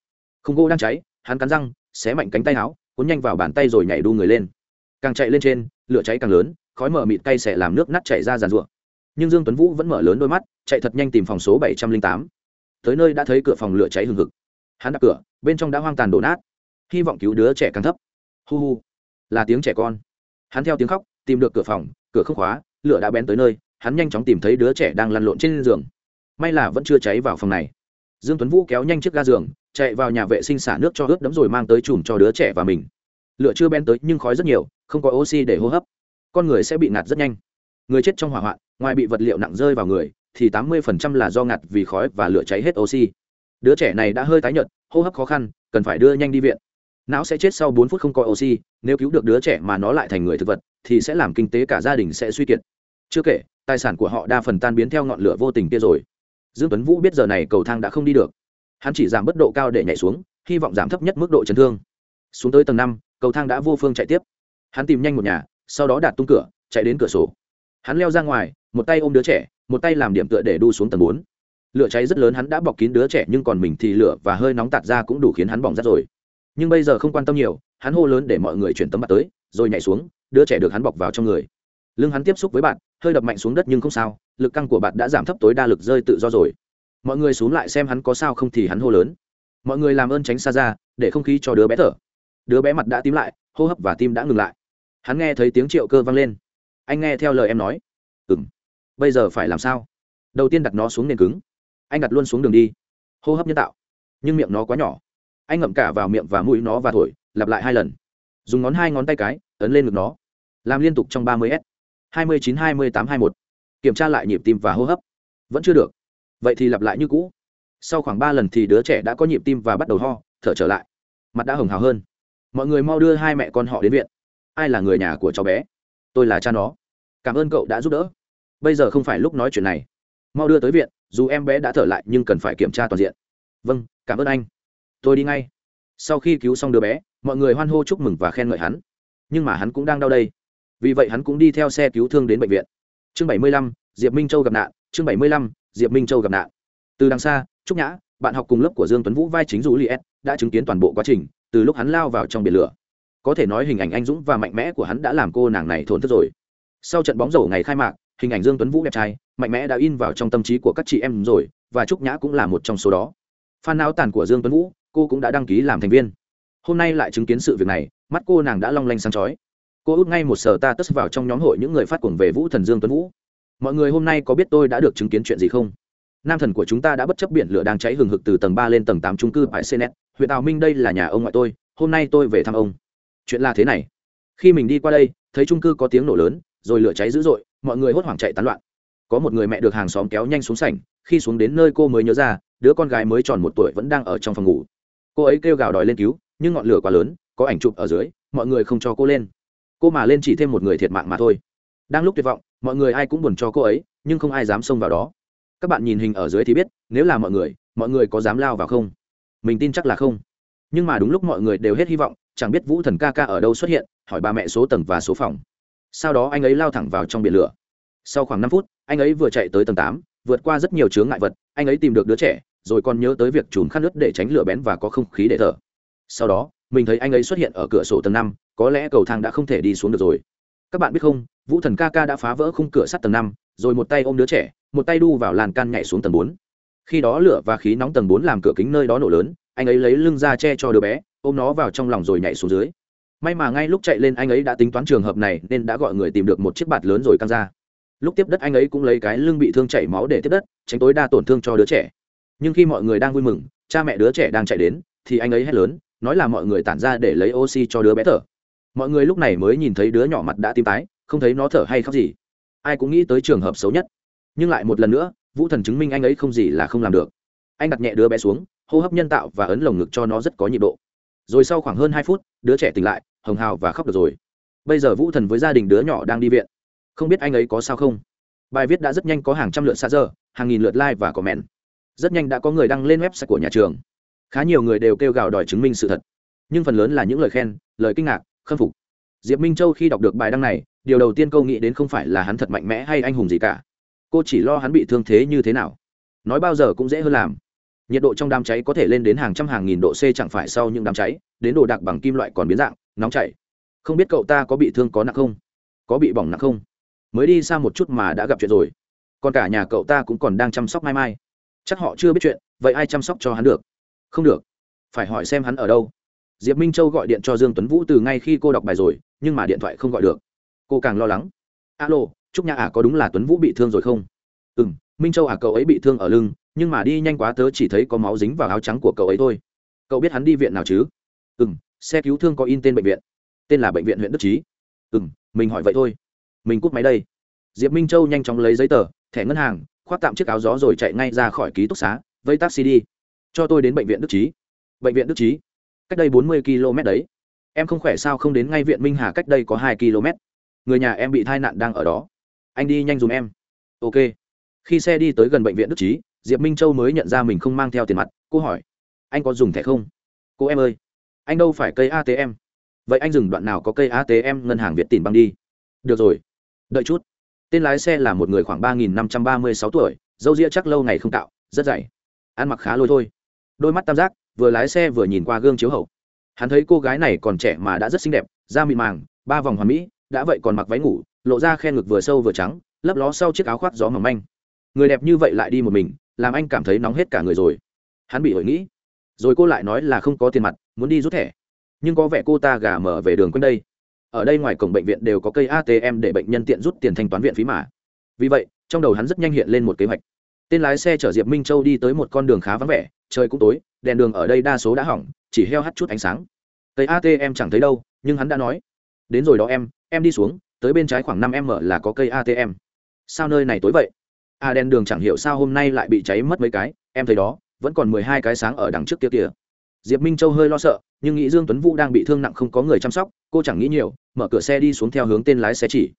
A: Không gỗ đang cháy, hắn cắn răng, xé mạnh cánh tay áo, cuốn nhanh vào bàn tay rồi nhảy đu người lên. Càng chạy lên trên, lửa cháy càng lớn khói mở mịt cay xẻ làm nước nát chảy ra giàn rủa nhưng dương tuấn vũ vẫn mở lớn đôi mắt, chạy thật nhanh tìm phòng số 708. tới nơi đã thấy cửa phòng lửa cháy hừng hực. Hắn đập cửa, bên trong đã hoang tàn đổ nát. Hy vọng cứu đứa trẻ càng thấp. Hu hu, là tiếng trẻ con. Hắn theo tiếng khóc, tìm được cửa phòng, cửa không khóa, lửa đã bén tới nơi, hắn nhanh chóng tìm thấy đứa trẻ đang lăn lộn trên giường. May là vẫn chưa cháy vào phòng này. Dương tuấn vũ kéo nhanh chiếc ga giường, chạy vào nhà vệ sinh xả nước cho ướt đẫm rồi mang tới chùm cho đứa trẻ và mình. Lửa chưa bén tới nhưng khói rất nhiều, không có oxy để hô hấp con người sẽ bị ngạt rất nhanh. Người chết trong hỏa hoạn, ngoài bị vật liệu nặng rơi vào người, thì 80% là do ngạt vì khói và lửa cháy hết oxy. Đứa trẻ này đã hơi tái nhợt, hô hấp khó khăn, cần phải đưa nhanh đi viện. Não sẽ chết sau 4 phút không có oxy, nếu cứu được đứa trẻ mà nó lại thành người thực vật, thì sẽ làm kinh tế cả gia đình sẽ suy kiệt. Chưa kể, tài sản của họ đa phần tan biến theo ngọn lửa vô tình kia rồi. Dương tuấn vũ biết giờ này cầu thang đã không đi được. Hắn chỉ giảm mức độ cao để nhảy xuống, hy vọng giảm thấp nhất mức độ chấn thương. Xuống tới tầng năm, cầu thang đã vô phương chạy tiếp. Hắn tìm nhanh một nhà sau đó đạt tung cửa, chạy đến cửa sổ. Hắn leo ra ngoài, một tay ôm đứa trẻ, một tay làm điểm tựa để đu xuống tầng bốn. Lửa cháy rất lớn, hắn đã bọc kín đứa trẻ, nhưng còn mình thì lửa và hơi nóng tạt ra cũng đủ khiến hắn bỏng rát rồi. Nhưng bây giờ không quan tâm nhiều, hắn hô lớn để mọi người chuyển tấm mặt tới, rồi nhảy xuống, đứa trẻ được hắn bọc vào trong người. Lưng hắn tiếp xúc với bạn, hơi đập mạnh xuống đất nhưng không sao, lực căng của bạn đã giảm thấp tối đa lực rơi tự do rồi. Mọi người xuống lại xem hắn có sao không thì hắn hô lớn. Mọi người làm ơn tránh xa ra, để không khí cho đứa bé thở. Đứa bé mặt đã tím lại, hô hấp và tim đã ngừng lại hắn nghe thấy tiếng triệu cơ vang lên. Anh nghe theo lời em nói. Ừ m bây giờ phải làm sao? Đầu tiên đặt nó xuống nền cứng. Anh đặt luôn xuống đường đi. Hô hấp nhân tạo. Nhưng miệng nó quá nhỏ. Anh ngậm cả vào miệng và mũi nó và thổi, lặp lại hai lần. Dùng ngón hai ngón tay cái, ấn lên ngực nó. Làm liên tục trong ba mươi s. hai mươi chín, hai mươi tám, hai một kiểm tra lại nhịp tim và hô hấp. Vẫn chưa được. Vậy thì lặp lại như cũ. Sau khoảng ba lần thì đứa trẻ đã có nhịp tim và bắt đầu ho, thở trở lại. Mặt đã hồng hào hơn. Mọi người mau đưa hai mẹ con họ đến viện ai là người nhà của cháu bé? Tôi là cha nó. Cảm ơn cậu đã giúp đỡ. Bây giờ không phải lúc nói chuyện này. Mau đưa tới viện, dù em bé đã thở lại nhưng cần phải kiểm tra toàn diện. Vâng cảm ơn anh. Tôi đi ngay. Sau khi cứu xong đứa bé, mọi người hoan hô chúc mừng và khen ngợi hắn. Nhưng mà hắn cũng đang đau đây. Vì vậy hắn cũng đi theo xe cứu thương đến bệnh viện. Chương bảy mươi lăm, diệp minh châu gặp nạn. Chương bảy mươi lăm, diệp minh châu gặp nạn. Từ đằng xa, trúc nhã, bạn học cùng lớp của dương tuấn vũ vai chính dù liệt đã chứng kiến toàn bộ quá trình, từ lúc hắn lao vào trong biển lửa có thể nói hình ảnh anh dũng và mạnh mẽ của hắn đã làm cô nàng này thổn thức rồi. Sau trận bóng rổ ngày khai mạc, hình ảnh dương tuấn vũ đẹp trai, mạnh mẽ đã in vào trong tâm trí của các chị em rồi, và trúc nhã cũng là một trong số đó. Fan não tàn của dương tuấn vũ, cô cũng đã đăng ký làm thành viên. Hôm nay lại chứng kiến sự việc này, mắt cô nàng đã long lanh sáng chói. Cô út ngay một sờ ta tất vào trong nhóm hội những người phát cuồng về vũ thần dương tuấn vũ. Mọi người hôm nay có biết tôi đã được chứng kiến chuyện gì không? Nam thần của chúng ta đã bất chấp biển lửa đang cháy hừng hực từ tầng ba lên tầng tám trung cư bãi cnet huyện tào minh đây là nhà ông ngoại tôi, hôm nay tôi về thăm ông chuyện là thế này. Khi mình đi qua đây, thấy trung cư có tiếng nổ lớn, rồi lửa cháy dữ dội, mọi người hốt hoảng chạy tán loạn. Có một người mẹ được hàng xóm kéo nhanh xuống sảnh, khi xuống đến nơi cô mới nhớ ra, đứa con gái mới tròn một tuổi vẫn đang ở trong phòng ngủ. Cô ấy kêu gào đòi lên cứu, nhưng ngọn lửa quá lớn, có ảnh chụp ở dưới, mọi người không cho cô lên. Cô mà lên chỉ thêm một người thiệt mạng mà thôi. Đang lúc tuyệt vọng, mọi người ai cũng buồn cho cô ấy, nhưng không ai dám xông vào đó. Các bạn nhìn hình ở dưới thì biết, nếu là mọi người mọi người có dám lao vào không? Mình tin chắc là không. Nhưng mà đúng lúc mọi người đều hết hy vọng chẳng biết vũ thần ca ca ở đâu xuất hiện, hỏi ba mẹ số tầng và số phòng. Sau đó anh ấy lao thẳng vào trong biển lửa. Sau khoảng năm phút, anh ấy vừa chạy tới tầng tám, vượt qua rất nhiều chướng ngại vật, anh ấy tìm được đứa trẻ, rồi còn nhớ tới việc chùm khăn nước để tránh lửa bén và có không khí để thở. Sau đó, mình thấy anh ấy xuất hiện ở cửa sổ tầng năm, có lẽ cầu thang đã không thể đi xuống được rồi. Các bạn biết không, vũ thần ca ca đã phá vỡ khung cửa sắt tầng năm, rồi một tay ôm đứa trẻ, một tay đu vào làn can nhảy xuống tầng bốn. Khi đó lửa và khí nóng tầng bốn làm cửa kính nơi đó nổ lớn, anh ấy lấy lưng ra che cho đứa bé ôm nó vào trong lòng rồi nhảy xuống dưới. May mà ngay lúc chạy lên anh ấy đã tính toán trường hợp này nên đã gọi người tìm được một chiếc bạt lớn rồi căng ra. Lúc tiếp đất anh ấy cũng lấy cái lưng bị thương chảy máu để tiếp đất, tránh tối đa tổn thương cho đứa trẻ. Nhưng khi mọi người đang vui mừng, cha mẹ đứa trẻ đang chạy đến, thì anh ấy hét lớn, nói là mọi người tản ra để lấy oxy cho đứa bé thở. Mọi người lúc này mới nhìn thấy đứa nhỏ mặt đã tím tái, không thấy nó thở hay khóc gì. Ai cũng nghĩ tới trường hợp xấu nhất. Nhưng lại một lần nữa, vũ thần chứng minh anh ấy không gì là không làm được. Anh đặt nhẹ đứa bé xuống, hô hấp nhân tạo và ấn lồng ngực cho nó rất có nhịp độ rồi sau khoảng hơn hai phút, đứa trẻ tỉnh lại, hồng hào và khóc được rồi. Bây giờ vũ thần với gia đình đứa nhỏ đang đi viện. Không biết anh ấy có sao không? Bài viết đã rất nhanh có hàng trăm lượt xa giờ hàng nghìn lượt like và comment. Rất nhanh đã có người đăng lên website của nhà trường. Khá nhiều người đều kêu gào đòi chứng minh sự thật. Nhưng phần lớn là những lời khen, lời kinh ngạc, khâm phục. Diệp minh châu khi đọc được bài đăng này, điều đầu tiên câu nghĩ đến không phải là hắn thật mạnh mẽ hay anh hùng gì cả. Cô chỉ lo hắn bị thương thế như thế nào. Nói bao giờ cũng dễ hơn làm nhiệt độ trong đám cháy có thể lên đến hàng trăm hàng nghìn độ c chẳng phải sau những đám cháy đến đồ đạc bằng kim loại còn biến dạng nóng chảy. Không biết cậu ta có bị thương có nặng không? Có bị bỏng nặng không? Mới đi xa một chút mà đã gặp chuyện rồi. Còn cả nhà cậu ta cũng còn đang chăm sóc mai mai. Chắc họ chưa biết chuyện vậy ai chăm sóc cho hắn được? Không được. Phải hỏi xem hắn ở đâu. Diệp minh châu gọi điện cho dương tuấn vũ từ ngay khi cô đọc bài rồi nhưng mà điện thoại không gọi được. Cô càng lo lắng. Alo chúc nhà ả à, có đúng là tuấn vũ bị thương rồi không? Ừ m minh châu à cậu ấy bị thương ở lưng nhưng mà đi nhanh quá tớ chỉ thấy có máu dính vào áo trắng của cậu ấy thôi. Cậu biết hắn đi viện nào chứ? Ừ m xe cứu thương có in tên bệnh viện. Tên là bệnh viện huyện đức trí. Ừ m mình hỏi vậy thôi. Mình cút máy đây. Diệp minh châu nhanh chóng lấy giấy tờ, thẻ ngân hàng, khoác tạm chiếc áo gió rồi chạy ngay ra khỏi ký túc xá, vây taxi đi. Cho tôi đến bệnh viện đức trí. Bệnh viện đức trí. Cách đây bốn mươi km đấy. Em không khỏe sao không đến ngay viện minh hà cách đây có hai km người nhà em bị tai nạn đang ở đó. Anh đi nhanh dùm em. Ok. Khi xe đi tới gần bệnh viện đức trí diệp minh châu mới nhận ra mình không mang theo tiền mặt, cô hỏi, anh có dùng thẻ không? Cô em ơi, anh đâu phải cây atm vậy anh dừng đoạn nào có cây atm ngân hàng việt tìm băng đi? Được rồi, đợi chút. Tên lái xe là một người khoảng ba nghìn năm trăm ba mươi sáu tuổi, dâu ria chắc lâu ngày không tạo, rất dày, ăn mặc khá lôi thôi. Đôi mắt tam giác, vừa lái xe vừa nhìn qua gương chiếu hậu. Hắn thấy cô gái này còn trẻ mà đã rất xinh đẹp, da mịn màng, ba vòng hoàn mỹ, đã vậy còn mặc váy ngủ, lộ ra khe ngực vừa sâu vừa trắng, lấp ló sau chiếc áo khoác gió mỏng manh người đẹp như vậy lại đi một mình, làm anh cảm thấy nóng hết cả người rồi. Hắn bị hội nghĩ. Rồi cô lại nói là không có tiền mặt, muốn đi rút thẻ. Nhưng có vẻ cô ta gà mở về đường quanh đây. Ở đây ngoài cổng bệnh viện đều có cây atm để bệnh nhân tiện rút tiền thanh toán viện phí mà. Vì vậy, trong đầu hắn rất nhanh hiện lên một kế hoạch. Tên lái xe chở diệp minh châu đi tới một con đường khá vắng vẻ, trời cũng tối, đèn đường ở đây đa số đã hỏng, chỉ heo hắt chút ánh sáng. Cây atm chẳng thấy đâu, nhưng hắn đã nói. Đến rồi đó em em đi xuống, tới bên trái khoảng năm m là có cây atm sao nơi này tối vậy? À, A đen đường chẳng hiểu sao hôm nay lại bị cháy mất mấy cái, em thấy đó, vẫn còn mười hai cái sáng ở đằng trước kia kìa. Diệp minh châu hơi lo sợ, nhưng nghĩ dương tuấn vũ đang bị thương nặng không có người chăm sóc, cô chẳng nghĩ nhiều, mở cửa xe đi xuống theo hướng tên lái xe chỉ.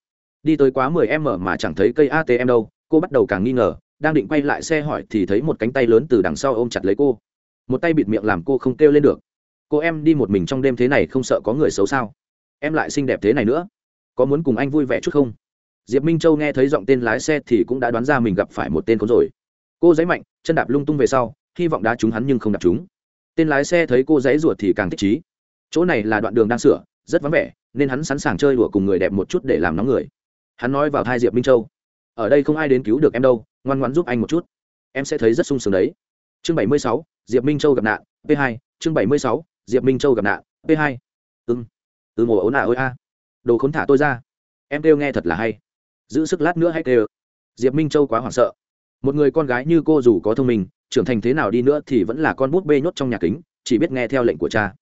A: Đi tới quá mười m mà chẳng thấy cây atm đâu, cô bắt đầu càng nghi ngờ, đang định quay lại xe hỏi thì thấy một cánh tay lớn từ đằng sau ôm chặt lấy cô. Một tay bịt miệng làm cô không kêu lên được. Cô em đi một mình trong đêm thế này không sợ có người xấu sao? Em lại xinh đẹp thế này nữa. Có muốn cùng anh vui vẻ chút không? Diệp minh châu nghe thấy giọng tên lái xe thì cũng đã đoán ra mình gặp phải một tên khốn rồi. Cô giấy mạnh chân đạp lung tung về sau hy vọng đá trúng hắn nhưng không đạp trúng. Tên lái xe thấy cô giấy ruột thì càng thích chí. Chỗ này là đoạn đường đang sửa rất vắng vẻ nên hắn sẵn sàng chơi đùa cùng người đẹp một chút để làm nóng người. Hắn nói vào thai diệp minh châu. Ở đây không ai đến cứu được em đâu ngoan ngoan giúp anh một chút. Em sẽ thấy rất sung sướng đấy. Chương bảy mươi sáu diệp minh châu gặp nạn P2. chương bảy mươi sáu diệp minh châu gặp nạn P2. ưng ừ mồ ấu nà, ôi a. Đồ khốn thả tôi ra. Em kêu nghe thật là hay giữ sức lát nữa hay tê diệp minh châu quá hoảng sợ. Một người con gái như cô dù có thông minh, trưởng thành thế nào đi nữa thì vẫn là con bút bê nhốt trong nhà kính, chỉ biết nghe theo lệnh của cha.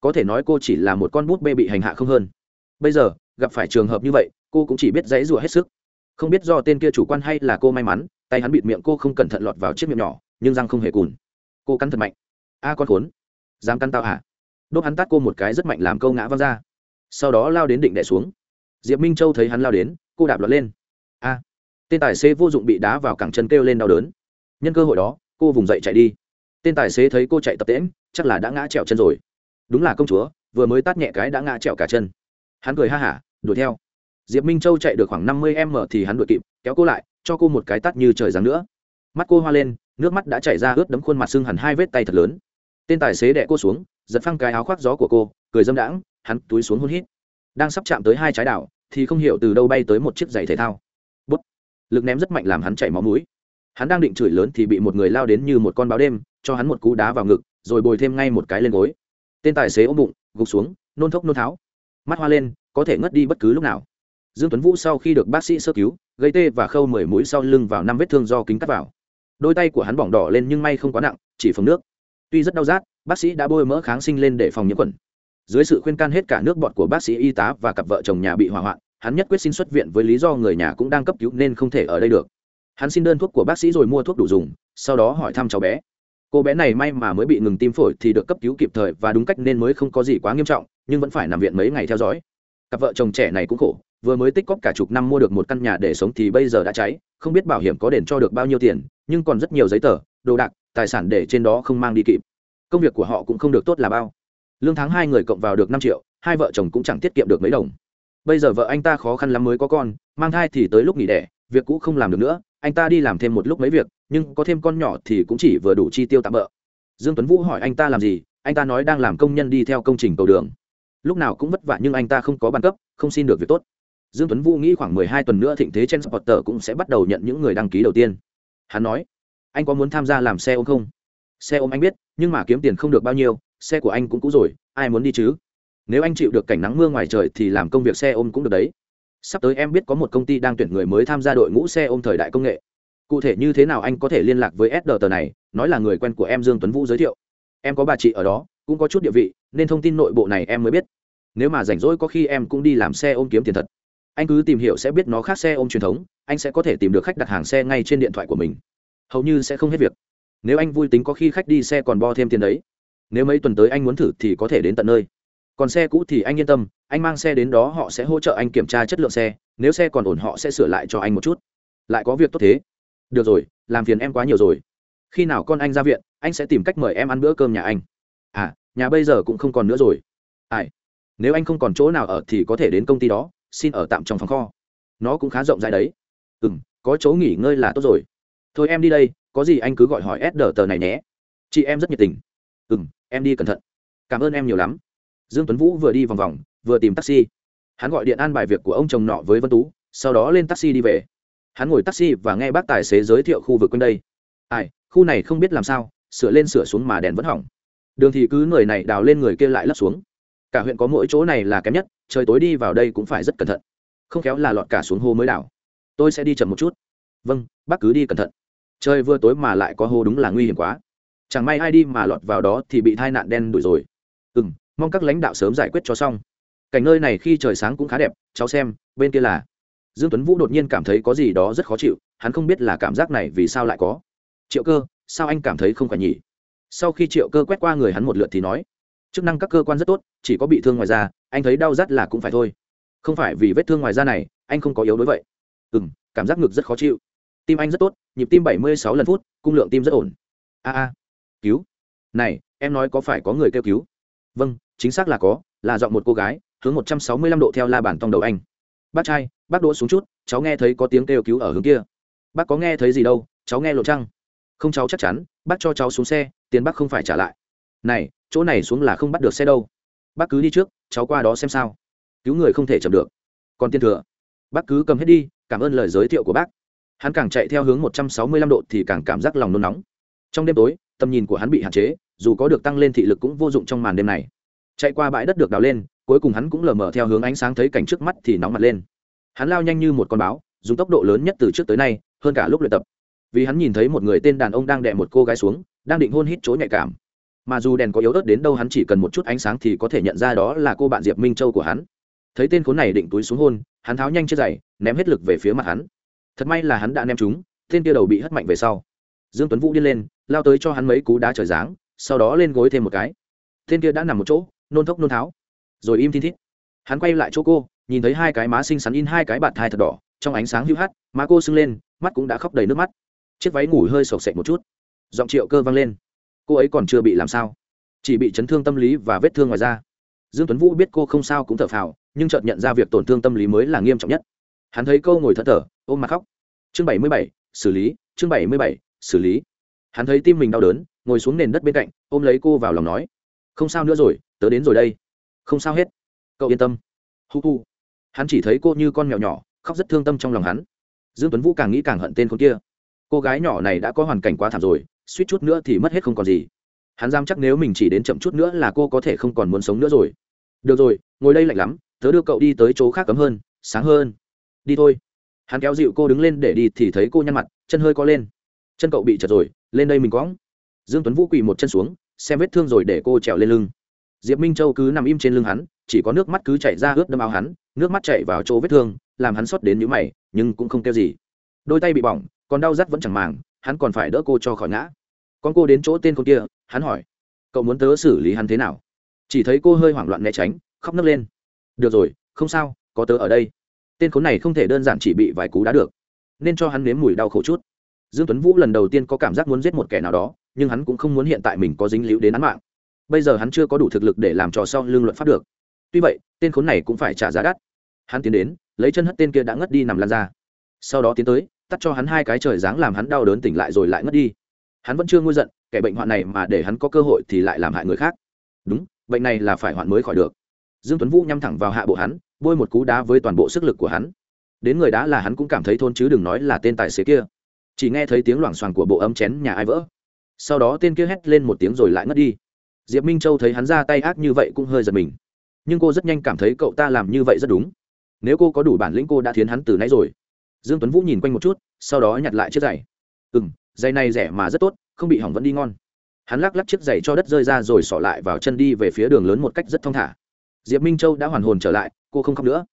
A: Có thể nói cô chỉ là một con bút bê bị hành hạ không hơn. Bây giờ, gặp phải trường hợp như vậy, cô cũng chỉ biết dãy rủa hết sức. Không biết do tên kia chủ quan hay là cô may mắn, tay hắn bịt miệng cô không cẩn thận lọt vào chiếc miệng nhỏ, nhưng răng không hề cùn. Cô cắn thật mạnh. A con khốn. Dám cắn tao hả? Đốt hắn tát cô một cái rất mạnh làm câu ngã văng ra. Sau đó lao đến định đẻ xuống. Diệp minh châu thấy hắn lao đến cô đạp lọt lên. A, tên tài xế vô dụng bị đá vào cẳng chân kêu lên đau đớn. Nhân cơ hội đó, cô vùng dậy chạy đi. Tên tài xế thấy cô chạy tập tễm chắc là đã ngã trẹo chân rồi. Đúng là công chúa, vừa mới tát nhẹ cái đã ngã trẹo cả chân. Hắn cười ha hả, đuổi theo. Diệp minh châu chạy được khoảng năm mươi m thì hắn đuổi kịp, kéo cô lại, cho cô một cái tát như trời giáng nữa. Mắt cô hoa lên, nước mắt đã chảy ra ướt đấm khuôn mặt sưng hẳn hai vết tay thật lớn. Tên tài xế đẻ cô xuống, giật phăng cái áo khoác gió của cô, cười dâm đãng, hắn túi xuống hôn hít. Đang sắp chạm tới hai trái đảo thì không hiểu từ đâu bay tới một chiếc giày thể thao. Bút. Lực ném rất mạnh làm hắn chảy máu mũi. Hắn đang định chửi lớn thì bị một người lao đến như một con báo đêm, cho hắn một cú đá vào ngực, rồi bồi thêm ngay một cái lên gối. Tên tài xế ôm bụng, gục xuống, nôn thốc nôn tháo. Mắt hoa lên, có thể ngất đi bất cứ lúc nào. Dương tuấn vũ sau khi được bác sĩ sơ cứu, gây tê và khâu mười mũi sau lưng vào năm vết thương do kính cắt vào. Đôi tay của hắn bỏng đỏ lên nhưng may không quá nặng, chỉ phồng nước. Tuy rất đau rát, bác sĩ đã bôi mỡ kháng sinh lên để phòng nhiễm khuẩn dưới sự khuyên can hết cả nước bọt của bác sĩ y tá và cặp vợ chồng nhà bị hỏa hoạn, hắn nhất quyết xin xuất viện với lý do người nhà cũng đang cấp cứu nên không thể ở đây được. Hắn xin đơn thuốc của bác sĩ rồi mua thuốc đủ dùng, sau đó hỏi thăm cháu bé. Cô bé này may mà mới bị ngừng tim phổi thì được cấp cứu kịp thời và đúng cách nên mới không có gì quá nghiêm trọng, nhưng vẫn phải nằm viện mấy ngày theo dõi. Cặp vợ chồng trẻ này cũng khổ, vừa mới tích cóp cả chục năm mua được một căn nhà để sống thì bây giờ đã cháy, không biết bảo hiểm có đền cho được bao nhiêu tiền, nhưng còn rất nhiều giấy tờ, đồ đạc, tài sản để trên đó không mang đi kịp. Công việc của họ cũng không được tốt là bao lương tháng hai người cộng vào được năm triệu, hai vợ chồng cũng chẳng tiết kiệm được mấy đồng. Bây giờ vợ anh ta khó khăn lắm mới có con, mang thai thì tới lúc nghỉ đẻ, việc cũ không làm được nữa, anh ta đi làm thêm một lúc mấy việc, nhưng có thêm con nhỏ thì cũng chỉ vừa đủ chi tiêu tạm bỡ dương tuấn vũ hỏi anh ta làm gì, anh ta nói đang làm công nhân đi theo công trình cầu đường. Lúc nào cũng vất vả nhưng anh ta không có bằng cấp, không xin được việc tốt. Dương tuấn vũ nghĩ khoảng 12 tuần nữa thịnh thế trên supporter cũng sẽ bắt đầu nhận những người đăng ký đầu tiên. Hắn nói, anh có muốn tham gia làm xe ôm không? Xe ôm anh biết, nhưng mà kiếm tiền không được bao nhiêu xe của anh cũng cũ rồi, ai muốn đi chứ? Nếu anh chịu được cảnh nắng mưa ngoài trời thì làm công việc xe ôm cũng được đấy. Sắp tới em biết có một công ty đang tuyển người mới tham gia đội ngũ xe ôm thời đại công nghệ. Cụ thể như thế nào anh có thể liên lạc với sd tờ này, nói là người quen của em dương tuấn vũ giới thiệu. Em có bà chị ở đó, cũng có chút địa vị, nên thông tin nội bộ này em mới biết. Nếu mà rảnh rỗi có khi em cũng đi làm xe ôm kiếm tiền thật. Anh cứ tìm hiểu sẽ biết nó khác xe ôm truyền thống, anh sẽ có thể tìm được khách đặt hàng xe ngay trên điện thoại của mình. Hầu như sẽ không hết việc. Nếu anh vui tính có khi khách đi xe còn bo thêm tiền đấy nếu mấy tuần tới anh muốn thử thì có thể đến tận nơi. Còn xe cũ thì anh yên tâm, anh mang xe đến đó họ sẽ hỗ trợ anh kiểm tra chất lượng xe, nếu xe còn ổn họ sẽ sửa lại cho anh một chút. Lại có việc tốt thế. Được rồi, làm phiền em quá nhiều rồi. Khi nào con anh ra viện, anh sẽ tìm cách mời em ăn bữa cơm nhà anh. À nhà bây giờ cũng không còn nữa rồi. Ai? Nếu anh không còn chỗ nào ở thì có thể đến công ty đó, xin ở tạm trong phòng kho. Nó cũng khá rộng rãi đấy. Ừ m có chỗ nghỉ ngơi là tốt rồi. Thôi em đi đây, có gì anh cứ gọi hỏi s đờ tờ này nhé. Chị em rất nhiệt tình. Ừ m em đi cẩn thận. Cảm ơn em nhiều lắm. Dương tuấn vũ vừa đi vòng vòng, vừa tìm taxi. Hắn gọi điện an bài việc của ông chồng nọ với vân tú, sau đó lên taxi đi về. Hắn ngồi taxi và nghe bác tài xế giới thiệu khu vực quanh đây. Ai, khu này không biết làm sao, sửa lên sửa xuống mà đèn vẫn hỏng. Đường thì cứ người này đào lên người kia lại lấp xuống. Cả huyện có mỗi chỗ này là kém nhất, trời tối đi vào đây cũng phải rất cẩn thận. Không khéo là lọt cả xuống hô mới đảo tôi sẽ đi chậm một chút. Vâng bác cứ đi cẩn thận. Trời vừa tối mà lại có hô đúng là nguy hiểm quá chẳng may ai đi mà lọt vào đó thì bị tai nạn đen đuổi rồi. Ừ m mong các lãnh đạo sớm giải quyết cho xong. Cảnh nơi này khi trời sáng cũng khá đẹp, cháu xem, bên kia là. Dương tuấn vũ đột nhiên cảm thấy có gì đó rất khó chịu, hắn không biết là cảm giác này vì sao lại có. Triệu cơ, sao anh cảm thấy không phải nhỉ? Sau khi triệu cơ quét qua người hắn một lượt thì nói, chức năng các cơ quan rất tốt, chỉ có bị thương ngoài da, anh thấy đau rát là cũng phải thôi. Không phải vì vết thương ngoài da này, anh không có yếu đối vậy. Ừ m cảm giác ngực rất khó chịu. Tim anh rất tốt, nhịp tim bảy mươi sáu lần phút, cung lượng tim rất ổn. A a cứu. Này, em nói có phải có người kêu cứu? Vâng chính xác là có, là giọng một cô gái, hướng một trăm sáu mươi lăm độ theo la bản tông đầu anh. Bác trai, bác đỗ xuống chút, cháu nghe thấy có tiếng kêu cứu ở hướng kia. Bác có nghe thấy gì đâu, cháu nghe lộ trăng không cháu chắc chắn, bác cho cháu xuống xe, tiền bác không phải trả lại. Này, chỗ này xuống là không bắt được xe đâu. Bác cứ đi trước, cháu qua đó xem sao. Cứu người không thể chậm được. Còn tiền thừa. Bác cứ cầm hết đi, cảm ơn lời giới thiệu của bác. Hắn càng chạy theo hướng một trăm sáu mươi lăm độ thì càng cảm giác lòng nôn nóng. Trong đêm tối tầm nhìn của hắn bị hạn chế, dù có được tăng lên thị lực cũng vô dụng trong màn đêm này. Chạy qua bãi đất được đào lên, cuối cùng hắn cũng lờ mờ theo hướng ánh sáng thấy cảnh trước mắt thì nóng mặt lên. Hắn lao nhanh như một con báo, dùng tốc độ lớn nhất từ trước tới nay, hơn cả lúc luyện tập. Vì hắn nhìn thấy một người tên đàn ông đang đè một cô gái xuống, đang định hôn hít chỗ nhạy cảm. Mà dù đèn có yếu ớt đến đâu hắn chỉ cần một chút ánh sáng thì có thể nhận ra đó là cô bạn diệp minh châu của hắn. Thấy tên khốn này định túi xuống hôn, hắn tháo nhanh chiếc giày, ném hết lực về phía mặt hắn. Thật may là hắn đã ném chúng, tên kia đầu bị hất mạnh về sau. Dương tuấn vũ đi lên lao tới cho hắn mấy cú đá trời dáng sau đó lên gối thêm một cái. Tên kia đã nằm một chỗ, nôn thốc nôn tháo. Rồi im thi thít. Hắn quay lại chỗ cô, nhìn thấy hai cái má xinh xắn in hai cái bạt thai thật đỏ, trong ánh sáng hưu hắt, má cô sưng lên, mắt cũng đã khóc đầy nước mắt. Chiếc váy ngủ hơi sộc sệch một chút. Giọng triệu cơ vang lên. Cô ấy còn chưa bị làm sao? Chỉ bị chấn thương tâm lý và vết thương ngoài da. Dương tuấn vũ biết cô không sao cũng thở phào, nhưng chợt nhận ra việc tổn thương tâm lý mới là nghiêm trọng nhất. Hắn thấy cô ngồi thở thở ôm mặt khóc. Chương bảy mươi bảy, xử lý, chương bảy mươi bảy, xử lý hắn thấy tim mình đau đớn, ngồi xuống nền đất bên cạnh, ôm lấy cô vào lòng nói, không sao nữa rồi, tớ đến rồi đây. Không sao hết. Cậu yên tâm. Hu hu. Hắn chỉ thấy cô như con mèo nhỏ, khóc rất thương tâm trong lòng hắn. Dương tuấn vũ càng nghĩ càng hận tên con kia. Cô gái nhỏ này đã có hoàn cảnh quá thảm rồi, suýt chút nữa thì mất hết không còn gì. Hắn dám chắc nếu mình chỉ đến chậm chút nữa là cô có thể không còn muốn sống nữa rồi. Được rồi, ngồi đây lạnh lắm, tớ đưa cậu đi tới chỗ khác cấm hơn, sáng hơn. Đi thôi. Hắn kéo dịu cô đứng lên để đi thì thấy cô nhăn mặt, chân hơi co lên chân cậu bị chật rồi, lên đây mình cóng dương tuấn vũ quỳ một chân xuống, xem vết thương rồi để cô trèo lên lưng. Diệp minh châu cứ nằm im trên lưng hắn, chỉ có nước mắt cứ chảy ra ướt đâm áo hắn, nước mắt chảy vào chỗ vết thương, làm hắn xót đến nhíu mày, nhưng cũng không kêu gì. Đôi tay bị bỏng, còn đau rắt vẫn chẳng màng, hắn còn phải đỡ cô cho khỏi ngã. Con cô đến chỗ tên con kia, hắn hỏi, cậu muốn tớ xử lý hắn thế nào? Chỉ thấy cô hơi hoảng loạn né tránh, khóc nấc lên. Được rồi, không sao, có tớ ở đây. Tên khốn này không thể đơn giản chỉ bị vài cú đá được, nên cho hắn nếm mùi đau khổ chút dương tuấn vũ lần đầu tiên có cảm giác muốn giết một kẻ nào đó, nhưng hắn cũng không muốn hiện tại mình có dính líu đến án mạng. Bây giờ hắn chưa có đủ thực lực để làm trò sau lương luận pháp được. Tuy vậy, tên khốn này cũng phải trả giá đắt. Hắn tiến đến, lấy chân hất tên kia đã ngất đi nằm lan ra. Sau đó tiến tới, tắt cho hắn hai cái trời dáng làm hắn đau đớn tỉnh lại rồi lại ngất đi. Hắn vẫn chưa nguôi giận, kẻ bệnh hoạn này mà để hắn có cơ hội thì lại làm hại người khác. Đúng, bệnh này là phải hoạn mới khỏi được. Dương tuấn vũ nhắm thẳng vào hạ bộ hắn, bôi một cú đá với toàn bộ sức lực của hắn. Đến người đá là hắn cũng cảm thấy thôn chứ đừng nói là tên tài xế kia chỉ nghe thấy tiếng loảng xoảng của bộ ấm chén nhà ai vỡ. Sau đó tên kia hét lên một tiếng rồi lại ngất đi. Diệp minh châu thấy hắn ra tay ác như vậy cũng hơi giật mình. Nhưng cô rất nhanh cảm thấy cậu ta làm như vậy rất đúng. Nếu cô có đủ bản lĩnh cô đã thiến hắn từ nãy rồi. Dương tuấn vũ nhìn quanh một chút, sau đó nhặt lại chiếc giày. Ừ m giày này rẻ mà rất tốt, không bị hỏng vẫn đi ngon. Hắn lắc lắc chiếc giày cho đất rơi ra rồi xỏ lại vào chân đi về phía đường lớn một cách rất thong thả. Diệp minh châu đã hoàn hồn trở lại, cô không khóc nữa.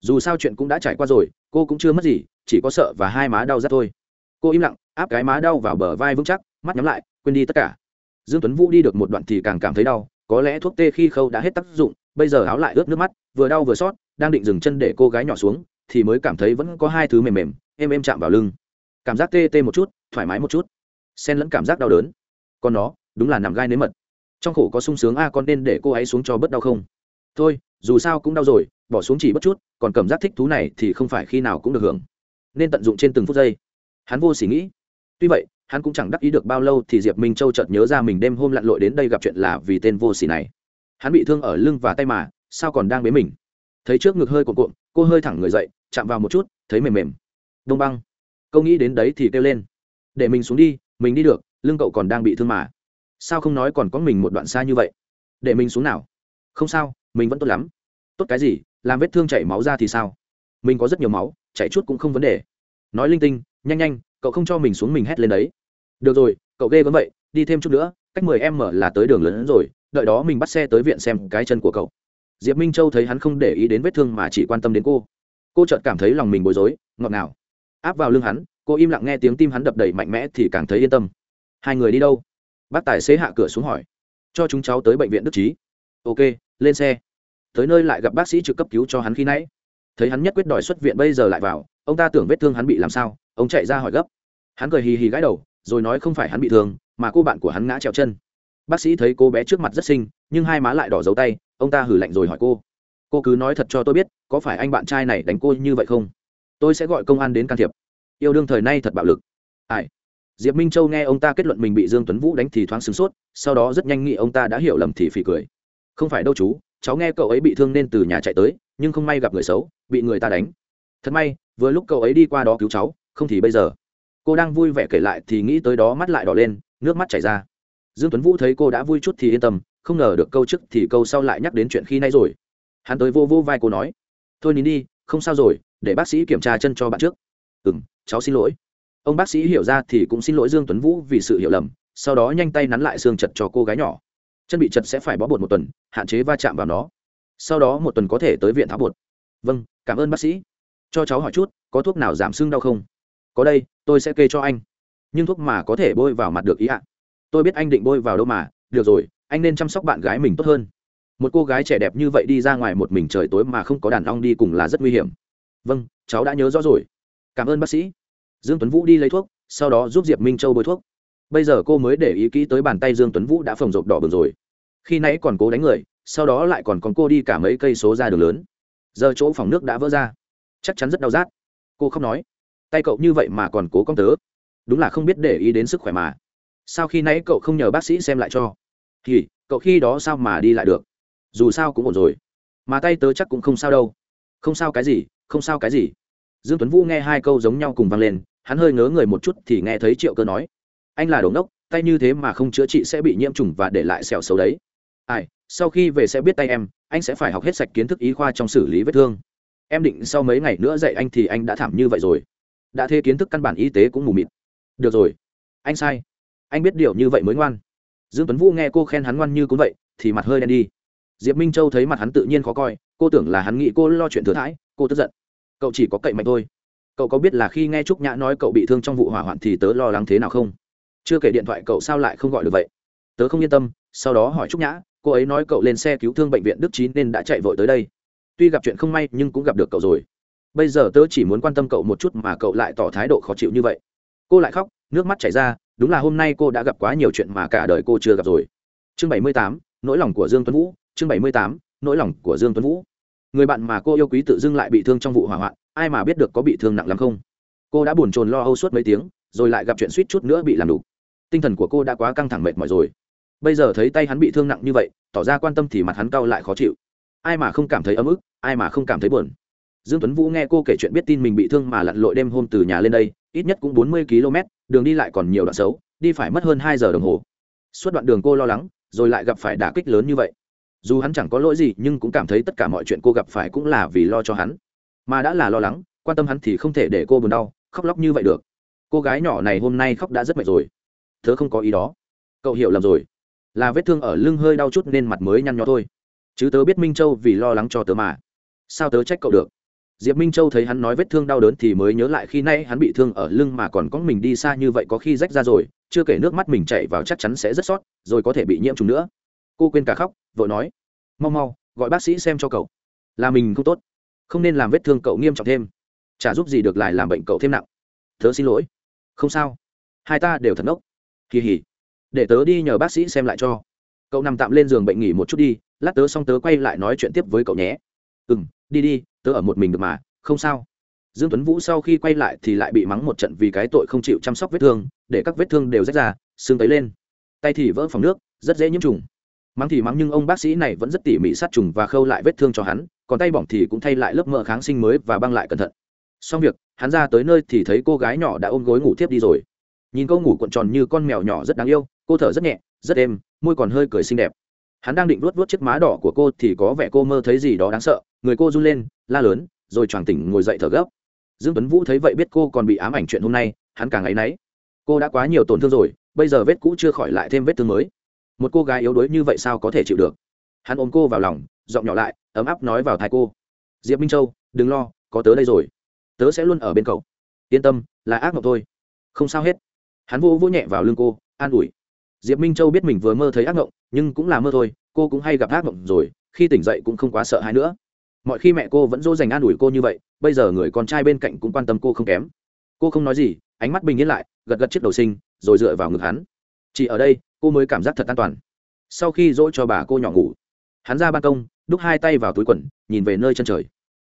A: Dù sao chuyện cũng đã trải qua rồi, cô cũng chưa mất gì, chỉ có sợ và hai má đau rất thôi cô im lặng, áp cái má đau vào bờ vai vững chắc, mắt nhắm lại, quên đi tất cả. Dương tuấn vũ đi được một đoạn thì càng cảm thấy đau, có lẽ thuốc tê khi khâu đã hết tác dụng, bây giờ áo lại ướt nước mắt, vừa đau vừa sót, đang định dừng chân để cô gái nhỏ xuống, thì mới cảm thấy vẫn có hai thứ mềm mềm, êm êm chạm vào lưng. Cảm giác tê tê một chút, thoải mái một chút. Xen lẫn cảm giác đau đớn. Còn nó, đúng là nằm gai nếm mật. Trong khổ có sung sướng a, con nên để cô ấy xuống cho bớt đau không? Thôi, dù sao cũng đau rồi, bỏ xuống chỉ bất chút, còn cảm giác thích thú này thì không phải khi nào cũng được hưởng. Nên tận dụng trên từng phút giây hắn vô s ỉ nghĩ. Tuy vậy, hắn cũng chẳng đắc ý được bao lâu thì diệp minh châu chợt nhớ ra mình đêm hôm lặn lội đến đây gặp chuyện là vì tên vô s ỉ này. Hắn bị thương ở lưng và tay mà, sao còn đang bế mình? Thấy trước ngực hơi cuộn cuộn, cô hơi thẳng người dậy, chạm vào một chút, thấy mềm mềm. Đông băng. Câu nghĩ đến đấy thì kêu lên. Để mình xuống đi, mình đi được, lưng cậu còn đang bị thương mà. Sao không nói còn có mình một đoạn xa như vậy? Để mình xuống nào. Không sao, mình vẫn tốt lắm. Tốt cái gì, làm vết thương chảy máu ra thì sao? Mình có rất nhiều máu, chảy chút cũng không vấn đề. Nói linh tinh nhanh nhanh, cậu không cho mình xuống mình hét lên đấy. Được rồi, cậu ghê vẫn vậy, đi thêm chút nữa, cách mười em mở là tới đường lớn rồi, đợi đó mình bắt xe tới viện xem cái chân của cậu. Diệp minh châu thấy hắn không để ý đến vết thương mà chỉ quan tâm đến cô. Cô chợt cảm thấy lòng mình bối rối, ngọt ngào. Áp vào lưng hắn, cô im lặng nghe tiếng tim hắn đập đầy mạnh mẽ thì càng thấy yên tâm. Hai người đi đâu? Bác tài xế hạ cửa xuống hỏi. Cho chúng cháu tới bệnh viện đức trí. Ok, lên xe. Tới nơi lại gặp bác sĩ trực cấp cứu cho hắn khi nãy. Thấy hắn nhất quyết đòi xuất viện bây giờ lại vào, ông ta tưởng vết thương hắn bị làm sao ông chạy ra hỏi gấp. Hắn cười hì hì gãi đầu, rồi nói không phải hắn bị thương, mà cô bạn của hắn ngã trèo chân. Bác sĩ thấy cô bé trước mặt rất xinh, nhưng hai má lại đỏ dấu tay, ông ta hử lạnh rồi hỏi cô. Cô cứ nói thật cho tôi biết, có phải anh bạn trai này đánh cô như vậy không? Tôi sẽ gọi công an đến can thiệp. Yêu đương thời nay thật bạo lực. Ai? Diệp minh châu nghe ông ta kết luận mình bị dương tuấn vũ đánh thì thoáng sửng sốt, sau đó rất nhanh nghĩ ông ta đã hiểu lầm thì phì cười. Không phải đâu chú, cháu nghe cậu ấy bị thương nên từ nhà chạy tới, nhưng không may gặp người xấu, bị người ta đánh. Thật may, vừa lúc cậu ấy đi qua đó cứu cháu không thì bây giờ. Cô đang vui vẻ kể lại thì nghĩ tới đó mắt lại đỏ lên, nước mắt chảy ra. Dương tuấn vũ thấy cô đã vui chút thì yên tâm, không ngờ được câu trước thì câu sau lại nhắc đến chuyện khi nay rồi. Hắn tới vô vô vai cô nói, thôi nín đi, không sao rồi, để bác sĩ kiểm tra chân cho bạn trước. Ừ m cháu xin lỗi. Ông bác sĩ hiểu ra thì cũng xin lỗi dương tuấn vũ vì sự hiểu lầm, sau đó nhanh tay nắn lại xương chật cho cô gái nhỏ. Chân bị chật sẽ phải bó bột một tuần, hạn chế va chạm vào nó. Sau đó một tuần có thể tới viện tháo bột. Vâng cảm ơn bác sĩ. Cho cháu hỏi chút, có thuốc nào giảm sưng đau không? Có đây, tôi sẽ kê cho anh. Nhưng thuốc mà có thể bôi vào mặt được ý ạ. Tôi biết anh định bôi vào đâu mà, được rồi, anh nên chăm sóc bạn gái mình tốt hơn. Một cô gái trẻ đẹp như vậy đi ra ngoài một mình trời tối mà không có đàn ong đi cùng là rất nguy hiểm. Vâng cháu đã nhớ rõ rồi. Cảm ơn bác sĩ. Dương tuấn vũ đi lấy thuốc, sau đó giúp diệp minh châu bôi thuốc. Bây giờ cô mới để ý kỹ tới bàn tay dương tuấn vũ đã phồng rộp đỏ bừng rồi. Khi nãy còn cố đánh người, sau đó lại còn còn cô đi cả mấy cây số ra đường lớn. Giờ chỗ phòng nước đã vỡ ra. Chắc chắn rất đau rát. Cô không nói tay cậu như vậy mà còn cố công tớ. Đúng là không biết để ý đến sức khỏe mà. Sao khi nãy cậu không nhờ bác sĩ xem lại cho. Thì, cậu khi đó sao mà đi lại được? Dù sao cũng ổn rồi. Mà tay tớ chắc cũng không sao đâu. Không sao cái gì, không sao cái gì. Dương tuấn vũ nghe hai câu giống nhau cùng vang lên, hắn hơi ngớ người một chút thì nghe thấy triệu cơ nói. Anh là đồ ngốc, tay như thế mà không chữa trị sẽ bị nhiễm trùng và để lại sẹo xấu đấy. Ai, sau khi về sẽ biết tay em, anh sẽ phải học hết sạch kiến thức y khoa trong xử lý vết thương. Em định sau mấy ngày nữa dạy anh thì anh đã thảm như vậy rồi đã thế kiến thức căn bản y tế cũng mù mịt. Được rồi. Anh sai. Anh biết điều như vậy mới ngoan. Dương tuấn vũ nghe cô khen hắn ngoan như cũng vậy, thì mặt hơi đen đi. Diệp minh châu thấy mặt hắn tự nhiên khó coi, cô tưởng là hắn nghĩ cô lo chuyện thừa thãi, cô tức giận. Cậu chỉ có cậy mạnh thôi. Cậu có biết là khi nghe trúc nhã nói cậu bị thương trong vụ hỏa hoạn thì tớ lo lắng thế nào không? Chưa kể điện thoại cậu sao lại không gọi được vậy? Tớ không yên tâm, sau đó hỏi trúc nhã, cô ấy nói cậu lên xe cứu thương bệnh viện đức chín nên đã chạy vội tới đây. Tuy gặp chuyện không may nhưng cũng gặp được cậu rồi bây giờ tớ chỉ muốn quan tâm cậu một chút mà cậu lại tỏ thái độ khó chịu như vậy. Cô lại khóc, nước mắt chảy ra, đúng là hôm nay cô đã gặp quá nhiều chuyện mà cả đời cô chưa gặp rồi. Chương bảy mươi tám, nỗi lòng của dương tuấn vũ. Chương bảy mươi tám, nỗi lòng của dương tuấn vũ. Người bạn mà cô yêu quý tự dưng lại bị thương trong vụ hỏa hoạn, ai mà biết được có bị thương nặng lắm không? Cô đã buồn chồn lo âu suốt mấy tiếng, rồi lại gặp chuyện suýt chút nữa bị làm đủ tinh thần của cô đã quá căng thẳng mệt mỏi rồi. Bây giờ thấy tay hắn bị thương nặng như vậy, tỏ ra quan tâm thì mặt hắn cau lại khó chịu. Ai mà không cảm thấy ấm ức, ai mà không cảm thấy buồn dương tuấn vũ nghe cô kể chuyện biết tin mình bị thương mà lặn lội đêm hôm từ nhà lên đây, ít nhất cũng bốn mươi km, đường đi lại còn nhiều đoạn xấu, đi phải mất hơn hai giờ đồng hồ. Suốt đoạn đường cô lo lắng, rồi lại gặp phải đả kích lớn như vậy. Dù hắn chẳng có lỗi gì, nhưng cũng cảm thấy tất cả mọi chuyện cô gặp phải cũng là vì lo cho hắn. Mà đã là lo lắng, quan tâm hắn thì không thể để cô buồn đau, khóc lóc như vậy được. Cô gái nhỏ này hôm nay khóc đã rất mệt rồi. Thớ không có ý đó. Cậu hiểu lầm rồi. Là vết thương ở lưng hơi đau chút nên mặt mới nhăn nhó thôi. Chứ tớ biết minh châu vì lo lắng cho tớ mà. Sao tớ trách cậu được? Diệp minh châu thấy hắn nói vết thương đau đớn thì mới nhớ lại khi nay hắn bị thương ở lưng mà còn có mình đi xa như vậy có khi rách ra rồi, chưa kể nước mắt mình chảy vào chắc chắn sẽ rất sót, rồi có thể bị nhiễm trùng nữa. Cô quên cả khóc, vội nói, mau mau, gọi bác sĩ xem cho cậu. Là mình không tốt, không nên làm vết thương cậu nghiêm trọng thêm. Chả giúp gì được lại làm bệnh cậu thêm nặng. Tớ xin lỗi. Không sao, hai ta đều thật ngốc. Kỳ hỉ để tớ đi nhờ bác sĩ xem lại cho. Cậu nằm tạm lên giường bệnh nghỉ một chút đi, lát tớ xong tớ quay lại nói chuyện tiếp với cậu nhé. Ừ m đi đi tớ ở một mình được mà, không sao. Dương tuấn vũ sau khi quay lại thì lại bị mắng một trận vì cái tội không chịu chăm sóc vết thương, để các vết thương đều rách ra, xương tấy lên. Tay thì vỡ phòng nước, rất dễ nhiễm trùng. Mắng thì mắng nhưng ông bác sĩ này vẫn rất tỉ mỉ sát trùng và khâu lại vết thương cho hắn, còn tay bỏng thì cũng thay lại lớp mỡ kháng sinh mới và băng lại cẩn thận. Xong việc, hắn ra tới nơi thì thấy cô gái nhỏ đã ôm gối ngủ thiếp đi rồi. Nhìn cô ngủ cuộn tròn như con mèo nhỏ rất đáng yêu, cô thở rất nhẹ, rất êm, môi còn hơi cười xinh đẹp. Hắn đang định vuốt vuốt chiếc má đỏ của cô thì có vẻ cô mơ thấy gì đó đáng sợ, người cô run lên la lớn, rồi choàng tỉnh ngồi dậy thở gấp. Dương tuấn vũ thấy vậy biết cô còn bị ám ảnh chuyện hôm nay, hắn càng áy náy. Cô đã quá nhiều tổn thương rồi, bây giờ vết cũ chưa khỏi lại thêm vết thương mới. Một cô gái yếu đuối như vậy sao có thể chịu được? Hắn ôm cô vào lòng, giọng nhỏ lại, ấm áp nói vào thai cô. Diệp minh châu, đừng lo, có tớ đây rồi. Tớ sẽ luôn ở bên cậu. Yên tâm, là ác mộng thôi. Không sao hết. Hắn vô vô nhẹ vào lưng cô, an ủi. Diệp minh châu biết mình vừa mơ thấy ác mộng, nhưng cũng là mơ thôi, cô cũng hay gặp ác mộng rồi, khi tỉnh dậy cũng không quá sợ hãi nữa mọi khi mẹ cô vẫn dỗ dành an ủi cô như vậy, bây giờ người con trai bên cạnh cũng quan tâm cô không kém. Cô không nói gì, ánh mắt bình yên lại, gật gật chiếc đầu sinh rồi dựa vào ngực hắn. Chỉ ở đây, cô mới cảm giác thật an toàn. Sau khi dỗ cho bà cô nhỏ ngủ, hắn ra ban công, đúc hai tay vào túi quần, nhìn về nơi chân trời.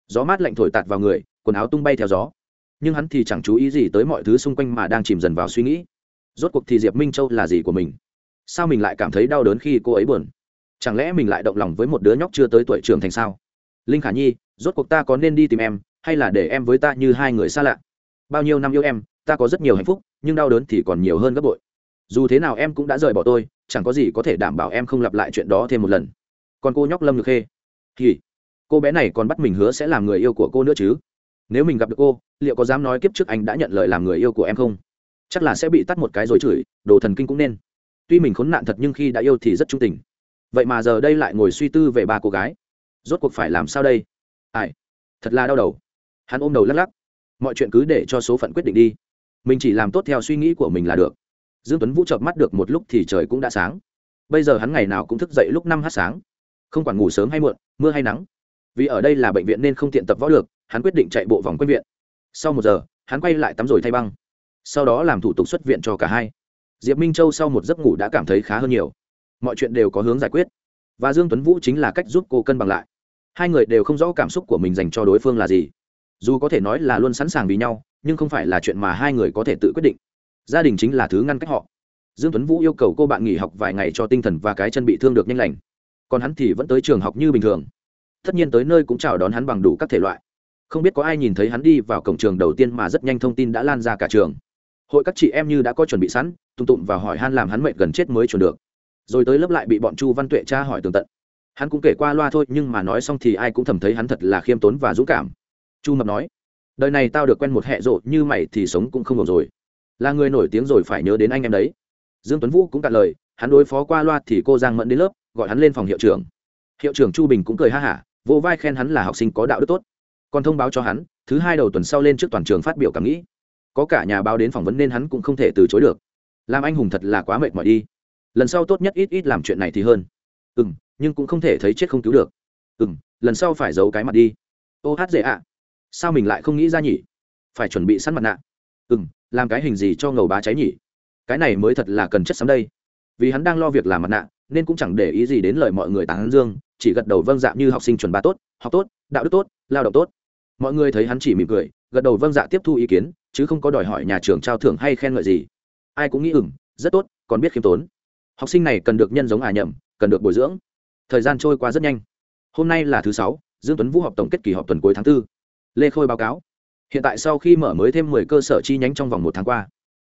A: Gió mát lạnh thổi tạt vào người, quần áo tung bay theo gió. Nhưng hắn thì chẳng chú ý gì tới mọi thứ xung quanh mà đang chìm dần vào suy nghĩ. Rốt cuộc thì diệp minh châu là gì của mình? Sao mình lại cảm thấy đau đớn khi cô ấy buồn? Chẳng lẽ mình lại động lòng với một đứa nhóc chưa tới tuổi trưởng thành sao? Linh khả nhi, rốt cuộc ta có nên đi tìm em, hay là để em với ta như hai người xa lạ? Bao nhiêu năm yêu em, ta có rất nhiều hạnh phúc, nhưng đau đớn thì còn nhiều hơn gấp bội. Dù thế nào em cũng đã rời bỏ tôi, chẳng có gì có thể đảm bảo em không lặp lại chuyện đó thêm một lần. Còn cô nhóc lâm nhược khê. Thì cô bé này còn bắt mình hứa sẽ làm người yêu của cô nữa chứ? Nếu mình gặp được cô, liệu có dám nói kiếp trước anh đã nhận lời làm người yêu của em không? Chắc là sẽ bị tắt một cái rồi chửi, đồ thần kinh cũng nên. Tuy mình khốn nạn thật nhưng khi đã yêu thì rất trung tình. Vậy mà giờ đây lại ngồi suy tư về ba cô gái rốt cuộc phải làm sao đây? Ai? Thật là đau đầu. Hắn ôm đầu lắc lắc. Mọi chuyện cứ để cho số phận quyết định đi. Mình chỉ làm tốt theo suy nghĩ của mình là được. Dương tuấn vũ chợp mắt được một lúc thì trời cũng đã sáng. Bây giờ hắn ngày nào cũng thức dậy lúc năm h sáng. Không quản ngủ sớm hay muộn, mưa hay nắng. Vì ở đây là bệnh viện nên không tiện tập võ được, hắn quyết định chạy bộ vòng quanh viện. Sau một giờ, hắn quay lại tắm rồi thay băng. Sau đó làm thủ tục xuất viện cho cả hai. Diệp minh châu sau một giấc ngủ đã cảm thấy khá hơn nhiều. Mọi chuyện đều có hướng giải quyết và dương tuấn vũ chính là cách giúp cô cân bằng lại. Hai người đều không rõ cảm xúc của mình dành cho đối phương là gì. Dù có thể nói là luôn sẵn sàng vì nhau, nhưng không phải là chuyện mà hai người có thể tự quyết định. Gia đình chính là thứ ngăn cách họ. Dương tuấn vũ yêu cầu cô bạn nghỉ học vài ngày cho tinh thần và cái chân bị thương được nhanh lành. Còn hắn thì vẫn tới trường học như bình thường. Tất nhiên tới nơi cũng chào đón hắn bằng đủ các thể loại. Không biết có ai nhìn thấy hắn đi vào cổng trường đầu tiên mà rất nhanh thông tin đã lan ra cả trường. Hội các chị em như đã có chuẩn bị sẵn tụng tụng và hỏi han làm hắn mệt gần chết mới chuẩn được rồi tới lớp lại bị bọn chu văn tuệ tra hỏi tường tận. Hắn cũng kể qua loa thôi, nhưng mà nói xong thì ai cũng thầm thấy hắn thật là khiêm tốn và dũng cảm. Chu mập nói, đời này tao được quen một hệ rộ như mày thì sống cũng không ổn rồi. Là người nổi tiếng rồi phải nhớ đến anh em đấy. Dương tuấn vũ cũng cạn lời, hắn đối phó qua loa thì cô giang mẫn đến lớp, gọi hắn lên phòng hiệu trưởng. Hiệu trưởng chu bình cũng cười ha hả, vô vai khen hắn là học sinh có đạo đức tốt. Còn thông báo cho hắn, thứ hai đầu tuần sau lên trước toàn trường phát biểu cảm nghĩ. Có cả nhà báo đến phỏng vấn nên hắn cũng không thể từ chối được. Làm anh hùng thật là quá mệt mỏi đi lần sau tốt nhất ít ít làm chuyện này thì hơn. Ừ m nhưng cũng không thể thấy chết không cứu được. Ừ m lần sau phải giấu cái mặt đi. Ô hát dễ ạ. Sao mình lại không nghĩ ra nhỉ? Phải chuẩn bị sẵn mặt nạ. Ừ m làm cái hình gì cho ngầu bá cháy nhỉ? Cái này mới thật là cần chất sắm đây. Vì hắn đang lo việc làm mặt nạ, nên cũng chẳng để ý gì đến lời mọi người tán dương, chỉ gật đầu vâng dạ như học sinh chuẩn ba tốt, học tốt, đạo đức tốt, lao động tốt. Mọi người thấy hắn chỉ mỉm cười, gật đầu vâng dạ tiếp thu ý kiến, chứ không có đòi hỏi nhà trường trao thưởng hay khen ngợi gì. Ai cũng nghĩ ừng rất tốt, còn biết khiêm tốn học sinh này cần được nhân giống à nhậm, cần được bồi dưỡng. Thời gian trôi qua rất nhanh. Hôm nay là thứ sáu, dương tuấn vũ họp tổng kết kỳ họp tuần cuối tháng 4. lê khôi báo cáo. Hiện tại sau khi mở mới thêm 10 cơ sở chi nhánh trong vòng một tháng qua,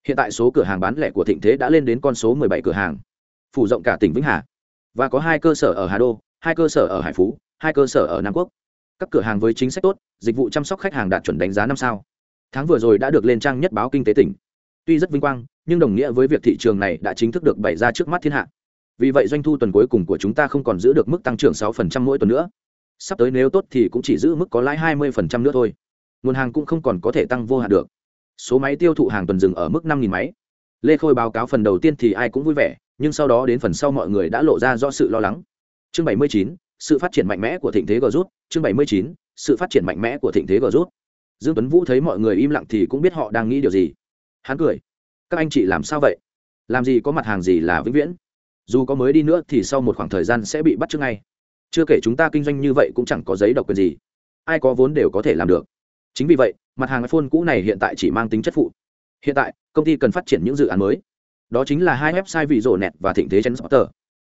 A: hiện tại số cửa hàng bán lẻ của thịnh thế đã lên đến con số 17 cửa hàng. Phủ rộng cả tỉnh vĩnh hà. Và có hai cơ sở ở hà đô, hai cơ sở ở hải phú, hai cơ sở ở nam quốc. Các cửa hàng với chính sách tốt, dịch vụ chăm sóc khách hàng đạt chuẩn đánh giá năm sao. Tháng vừa rồi đã được lên trang nhất báo kinh tế tỉnh tuy rất vinh quang nhưng đồng nghĩa với việc thị trường này đã chính thức được bày ra trước mắt thiên hạ. Vì vậy doanh thu tuần cuối cùng của chúng ta không còn giữ được mức tăng trưởng 6% mỗi tuần nữa. Sắp tới nếu tốt thì cũng chỉ giữ mức có lãi 20% nữa thôi. Nguồn hàng cũng không còn có thể tăng vô hạn được. Số máy tiêu thụ hàng tuần dừng ở mức 5.000 máy. Lê khôi báo cáo phần đầu tiên thì ai cũng vui vẻ nhưng sau đó đến phần sau mọi người đã lộ ra do sự lo lắng. Chương 79, sự phát triển mạnh mẽ của thịnh thế g rút. Chương 79, sự phát triển mạnh mẽ của thịnh thế g rút. Dương tuấn vũ thấy mọi người im lặng thì cũng biết họ đang nghĩ điều gì hắn cười. Các anh chị làm sao vậy? Làm gì có mặt hàng gì là vĩnh viễn? Dù có mới đi nữa thì sau một khoảng thời gian sẽ bị bắt trước ngay. Chưa kể chúng ta kinh doanh như vậy cũng chẳng có giấy độc quyền gì. Ai có vốn đều có thể làm được. Chính vì vậy, mặt hàng iphone cũ này hiện tại chỉ mang tính chất phụ. Hiện tại, công ty cần phát triển những dự án mới. Đó chính là hai website vị rổ nẹt và thịnh thế chen tờ.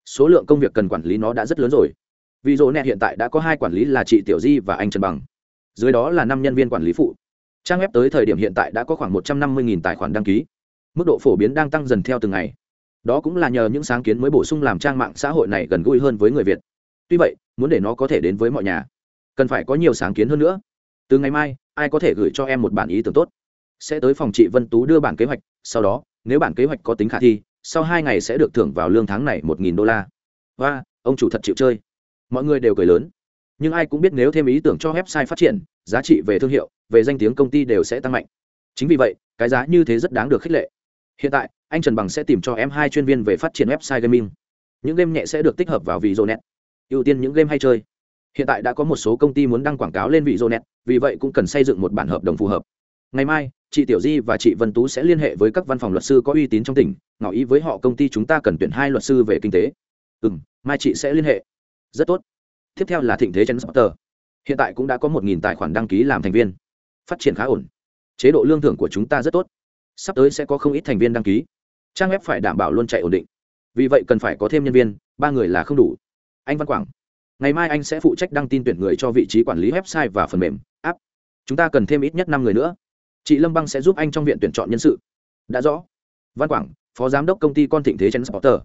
A: số lượng công việc cần quản lý nó đã rất lớn rồi. Vị rổ nẹt hiện tại đã có hai quản lý là chị tiểu di và anh trần bằng. Dưới đó là năm nhân viên quản lý phụ trang web tới thời điểm hiện tại đã có khoảng một trăm năm mươi tài khoản đăng ký. Mức độ phổ biến đang tăng dần theo từng ngày. Đó cũng là nhờ những sáng kiến mới bổ sung làm trang mạng xã hội này gần gũi hơn với người việt. Tuy vậy, muốn để nó có thể đến với mọi nhà, cần phải có nhiều sáng kiến hơn nữa. Từ ngày mai, ai có thể gửi cho em một bản ý tưởng tốt? Sẽ tới phòng chị vân tú đưa bản kế hoạch, sau đó, nếu bản kế hoạch có tính khả thi, sau hai ngày sẽ được thưởng vào lương tháng này một nghìn đô la. Và, ông chủ thật chịu chơi. Mọi người đều cười lớn. Nhưng ai cũng biết nếu thêm ý tưởng cho website phát triển, giá trị về thương hiệu về danh tiếng công ty đều sẽ tăng mạnh. Chính vì vậy, cái giá như thế rất đáng được khích lệ. Hiện tại, anh trần bằng sẽ tìm cho em hai chuyên viên về phát triển website gaming. Những game nhẹ sẽ được tích hợp vào vị net ưu tiên những game hay chơi. Hiện tại đã có một số công ty muốn đăng quảng cáo lên vị net vì vậy cũng cần xây dựng một bản hợp đồng phù hợp. Ngày mai, chị tiểu di và chị vân tú sẽ liên hệ với các văn phòng luật sư có uy tín trong tỉnh, ngỏ ý với họ công ty chúng ta cần tuyển hai luật sư về kinh tế. Ừ m mai chị sẽ liên hệ. Rất tốt. Tiếp theo là thịnh thế chen tờ. hiện tại cũng đã có một tài khoản đăng ký làm thành viên phát triển khá ổn. Chế độ lương thưởng của chúng ta rất tốt. Sắp tới sẽ có không ít thành viên đăng ký. Trang web phải đảm bảo luôn chạy ổn định. Vì vậy cần phải có thêm nhân viên, ba người là không đủ. Anh văn quảng. Ngày mai anh sẽ phụ trách đăng tin tuyển người cho vị trí quản lý website và phần mềm, app. Chúng ta cần thêm ít nhất năm người nữa. Chị lâm băng sẽ giúp anh trong viện tuyển chọn nhân sự. Đã rõ. Văn quảng, phó giám đốc công ty con thịnh thế chấn sporter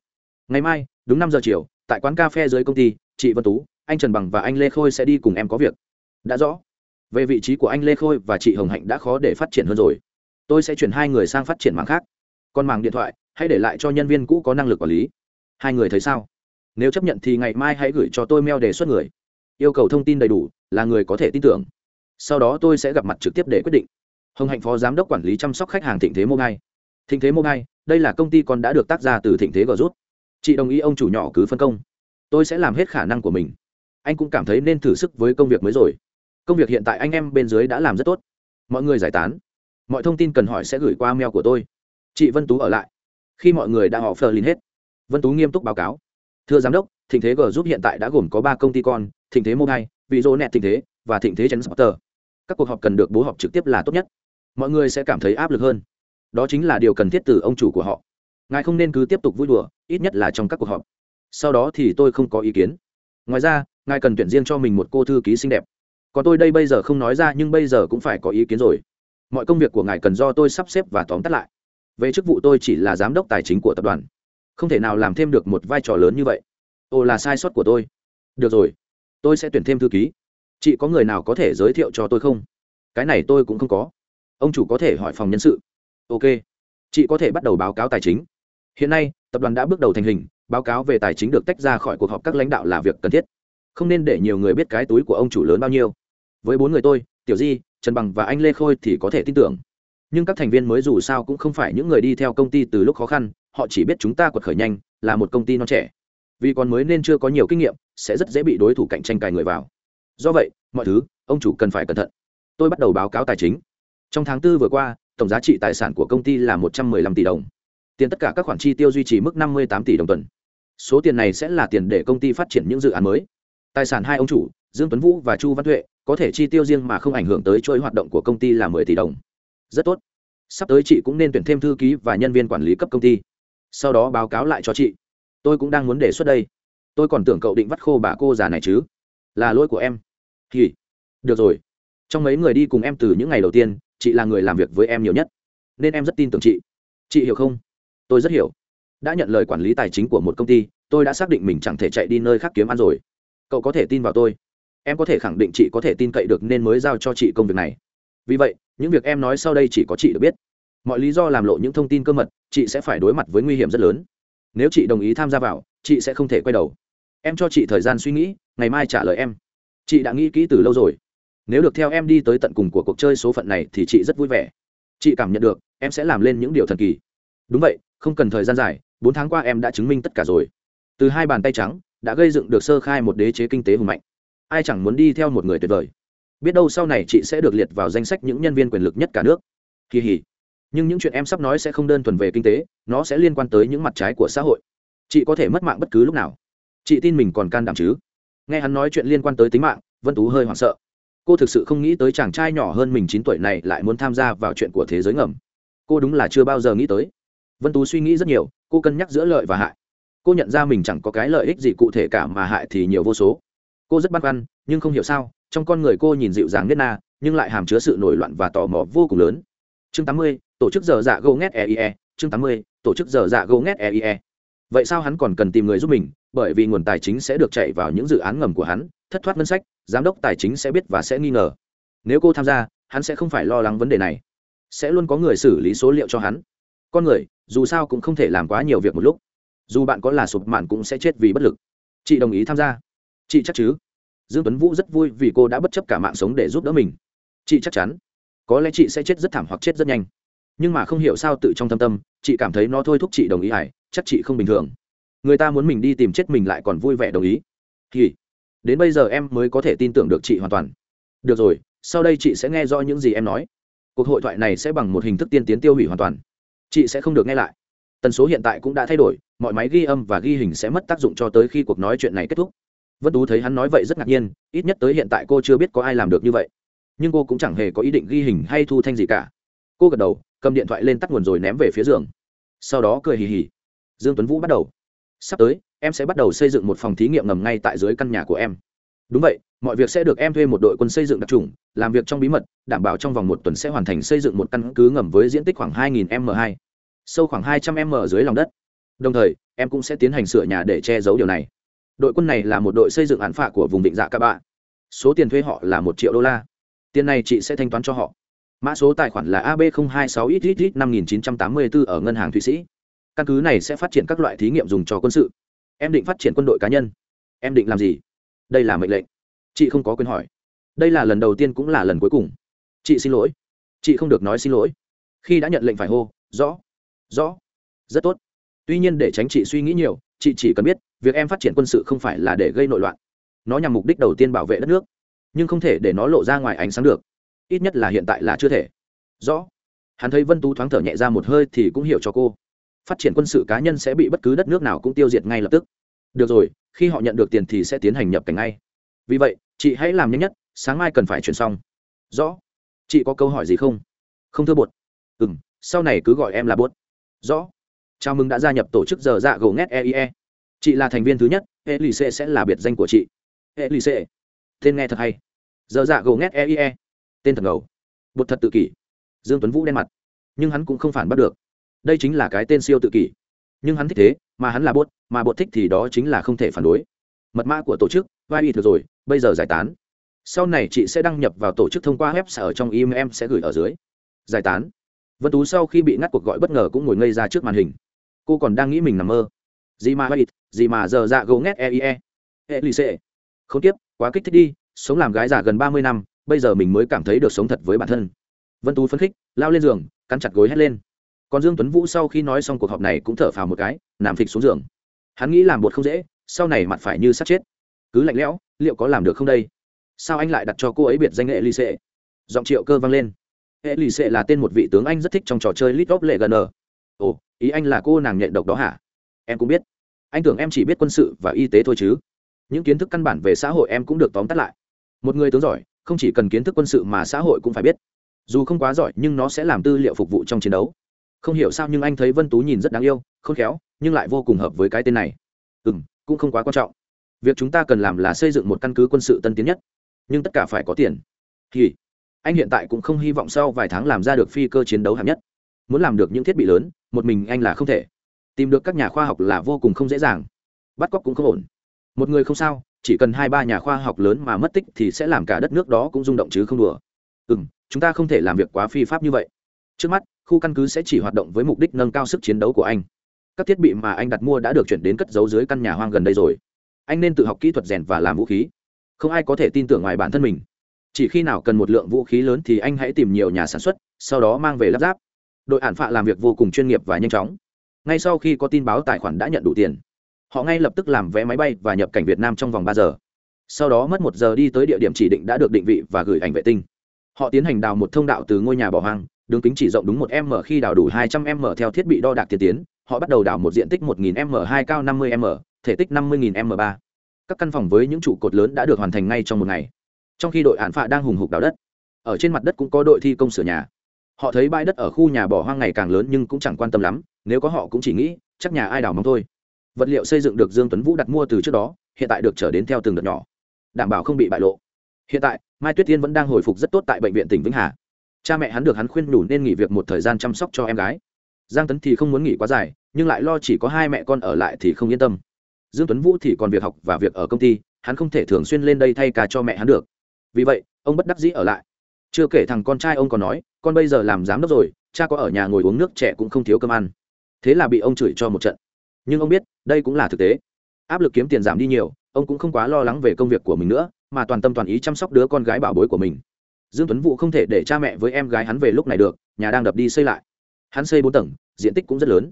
A: ngày mai, đúng năm giờ chiều, tại quán cà phê dưới công ty, chị vân tú, anh trần bằng và anh lê khôi sẽ đi cùng em có việc. Đã rõ về vị trí của anh lê khôi và chị hồng hạnh đã khó để phát triển hơn rồi. Tôi sẽ chuyển hai người sang phát triển mạng khác. Còn mạng điện thoại, hãy để lại cho nhân viên cũ có năng lực quản lý. Hai người thấy sao? Nếu chấp nhận thì ngày mai hãy gửi cho tôi mail đề xuất người. Yêu cầu thông tin đầy đủ, là người có thể tin tưởng. Sau đó tôi sẽ gặp mặt trực tiếp để quyết định. Hồng hạnh phó giám đốc quản lý chăm sóc khách hàng thịnh thế mobile. Thịnh thế mobile, đây là công ty còn đã được tác ra từ thịnh thế g rút. Chị đồng ý ông chủ nhỏ cứ phân công. Tôi sẽ làm hết khả năng của mình. Anh cũng cảm thấy nên thử sức với công việc mới rồi công việc hiện tại anh em bên dưới đã làm rất tốt. Mọi người giải tán. Mọi thông tin cần hỏi sẽ gửi qua mail của tôi. Chị vân tú ở lại. Khi mọi người đã họ phờ lên hết, vân tú nghiêm túc báo cáo. Thưa giám đốc, thịnh thế g giúp hiện tại đã gồm có ba công ty con, thịnh thế mobile vị dô nẹt thịnh thế và thịnh thế chấn tờ các cuộc họp cần được bố họp trực tiếp là tốt nhất. Mọi người sẽ cảm thấy áp lực hơn. Đó chính là điều cần thiết từ ông chủ của họ. Ngài không nên cứ tiếp tục vui đùa, ít nhất là trong các cuộc họp. Sau đó thì tôi không có ý kiến. Ngoài ra, ngài cần tuyển riêng cho mình một cô thư ký xinh đẹp còn tôi đây bây giờ không nói ra, nhưng bây giờ cũng phải có ý kiến rồi. Mọi công việc của ngài cần do tôi sắp xếp và tóm tắt lại. Về chức vụ tôi chỉ là giám đốc tài chính của tập đoàn. Không thể nào làm thêm được một vai trò lớn như vậy. Ồ là sai sót của tôi. Được rồi. Tôi sẽ tuyển thêm thư ký. Chị có người nào có thể giới thiệu cho tôi không? Cái này tôi cũng không có. Ông chủ có thể hỏi phòng nhân sự. Ok. Chị có thể bắt đầu báo cáo tài chính. Hiện nay, tập đoàn đã bước đầu thành hình, báo cáo về tài chính được tách ra khỏi cuộc họp các lãnh đạo là việc cần thiết. Không nên để nhiều người biết cái túi của ông chủ lớn bao nhiêu với bốn người tôi, tiểu di, trần bằng và anh lê khôi thì có thể tin tưởng. Nhưng các thành viên mới dù sao cũng không phải những người đi theo công ty từ lúc khó khăn, họ chỉ biết chúng ta quật khởi nhanh, là một công ty non trẻ. Vì còn mới nên chưa có nhiều kinh nghiệm, sẽ rất dễ bị đối thủ cạnh tranh cài người vào. Do vậy, mọi thứ, ông chủ cần phải cẩn thận. Tôi bắt đầu báo cáo tài chính. Trong tháng tư vừa qua, tổng giá trị tài sản của công ty là một trăm m ư ơ i năm tỷ đồng. Tiền tất cả các khoản chi tiêu duy trì mức năm mươi tám tỷ đồng tuần. Số tiền này sẽ là tiền để công ty phát triển những dự án mới. Tài sản hai ông chủ, dương tuấn vũ và chu văn tuệ có thể chi tiêu riêng mà không ảnh hưởng tới chuỗi hoạt động của công ty là mười tỷ đồng. Rất tốt. Sắp tới chị cũng nên tuyển thêm thư ký và nhân viên quản lý cấp công ty. Sau đó báo cáo lại cho chị. Tôi cũng đang muốn đề xuất đây. Tôi còn tưởng cậu định vắt khô bà cô già này chứ. Là lỗi của em. Thì được rồi. Trong mấy người đi cùng em từ những ngày đầu tiên, chị là người làm việc với em nhiều nhất. Nên em rất tin tưởng chị. Chị hiểu không? Tôi rất hiểu. Đã nhận lời quản lý tài chính của một công ty, tôi đã xác định mình chẳng thể chạy đi nơi khác kiếm ăn rồi. Cậu có thể tin vào tôi em có thể khẳng định chị có thể tin cậy được nên mới giao cho chị công việc này. Vì vậy, những việc em nói sau đây chỉ có chị được biết. Mọi lý do làm lộ những thông tin cơ mật, chị sẽ phải đối mặt với nguy hiểm rất lớn. Nếu chị đồng ý tham gia vào, chị sẽ không thể quay đầu. Em cho chị thời gian suy nghĩ, ngày mai trả lời em. Chị đã nghĩ kỹ từ lâu rồi. Nếu được theo em đi tới tận cùng của cuộc chơi số phận này thì chị rất vui vẻ. Chị cảm nhận được, em sẽ làm lên những điều thần kỳ. Đúng vậy, không cần thời gian dài, bốn tháng qua em đã chứng minh tất cả rồi. Từ hai bàn tay trắng, đã gây dựng được sơ khai một đế chế kinh tế hùng mạnh ai chẳng muốn đi theo một người tuyệt vời. Biết đâu sau này chị sẽ được liệt vào danh sách những nhân viên quyền lực nhất cả nước. Kỳ hỉ. Nhưng những chuyện em sắp nói sẽ không đơn thuần về kinh tế, nó sẽ liên quan tới những mặt trái của xã hội. Chị có thể mất mạng bất cứ lúc nào. Chị tin mình còn can đảm chứ? Nghe hắn nói chuyện liên quan tới tính mạng, vân tú hơi hoảng sợ. Cô thực sự không nghĩ tới chàng trai nhỏ hơn mình chín tuổi này lại muốn tham gia vào chuyện của thế giới ngầm. Cô đúng là chưa bao giờ nghĩ tới. Vân tú suy nghĩ rất nhiều, cô cân nhắc giữa lợi và hại. Cô nhận ra mình chẳng có cái lợi ích gì cụ thể cả mà hại thì nhiều vô số cô rất băn khoăn nhưng không hiểu sao trong con người cô nhìn dịu dàng nết na nhưng lại hàm chứa sự nổi loạn và tò mò vô cùng lớn. Chương 80, tổ chức giờ dạ go net eie chương 80, tổ chức giờ dạ go net eie vậy sao hắn còn cần tìm người giúp mình? Bởi vì nguồn tài chính sẽ được chạy vào những dự án ngầm của hắn thất thoát ngân sách giám đốc tài chính sẽ biết và sẽ nghi ngờ. Nếu cô tham gia hắn sẽ không phải lo lắng vấn đề này. Sẽ luôn có người xử lý số liệu cho hắn. Con người dù sao cũng không thể làm quá nhiều việc một lúc. Dù bạn có là sụp mạn cũng sẽ chết vì bất lực. Chị đồng ý tham gia. Chị chắc chứ? Dương tuấn vũ rất vui vì cô đã bất chấp cả mạng sống để giúp đỡ mình. Chị chắc chắn, có lẽ chị sẽ chết rất thảm hoặc chết rất nhanh. Nhưng mà không hiểu sao tự trong tâm tâm, chị cảm thấy nó thôi thúc chị đồng ý hải chắc chị không bình thường. Người ta muốn mình đi tìm chết mình lại còn vui vẻ đồng ý. Thì đến bây giờ em mới có thể tin tưởng được chị hoàn toàn. Được rồi, sau đây chị sẽ nghe rõ những gì em nói. Cuộc hội thoại này sẽ bằng một hình thức tiên tiến tiêu hủy hoàn toàn. Chị sẽ không được nghe lại. Tần số hiện tại cũng đã thay đổi, mọi máy ghi âm và ghi hình sẽ mất tác dụng cho tới khi cuộc nói chuyện này kết thúc vân tú thấy hắn nói vậy rất ngạc nhiên, ít nhất tới hiện tại cô chưa biết có ai làm được như vậy. Nhưng cô cũng chẳng hề có ý định ghi hình hay thu thanh gì cả. Cô gật đầu, cầm điện thoại lên tắt nguồn rồi ném về phía giường. Sau đó cười hì hì. Dương tuấn vũ bắt đầu. Sắp tới, em sẽ bắt đầu xây dựng một phòng thí nghiệm ngầm ngay tại dưới căn nhà của em. Đúng vậy, mọi việc sẽ được em thuê một đội quân xây dựng đặc trùng, làm việc trong bí mật, đảm bảo trong vòng một tuần sẽ hoàn thành xây dựng một căn cứ ngầm với diện tích khoảng 2.000 m 2 sâu khoảng 200 m dưới lòng đất. Đồng thời, em cũng sẽ tiến hành sửa nhà để che giấu điều này đội quân này là một đội xây dựng án phạ của vùng định dạ các bạn số tiền thuê họ là một triệu đô la. Tiền này chị sẽ thanh toán cho họ. Mã số tài khoản là ab 026 mươi 5984 ở ngân hàng thụy sĩ. Căn cứ này sẽ phát triển các loại thí nghiệm dùng cho quân sự. Em định phát triển quân đội cá nhân. Em định làm gì? Đây là mệnh lệnh. Chị không có quyền hỏi. Đây là lần đầu tiên cũng là lần cuối cùng. Chị xin lỗi. Chị không được nói xin lỗi. Khi đã nhận lệnh phải hô, rõ. Rõ. Rất tốt. Tuy nhiên để tránh chị suy nghĩ nhiều chị chỉ cần biết, việc em phát triển quân sự không phải là để gây nội loạn. Nó nhằm mục đích đầu tiên bảo vệ đất nước, nhưng không thể để nó lộ ra ngoài ánh sáng được. Ít nhất là hiện tại là chưa thể. Rõ. Hắn thấy vân tú thoáng thở nhẹ ra một hơi thì cũng hiểu cho cô. Phát triển quân sự cá nhân sẽ bị bất cứ đất nước nào cũng tiêu diệt ngay lập tức. Được rồi, khi họ nhận được tiền thì sẽ tiến hành nhập cảnh ngay. Vì vậy, chị hãy làm nhanh nhất, sáng mai cần phải chuyển xong. Rõ. Chị có câu hỏi gì không? Không thưa bột. Ừ m sau này cứ gọi em là bốt rõ chào mừng đã gia nhập tổ chức giờ dạ gỗ ngét eie chị là thành viên thứ nhất e lì xê sẽ là biệt danh của chị. E lì xê tên nghe thật hay. Giờ dạ gỗ ngét eie tên thật ngầu. Bột thật tự kỷ. Dương tuấn vũ đen mặt. Nhưng hắn cũng không phản bắt được. Đây chính là cái tên siêu tự kỷ. Nhưng hắn thích thế, mà hắn là bốt mà bột thích thì đó chính là không thể phản đối. Mật mã của tổ chức, vai y thừa rồi, bây giờ giải tán. Sau này chị sẽ đăng nhập vào tổ chức thông qua web sở trong email em sẽ gửi ở dưới. Giải tán. Vân tú sau khi bị ngắt cuộc gọi bất ngờ cũng ngồi ngây ra trước màn hình cô còn đang nghĩ mình nằm mơ. Gì mà vậy gì mà giờ dạ gấu ngét eie e. e. Lì xệ. Không tiếp, quá kích thích đi, sống làm gái già gần ba mươi năm, bây giờ mình mới cảm thấy được sống thật với bản thân. Vân tú phấn khích, lao lên giường, cắn chặt gối hét lên. Còn dương tuấn vũ sau khi nói xong cuộc họp này cũng thở phào một cái, nằm phịch xuống giường. Hắn nghĩ làm bột không dễ, sau này mặt phải như sát chết. Cứ lạnh lẽo, liệu có làm được không đây? Sao anh lại đặt cho cô ấy biệt danh hệ lì xệ? Giọng triệu cơ vang lên. Hệ lì xệ là tên một vị tướng anh rất thích trong trò chơi lit of lệ gần ồ ý anh là cô nàng nhện độc đó hả? Em cũng biết. Anh tưởng em chỉ biết quân sự và y tế thôi chứ. Những kiến thức căn bản về xã hội em cũng được tóm tắt lại. Một người tướng giỏi, không chỉ cần kiến thức quân sự mà xã hội cũng phải biết. Dù không quá giỏi, nhưng nó sẽ làm tư liệu phục vụ trong chiến đấu. Không hiểu sao nhưng anh thấy vân tú nhìn rất đáng yêu, khôn khéo, nhưng lại vô cùng hợp với cái tên này. Ừ m cũng không quá quan trọng. Việc chúng ta cần làm là xây dựng một căn cứ quân sự tân tiến nhất. Nhưng tất cả phải có tiền. Thì anh hiện tại cũng không hy vọng sau vài tháng làm ra được phi cơ chiến đấu hạng nhất muốn làm được những thiết bị lớn, một mình anh là không thể. Tìm được các nhà khoa học là vô cùng không dễ dàng. Bắt cóc cũng không ổn. Một người không sao, chỉ cần hai ba nhà khoa học lớn mà mất tích thì sẽ làm cả đất nước đó cũng rung động chứ không đùa. Ừ m chúng ta không thể làm việc quá phi pháp như vậy. Trước mắt, khu căn cứ sẽ chỉ hoạt động với mục đích nâng cao sức chiến đấu của anh. Các thiết bị mà anh đặt mua đã được chuyển đến cất giấu dưới căn nhà hoang gần đây rồi. Anh nên tự học kỹ thuật rèn và làm vũ khí. Không ai có thể tin tưởng ngoài bản thân mình. Chỉ khi nào cần một lượng vũ khí lớn thì anh hãy tìm nhiều nhà sản xuất, sau đó mang về lắp ráp đội ản phạ làm việc vô cùng chuyên nghiệp và nhanh chóng. Ngay sau khi có tin báo tài khoản đã nhận đủ tiền, họ ngay lập tức làm vé máy bay và nhập cảnh việt nam trong vòng ba giờ. Sau đó mất một giờ đi tới địa điểm chỉ định đã được định vị và gửi ảnh vệ tinh. Họ tiến hành đào một thông đạo từ ngôi nhà bỏ hoang, đường kính chỉ rộng đúng một m khi đào đủ hai trăm m theo thiết bị đo đạc tiên tiến, họ bắt đầu đào một diện tích một nghìn m hai cao năm mươi m, thể tích năm mươi nghìn m ba. Các căn phòng với những trụ cột lớn đã được hoàn thành ngay trong một ngày. Trong khi đội án phạ đang hùng hục đào đất, ở trên mặt đất cũng có đội thi công sửa nhà họ thấy bãi đất ở khu nhà bỏ hoang ngày càng lớn nhưng cũng chẳng quan tâm lắm, nếu có họ cũng chỉ nghĩ, chắc nhà ai đào mong thôi. Vật liệu xây dựng được dương tuấn vũ đặt mua từ trước đó, hiện tại được trở đến theo từng đợt nhỏ. Đảm bảo không bị bại lộ. Hiện tại, mai tuyết tiên vẫn đang hồi phục rất tốt tại bệnh viện tỉnh vĩnh hà. Cha mẹ hắn được hắn khuyên nhủ nên nghỉ việc một thời gian chăm sóc cho em gái. Giang tấn thì không muốn nghỉ quá dài, nhưng lại lo chỉ có hai mẹ con ở lại thì không yên tâm. Dương tuấn vũ thì còn việc học và việc ở công ty, hắn không thể thường xuyên lên đây thay ca cho mẹ hắn được. Vì vậy, ông bất đắc dĩ ở lại chưa kể thằng con trai ông còn nói, con bây giờ làm giám đốc rồi, cha có ở nhà ngồi uống nước, trẻ cũng không thiếu cơm ăn. Thế là bị ông chửi cho một trận. Nhưng ông biết, đây cũng là thực tế. Áp lực kiếm tiền giảm đi nhiều, ông cũng không quá lo lắng về công việc của mình nữa, mà toàn tâm toàn ý chăm sóc đứa con gái bảo bối của mình. Dương tuấn vũ không thể để cha mẹ với em gái hắn về lúc này được, nhà đang đập đi xây lại. Hắn xây bốn tầng, diện tích cũng rất lớn.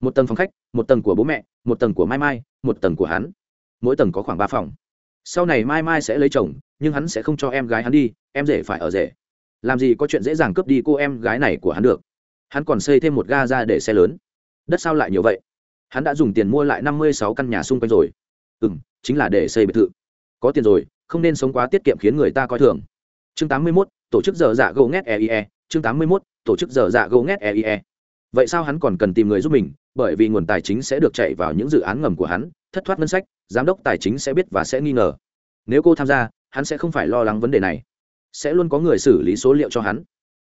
A: Một tầng phòng khách, một tầng của bố mẹ, một tầng của mai mai, một tầng của hắn. Mỗi tầng có khoảng ba phòng. Sau này mai mai sẽ lấy chồng, nhưng hắn sẽ không cho em gái hắn đi, em rể phải ở rể làm gì có chuyện dễ dàng cướp đi cô em gái này của hắn được. Hắn còn xây thêm một ga ra để xe lớn. Đất sao lại nhiều vậy? Hắn đã dùng tiền mua lại năm mươi sáu căn nhà xung quanh rồi. Ừ m chính là để xây biệt thự. Có tiền rồi, không nên sống quá tiết kiệm khiến người ta coi thường. Chương tám mươi mốt, tổ chức giờ dạ gấu ngét eie chương tám mươi mốt, tổ chức giờ dạ gấu ngét eie vậy sao hắn còn cần tìm người giúp mình? Bởi vì nguồn tài chính sẽ được chạy vào những dự án ngầm của hắn, thất thoát ngân sách, giám đốc tài chính sẽ biết và sẽ nghi ngờ. Nếu cô tham gia, hắn sẽ không phải lo lắng vấn đề này sẽ luôn có người xử lý số liệu cho hắn.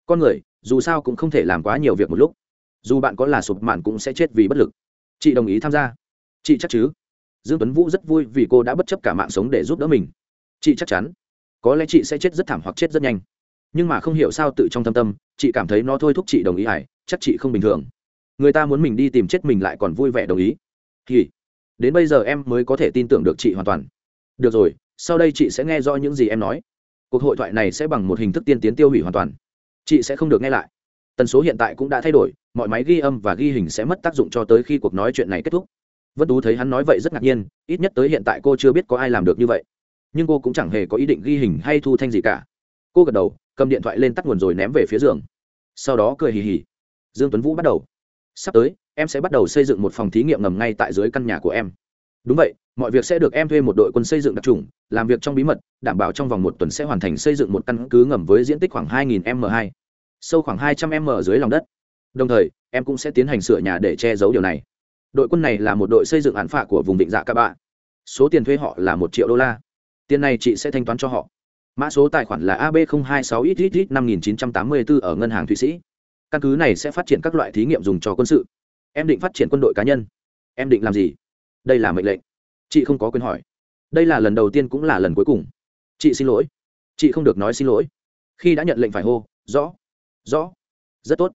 A: Con người, dù sao cũng không thể làm quá nhiều việc một lúc. Dù bạn có là sụp mạn cũng sẽ chết vì bất lực. Chị đồng ý tham gia. Chị chắc chứ? Dương tuấn vũ rất vui vì cô đã bất chấp cả mạng sống để giúp đỡ mình. Chị chắc chắn. Có lẽ chị sẽ chết rất thảm hoặc chết rất nhanh. Nhưng mà không hiểu sao tự trong tâm tâm, chị cảm thấy nó thôi thúc chị đồng ý hải chắc chị không bình thường. Người ta muốn mình đi tìm chết mình lại còn vui vẻ đồng ý. Thì đến bây giờ em mới có thể tin tưởng được chị hoàn toàn. Được rồi, sau đây chị sẽ nghe rõ những gì em nói cuộc hội thoại này sẽ bằng một hình thức tiên tiến tiêu hủy hoàn toàn. Chị sẽ không được nghe lại. Tần số hiện tại cũng đã thay đổi, mọi máy ghi âm và ghi hình sẽ mất tác dụng cho tới khi cuộc nói chuyện này kết thúc. Vân tú thấy hắn nói vậy rất ngạc nhiên, ít nhất tới hiện tại cô chưa biết có ai làm được như vậy. Nhưng cô cũng chẳng hề có ý định ghi hình hay thu thanh gì cả. Cô gật đầu, cầm điện thoại lên tắt nguồn rồi ném về phía giường. Sau đó cười hì hì. Dương tuấn vũ bắt đầu. Sắp tới, em sẽ bắt đầu xây dựng một phòng thí nghiệm ngầm ngay tại dưới căn nhà của em. Đúng vậy mọi việc sẽ được em thuê một đội quân xây dựng đặc trùng, làm việc trong bí mật, đảm bảo trong vòng một tuần sẽ hoàn thành xây dựng một căn cứ ngầm với diện tích khoảng 2.000 m 2 sâu khoảng 200 m dưới lòng đất. Đồng thời, em cũng sẽ tiến hành sửa nhà để che giấu điều này. Đội quân này là một đội xây dựng án phạ của vùng định dạ các bạn. số tiền thuê họ là một triệu đô la. Tiền này chị sẽ thanh toán cho họ. Mã số tài khoản là ab 026 xx 5984 ở ngân hàng thụy sĩ. Căn cứ này sẽ phát triển các loại thí nghiệm dùng cho quân sự. Em định phát triển quân đội cá nhân. Em định làm gì? Đây là mệnh lệnh chị không có quyền hỏi. Đây là lần đầu tiên cũng là lần cuối cùng. Chị xin lỗi. Chị không được nói xin lỗi. Khi đã nhận lệnh phải hô, rõ rõ, rất tốt.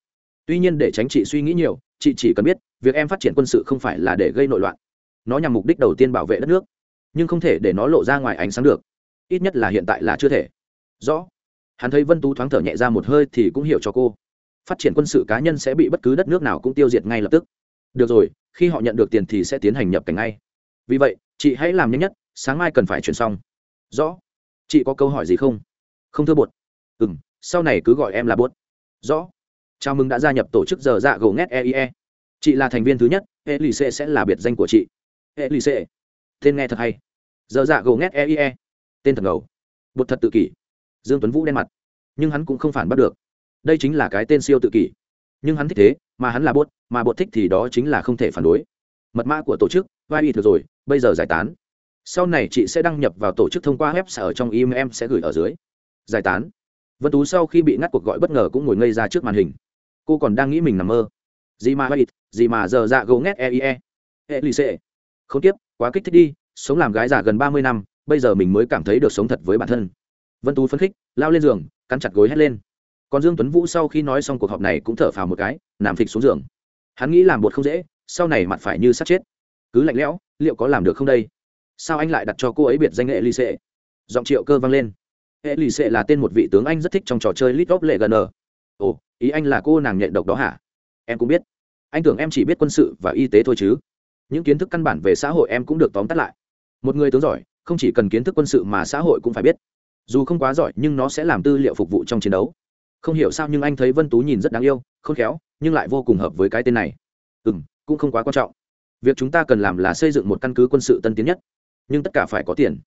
A: Tuy nhiên để tránh chị suy nghĩ nhiều, chị chỉ cần biết, việc em phát triển quân sự không phải là để gây nội loạn. Nó nhằm mục đích đầu tiên bảo vệ đất nước, nhưng không thể để nó lộ ra ngoài ánh sáng được. Ít nhất là hiện tại là chưa thể. Rõ. Hắn thấy vân tú thoáng thở nhẹ ra một hơi thì cũng hiểu cho cô. Phát triển quân sự cá nhân sẽ bị bất cứ đất nước nào cũng tiêu diệt ngay lập tức. Được rồi, khi họ nhận được tiền thì sẽ tiến hành nhập cảnh ngay vì vậy, chị hãy làm nhanh nhất, sáng mai cần phải chuyển xong. Rõ. Chị có câu hỏi gì không? Không thưa bột. Ừ m sau này cứ gọi em là bốt rõ. Chào mừng đã gia nhập tổ chức giờ dạ gỗ ngét eie chị là thành viên thứ nhất e lì c sẽ là biệt danh của chị. E lì c tên nghe thật hay. Giờ dạ gỗ ngét eie tên thật ngầu. Bột thật tự kỷ. Dương tuấn vũ đen mặt. Nhưng hắn cũng không phản bắt được. Đây chính là cái tên siêu tự kỷ. Nhưng hắn thích thế, mà hắn là bốt mà bột thích thì đó chính là không thể phản đối. Mật mã của tổ chức vai y thừa rồi bây giờ giải tán. Sau này chị sẽ đăng nhập vào tổ chức thông qua web ở trong IM, em sẽ gửi ở dưới. Giải tán. Vân tú sau khi bị ngắt cuộc gọi bất ngờ cũng ngồi ngây ra trước màn hình. Cô còn đang nghĩ mình nằm mơ. Gì mà vậy gì mà giờ dạ gấu ngét eie e. Lì xệ. Không tiếp quá kích thích đi sống làm gái già gần ba mươi năm bây giờ mình mới cảm thấy được sống thật với bản thân. Vân tú phấn khích lao lên giường cắn chặt gối hét lên. Còn dương tuấn vũ sau khi nói xong cuộc họp này cũng thở phào một cái nằm phịch xuống giường. Hắn nghĩ làm bột không dễ sau này mặt phải như sát chết cứ lạnh lẽo, liệu có làm được không đây? Sao anh lại đặt cho cô ấy biệt danh hệ lì xệ giọng triệu cơ vang lên. Hệ lì xệ là tên một vị tướng anh rất thích trong trò chơi lit lệ gần ồ, ý anh là cô nàng nhện độc đó hả? Em cũng biết. Anh tưởng em chỉ biết quân sự và y tế thôi chứ. Những kiến thức căn bản về xã hội em cũng được tóm tắt lại. Một người tướng giỏi, không chỉ cần kiến thức quân sự mà xã hội cũng phải biết. Dù không quá giỏi, nhưng nó sẽ làm tư liệu phục vụ trong chiến đấu. Không hiểu sao nhưng anh thấy vân tú nhìn rất đáng yêu, khôn khéo, nhưng lại vô cùng hợp với cái tên này. Ừ m cũng không quá quan trọng việc chúng ta cần làm là xây dựng một căn cứ quân sự tân tiến nhất. Nhưng tất cả phải có tiền.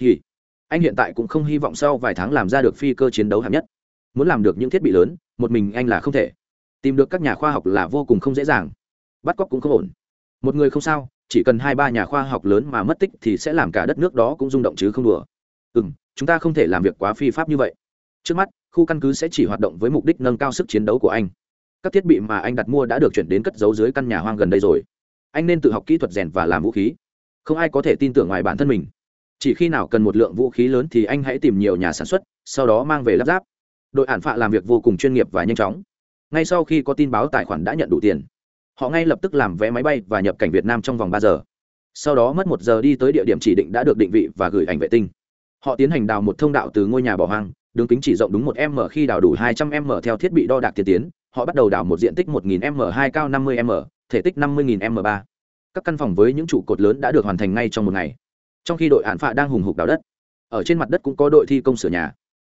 A: Thì, anh hiện tại cũng không hy vọng sau vài tháng làm ra được phi cơ chiến đấu hạng nhất. Muốn làm được những thiết bị lớn, một mình anh là không thể. Tìm được các nhà khoa học là vô cùng không dễ dàng. Bắt cóc cũng không ổn. Một người không sao, chỉ cần hai ba nhà khoa học lớn mà mất tích thì sẽ làm cả đất nước đó cũng rung động chứ không đùa. Ừ m chúng ta không thể làm việc quá phi pháp như vậy. Trước mắt, khu căn cứ sẽ chỉ hoạt động với mục đích nâng cao sức chiến đấu của anh. Các thiết bị mà anh đặt mua đã được chuyển đến cất giấu dưới căn nhà hoang gần đây rồi anh nên tự học kỹ thuật rèn và làm vũ khí. Không ai có thể tin tưởng ngoài bản thân mình. Chỉ khi nào cần một lượng vũ khí lớn thì anh hãy tìm nhiều nhà sản xuất, sau đó mang về lắp ráp. Đội ản phạ làm việc vô cùng chuyên nghiệp và nhanh chóng. Ngay sau khi có tin báo tài khoản đã nhận đủ tiền, họ ngay lập tức làm vé máy bay và nhập cảnh việt nam trong vòng ba giờ. Sau đó mất một giờ đi tới địa điểm chỉ định đã được định vị và gửi ảnh vệ tinh. Họ tiến hành đào một thông đạo từ ngôi nhà bỏ hoang, đường kính chỉ rộng đúng một m khi đào đủ hai trăm m theo thiết bị đo đạc tiên tiến, họ bắt đầu đào một diện tích một nghìn m hai cao năm mươi m thể tích năm mươi nghìn m ba. Các căn phòng với những trụ cột lớn đã được hoàn thành ngay trong một ngày. Trong khi đội án phạ đang hùng hục đào đất, ở trên mặt đất cũng có đội thi công sửa nhà.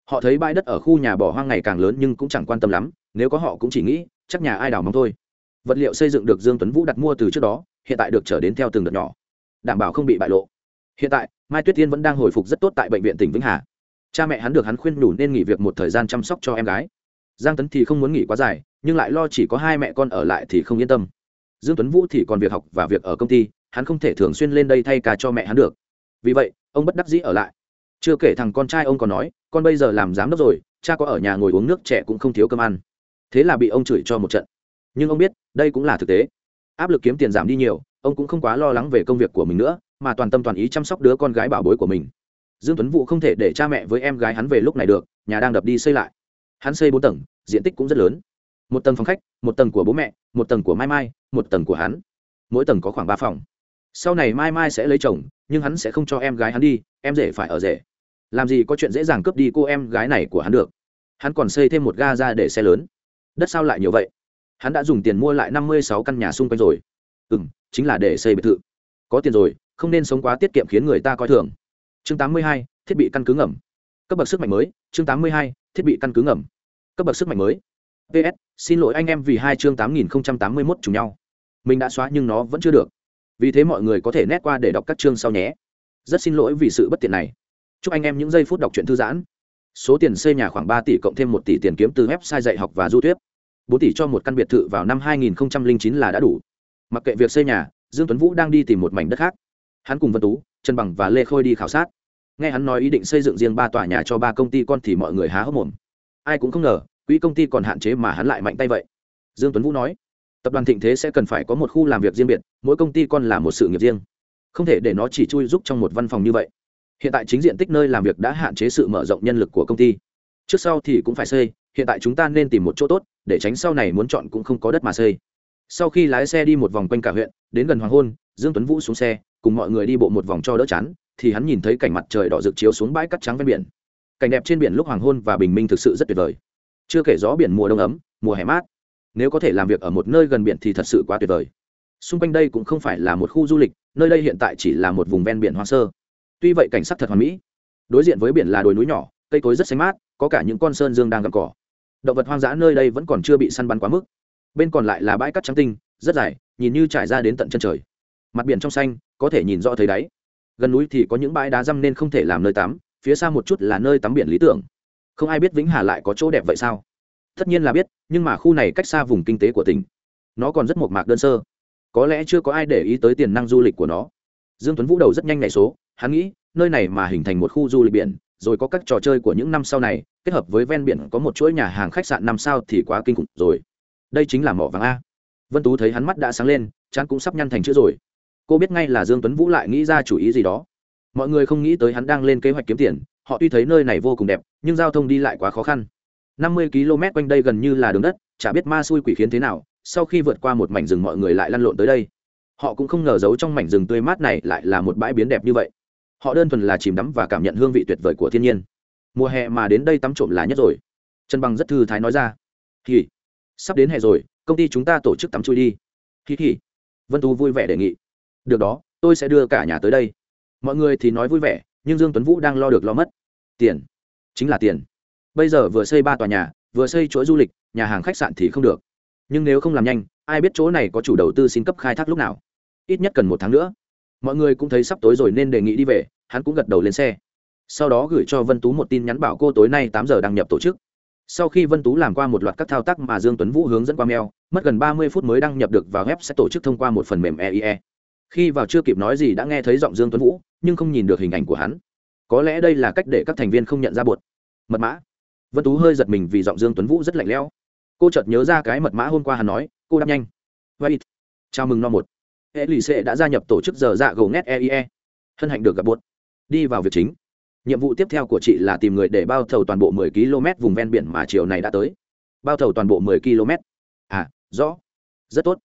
A: Họ thấy bãi đất ở khu nhà bỏ hoang ngày càng lớn nhưng cũng chẳng quan tâm lắm, nếu có họ cũng chỉ nghĩ, chắc nhà ai đào mong thôi. Vật liệu xây dựng được dương tuấn vũ đặt mua từ trước đó, hiện tại được trở đến theo từng đợt nhỏ, đảm bảo không bị bại lộ. Hiện tại, mai tuyết tiên vẫn đang hồi phục rất tốt tại bệnh viện tỉnh vĩnh hà. Cha mẹ hắn được hắn khuyên đủ nên nghỉ việc một thời gian chăm sóc cho em gái. Giang tấn thì không muốn nghỉ quá dài, nhưng lại lo chỉ có hai mẹ con ở lại thì không yên tâm dương tuấn vũ thì còn việc học và việc ở công ty, hắn không thể thường xuyên lên đây thay ca cho mẹ hắn được. Vì vậy, ông bất đắc dĩ ở lại. Chưa kể thằng con trai ông còn nói, con bây giờ làm giám đốc rồi, cha có ở nhà ngồi uống nước trẻ cũng không thiếu cơm ăn. Thế là bị ông chửi cho một trận. Nhưng ông biết, đây cũng là thực tế. Áp lực kiếm tiền giảm đi nhiều, ông cũng không quá lo lắng về công việc của mình nữa, mà toàn tâm toàn ý chăm sóc đứa con gái bảo bối của mình. Dương tuấn vũ không thể để cha mẹ với em gái hắn về lúc này được, nhà đang đập đi xây lại. Hắn xây bốn tầng, diện tích cũng rất lớn một tầng phòng khách, một tầng của bố mẹ, một tầng của mai mai, một tầng của hắn. Mỗi tầng có khoảng ba phòng. Sau này mai mai sẽ lấy chồng, nhưng hắn sẽ không cho em gái hắn đi, em rể phải ở rể. Làm gì có chuyện dễ dàng cướp đi cô em gái này của hắn được. Hắn còn xây thêm một ga ra để xe lớn. Đất sao lại nhiều vậy? Hắn đã dùng tiền mua lại năm mươi sáu căn nhà xung quanh rồi. Ừ m chính là để xây biệt thự. Có tiền rồi, không nên sống quá tiết kiệm khiến người ta coi thường. Chương tám mươi hai, thiết bị căn cứ ngầm. Cấp bậc sức mạnh mới. Chương tám mươi hai, thiết bị căn cứ ngầm. Cấp bậc sức mạnh mới ps xin lỗi anh em vì hai chương tám nghìn tám mươi mốt trùng nhau. Mình đã xóa nhưng nó vẫn chưa được. Vì thế mọi người có thể nét qua để đọc các chương sau nhé. Rất xin lỗi vì sự bất tiện này. Chúc anh em những giây phút đọc truyện thư giãn. Số tiền xây nhà khoảng ba tỷ cộng thêm một tỷ tiền kiếm từ website dạy học và du thuyết. Bốn tỷ cho một căn biệt thự vào năm hai nghìn chín là đã đủ. Mặc kệ việc xây nhà, dương tuấn vũ đang đi tìm một mảnh đất khác. Hắn cùng vân tú, trần bằng và lê khôi đi khảo sát. Nghe hắn nói ý định xây dựng riêng ba tòa nhà cho ba công ty con thì mọi người há hốc mồm. Ai cũng không ngờ quỹ công ty còn hạn chế mà hắn lại mạnh tay vậy. Dương tuấn vũ nói, tập đoàn thịnh thế sẽ cần phải có một khu làm việc riêng biệt, mỗi công ty còn là một sự nghiệp riêng. Không thể để nó chỉ chui giúp trong một văn phòng như vậy. Hiện tại chính diện tích nơi làm việc đã hạn chế sự mở rộng nhân lực của công ty. Trước sau thì cũng phải xây, hiện tại chúng ta nên tìm một chỗ tốt, để tránh sau này muốn chọn cũng không có đất mà xây. Sau khi lái xe đi một vòng quanh cả huyện, đến gần hoàng hôn, dương tuấn vũ xuống xe, cùng mọi người đi bộ một vòng cho đỡ chán, thì hắn nhìn thấy cảnh mặt trời đỏ rực chiếu xuống bãi cát trắng ven biển. Cảnh đẹp trên biển lúc hoàng hôn và bình minh thực sự rất tuyệt vời chưa kể gió biển mùa đông ấm, mùa hè mát. Nếu có thể làm việc ở một nơi gần biển thì thật sự quá tuyệt vời. Xung quanh đây cũng không phải là một khu du lịch, nơi đây hiện tại chỉ là một vùng ven biển hoang sơ. Tuy vậy cảnh sắc thật hoàn mỹ. Đối diện với biển là đồi núi nhỏ, cây cối rất xanh mát, có cả những con sơn dương đang gặm cỏ. Động vật hoang dã nơi đây vẫn còn chưa bị săn bắn quá mức. Bên còn lại là bãi cát trắng tinh, rất dài, nhìn như trải ra đến tận chân trời. Mặt biển trong xanh, có thể nhìn rõ thấy đáy. Gần núi thì có những bãi đá răm nên không thể làm nơi tắm, phía xa một chút là nơi tắm biển lý tưởng không ai biết vĩnh hà lại có chỗ đẹp vậy sao? Tất nhiên là biết, nhưng mà khu này cách xa vùng kinh tế của tỉnh, nó còn rất mộc mạc đơn sơ. Có lẽ chưa có ai để ý tới tiềm năng du lịch của nó. Dương tuấn vũ đầu rất nhanh ngày số, hắn nghĩ, nơi này mà hình thành một khu du lịch biển, rồi có các trò chơi của những năm sau này, kết hợp với ven biển có một chuỗi nhà hàng khách sạn năm sao thì quá kinh khủng rồi. Đây chính là mỏ vàng a. Vân tú thấy hắn mắt đã sáng lên, chán cũng sắp nhăn thành chữ rồi. Cô biết ngay là dương tuấn vũ lại nghĩ ra chủ ý gì đó. Mọi người không nghĩ tới hắn đang lên kế hoạch kiếm tiền, họ tuy thấy nơi này vô cùng đẹp nhưng giao thông đi lại quá khó khăn. 50 km quanh đây gần như là đường đất, chả biết ma xui quỷ khiến thế nào, sau khi vượt qua một mảnh rừng mọi người lại lăn lộn tới đây. Họ cũng không ngờ giấu trong mảnh rừng tươi mát này lại là một bãi biến đẹp như vậy. Họ đơn thuần là chìm đắm và cảm nhận hương vị tuyệt vời của thiên nhiên. Mùa hè mà đến đây tắm trộm là nhất rồi. Trần bằng rất thư thái nói ra. Thì sắp đến hè rồi, công ty chúng ta tổ chức tắm chui đi. Thì thì vân tú vui vẻ đề nghị. Được đó, tôi sẽ đưa cả nhà tới đây. Mọi người thì nói vui vẻ, nhưng dương tuấn vũ đang lo được lo mất. Tiền chính là tiền. Bây giờ vừa xây ba tòa nhà, vừa xây chuỗi du lịch, nhà hàng khách sạn thì không được. Nhưng nếu không làm nhanh, ai biết chỗ này có chủ đầu tư xin cấp khai thác lúc nào. Ít nhất cần một tháng nữa. Mọi người cũng thấy sắp tối rồi nên đề nghị đi về, hắn cũng gật đầu lên xe. Sau đó gửi cho vân tú một tin nhắn bảo cô tối nay tám giờ đăng nhập tổ chức. Sau khi vân tú làm qua một loạt các thao tác mà dương tuấn vũ hướng dẫn qua mail, mất gần ba mươi phút mới đăng nhập được vào web sẽ tổ chức thông qua một phần mềm eie khi vào chưa kịp nói gì đã nghe thấy giọng dương tuấn vũ, nhưng không nhìn được hình ảnh của hắn có lẽ đây là cách để các thành viên không nhận ra buột mật mã. Vân tú hơi giật mình vì giọng dương tuấn vũ rất lạnh lẽo. Cô chợt nhớ ra cái mật mã hôm qua hắn nói, cô đáp nhanh. Vậy chào mừng no một. E lì xệ đã gia nhập tổ chức giờ dạ gầu ngét eie e. hân hạnh được gặp buột đi vào việc chính. Nhiệm vụ tiếp theo của chị là tìm người để bao thầu toàn bộ 10 km vùng ven biển mà chiều này đã tới. Bao thầu toàn bộ 10 km. À rõ. Rất tốt.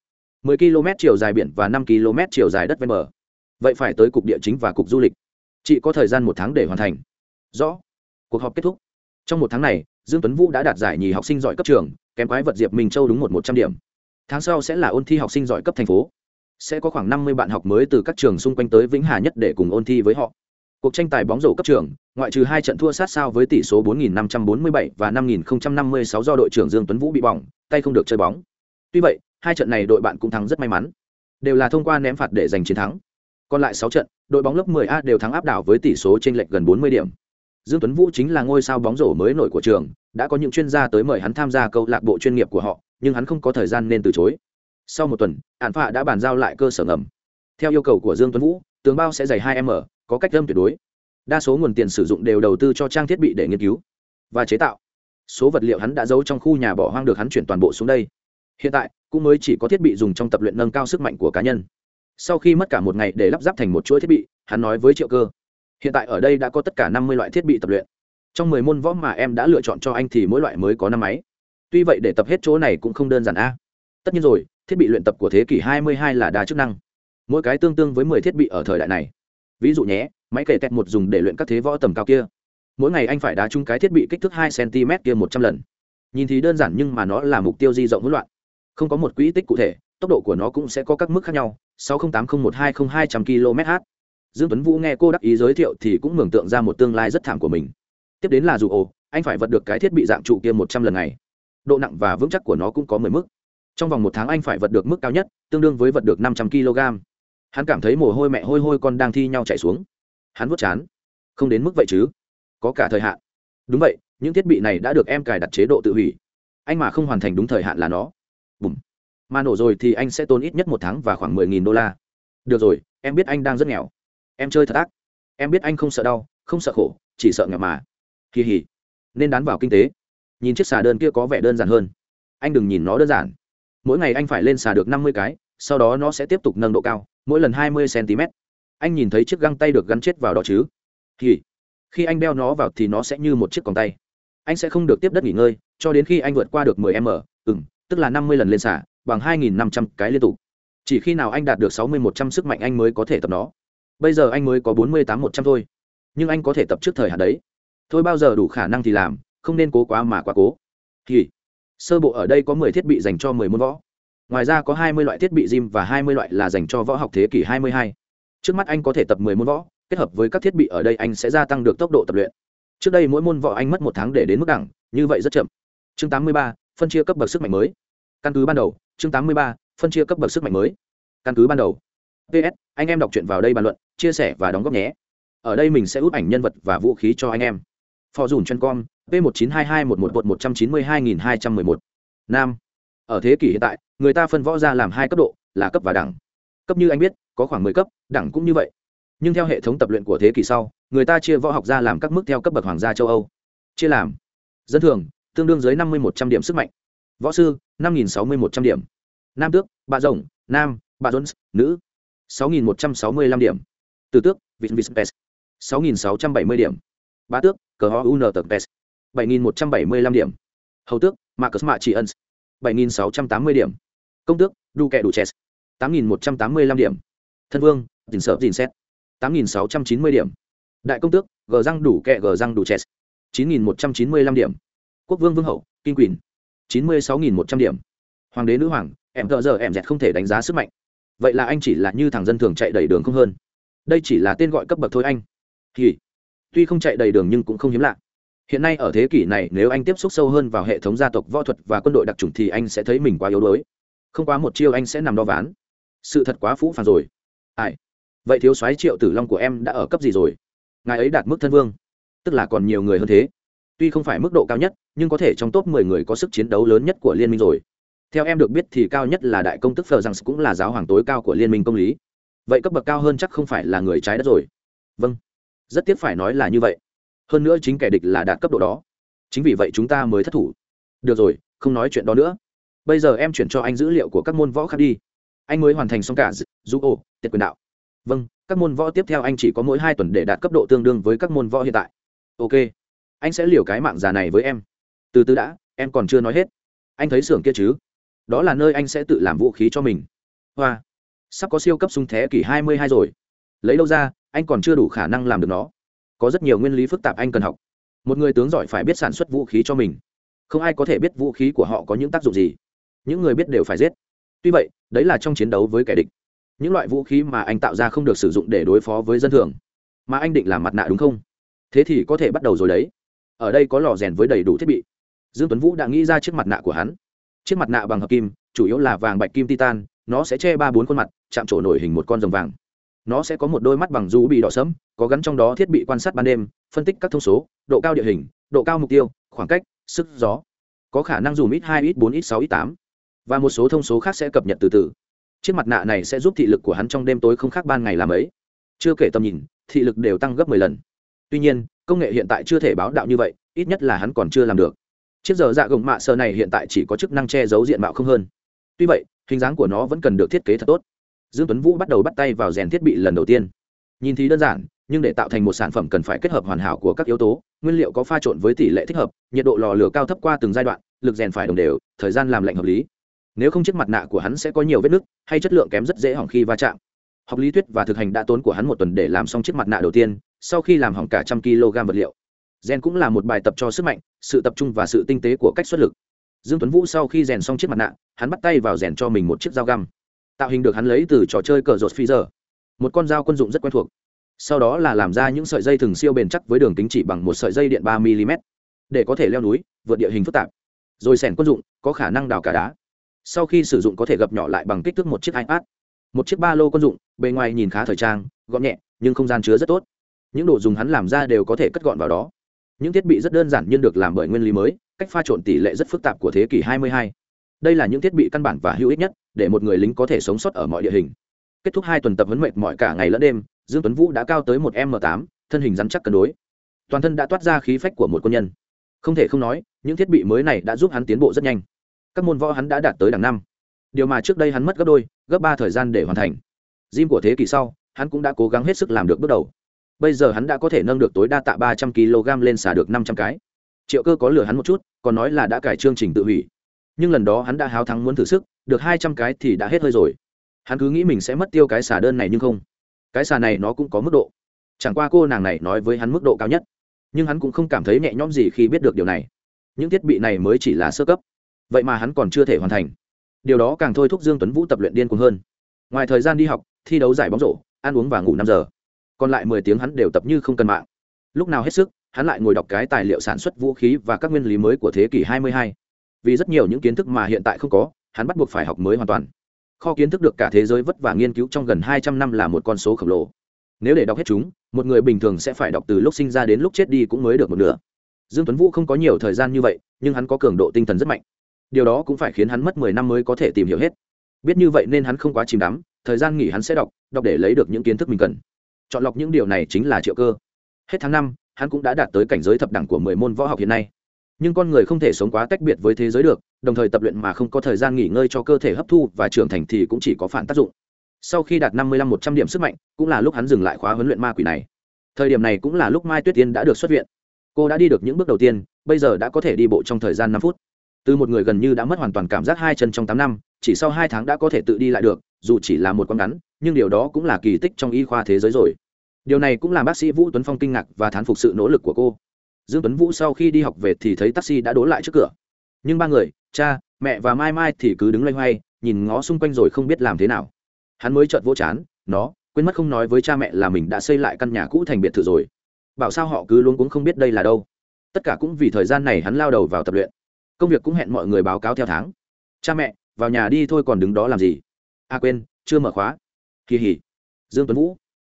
A: 10 km chiều dài biển và 5 km chiều dài đất ven bờ. Vậy phải tới cục địa chính và cục du lịch chị có thời gian một tháng để hoàn thành. Rõ. Cuộc họp kết thúc. Trong một tháng này, dương tuấn vũ đã đạt giải nhì học sinh giỏi cấp trường, kém quái vật diệp minh châu đúng một một trăm điểm. Tháng sau sẽ là ôn thi học sinh giỏi cấp thành phố. Sẽ có khoảng năm mươi bạn học mới từ các trường xung quanh tới vĩnh hà nhất để cùng ôn thi với họ. Cuộc tranh tài bóng rổ cấp trường, ngoại trừ hai trận thua sát sao với tỷ số 4.547 và 5.056 do đội trưởng dương tuấn vũ bị bỏng, tay không được chơi bóng. Tuy vậy, hai trận này đội bạn cũng thắng rất may mắn. Đều là thông qua ném phạt để giành chiến thắng còn lại sáu trận, đội bóng lớp 10A đều thắng áp đảo với tỷ số chênh lệch gần 40 điểm. Dương tuấn vũ chính là ngôi sao bóng rổ mới nổi của trường, đã có những chuyên gia tới mời hắn tham gia câu lạc bộ chuyên nghiệp của họ, nhưng hắn không có thời gian nên từ chối. Sau một tuần ạn phạ đã bàn giao lại cơ sở ngầm. Theo yêu cầu của dương tuấn vũ, tường bao sẽ dày 2 m có cách âm tuyệt đối. Đa số nguồn tiền sử dụng đều đầu tư cho trang thiết bị để nghiên cứu và chế tạo. Số vật liệu hắn đã giấu trong khu nhà bỏ hoang được hắn chuyển toàn bộ xuống đây. Hiện tại, cũng mới chỉ có thiết bị dùng trong tập luyện nâng cao sức mạnh của cá nhân sau khi mất cả một ngày để lắp ráp thành một chuỗi thiết bị, hắn nói với triệu cơ, hiện tại ở đây đã có tất cả năm mươi loại thiết bị tập luyện. Trong mười môn võ mà em đã lựa chọn cho anh thì mỗi loại mới có năm máy. Tuy vậy để tập hết chỗ này cũng không đơn giản a. Tất nhiên rồi, thiết bị luyện tập của thế kỷ 22 là đa chức năng. Mỗi cái tương tương với 10 thiết bị ở thời đại này. Ví dụ nhé, máy kể tẹt một dùng để luyện các thế võ tầm cao kia. Mỗi ngày anh phải đá chung cái thiết bị kích thước 2 cm kia một trăm lần. Nhìn thì đơn giản nhưng mà nó là mục tiêu di rộng hỗn loạn. Không có một quỹ tích cụ thể, tốc độ của nó cũng sẽ có các mức khác nhau 6080120 km/h dương tuấn vũ nghe cô đắc ý giới thiệu thì cũng mường tượng ra một tương lai rất thảm của mình. Tiếp đến là dù ồ, anh phải vật được cái thiết bị dạng trụ kia một trăm lần này độ nặng và vững chắc của nó cũng có mười mức. Trong vòng một tháng anh phải vật được mức cao nhất, tương đương với vật được năm trăm kg hắn cảm thấy mồ hôi mẹ hôi hôi con đang thi nhau chạy xuống. Hắn vút chán. Không đến mức vậy chứ. Có cả thời hạn. Đúng vậy, những thiết bị này đã được em cài đặt chế độ tự hủy. Anh mà không hoàn thành đúng thời hạn là nó. Bùm mà nổ rồi thì anh sẽ tốn ít nhất một tháng và khoảng mười nghìn đô la. Được rồi, em biết anh đang rất nghèo. Em chơi thật ác. Em biết anh không sợ đau, không sợ khổ, chỉ sợ nghèo mà. Kỳ hỉ. Nên đán vào kinh tế. Nhìn chiếc xà đơn kia có vẻ đơn giản hơn. Anh đừng nhìn nó đơn giản. Mỗi ngày anh phải lên xà được năm mươi cái, sau đó nó sẽ tiếp tục nâng độ cao, mỗi lần hai mươi cm anh nhìn thấy chiếc găng tay được gắn chết vào đó chứ? Thì khi anh đeo nó vào thì nó sẽ như một chiếc còng tay. Anh sẽ không được tiếp đất nghỉ ngơi, cho đến khi anh vượt qua được 10 m ừng tức là năm mươi lần lên xả bằng 2.500 cái liên tục. Chỉ khi nào anh đạt được 60-100 sức mạnh anh mới có thể tập nó. Bây giờ anh mới có 48-100 thôi. Nhưng anh có thể tập trước thời hạn đấy. Thôi bao giờ đủ khả năng thì làm không nên cố quá mà quá cố. Thì sơ bộ ở đây có 10 thiết bị dành cho 10 môn võ. Ngoài ra có 20 loại thiết bị gym và 20 loại là dành cho võ học thế kỷ 22. trước mắt anh có thể tập 10 môn võ kết hợp với các thiết bị ở đây anh sẽ gia tăng được tốc độ tập luyện. Trước đây mỗi môn võ anh mất 1 tháng để đến mức đẳng như vậy rất chậm. Chương 83, phân chia cấp bậc sức mạnh mới. Căn cứ ban đầu chương 83, phân chia cấp bậc sức mạnh mới. Căn cứ ban đầu. Ps anh em đọc truyện vào đây bàn luận chia sẻ và đóng góp nhé. Ở đây mình sẽ úp ảnh nhân vật và vũ khí cho anh em. Phò dùn chân com p một chín hai hai một một một một trăm chín mươi hai nghìn hai trăm mười một. Nam. Ở thế kỷ hiện tại người ta phân võ ra làm hai cấp độ là cấp và đẳng. Cấp như anh biết có khoảng mười cấp đẳng cũng như vậy. Nhưng theo hệ thống tập luyện của thế kỷ sau người ta chia võ học ra làm các mức theo cấp bậc hoàng gia châu âu. Chia làm. Dân thường tương đương dưới năm mươi một trăm điểm sức mạnh võ sư, năm nghìn sáu mươi một trăm điểm. Nam tước bà rồng, nam bà jones nữ. sáu nghìn một trăm sáu mươi lăm điểm. Từ tước, vịt vịt pes. sáu nghìn sáu trăm bảy mươi điểm. Bá tước, cờ ho un tờ pes bảy nghìn một trăm bảy mươi lăm điểm. Hầu tước, marcus mạ chỉ ân. bảy nghìn sáu trăm tám mươi điểm. Công tước, đu kẹ đủ chess. tám nghìn một trăm tám mươi lăm điểm. Thân vương dình sợ dình xét. tám nghìn sáu trăm chín mươi điểm. Đại công tước, gờ răng đủ kẹ gờ răng đủ chess. chín nghìn một trăm chín mươi lăm điểm. Quốc vương vương hậu, kinh quỳnh chín mươi sáu nghìn một trăm điểm. Hoàng đế nữ hoàng, em thợ giờ em dẹt không thể đánh giá sức mạnh. Vậy là anh chỉ là như thằng dân thường chạy đầy đường không hơn. Đây chỉ là tên gọi cấp bậc thôi anh. Thì tuy không chạy đầy đường nhưng cũng không hiếm lạ. Hiện nay ở thế kỷ này, nếu anh tiếp xúc sâu hơn vào hệ thống gia tộc võ thuật và quân đội đặc trùng thì anh sẽ thấy mình quá yếu đuối. Không quá một chiêu anh sẽ nằm đo ván. Sự thật quá phũ phàng rồi. Ai? Vậy thiếu soái triệu tử long của em đã ở cấp gì rồi? Ngài ấy đạt mức thân vương. Tức là còn nhiều người hơn thế tuy không phải mức độ cao nhất, nhưng có thể trong top 10 người có sức chiến đấu lớn nhất của liên minh rồi. Theo em được biết thì cao nhất là đại công tức phờ rằng cũng là giáo hoàng tối cao của liên minh công lý. Vậy cấp bậc cao hơn chắc không phải là người trái đất rồi. Vâng. Rất tiếc phải nói là như vậy. Hơn nữa chính kẻ địch là đạt cấp độ đó. Chính vì vậy chúng ta mới thất thủ. Được rồi, không nói chuyện đó nữa. Bây giờ em chuyển cho anh dữ liệu của các môn võ khác đi. Anh mới hoàn thành xong cả dù ồ tiệt quyền đạo. Vâng các môn võ tiếp theo anh chỉ có mỗi hai tuần để đạt cấp độ tương đương với các môn võ hiện tại. Ok anh sẽ liều cái mạng già này với em. Từ từ đã, em còn chưa nói hết. Anh thấy xưởng kia chứ? Đó là nơi anh sẽ tự làm vũ khí cho mình. Hoa. Sắp có siêu cấp súng thế kỷ hai mươi hai rồi. Lấy đâu ra, anh còn chưa đủ khả năng làm được nó. Có rất nhiều nguyên lý phức tạp anh cần học. Một người tướng giỏi phải biết sản xuất vũ khí cho mình. Không ai có thể biết vũ khí của họ có những tác dụng gì. Những người biết đều phải giết. Tuy vậy, đấy là trong chiến đấu với kẻ địch. Những loại vũ khí mà anh tạo ra không được sử dụng để đối phó với dân thường. Mà anh định làm mặt nạ đúng không? Thế thì có thể bắt đầu rồi đấy ở đây có lò rèn với đầy đủ thiết bị. Dương tuấn vũ đã nghĩ ra chiếc mặt nạ của hắn. Chiếc mặt nạ bằng hợp kim, chủ yếu là vàng bạch kim titan, nó sẽ che ba bốn khuôn mặt, chạm trổ nổi hình một con rồng vàng. Nó sẽ có một đôi mắt bằng rú bị đỏ sẫm, có gắn trong đó thiết bị quan sát ban đêm, phân tích các thông số, độ cao địa hình, độ cao mục tiêu, khoảng cách, sức gió. Có khả năng dùng ít hai, ít bốn, ít sáu, ít tám. Và một số thông số khác sẽ cập nhật từ từ. Chiếc mặt nạ này sẽ giúp thị lực của hắn trong đêm tối không khác ban ngày làm ấy. Chưa kể tầm nhìn, thị lực đều tăng gấp mười lần. Tuy nhiên công nghệ hiện tại chưa thể báo đạo như vậy, ít nhất là hắn còn chưa làm được. Chiếc giờ dạ gồng mạ sơ này hiện tại chỉ có chức năng che giấu diện mạo không hơn. Tuy vậy, hình dáng của nó vẫn cần được thiết kế thật tốt. Dương tuấn vũ bắt đầu bắt tay vào rèn thiết bị lần đầu tiên. Nhìn thì đơn giản, nhưng để tạo thành một sản phẩm cần phải kết hợp hoàn hảo của các yếu tố, nguyên liệu có pha trộn với tỷ lệ thích hợp, nhiệt độ lò lửa cao thấp qua từng giai đoạn, lực rèn phải đồng đều, thời gian làm lạnh hợp lý. Nếu không chiếc mặt nạ của hắn sẽ có nhiều vết nứt, hay chất lượng kém rất dễ hỏng khi va chạm. Học lý thuyết và thực hành đã tốn của hắn một tuần để làm xong chiếc mặt nạ đầu tiên sau khi làm hỏng cả trăm kg vật liệu. Rèn cũng là một bài tập cho sức mạnh, sự tập trung và sự tinh tế của cách xuất lực. Dương tuấn vũ sau khi rèn xong chiếc mặt nạ, hắn bắt tay vào rèn cho mình một chiếc dao găm. Tạo hình được hắn lấy từ trò chơi cờ rột phi giờ. Một con dao quân dụng rất quen thuộc. Sau đó là làm ra những sợi dây thừng siêu bền chắc với đường kính chỉ bằng một sợi dây điện ba mm để có thể leo núi, vượt địa hình phức tạp. Rồi sẻn quân dụng, có khả năng đào cả đá. Sau khi sử dụng có thể gập nhỏ lại bằng kích thước một chiếc ipad. Một chiếc ba lô quân dụng, bề ngoài nhìn khá thời trang, gọn nhẹ, nhưng không gian chứa rất tốt những đồ dùng hắn làm ra đều có thể cất gọn vào đó. Những thiết bị rất đơn giản nhưng được làm bởi nguyên lý mới, cách pha trộn tỷ lệ rất phức tạp của thế kỷ 22. đây là những thiết bị căn bản và hữu ích nhất, để một người lính có thể sống sót ở mọi địa hình. Kết thúc hai tuần tập huấn mệt mỏi cả ngày lẫn đêm, dương tuấn vũ đã cao tới một m 8 thân hình rắn chắc cân đối. Toàn thân đã toát ra khí phách của một quân nhân. Không thể không nói, những thiết bị mới này đã giúp hắn tiến bộ rất nhanh. Các môn võ hắn đã đạt tới đẳng năm. Điều mà trước đây hắn mất gấp đôi, gấp ba thời gian để hoàn thành. Gym của thế kỷ sau, hắn cũng đã cố gắng hết sức làm được bước đầu bây giờ hắn đã có thể nâng được tối đa tạ ba trăm kg lên xả được năm trăm cái. Triệu cơ có lừa hắn một chút, còn nói là đã cải chương trình tự hủy. Nhưng lần đó hắn đã háo thắng muốn thử sức, được hai trăm cái thì đã hết hơi rồi. Hắn cứ nghĩ mình sẽ mất tiêu cái xả đơn này nhưng không. Cái xả này nó cũng có mức độ. Chẳng qua cô nàng này nói với hắn mức độ cao nhất. Nhưng hắn cũng không cảm thấy nhẹ nhõm gì khi biết được điều này. Những thiết bị này mới chỉ là sơ cấp. Vậy mà hắn còn chưa thể hoàn thành. Điều đó càng thôi thúc dương tuấn vũ tập luyện điên cuồng hơn. Ngoài thời gian đi học, thi đấu giải bóng rổ, ăn uống và ngủ năm giờ còn lại mười tiếng hắn đều tập như không cần mạng. Lúc nào hết sức, hắn lại ngồi đọc cái tài liệu sản xuất vũ khí và các nguyên lý mới của thế kỷ 22. vì rất nhiều những kiến thức mà hiện tại không có, hắn bắt buộc phải học mới hoàn toàn. Kho kiến thức được cả thế giới vất vả nghiên cứu trong gần 200 năm là một con số khổng lồ. Nếu để đọc hết chúng, một người bình thường sẽ phải đọc từ lúc sinh ra đến lúc chết đi cũng mới được một nửa. Dương tuấn vũ không có nhiều thời gian như vậy, nhưng hắn có cường độ tinh thần rất mạnh. Điều đó cũng phải khiến hắn mất mười năm mới có thể tìm hiểu hết. Biết như vậy nên hắn không quá chìm đắm, thời gian nghỉ hắn sẽ đọc đọc để lấy được những kiến thức mình cần chọn lọc những điều này chính là triệu cơ. Hết tháng năm, hắn cũng đã đạt tới cảnh giới thập đẳng của mười môn võ học hiện nay. Nhưng con người không thể sống quá tách biệt với thế giới được, đồng thời tập luyện mà không có thời gian nghỉ ngơi cho cơ thể hấp thu và trưởng thành thì cũng chỉ có phản tác dụng. Sau khi đạt năm mươi lăm một trăm điểm sức mạnh, cũng là lúc hắn dừng lại khóa huấn luyện ma quỷ này. Thời điểm này cũng là lúc mai tuyết tiên đã được xuất viện. Cô đã đi được những bước đầu tiên, bây giờ đã có thể đi bộ trong thời gian năm phút. Từ một người gần như đã mất hoàn toàn cảm giác hai chân trong tám năm, chỉ sau hai tháng đã có thể tự đi lại được dù chỉ là một quãng ngắn, nhưng điều đó cũng là kỳ tích trong y khoa thế giới rồi. Điều này cũng làm bác sĩ vũ tuấn phong kinh ngạc và thán phục sự nỗ lực của cô. Dương tuấn vũ sau khi đi học về thì thấy taxi đã đỗ lại trước cửa. Nhưng ba người, cha, mẹ và mai mai thì cứ đứng loay hoay, nhìn ngó xung quanh rồi không biết làm thế nào. Hắn mới chợt vỗ chán, nó, quên mất không nói với cha mẹ là mình đã xây lại căn nhà cũ thành biệt thự rồi. Bảo sao họ cứ luôn cũng không biết đây là đâu. Tất cả cũng vì thời gian này hắn lao đầu vào tập luyện. Công việc cũng hẹn mọi người báo cáo theo tháng. Cha mẹ, vào nhà đi thôi còn đứng đó làm gì? À quên, chưa mở khóa. Kỳ hỉ. Dương tuấn vũ.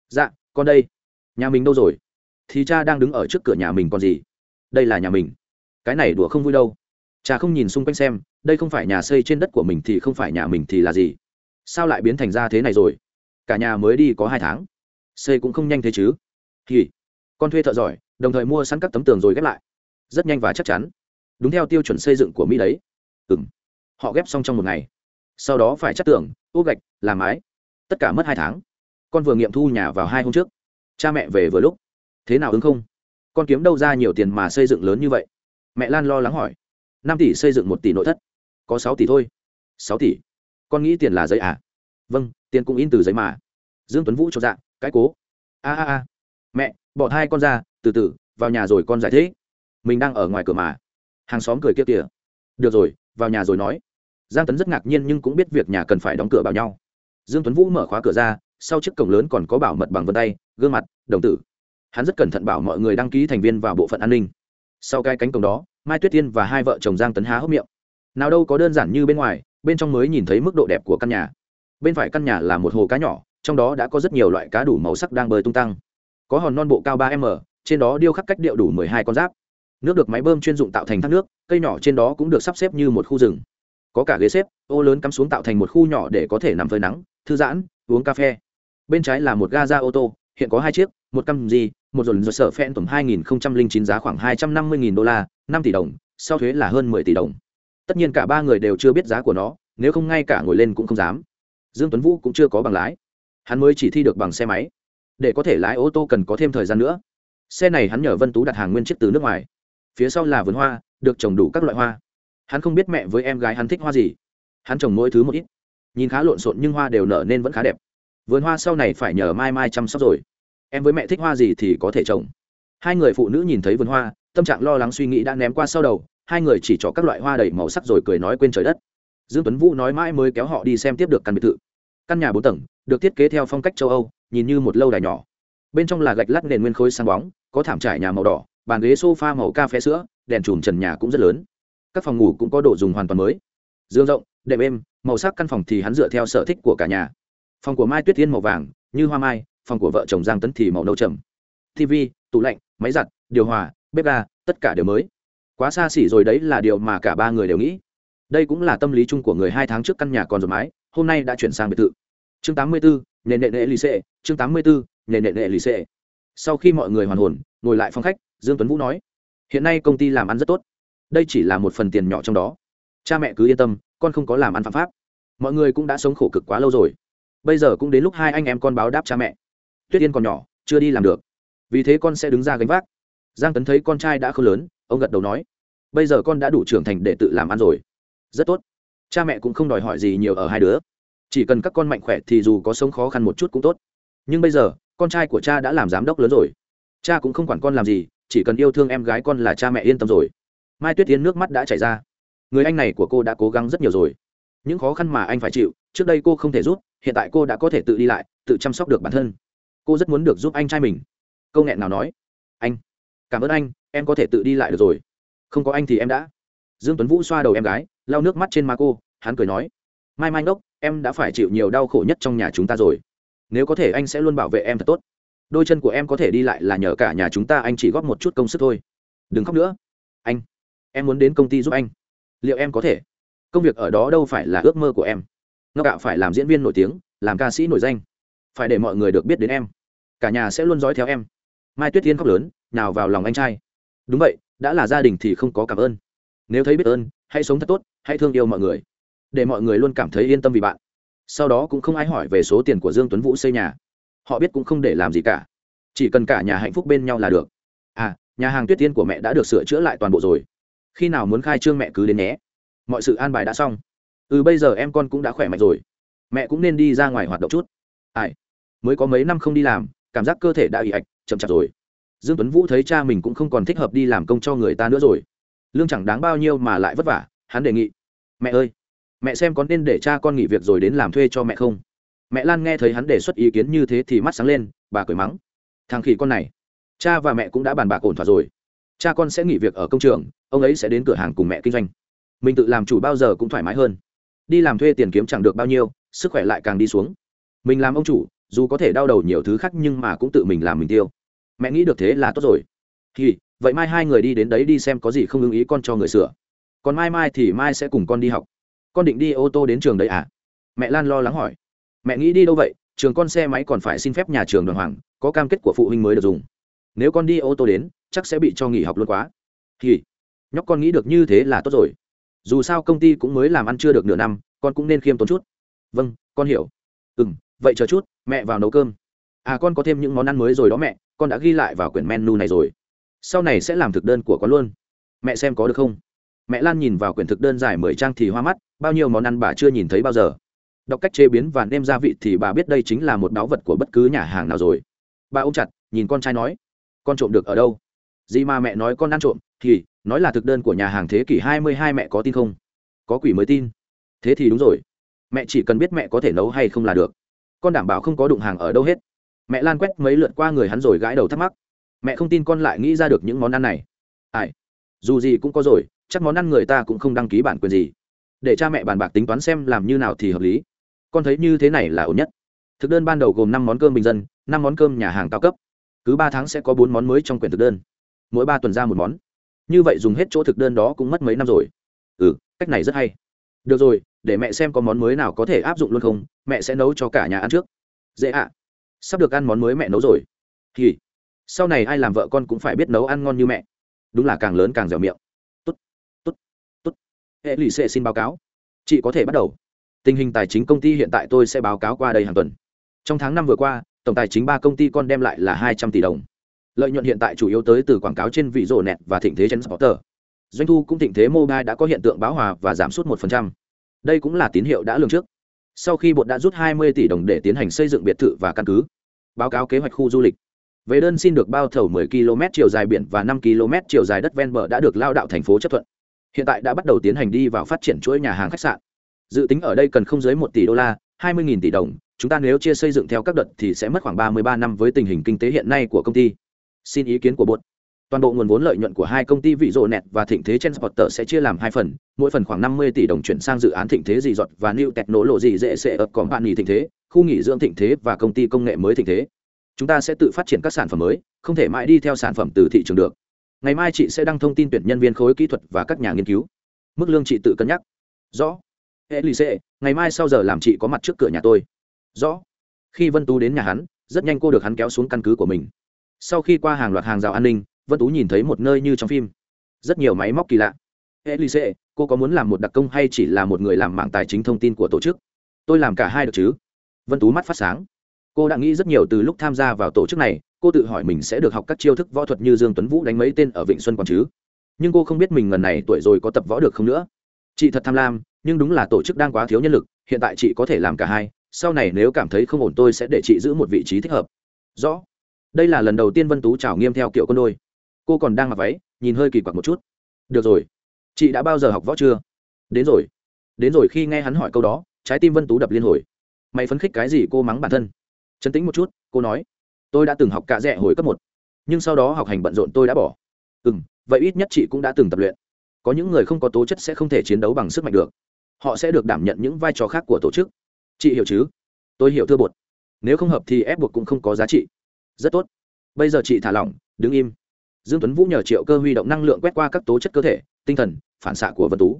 A: Dạ con đây. Nhà mình đâu rồi? Thì cha đang đứng ở trước cửa nhà mình còn gì? Đây là nhà mình. Cái này đùa không vui đâu. Cha không nhìn xung quanh xem, đây không phải nhà xây trên đất của mình thì không phải nhà mình thì là gì? Sao lại biến thành ra thế này rồi? Cả nhà mới đi có hai tháng. Xây cũng không nhanh thế chứ. Thì con thuê thợ giỏi, đồng thời mua sẵn các tấm tường rồi ghép lại. Rất nhanh và chắc chắn. Đúng theo tiêu chuẩn xây dựng của mỹ đấy. Ừ m họ ghép xong trong một ngày sau đó phải chắc tưởng, úp gạch, làm mái. Tất cả mất hai tháng. Con vừa nghiệm thu nhà vào hai hôm trước. Cha mẹ về vừa lúc. Thế nào ứng không? Con kiếm đâu ra nhiều tiền mà xây dựng lớn như vậy? Mẹ lan lo lắng hỏi. Năm tỷ xây dựng một tỷ nội thất. Có sáu tỷ thôi. Sáu tỷ? Con nghĩ tiền là giấy à? Vâng tiền cũng in từ giấy mà. Dương tuấn vũ cho dạ cái cố. A a a. Mẹ, bỏ hai con ra, từ từ, vào nhà rồi con giải thế mình đang ở ngoài cửa mà. Hàng xóm cười kia kìa. Được rồi, vào nhà rồi nói giang tấn rất ngạc nhiên nhưng cũng biết việc nhà cần phải đóng cửa bảo nhau. Dương tuấn vũ mở khóa cửa ra, sau chiếc cổng lớn còn có bảo mật bằng vân tay, gương mặt, đồng tử. Hắn rất cẩn thận bảo mọi người đăng ký thành viên vào bộ phận an ninh. Sau cái cánh cổng đó, mai tuyết tiên và hai vợ chồng giang tấn há hốc miệng. Nào đâu có đơn giản như bên ngoài, bên trong mới nhìn thấy mức độ đẹp của căn nhà. Bên phải căn nhà là một hồ cá nhỏ, trong đó đã có rất nhiều loại cá đủ màu sắc đang bơi tung tăng. Có hòn non bộ cao ba m, trên đó điêu khắc cách điệu đủ mười hai con giáp. Nước được máy bơm chuyên dụng tạo thành thác nước, cây nhỏ trên đó cũng được sắp xếp như một khu rừng có cả ghế xếp, ô lớn cắm xuống tạo thành một khu nhỏ để có thể nằm phơi nắng, thư giãn, uống cà phê. Bên trái là một ga ra ô tô, hiện có hai chiếc, một căm gì, một dồn dồn sở phen tổng hai nghìn chín giá khoảng hai trăm năm mươi nghìn đô la, năm tỷ đồng, sau thuế là hơn mười tỷ đồng. Tất nhiên cả ba người đều chưa biết giá của nó, nếu không ngay cả ngồi lên cũng không dám. Dương tuấn vũ cũng chưa có bằng lái. Hắn mới chỉ thi được bằng xe máy. Để có thể lái ô tô cần có thêm thời gian nữa. Xe này hắn nhờ vân tú đặt hàng nguyên chiếc từ nước ngoài. Phía sau là vườn hoa, được trồng đủ các loại hoa hắn không biết mẹ với em gái hắn thích hoa gì. Hắn trồng mỗi thứ một ít. Nhìn khá lộn xộn nhưng hoa đều nở nên vẫn khá đẹp. Vườn hoa sau này phải nhờ mai mai chăm sóc rồi. Em với mẹ thích hoa gì thì có thể trồng. Hai người phụ nữ nhìn thấy vườn hoa, tâm trạng lo lắng suy nghĩ đã ném qua sau đầu, hai người chỉ cho các loại hoa đầy màu sắc rồi cười nói quên trời đất. Dương tuấn vũ nói mãi mới kéo họ đi xem tiếp được căn biệt thự. Căn nhà bốn tầng, được thiết kế theo phong cách châu âu, nhìn như một lâu đài nhỏ. Bên trong là gạch lát nền nguyên khối sáng bóng, có thảm trải nhà màu đỏ, bàn ghế sofa màu cà phê sữa, đèn chùm trần nhà cũng rất lớn các phòng ngủ cũng có đồ dùng hoàn toàn mới. Dương rộng đệm êm màu sắc căn phòng thì hắn dựa theo sở thích của cả nhà. Phòng của mai tuyết tiên màu vàng như hoa mai phòng của vợ chồng giang tấn thì màu nâu trầm. Tv tủ lạnh máy giặt điều hòa bếp ga tất cả đều mới. Quá xa xỉ rồi đấy là điều mà cả ba người đều nghĩ. Đây cũng là tâm lý chung của người hai tháng trước căn nhà còn rồi mái hôm nay đã chuyển sang biệt thự. Chương 84, nền nệ nệ lì xệ chương 84, nền nệ nệ lì xệ. Sau khi mọi người hoàn hồn ngồi lại phòng khách dương tuấn vũ nói hiện nay công ty làm ăn rất tốt đây chỉ là một phần tiền nhỏ trong đó. Cha mẹ cứ yên tâm, con không có làm ăn phạm pháp. Mọi người cũng đã sống khổ cực quá lâu rồi. Bây giờ cũng đến lúc hai anh em con báo đáp cha mẹ. Tuyết yên còn nhỏ, chưa đi làm được. Vì thế con sẽ đứng ra gánh vác. Giang tấn thấy con trai đã không lớn, ông gật đầu nói, bây giờ con đã đủ trưởng thành để tự làm ăn rồi. Rất tốt. Cha mẹ cũng không đòi hỏi gì nhiều ở hai đứa. Chỉ cần các con mạnh khỏe thì dù có sống khó khăn một chút cũng tốt. Nhưng bây giờ, con trai của cha đã làm giám đốc lớn rồi. Cha cũng không quản con làm gì, chỉ cần yêu thương em gái con là cha mẹ yên tâm rồi mai tuyết tiến nước mắt đã chảy ra. Người anh này của cô đã cố gắng rất nhiều rồi. Những khó khăn mà anh phải chịu, trước đây cô không thể giúp, hiện tại cô đã có thể tự đi lại, tự chăm sóc được bản thân. Cô rất muốn được giúp anh trai mình. Câu nghẹn nào nói? Anh, cảm ơn anh, em có thể tự đi lại được rồi. Không có anh thì em đã. Dương tuấn vũ xoa đầu em gái, lau nước mắt trên má cô, hắn cười nói, mai mai ngốc, em đã phải chịu nhiều đau khổ nhất trong nhà chúng ta rồi. Nếu có thể anh sẽ luôn bảo vệ em thật tốt. Đôi chân của em có thể đi lại là nhờ cả nhà chúng ta, anh chỉ góp một chút công sức thôi. Đừng khóc nữa. Anh em muốn đến công ty giúp anh. Liệu em có thể? Công việc ở đó đâu phải là ước mơ của em. Ngọc gạo phải làm diễn viên nổi tiếng, làm ca sĩ nổi danh. Phải để mọi người được biết đến em. Cả nhà sẽ luôn dõi theo em. Mai tuyết thiên khóc lớn, nào vào lòng anh trai. Đúng vậy, đã là gia đình thì không có cảm ơn. Nếu thấy biết ơn, hãy sống thật tốt, hãy thương yêu mọi người. Để mọi người luôn cảm thấy yên tâm vì bạn. Sau đó cũng không ai hỏi về số tiền của dương tuấn vũ xây nhà. Họ biết cũng không để làm gì cả. Chỉ cần cả nhà hạnh phúc bên nhau là được. À nhà hàng tuyết tiên của mẹ đã được sửa chữa lại toàn bộ rồi khi nào muốn khai trương mẹ cứ đến nhé. Mọi sự an bài đã xong. Ừ bây giờ em con cũng đã khỏe mạnh rồi. Mẹ cũng nên đi ra ngoài hoạt động chút. Ai? Mới có mấy năm không đi làm, cảm giác cơ thể đã ị ạch, chậm chạp rồi. Dương tuấn vũ thấy cha mình cũng không còn thích hợp đi làm công cho người ta nữa rồi. Lương chẳng đáng bao nhiêu mà lại vất vả, hắn đề nghị. Mẹ ơi, mẹ xem có nên để cha con nghỉ việc rồi đến làm thuê cho mẹ không? Mẹ lan nghe thấy hắn đề xuất ý kiến như thế thì mắt sáng lên, bà cười mắng. Thằng khỉ con này, cha và mẹ cũng đã bàn bạc ổn thỏa rồi cha con sẽ nghỉ việc ở công trường, ông ấy sẽ đến cửa hàng cùng mẹ kinh doanh. Mình tự làm chủ bao giờ cũng thoải mái hơn. Đi làm thuê tiền kiếm chẳng được bao nhiêu, sức khỏe lại càng đi xuống. Mình làm ông chủ, dù có thể đau đầu nhiều thứ khác nhưng mà cũng tự mình làm mình tiêu. Mẹ nghĩ được thế là tốt rồi. Thì, vậy mai hai người đi đến đấy đi xem có gì không ưng ý con cho người sửa. Còn mai mai thì mai sẽ cùng con đi học. Con định đi ô tô đến trường đấy à? Mẹ lan lo lắng hỏi. Mẹ nghĩ đi đâu vậy? Trường con xe máy còn phải xin phép nhà trường đoàn hoàng, có cam kết của phụ huynh mới được dùng. Nếu con đi ô tô đến chắc sẽ bị cho nghỉ học luôn quá. Thì, nhóc con nghĩ được như thế là tốt rồi. Dù sao công ty cũng mới làm ăn chưa được nửa năm, con cũng nên khiêm tốn chút. Vâng con hiểu. Ừ m vậy chờ chút, mẹ vào nấu cơm. À con có thêm những món ăn mới rồi đó mẹ, con đã ghi lại vào quyển menu này rồi. Sau này sẽ làm thực đơn của con luôn. Mẹ xem có được không? Mẹ lan nhìn vào quyển thực đơn dài mười trang thì hoa mắt, bao nhiêu món ăn bà chưa nhìn thấy bao giờ. Đọc cách chế biến và nêm gia vị thì bà biết đây chính là một báu vật của bất cứ nhà hàng nào rồi. Bà ôm chặt, nhìn con trai nói, con trộm được ở đâu? Gì mà mẹ nói con ăn trộm, thì, nói là thực đơn của nhà hàng thế kỷ hai mươi hai mẹ có tin không? Có quỷ mới tin. Thế thì đúng rồi. Mẹ chỉ cần biết mẹ có thể nấu hay không là được. Con đảm bảo không có đụng hàng ở đâu hết. Mẹ lan quét mấy lượt qua người hắn rồi gãi đầu thắc mắc. Mẹ không tin con lại nghĩ ra được những món ăn này. Ai? Dù gì cũng có rồi, chắc món ăn người ta cũng không đăng ký bản quyền gì. Để cha mẹ bàn bạc tính toán xem làm như nào thì hợp lý. Con thấy như thế này là ổn nhất. Thực đơn ban đầu gồm năm món cơm bình dân, năm món cơm nhà hàng cao cấp. Cứ ba tháng sẽ có bốn món mới trong quyển thực đơn mỗi ba tuần ra một món. Như vậy dùng hết chỗ thực đơn đó cũng mất mấy năm rồi. Ừ cách này rất hay. Được rồi, để mẹ xem có món mới nào có thể áp dụng luôn không, mẹ sẽ nấu cho cả nhà ăn trước. Dễ ạ. Sắp được ăn món mới mẹ nấu rồi. Thì, sau này ai làm vợ con cũng phải biết nấu ăn ngon như mẹ. Đúng là càng lớn càng dẻo miệng. Tốt tốt tốt. Hệ lụy sẽ xin báo cáo. Chị có thể bắt đầu. Tình hình tài chính công ty hiện tại tôi sẽ báo cáo qua đây hàng tuần. Trong tháng năm vừa qua, tổng tài chính ba công ty con đem lại là hai trăm tỷ đồng lợi nhuận hiện tại chủ yếu tới từ quảng cáo trên vị rộ nẹt và thịnh thế trên spotter doanh thu cũng thịnh thế mobile đã có hiện tượng báo hòa và giảm sút một đây cũng là tín hiệu đã lường trước. Sau khi bộ đã rút 20 tỷ đồng để tiến hành xây dựng biệt thự và căn cứ, báo cáo kế hoạch khu du lịch. Về đơn xin được bao thầu 10 km chiều dài biển và 5 km chiều dài đất ven bờ đã được lao đạo thành phố chấp thuận. Hiện tại đã bắt đầu tiến hành đi vào phát triển chuỗi nhà hàng khách sạn. Dự tính ở đây cần không dưới 1 tỷ đô la 20.000 tỷ đồng. Chúng ta nếu chia xây dựng theo các đợt thì sẽ mất khoảng 33 năm với tình hình kinh tế hiện nay của công ty xin ý kiến của bột. Toàn bộ nguồn vốn lợi nhuận của hai công ty vị rộ nẹt và thịnh thế trên sport sẽ chia làm hai phần, mỗi phần khoảng 50 tỷ đồng chuyển sang dự án thịnh thế dị dọt và new technology dễ sẽ ở nghỉ thịnh thế, khu nghỉ dưỡng thịnh thế và công ty công nghệ mới thịnh thế. Chúng ta sẽ tự phát triển các sản phẩm mới, không thể mãi đi theo sản phẩm từ thị trường được. Ngày mai chị sẽ đăng thông tin tuyển nhân viên khối kỹ thuật và các nhà nghiên cứu. Mức lương chị tự cân nhắc. Rõ. Elise, ngày mai sau giờ làm chị có mặt trước cửa nhà tôi. Rõ. Khi vân tú đến nhà hắn, rất nhanh cô được hắn kéo xuống căn cứ của mình sau khi qua hàng loạt hàng rào an ninh, vân tú nhìn thấy một nơi như trong phim. Rất nhiều máy móc kỳ lạ. Elise, cô có muốn làm một đặc công hay chỉ là một người làm mạng tài chính thông tin của tổ chức? Tôi làm cả hai được chứ? Vân tú mắt phát sáng. Cô đã nghĩ rất nhiều từ lúc tham gia vào tổ chức này, cô tự hỏi mình sẽ được học các chiêu thức võ thuật như dương tuấn vũ đánh mấy tên ở vịnh xuân còn chứ? Nhưng cô không biết mình ngần này tuổi rồi có tập võ được không nữa. Chị thật tham lam, nhưng đúng là tổ chức đang quá thiếu nhân lực, hiện tại chị có thể làm cả hai, sau này nếu cảm thấy không ổn tôi sẽ để chị giữ một vị trí thích hợp. Rõ đây là lần đầu tiên vân tú trào nghiêm theo kiểu quân đôi. Cô còn đang mặc váy, nhìn hơi kỳ quặc một chút. Được rồi. Chị đã bao giờ học võ chưa? Đến rồi. Đến rồi khi nghe hắn hỏi câu đó, trái tim vân tú đập liên hồi. Mày phấn khích cái gì cô mắng bản thân? Chấn tĩnh một chút, cô nói. Tôi đã từng học cạ rẽ hồi cấp một, nhưng sau đó học hành bận rộn tôi đã bỏ. Ừ m vậy ít nhất chị cũng đã từng tập luyện. Có những người không có tố chất sẽ không thể chiến đấu bằng sức mạnh được. Họ sẽ được đảm nhận những vai trò khác của tổ chức. Chị hiểu chứ? Tôi hiểu thưa bột. Nếu không hợp thì ép buộc cũng không có giá trị rất tốt. Bây giờ chị thả lỏng, đứng im. Dương tuấn vũ nhờ triệu cơ huy động năng lượng quét qua các tố chất cơ thể, tinh thần, phản xạ của vân tú.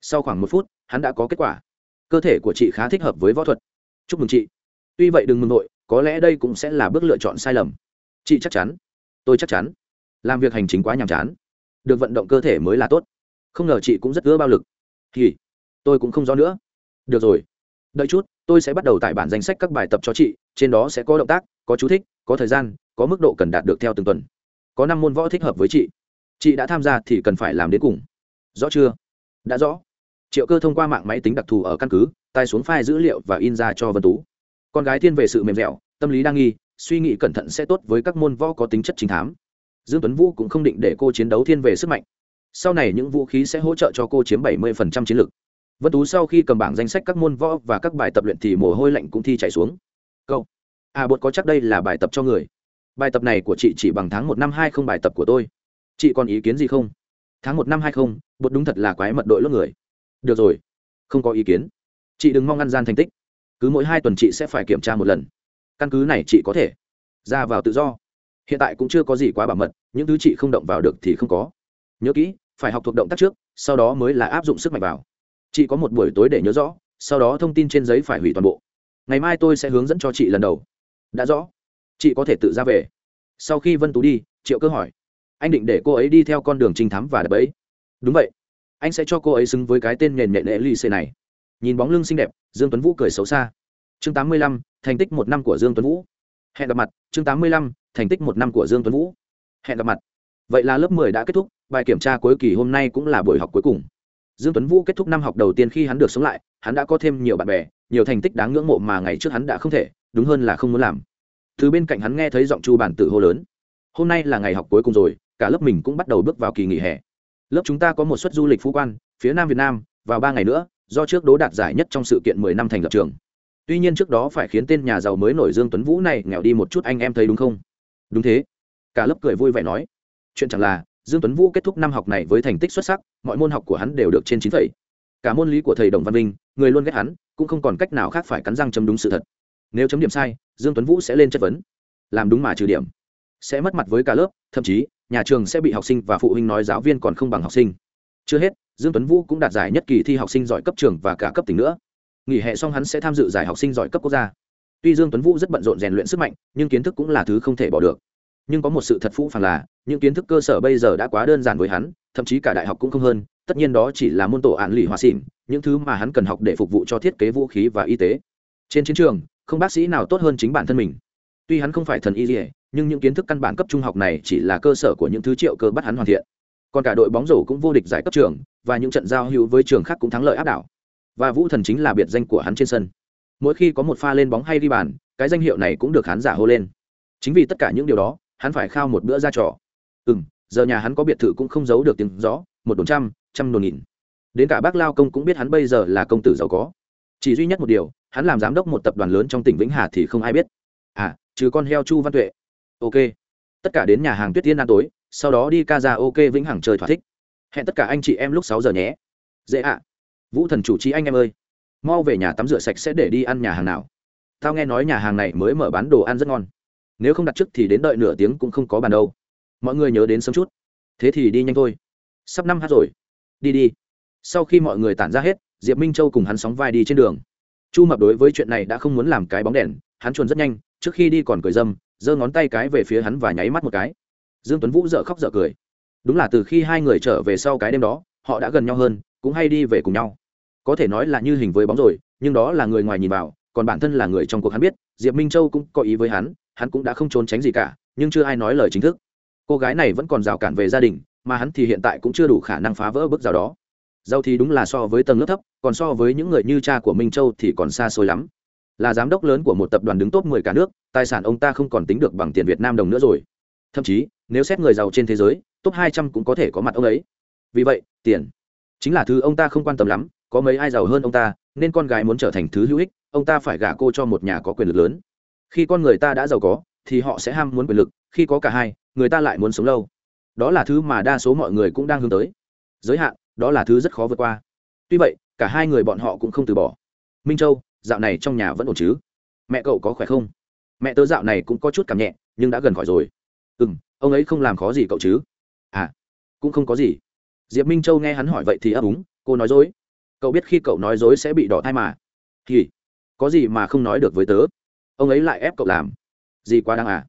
A: Sau khoảng một phút, hắn đã có kết quả. Cơ thể của chị khá thích hợp với võ thuật. Chúc mừng chị. Tuy vậy đừng mừng nội có lẽ đây cũng sẽ là bước lựa chọn sai lầm. Chị chắc chắn. Tôi chắc chắn. Làm việc hành chính quá nhàm chán. Được vận động cơ thể mới là tốt. Không ngờ chị cũng rất ưa bao lực. Thì tôi cũng không rõ nữa. Được rồi đợi chút, tôi sẽ bắt đầu tải bản danh sách các bài tập cho chị, trên đó sẽ có động tác, có chú thích, có thời gian, có mức độ cần đạt được theo từng tuần. Có năm môn võ thích hợp với chị. Chị đã tham gia thì cần phải làm đến cùng. Rõ chưa? Đã rõ. Triệu cơ thông qua mạng máy tính đặc thù ở căn cứ tay xuống file dữ liệu và in ra cho vân tú. Con gái thiên về sự mềm dẻo, tâm lý đa nghi, suy nghĩ cẩn thận sẽ tốt với các môn võ có tính chất chính thám. Dương tuấn vũ cũng không định để cô chiến đấu thiên về sức mạnh. Sau này những vũ khí sẽ hỗ trợ cho cô chiếm 70% chiến lược vân tú sau khi cầm bảng danh sách các môn võ và các bài tập luyện thì mồ hôi lạnh cũng thi chảy xuống. Câu à bột có chắc đây là bài tập cho người? Bài tập này của chị chỉ bằng tháng một năm hai không bài tập của tôi. Chị còn ý kiến gì không? Tháng một năm hai không, bột đúng thật là quái mật đội lớp người. Được rồi, không có ý kiến. Chị đừng mong ngăn gian thành tích. Cứ mỗi hai tuần chị sẽ phải kiểm tra một lần. Căn cứ này chị có thể ra vào tự do. Hiện tại cũng chưa có gì quá bảo mật, những thứ chị không động vào được thì không có. Nhớ kỹ, phải học thuộc động tác trước, sau đó mới là áp dụng sức mạnh vào chị có một buổi tối để nhớ rõ sau đó thông tin trên giấy phải hủy toàn bộ. Ngày mai tôi sẽ hướng dẫn cho chị lần đầu. Đã rõ. Chị có thể tự ra về. Sau khi vân tú đi triệu cơ hỏi. Anh định để cô ấy đi theo con đường trinh thám và đập ấy. Đúng vậy. Anh sẽ cho cô ấy xứng với cái tên nền nhện lễ ly xê này. Nhìn bóng lưng xinh đẹp dương tuấn vũ cười xấu xa. Chương 85, thành tích một năm của dương tuấn vũ. Hẹn gặp mặt. Chương 85, thành tích một năm của dương tuấn vũ. Hẹn gặp mặt. Vậy là lớp 10 đã kết thúc. Bài kiểm tra cuối kỳ hôm nay cũng là buổi học cuối cùng dương tuấn vũ kết thúc năm học đầu tiên khi hắn được sống lại, hắn đã có thêm nhiều bạn bè, nhiều thành tích đáng ngưỡng mộ mà ngày trước hắn đã không thể, đúng hơn là không muốn làm. Từ bên cạnh hắn nghe thấy giọng chu bản tự hô lớn, hôm nay là ngày học cuối cùng rồi, cả lớp mình cũng bắt đầu bước vào kỳ nghỉ hè. Lớp chúng ta có một suất du lịch phú quan, phía nam việt nam, vào ba ngày nữa, do trước đố đạt giải nhất trong sự kiện mười năm thành lập trường. Tuy nhiên trước đó phải khiến tên nhà giàu mới nổi dương tuấn vũ này nghèo đi một chút, anh em thấy đúng không? Đúng thế. Cả lớp cười vui vẻ nói. Chuyện chẳng là dương tuấn vũ kết thúc năm học này với thành tích xuất sắc, mọi môn học của hắn đều được trên chín phẩy. Cả môn lý của thầy đồng văn minh người luôn ghét hắn, cũng không còn cách nào khác phải cắn răng chấm đúng sự thật. Nếu chấm điểm sai, dương tuấn vũ sẽ lên chất vấn. Làm đúng mà trừ điểm. Sẽ mất mặt với cả lớp, thậm chí, nhà trường sẽ bị học sinh và phụ huynh nói giáo viên còn không bằng học sinh. Chưa hết, dương tuấn vũ cũng đạt giải nhất kỳ thi học sinh giỏi cấp trường và cả cấp tỉnh nữa. Nghỉ hè xong hắn sẽ tham dự giải học sinh giỏi cấp quốc gia. Tuy dương tuấn vũ rất bận rộn rèn luyện sức mạnh, nhưng kiến thức cũng là thứ không thể bỏ được. Nhưng có một sự thật phũ phàng là những kiến thức cơ sở bây giờ đã quá đơn giản với hắn, thậm chí cả đại học cũng không hơn, tất nhiên đó chỉ là môn tổ ạn lì hòa xỉn, những thứ mà hắn cần học để phục vụ cho thiết kế vũ khí và y tế. Trên chiến trường, không bác sĩ nào tốt hơn chính bản thân mình. Tuy hắn không phải thần y dỉa nhưng những kiến thức căn bản cấp trung học này chỉ là cơ sở của những thứ triệu cơ bắt hắn hoàn thiện. Còn cả đội bóng rổ cũng vô địch giải cấp trường, và những trận giao hữu với trường khác cũng thắng lợi áp đảo. Và vũ thần chính là biệt danh của hắn trên sân. Mỗi khi có một pha lên bóng hay đi bàn, cái danh hiệu này cũng được khán giả hô lên. Chính vì tất cả những điều đó, hắn phải khao một bữa ra trò ừ m giờ nhà hắn có biệt thự cũng không giấu được tiếng rõ một đồn trăm trăm đồn nghìn. Đến cả bác lao công cũng biết hắn bây giờ là công tử giàu có. Chỉ duy nhất một điều, hắn làm giám đốc một tập đoàn lớn trong tỉnh vĩnh hà thì không ai biết. À trừ con heo chu văn tuệ. Ok. Tất cả đến nhà hàng tuyết tiên ăn tối, sau đó đi ca ra ok vĩnh hằng chơi thỏa thích. Hẹn tất cả anh chị em lúc sáu giờ nhé. Dễ ạ. Vũ thần chủ trí anh em ơi. Mau về nhà tắm rửa sạch sẽ để đi ăn nhà hàng nào. Tao nghe nói nhà hàng này mới mở bán đồ ăn rất ngon. Nếu không đặt trước thì đến đợi nửa tiếng cũng không có bàn đâu mọi người nhớ đến sớm chút. Thế thì đi nhanh thôi. Sắp năm hát rồi. Đi đi. Sau khi mọi người tản ra hết, diệp minh châu cùng hắn sóng vai đi trên đường. Chu mập đối với chuyện này đã không muốn làm cái bóng đèn, hắn chuồn rất nhanh, trước khi đi còn cười dâm, giơ ngón tay cái về phía hắn và nháy mắt một cái. Dương tuấn vũ dợ khóc dợ cười. Đúng là từ khi hai người trở về sau cái đêm đó, họ đã gần nhau hơn, cũng hay đi về cùng nhau. Có thể nói là như hình với bóng rồi, nhưng đó là người ngoài nhìn vào, còn bản thân là người trong cuộc hắn biết, diệp minh châu cũng có ý với hắn hắn cũng đã không trốn tránh gì cả, nhưng chưa ai nói lời chính thức cô gái này vẫn còn rào cản về gia đình, mà hắn thì hiện tại cũng chưa đủ khả năng phá vỡ bước rào đó. Giàu thì đúng là so với tầng lớp thấp, còn so với những người như cha của minh châu thì còn xa xôi lắm. Là giám đốc lớn của một tập đoàn đứng top 10 cả nước, tài sản ông ta không còn tính được bằng tiền việt nam đồng nữa rồi. Thậm chí, nếu xét người giàu trên thế giới, top 200 cũng có thể có mặt ông ấy. Vì vậy, tiền chính là thứ ông ta không quan tâm lắm, có mấy ai giàu hơn ông ta, nên con gái muốn trở thành thứ hữu ích, ông ta phải gả cô cho một nhà có quyền lực lớn. Khi con người ta đã giàu có, thì họ sẽ ham muốn quyền lực khi có cả hai, người ta lại muốn sống lâu. Đó là thứ mà đa số mọi người cũng đang hướng tới. Giới hạn, đó là thứ rất khó vượt qua. Tuy vậy, cả hai người bọn họ cũng không từ bỏ. Minh châu, dạo này trong nhà vẫn ổn chứ? Mẹ cậu có khỏe không? Mẹ tớ dạo này cũng có chút cảm nhẹ, nhưng đã gần khỏi rồi. Ừ m ông ấy không làm khó gì cậu chứ? À cũng không có gì. Diệp minh châu nghe hắn hỏi vậy thì ấp úng, cô nói dối. Cậu biết khi cậu nói dối sẽ bị đỏ thai mà. Thì, có gì mà không nói được với tớ? Ông ấy lại ép cậu làm. Gì quá đáng à?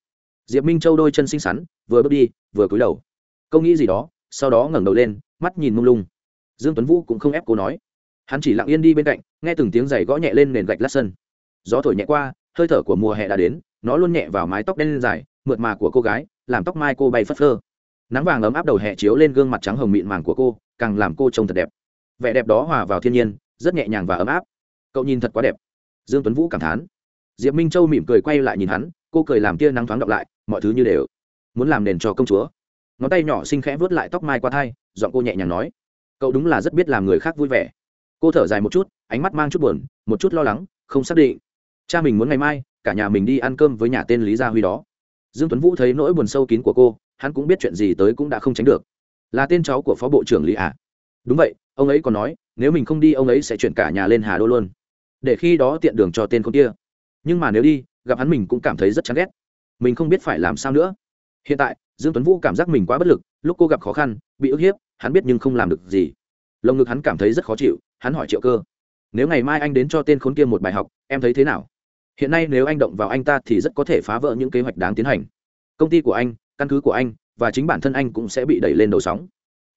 A: Diệp minh châu đôi chân xinh xắn, vừa bước đi, vừa cúi đầu. Câu nghĩ gì đó, sau đó ngẩng đầu lên, mắt nhìn mông lung. Dương tuấn vũ cũng không ép cô nói. Hắn chỉ lặng yên đi bên cạnh, nghe từng tiếng giày gõ nhẹ lên nền gạch lát sân. Gió thổi nhẹ qua, hơi thở của mùa hè đã đến, nó luôn nhẹ vào mái tóc đen dài, mượt mà của cô gái, làm tóc mai cô bay phất phơ. Nắng vàng ấm áp đầu hè chiếu lên gương mặt trắng hồng mịn màng của cô, càng làm cô trông thật đẹp. Vẻ đẹp đó hòa vào thiên nhiên, rất nhẹ nhàng và ấm áp. Cậu nhìn thật quá đẹp. Dương tuấn vũ cảm thán. Diệp minh châu mỉm cười quay lại nhìn hắn cô cười làm tia nắng thoáng đọng lại, mọi thứ như đều. Muốn làm nền cho công chúa. Ngón tay nhỏ xinh khẽ vớt lại tóc mai qua thai, giọng cô nhẹ nhàng nói. Cậu đúng là rất biết làm người khác vui vẻ. Cô thở dài một chút, ánh mắt mang chút buồn, một chút lo lắng, không xác định. Cha mình muốn ngày mai, cả nhà mình đi ăn cơm với nhà tên lý gia huy đó. Dương tuấn vũ thấy nỗi buồn sâu kín của cô, hắn cũng biết chuyện gì tới cũng đã không tránh được. Là tên cháu của phó bộ trưởng lý ạ à. đúng vậy, ông ấy còn nói, nếu mình không đi, ông ấy sẽ chuyển cả nhà lên hà đô luôn. Để khi đó tiện đường cho tên con kia. Nhưng mà nếu đi gặp hắn mình cũng cảm thấy rất chán ghét. Mình không biết phải làm sao nữa. Hiện tại, dương tuấn vũ cảm giác mình quá bất lực, lúc cô gặp khó khăn, bị ức hiếp, hắn biết nhưng không làm được gì. Lồng ngực hắn cảm thấy rất khó chịu, hắn hỏi triệu cơ, nếu ngày mai anh đến cho tên khốn kia một bài học, em thấy thế nào? Hiện nay nếu anh động vào anh ta thì rất có thể phá vỡ những kế hoạch đáng tiến hành. Công ty của anh, căn cứ của anh, và chính bản thân anh cũng sẽ bị đẩy lên đầu sóng.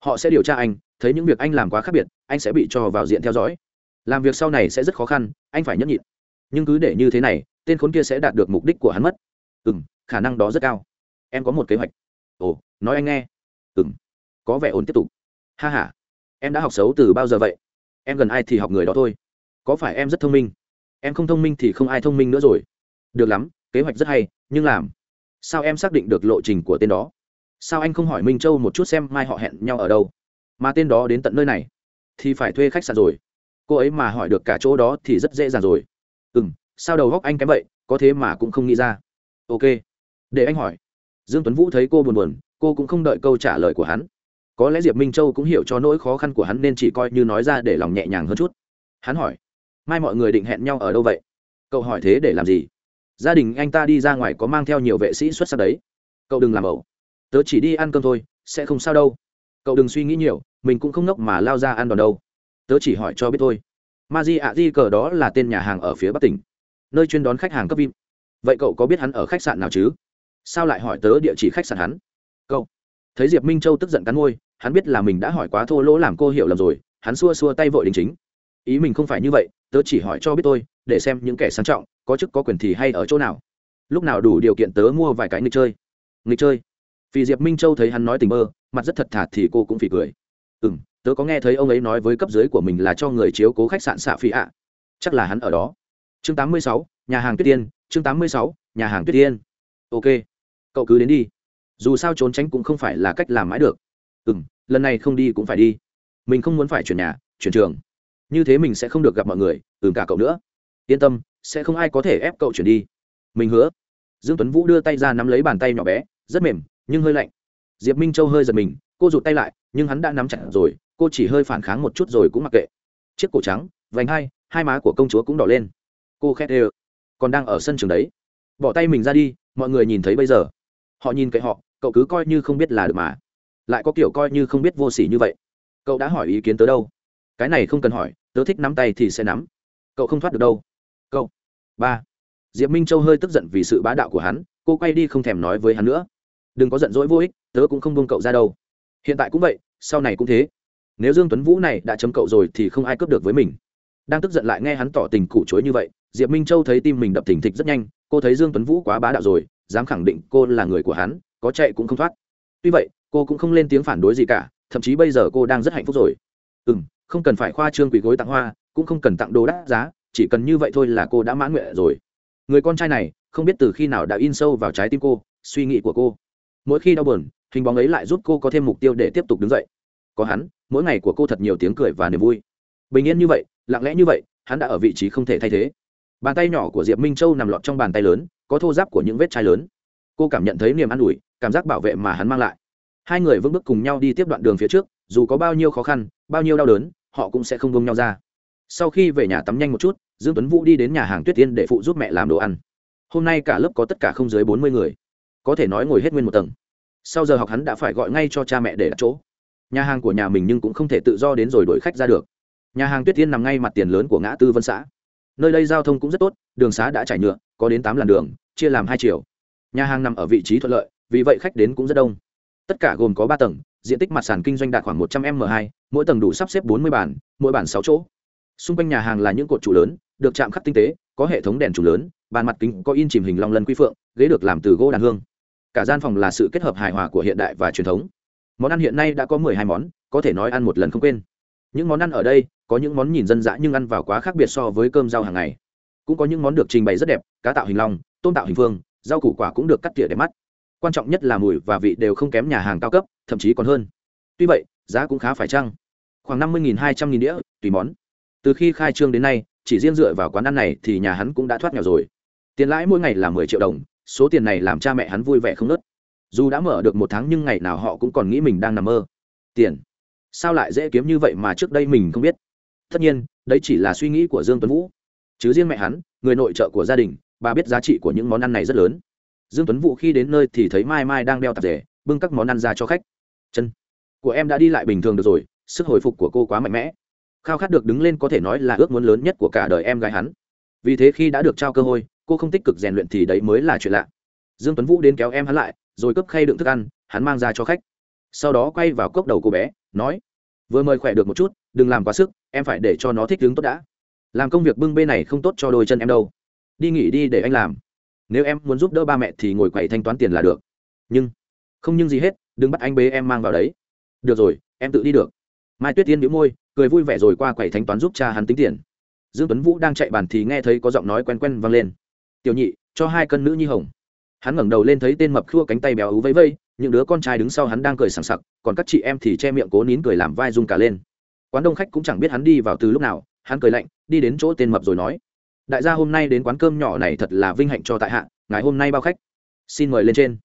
A: Họ sẽ điều tra anh, thấy những việc anh làm quá khác biệt, anh sẽ bị cho vào diện theo dõi. Làm việc sau này sẽ rất khó khăn, anh phải nhẫn nhịn. Nhưng cứ để như thế này tên khốn kia sẽ đạt được mục đích của hắn mất. Ừ m khả năng đó rất cao. Em có một kế hoạch. Ồ, nói anh nghe. Ừ m có vẻ ổn tiếp tục. Ha h a em đã học xấu từ bao giờ vậy? Em gần ai thì học người đó thôi. Có phải em rất thông minh? Em không thông minh thì không ai thông minh nữa rồi. Được lắm, kế hoạch rất hay, nhưng làm. Sao em xác định được lộ trình của tên đó? Sao anh không hỏi minh châu một chút xem mai họ hẹn nhau ở đâu? Mà tên đó đến tận nơi này, thì phải thuê khách sạn rồi. Cô ấy mà hỏi được cả chỗ đó thì rất dễ dàng rồi. Ừ m sao đầu góc anh kém vậy, có thế mà cũng không nghĩ ra. Ok. Để anh hỏi. Dương tuấn vũ thấy cô buồn buồn, cô cũng không đợi câu trả lời của hắn. Có lẽ diệp minh châu cũng hiểu cho nỗi khó khăn của hắn nên chỉ coi như nói ra để lòng nhẹ nhàng hơn chút. Hắn hỏi, mai mọi người định hẹn nhau ở đâu vậy? Cậu hỏi thế để làm gì? Gia đình anh ta đi ra ngoài có mang theo nhiều vệ sĩ xuất sắc đấy. Cậu đừng làm ẩu. Tớ chỉ đi ăn cơm thôi, sẽ không sao đâu. Cậu đừng suy nghĩ nhiều, mình cũng không ngốc mà lao ra ăn đòn đâu. Tớ chỉ hỏi cho biết thôi. Ma di ạ di cờ đó là tên nhà hàng ở phía bắc tỉnh nơi chuyên đón khách hàng cấp vip. Vậy cậu có biết hắn ở khách sạn nào chứ? Sao lại hỏi tớ địa chỉ khách sạn hắn? Cậu. Thấy diệp minh châu tức giận cắn môi, hắn biết là mình đã hỏi quá thô lỗ làm cô hiểu lầm rồi, hắn xua xua tay vội đình chính. Ý mình không phải như vậy, tớ chỉ hỏi cho biết tôi, để xem những kẻ sang trọng, có chức có quyền thì hay ở chỗ nào. Lúc nào đủ điều kiện tớ mua vài cái nghịch chơi. Nghịch chơi. Vì diệp minh châu thấy hắn nói tình mơ, mặt rất thật thà thì cô cũng phỉ cười. Ừ m tớ có nghe thấy ông ấy nói với cấp dưới của mình là cho người chiếu cố khách sạn xạ phi ạ. Chắc là hắn ở đó chương tám mươi sáu, nhà hàng tuyết tiên chương tám mươi sáu, nhà hàng tuyết tiên ok, cậu cứ đến đi. Dù sao trốn tránh cũng không phải là cách làm mãi được. Ừ m lần này không đi cũng phải đi. Mình không muốn phải chuyển nhà, chuyển trường. Như thế mình sẽ không được gặp mọi người ừ cả cậu nữa. Yên tâm, sẽ không ai có thể ép cậu chuyển đi. Mình hứa. Dương tuấn vũ đưa tay ra nắm lấy bàn tay nhỏ bé, rất mềm, nhưng hơi lạnh. Diệp minh châu hơi giật mình, cô rụt tay lại, nhưng hắn đã nắm chặt rồi, cô chỉ hơi phản kháng một chút rồi cũng mặc kệ. Chiếc cổ trắng, vành hai hai má của công chúa cũng đỏ lên cô khét ê còn đang ở sân trường đấy. Bỏ tay mình ra đi, mọi người nhìn thấy bây giờ. Họ nhìn cậy họ, cậu cứ coi như không biết là được mà. Lại có kiểu coi như không biết vô s ỉ như vậy. Cậu đã hỏi ý kiến tớ đâu? Cái này không cần hỏi, tớ thích nắm tay thì sẽ nắm. Cậu không thoát được đâu. Cậu. Ba. Diệp minh châu hơi tức giận vì sự bá đạo của hắn, cô quay đi không thèm nói với hắn nữa. Đừng có giận dỗi vô ích, tớ cũng không buông cậu ra đâu. Hiện tại cũng vậy, sau này cũng thế. Nếu dương tuấn vũ này đã chấm cậu rồi thì không ai cướp được với mình. Đang tức giận lại nghe hắn tỏ tình củ chối như vậy diệp minh châu thấy tim mình đập thình thịch rất nhanh, cô thấy dương tuấn vũ quá bá đạo rồi, dám khẳng định cô là người của hắn, có chạy cũng không thoát. Tuy vậy, cô cũng không lên tiếng phản đối gì cả, thậm chí bây giờ cô đang rất hạnh phúc rồi. Ừ m không cần phải khoa trương quỳ gối tặng hoa, cũng không cần tặng đồ đắt giá, chỉ cần như vậy thôi là cô đã mãn nguyện rồi. Người con trai này, không biết từ khi nào đã in sâu vào trái tim cô, suy nghĩ của cô. Mỗi khi đau buồn, hình bóng ấy lại giúp cô có thêm mục tiêu để tiếp tục đứng dậy. Có hắn, mỗi ngày của cô thật nhiều tiếng cười và niềm vui. Bình yên như vậy, lặng lẽ như vậy, hắn đã ở vị trí không thể thay thế bàn tay nhỏ của diệp minh châu nằm lọt trong bàn tay lớn, có thô giáp của những vết chai lớn. Cô cảm nhận thấy niềm an ủi, cảm giác bảo vệ mà hắn mang lại. Hai người vững bước cùng nhau đi tiếp đoạn đường phía trước, dù có bao nhiêu khó khăn, bao nhiêu đau đớn, họ cũng sẽ không bông nhau ra. Sau khi về nhà tắm nhanh một chút, dương tuấn vũ đi đến nhà hàng tuyết tiên để phụ giúp mẹ làm đồ ăn. Hôm nay cả lớp có tất cả không dưới bốn mươi người. Có thể nói ngồi hết nguyên một tầng. Sau giờ học hắn đã phải gọi ngay cho cha mẹ để đặt chỗ. Nhà hàng của nhà mình nhưng cũng không thể tự do đến rồi đổi khách ra được. Nhà hàng tuyết tiên nằm ngay mặt tiền lớn của ngã tư vân xã nơi đây giao thông cũng rất tốt, đường xá đã trải nhựa, có đến tám làn đường, chia làm hai chiều. Nhà hàng nằm ở vị trí thuận lợi, vì vậy khách đến cũng rất đông. Tất cả gồm có ba tầng, diện tích mặt sàn kinh doanh đạt khoảng một trăm m hai, mỗi tầng đủ sắp xếp bốn mươi bàn, mỗi bàn sáu chỗ. Xung quanh nhà hàng là những cột trụ lớn, được chạm khắc tinh tế, có hệ thống đèn trụ lớn, bàn mặt kính có in chìm hình long lân quy phượng, ghế được làm từ gỗ đàn hương. Cả gian phòng là sự kết hợp hài hòa của hiện đại và truyền thống. Món ăn hiện nay đã có mười hai món, có thể nói ăn một lần không quên những món ăn ở đây, có những món nhìn dân dã nhưng ăn vào quá khác biệt so với cơm rau hàng ngày. Cũng có những món được trình bày rất đẹp, cá tạo hình long, tôm tạo hình phương, rau củ quả cũng được cắt tỉa đẹp mắt. Quan trọng nhất là mùi và vị đều không kém nhà hàng cao cấp, thậm chí còn hơn. Tuy vậy, giá cũng khá phải chăng? Khoảng năm mươi hai trăm nghìn đĩa, tùy món. Từ khi khai trương đến nay, chỉ riêng dựa vào quán ăn này thì nhà hắn cũng đã thoát nghèo rồi. Tiền lãi mỗi ngày là mười triệu đồng, số tiền này làm cha mẹ hắn vui vẻ không nớt dù đã mở được một tháng nhưng ngày nào họ cũng còn nghĩ mình đang nằm mơ. Tiền sao lại dễ kiếm như vậy mà trước đây mình không biết? Tất nhiên đấy chỉ là suy nghĩ của dương tuấn vũ. Chứ riêng mẹ hắn người nội trợ của gia đình bà biết giá trị của những món ăn này rất lớn. Dương tuấn vũ khi đến nơi thì thấy mai mai đang đeo tạp dề, bưng các món ăn ra cho khách. Chân của em đã đi lại bình thường được rồi sức hồi phục của cô quá mạnh mẽ. Khao khát được đứng lên có thể nói là ước muốn lớn nhất của cả đời em gái hắn. Vì thế khi đã được trao cơ hội cô không tích cực rèn luyện thì đấy mới là chuyện lạ. Dương tuấn vũ đến kéo em hắn lại rồi cướp khay đựng thức ăn hắn mang ra cho khách sau đó quay vào cốc đầu cô bé, nói, vừa mời khỏe được một chút, đừng làm quá sức, em phải để cho nó thích đứng tốt đã. Làm công việc bưng bê này không tốt cho đôi chân em đâu. Đi nghỉ đi để anh làm. Nếu em muốn giúp đỡ ba mẹ thì ngồi quậy thanh toán tiền là được. Nhưng, không nhưng gì hết, đừng bắt anh bế em mang vào đấy. Được rồi, em tự đi được. Mai tuyết tiên đĩu môi, cười vui vẻ rồi qua quầy thanh toán giúp cha hắn tính tiền. Dương tuấn vũ đang chạy bàn thì nghe thấy có giọng nói quen quen vang lên. Tiểu nhị, cho hai cân nữ nhi hồng hắn ngẩng đầu lên thấy tên mập khua cánh tay béo ú vẫy vây, những đứa con trai đứng sau hắn đang cười sảng sặc, còn các chị em thì che miệng cố nín cười làm vai rung cả lên. Quán đông khách cũng chẳng biết hắn đi vào từ lúc nào, hắn cười lạnh, đi đến chỗ tên mập rồi nói, đại gia hôm nay đến quán cơm nhỏ này thật là vinh hạnh cho tại hạ ngày hôm nay bao khách. Xin mời lên trên.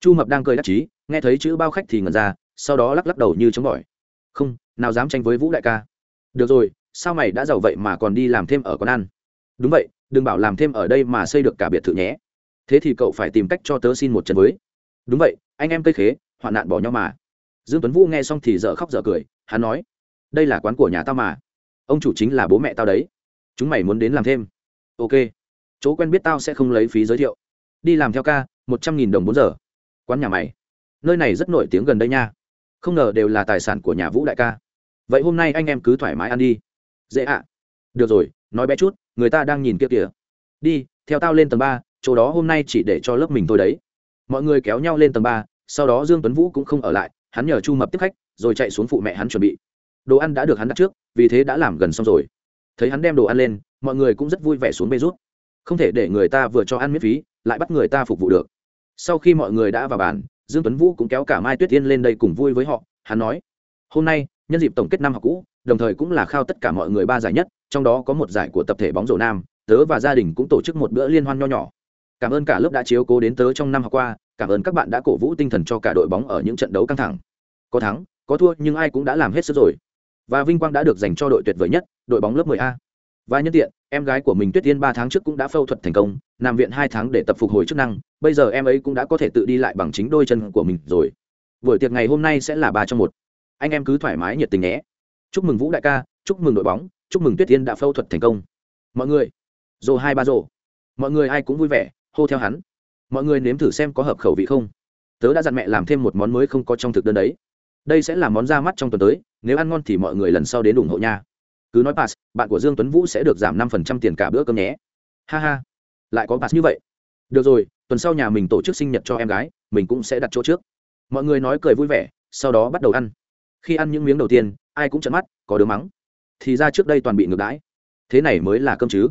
A: Chu mập đang cười đắc chí, nghe thấy chữ bao khách thì ngẩn ra, sau đó lắc lắc đầu như chống bỏi. Không, nào dám tranh với vũ đại ca. Được rồi, sao mày đã giàu vậy mà còn đi làm thêm ở quán ăn? Đúng vậy, đừng bảo làm thêm ở đây mà xây được cả biệt thự nhé thế thì cậu phải tìm cách cho tớ xin một chân với. Đúng vậy, anh em cây khế, hoạn nạn bỏ nhau mà. Dương tuấn vũ nghe xong thì dở khóc dở cười, hắn nói, đây là quán của nhà tao mà. Ông chủ chính là bố mẹ tao đấy. Chúng mày muốn đến làm thêm. Ok. Chỗ quen biết tao sẽ không lấy phí giới thiệu. Đi làm theo ca, một trăm nghìn đồng bốn giờ. Quán nhà mày. Nơi này rất nổi tiếng gần đây nha. Không ngờ đều là tài sản của nhà vũ đại ca. Vậy hôm nay anh em cứ thoải mái ăn đi. Dễ ạ. Được rồi, nói bé chút, người ta đang nhìn kia kìa. Đi, theo tao lên tầng ba chỗ đó hôm nay chỉ để cho lớp mình thôi đấy. Mọi người kéo nhau lên tầng ba, sau đó dương tuấn vũ cũng không ở lại, hắn nhờ chu mập tiếp khách, rồi chạy xuống phụ mẹ hắn chuẩn bị. Đồ ăn đã được hắn đặt trước, vì thế đã làm gần xong rồi. Thấy hắn đem đồ ăn lên, mọi người cũng rất vui vẻ xuống bê rút. Không thể để người ta vừa cho ăn miễn phí, lại bắt người ta phục vụ được. Sau khi mọi người đã vào bàn, dương tuấn vũ cũng kéo cả mai tuyết yên lên đây cùng vui với họ, hắn nói, hôm nay, nhân dịp tổng kết năm học cũ, đồng thời cũng là khao tất cả mọi người ba giải nhất, trong đó có một giải của tập thể bóng rổ nam, tớ và gia đình cũng tổ chức một bữa liên hoan nho nhỏ cảm ơn cả lớp đã chiếu cố đến tớ trong năm học qua, cảm ơn các bạn đã cổ vũ tinh thần cho cả đội bóng ở những trận đấu căng thẳng. Có thắng, có thua, nhưng ai cũng đã làm hết sức rồi. Và vinh quang đã được dành cho đội tuyệt vời nhất, đội bóng lớp 10A và nhân tiện, em gái của mình tuyết tiên ba tháng trước cũng đã phẫu thuật thành công, nằm viện hai tháng để tập phục hồi chức năng, bây giờ em ấy cũng đã có thể tự đi lại bằng chính đôi chân của mình rồi. Buổi tiệc ngày hôm nay sẽ là ba trong một. Anh em cứ thoải mái nhiệt tình nhé. Chúc mừng vũ đại ca, chúc mừng đội bóng, chúc mừng tuyết tiên đã phẫu thuật thành công. Mọi người, rồ hai ba rồ. Mọi người ai cũng vui vẻ hô theo hắn. Mọi người nếm thử xem có hợp khẩu vị không. Tớ đã dặn mẹ làm thêm một món mới không có trong thực đơn đấy. Đây sẽ là món ra mắt trong tuần tới, nếu ăn ngon thì mọi người lần sau đến ủng hộ nha. Cứ nói pass, bạn của dương tuấn vũ sẽ được giảm năm phần trăm tiền cả bữa cơm nhé. Ha ha. Lại có pass như vậy. Được rồi, tuần sau nhà mình tổ chức sinh nhật cho em gái, mình cũng sẽ đặt chỗ trước. Mọi người nói cười vui vẻ, sau đó bắt đầu ăn. Khi ăn những miếng đầu tiên, ai cũng chấn mắt, có đứa mắng. Thì ra trước đây toàn bị ngược đãi. Thế này mới là cơm chứ?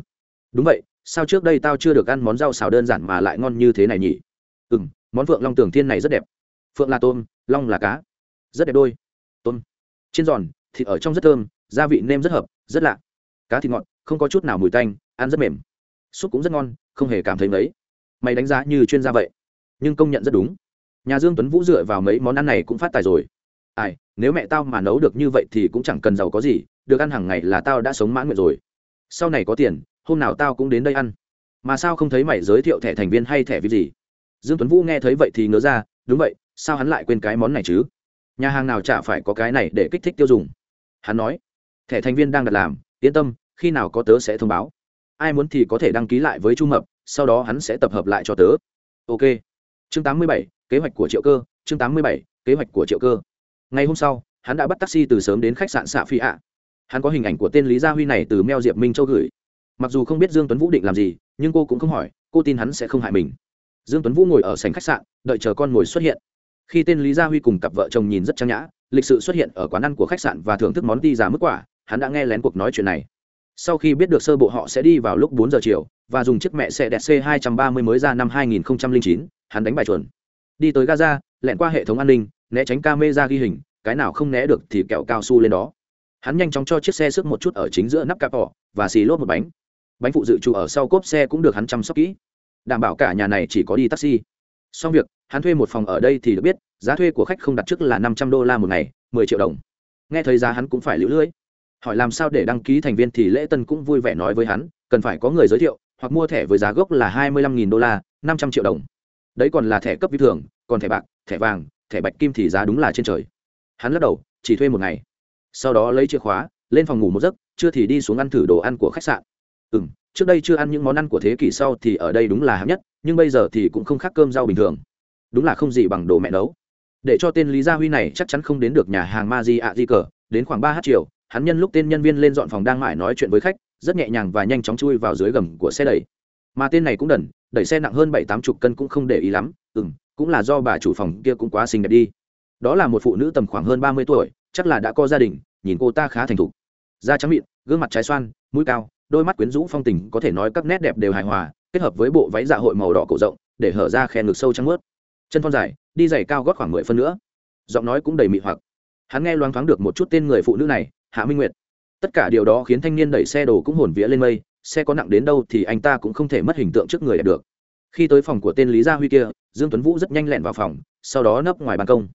A: Đúng vậy sao trước đây tao chưa được ăn món rau xào đơn giản mà lại ngon như thế này nhỉ? Ừ m món phượng long tường thiên này rất đẹp. Phượng là tôm, long là cá. Rất đẹp đôi. Tôm. Trên giòn, thịt ở trong rất thơm, gia vị nêm rất hợp, rất lạ. Cá thịt ngọt, không có chút nào mùi tanh, ăn rất mềm. Súp cũng rất ngon, không hề cảm thấy mấy mày đánh giá như chuyên gia vậy, nhưng công nhận rất đúng. Nhà dương tuấn vũ dựa vào mấy món ăn này cũng phát tài rồi. Ai, nếu mẹ tao mà nấu được như vậy thì cũng chẳng cần giàu có gì, được ăn hàng ngày là tao đã sống mãn nguyện rồi. Sau này có tiền hôm nào tao cũng đến đây ăn. Mà sao không thấy mày giới thiệu thẻ thành viên hay thẻ vì gì? Dương tuấn vũ nghe thấy vậy thì ngớ ra đúng vậy sao hắn lại quên cái món này chứ? Nhà hàng nào chả phải có cái này để kích thích tiêu dùng. Hắn nói thẻ thành viên đang đặt làm yên tâm khi nào có tớ sẽ thông báo. Ai muốn thì có thể đăng ký lại với chu mập sau đó hắn sẽ tập hợp lại cho tớ. Ok. Chương 87, kế hoạch của triệu cơ. Chương 87, kế hoạch của triệu cơ. Ngày hôm sau hắn đã bắt taxi từ sớm đến khách sạn xạ phi ạ. Hắn có hình ảnh của tên lý gia huy này từ meo diệp minh châu gửi mặc dù không biết dương tuấn vũ định làm gì nhưng cô cũng không hỏi cô tin hắn sẽ không hại mình. Dương tuấn vũ ngồi ở sảnh khách sạn đợi chờ con ngồi xuất hiện. Khi tên lý gia huy cùng cặp vợ chồng nhìn rất trang nhã lịch sự xuất hiện ở quán ăn của khách sạn và thưởng thức món ti giả mức quả hắn đã nghe lén cuộc nói chuyện này. Sau khi biết được sơ bộ họ sẽ đi vào lúc 4 giờ chiều và dùng chiếc mẹ xe đẹp c 230 mới ra năm 2009, hắn đánh bài chuẩn. Đi tới gaza lẹn qua hệ thống an ninh né tránh camera ghi hình cái nào không né được thì kẹo cao su lên đó. Hắn nhanh chóng cho chiếc xe sức một chút ở chính giữa nắp cạp và xì lốp một bánh bánh phụ dự trù ở sau cốp xe cũng được hắn chăm sóc kỹ. Đảm bảo cả nhà này chỉ có đi taxi. Xong việc, hắn thuê một phòng ở đây thì được biết, giá thuê của khách không đặt trước là năm trăm đô la một ngày, mười triệu đồng. Nghe thấy giá hắn cũng phải lũ lưỡi hỏi làm sao để đăng ký thành viên thì lễ tân cũng vui vẻ nói với hắn, cần phải có người giới thiệu, hoặc mua thẻ với giá gốc là hai mươi lăm nghìn đô la, năm trăm triệu đồng. Đấy còn là thẻ cấp vi thường, còn thẻ bạc, thẻ vàng, thẻ bạch kim thì giá đúng là trên trời. Hắn lắc đầu, chỉ thuê một ngày. Sau đó lấy chìa khóa, lên phòng ngủ một giấc chưa thì đi xuống ăn thử đồ ăn của khách sạn ừ m trước đây chưa ăn những món ăn của thế kỷ sau thì ở đây đúng là hạng nhất, nhưng bây giờ thì cũng không khác cơm rau bình thường. Đúng là không gì bằng đồ mẹ nấu. Để cho tên lý gia huy này chắc chắn không đến được nhà hàng ma di ạ di cờ, đến khoảng ba h chiều, hắn nhân lúc tên nhân viên lên dọn phòng đang mải nói chuyện với khách, rất nhẹ nhàng và nhanh chóng chui vào dưới gầm của xe đẩy. Mà tên này cũng đần, đẩy xe nặng hơn bảy tám chục cân cũng không để ý lắm ừ m cũng là do bà chủ phòng kia cũng quá xinh đẹp đi. Đó là một phụ nữ tầm khoảng hơn ba mươi tuổi, chắc là đã có gia đình, nhìn cô ta khá thành thục. Da trắng mịn, gương mặt trái xoan, mũi cao đôi mắt quyến rũ phong tình có thể nói các nét đẹp đều hài hòa, kết hợp với bộ váy dạ hội màu đỏ cổ rộng, để hở ra khe ngực sâu trắng mướt chân thon dài, đi giày cao gót khoảng mười phân nữa. Giọng nói cũng đầy mị hoặc. Hắn nghe loáng thoáng được một chút tên người phụ nữ này, hạ minh nguyệt. Tất cả điều đó khiến thanh niên đẩy xe đồ cũng hồn vía lên mây, xe có nặng đến đâu thì anh ta cũng không thể mất hình tượng trước người được. Khi tới phòng của tên lý gia huy kia, dương tuấn vũ rất nhanh lẹn vào phòng, sau đó nấp ngoài ban công.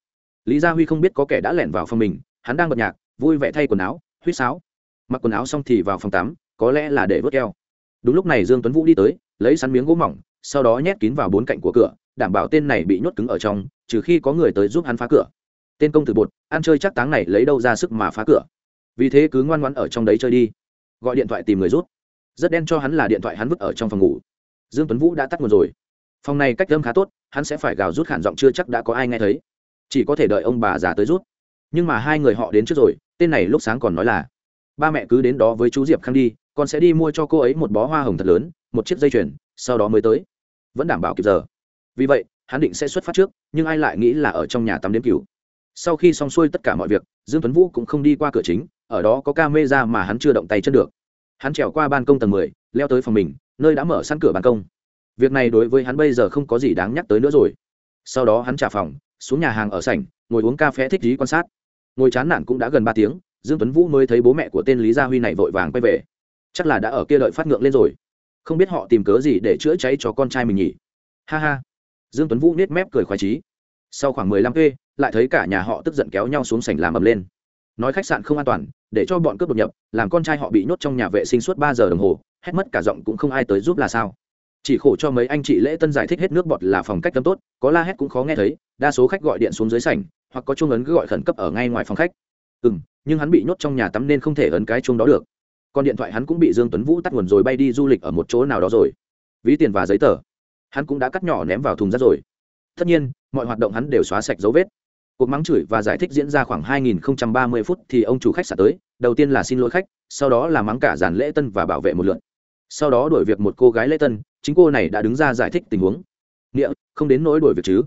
A: Lý gia huy không biết có kẻ đã lẹn vào phòng mình, hắn đang bật nhạc, vui vẻ thay quần áo, huýt sáo. Mặc quần áo xong thì vào phòng tắm có lẽ là để vớt keo. Đúng lúc này dương tuấn vũ đi tới, lấy sắn miếng gỗ mỏng, sau đó nhét kín vào bốn cạnh của cửa, đảm bảo tên này bị nhốt cứng ở trong, trừ khi có người tới giúp hắn phá cửa. Tên công tử bột, ăn chơi chắc táng này lấy đâu ra sức mà phá cửa? Vì thế cứ ngoan ngoãn ở trong đấy chơi đi. Gọi điện thoại tìm người rút rất đen cho hắn là điện thoại hắn vứt ở trong phòng ngủ. Dương tuấn vũ đã tắt nguồn rồi. Phòng này cách âm khá tốt, hắn sẽ phải gào rút khản giọng chưa chắc đã có ai nghe thấy. Chỉ có thể đợi ông bà già tới rút nhưng mà hai người họ đến trước rồi, tên này lúc sáng còn nói là, ba mẹ cứ đến đó với chú diệp khang đi con sẽ đi mua cho cô ấy một bó hoa hồng thật lớn một chiếc dây chuyền sau đó mới tới. Vẫn đảm bảo kịp giờ. Vì vậy hắn định sẽ xuất phát trước nhưng ai lại nghĩ là ở trong nhà tắm đếm cửu sau khi xong xuôi tất cả mọi việc dương tuấn vũ cũng không đi qua cửa chính ở đó có ca mê ra mà hắn chưa động tay chân được. Hắn trèo qua ban công tầng mười, leo tới phòng mình nơi đã mở sẵn cửa ban công. Việc này đối với hắn bây giờ không có gì đáng nhắc tới nữa rồi. Sau đó hắn trả phòng xuống nhà hàng ở sảnh ngồi uống cà phê thích trí quan sát. Ngồi chán nản cũng đã gần ba tiếng dương tuấn vũ mới thấy bố mẹ của tên lý gia huy này vội vàng quay về chắc là đã ở kia đợi phát ngượng lên rồi. Không biết họ tìm cớ gì để chữa cháy cho con trai mình nhỉ? Ha ha. Dương tuấn vũ nết mép cười khoái trí sau khoảng mười lăm p lại thấy cả nhà họ tức giận kéo nhau xuống sảnh làm ầm lên. Nói khách sạn không an toàn, để cho bọn cướp đột nhập, làm con trai họ bị nhốt trong nhà vệ sinh suốt ba giờ đồng hồ, hét mất cả giọng cũng không ai tới giúp là sao. Chỉ khổ cho mấy anh chị lễ tân giải thích hết nước bọt là phòng cách tâm tốt, có la hét cũng khó nghe thấy, đa số khách gọi điện xuống dưới sảnh, hoặc có chuông ấn cứ gọi khẩn cấp ở ngay ngoài phòng khách. Ừ nhưng hắn bị nhốt trong nhà tắm nên không thể ấn cái chuông đó được còn điện thoại hắn cũng bị dương tuấn vũ tắt nguồn rồi bay đi du lịch ở một chỗ nào đó rồi. Ví tiền và giấy tờ. Hắn cũng đã cắt nhỏ ném vào thùng rác rồi. Tất nhiên, mọi hoạt động hắn đều xóa sạch dấu vết. Cuộc mắng chửi và giải thích diễn ra khoảng 2030 phút thì ông chủ khách xả tới. Đầu tiên là xin lỗi khách, sau đó là mắng cả dàn lễ tân và bảo vệ một lượt. Sau đó đuổi việc một cô gái lễ tân, chính cô này đã đứng ra giải thích tình huống. Nghĩa, không đến nỗi đuổi việc chứ.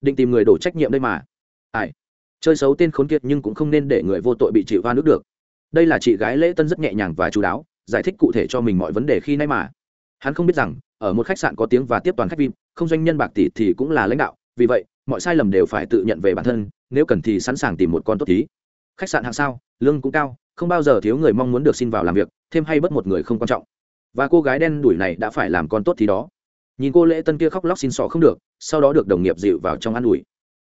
A: Định tìm người đổ trách nhiệm đây mà. Ai? Chơi xấu tên khốn kiệt nhưng cũng không nên để người vô tội bị chịu hoa nước được đây là chị gái lễ tân rất nhẹ nhàng và chú đáo, giải thích cụ thể cho mình mọi vấn đề khi nay mà. Hắn không biết rằng, ở một khách sạn có tiếng và tiếp toàn khách vip, không doanh nhân bạc tỷ thì cũng là lãnh đạo, vì vậy, mọi sai lầm đều phải tự nhận về bản thân, nếu cần thì sẵn sàng tìm một con tốt tí khách sạn hạng sao, lương cũng cao, không bao giờ thiếu người mong muốn được xin vào làm việc, thêm hay bớt một người không quan trọng. Và cô gái đen đuổi này đã phải làm con tốt thì đó. Nhìn cô lễ tân kia khóc lóc xin sỏ không được, sau đó được đồng nghiệp dịu vào trong ă n ủi.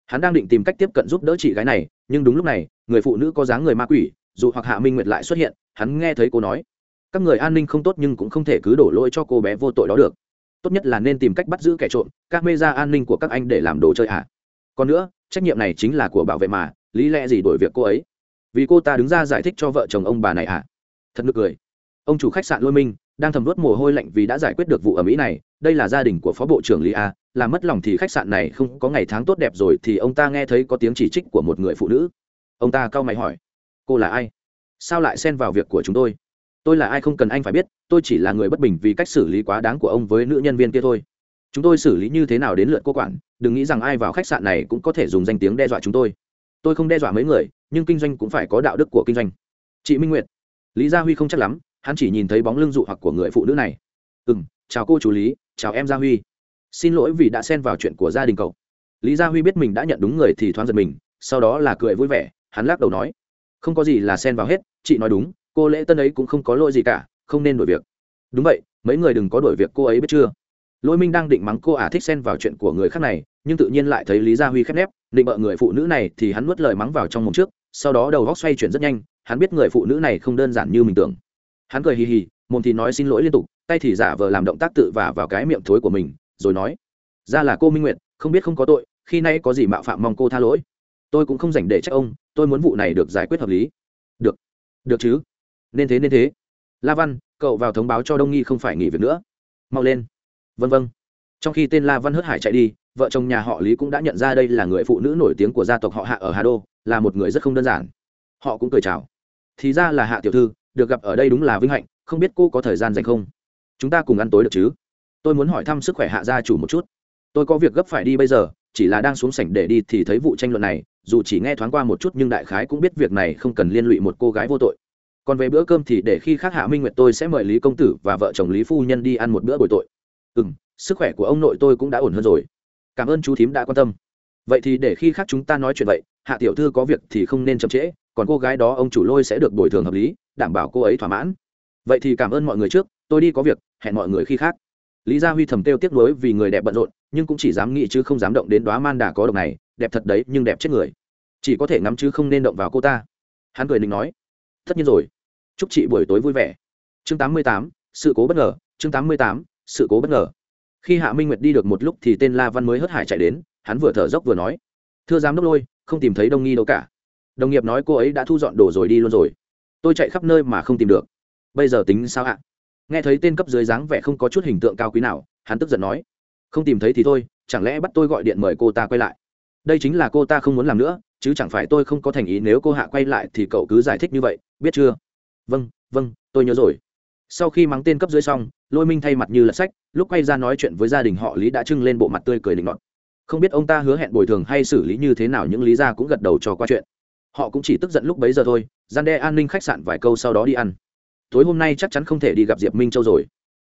A: Hắn đang định tìm cách tiếp cận giúp đỡ chị gái này, nhưng đúng lúc này, người phụ nữ có dáng người ma quỷ dù hoặc hạ minh nguyệt lại xuất hiện, hắn nghe thấy cô nói, các người an ninh không tốt nhưng cũng không thể cứ đổ lỗi cho cô bé vô tội đó được. Tốt nhất là nên tìm cách bắt giữ kẻ trộm, các mê ra an ninh của các anh để làm đồ chơi ạ à. còn nữa, trách nhiệm này chính là của bảo vệ mà, lý lẽ gì đổi việc cô ấy? Vì cô ta đứng ra giải thích cho vợ chồng ông bà này ạ à. thật nực cười. Ông chủ khách sạn lôi minh, đang thầm vớt mồ hôi lạnh vì đã giải quyết được vụ ở mỹ này, đây là gia đình của phó bộ trưởng lý a, làm mất lòng thì khách sạn này không có ngày tháng tốt đẹp rồi thì ông ta nghe thấy có tiếng chỉ trích của một người phụ nữ. Ông ta cau mày hỏi cô là ai? Sao lại xen vào việc của chúng tôi? Tôi là ai không cần anh phải biết, tôi chỉ là người bất bình vì cách xử lý quá đáng của ông với nữ nhân viên kia thôi. Chúng tôi xử lý như thế nào đến lượt cô quản, đừng nghĩ rằng ai vào khách sạn này cũng có thể dùng danh tiếng đe dọa chúng tôi. Tôi không đe dọa mấy người, nhưng kinh doanh cũng phải có đạo đức của kinh doanh. Chị minh nguyệt. Lý gia huy không chắc lắm, hắn chỉ nhìn thấy bóng lưng dụ hoặc của người phụ nữ này. Ừ m chào cô chú lý, chào em gia huy. Xin lỗi vì đã xen vào chuyện của gia đình cậu. Lý gia huy biết mình đã nhận đúng người thì thoáng giật mình, sau đó là cười vui vẻ, hắn lắc đầu nói không có gì là xen vào hết, chị nói đúng, cô lễ tân ấy cũng không có lỗi gì cả, không nên đổi việc. Đúng vậy, mấy người đừng có đổi việc cô ấy biết chưa? Lỗi minh đang định mắng cô ả thích xen vào chuyện của người khác này, nhưng tự nhiên lại thấy lý gia huy khép nép, định bợ người phụ nữ này thì hắn nuốt lời mắng vào trong mồm trước, sau đó đầu góc xoay chuyển rất nhanh, hắn biết người phụ nữ này không đơn giản như mình tưởng. Hắn cười hì hì, mồm thì nói xin lỗi liên tục, tay thì giả vờ làm động tác tự vả vào cái miệng thối của mình, rồi nói, ra là cô minh nguyệt, không biết không có tội, khi nay có gì mạo phạm mong cô tha lỗi. Tôi cũng không dành để trách ông tôi muốn vụ này được giải quyết hợp lý. Được. Được chứ? Nên thế nên thế. La văn, cậu vào thông báo cho đông nghi không phải nghỉ việc nữa. Mau lên. Vân vân. Trong khi tên la văn hớt hải chạy đi, vợ chồng nhà họ lý cũng đã nhận ra đây là người phụ nữ nổi tiếng của gia tộc họ hạ ở hà đô, là một người rất không đơn giản. Họ cũng cười chào. Thì ra là hạ tiểu thư, được gặp ở đây đúng là vinh hạnh, không biết cô có thời gian dành không? Chúng ta cùng ăn tối được chứ? Tôi muốn hỏi thăm sức khỏe hạ gia chủ một chút. Tôi có việc gấp phải đi bây giờ chỉ là đang xuống sảnh để đi thì thấy vụ tranh luận này, dù chỉ nghe thoáng qua một chút nhưng đại khái cũng biết việc này không cần liên lụy một cô gái vô tội. Còn về bữa cơm thì để khi khác hạ minh nguyệt tôi sẽ mời lý công tử và vợ chồng lý phu nhân đi ăn một bữa bồi tội. Ừ m sức khỏe của ông nội tôi cũng đã ổn hơn rồi. Cảm ơn chú thím đã quan tâm. Vậy thì để khi khác chúng ta nói chuyện vậy, hạ tiểu thư có việc thì không nên chậm trễ, còn cô gái đó ông chủ lôi sẽ được bồi thường hợp lý, đảm bảo cô ấy thỏa mãn. Vậy thì cảm ơn mọi người trước, tôi đi có việc, hẹn mọi người khi khác. Lý gia huy thầm kêu tiếc nuối vì người đẹp bận rộn nhưng cũng chỉ dám nghĩ chứ không dám động đến đoá man đà có độc này đẹp thật đấy nhưng đẹp chết người. Chỉ có thể ngắm chứ không nên động vào cô ta. Hắn cười định nói. Tất nhiên rồi. Chúc chị buổi tối vui vẻ. Chương 88, sự cố bất ngờ. Chương 88, sự cố bất ngờ. Khi hạ minh nguyệt đi được một lúc thì tên la văn mới hớt hải chạy đến hắn vừa thở dốc vừa nói. Thưa giám đốc lôi không tìm thấy đông nghi đâu cả. Đồng nghiệp nói cô ấy đã thu dọn đồ rồi đi luôn rồi. Tôi chạy khắp nơi mà không tìm được. Bây giờ tính sao ạ? Nghe thấy tên cấp dưới dáng vẻ không có chút hình tượng cao quý nào hắn tức giận nói không tìm thấy thì thôi, chẳng lẽ bắt tôi gọi điện mời cô ta quay lại? Đây chính là cô ta không muốn làm nữa, chứ chẳng phải tôi không có thành ý nếu cô hạ quay lại thì cậu cứ giải thích như vậy, biết chưa? Vâng vâng tôi nhớ rồi. Sau khi mắng tên cấp dưới xong, lôi minh thay mặt như lật sách, lúc quay ra nói chuyện với gia đình họ lý đã trưng lên bộ mặt tươi cười định ngọt không biết ông ta hứa hẹn bồi thường hay xử lý như thế nào những lý gia cũng gật đầu cho qua chuyện. Họ cũng chỉ tức giận lúc bấy giờ thôi, gian đe an ninh khách sạn vài câu sau đó đi ăn. Tối hôm nay chắc chắn không thể đi gặp diệp minh châu rồi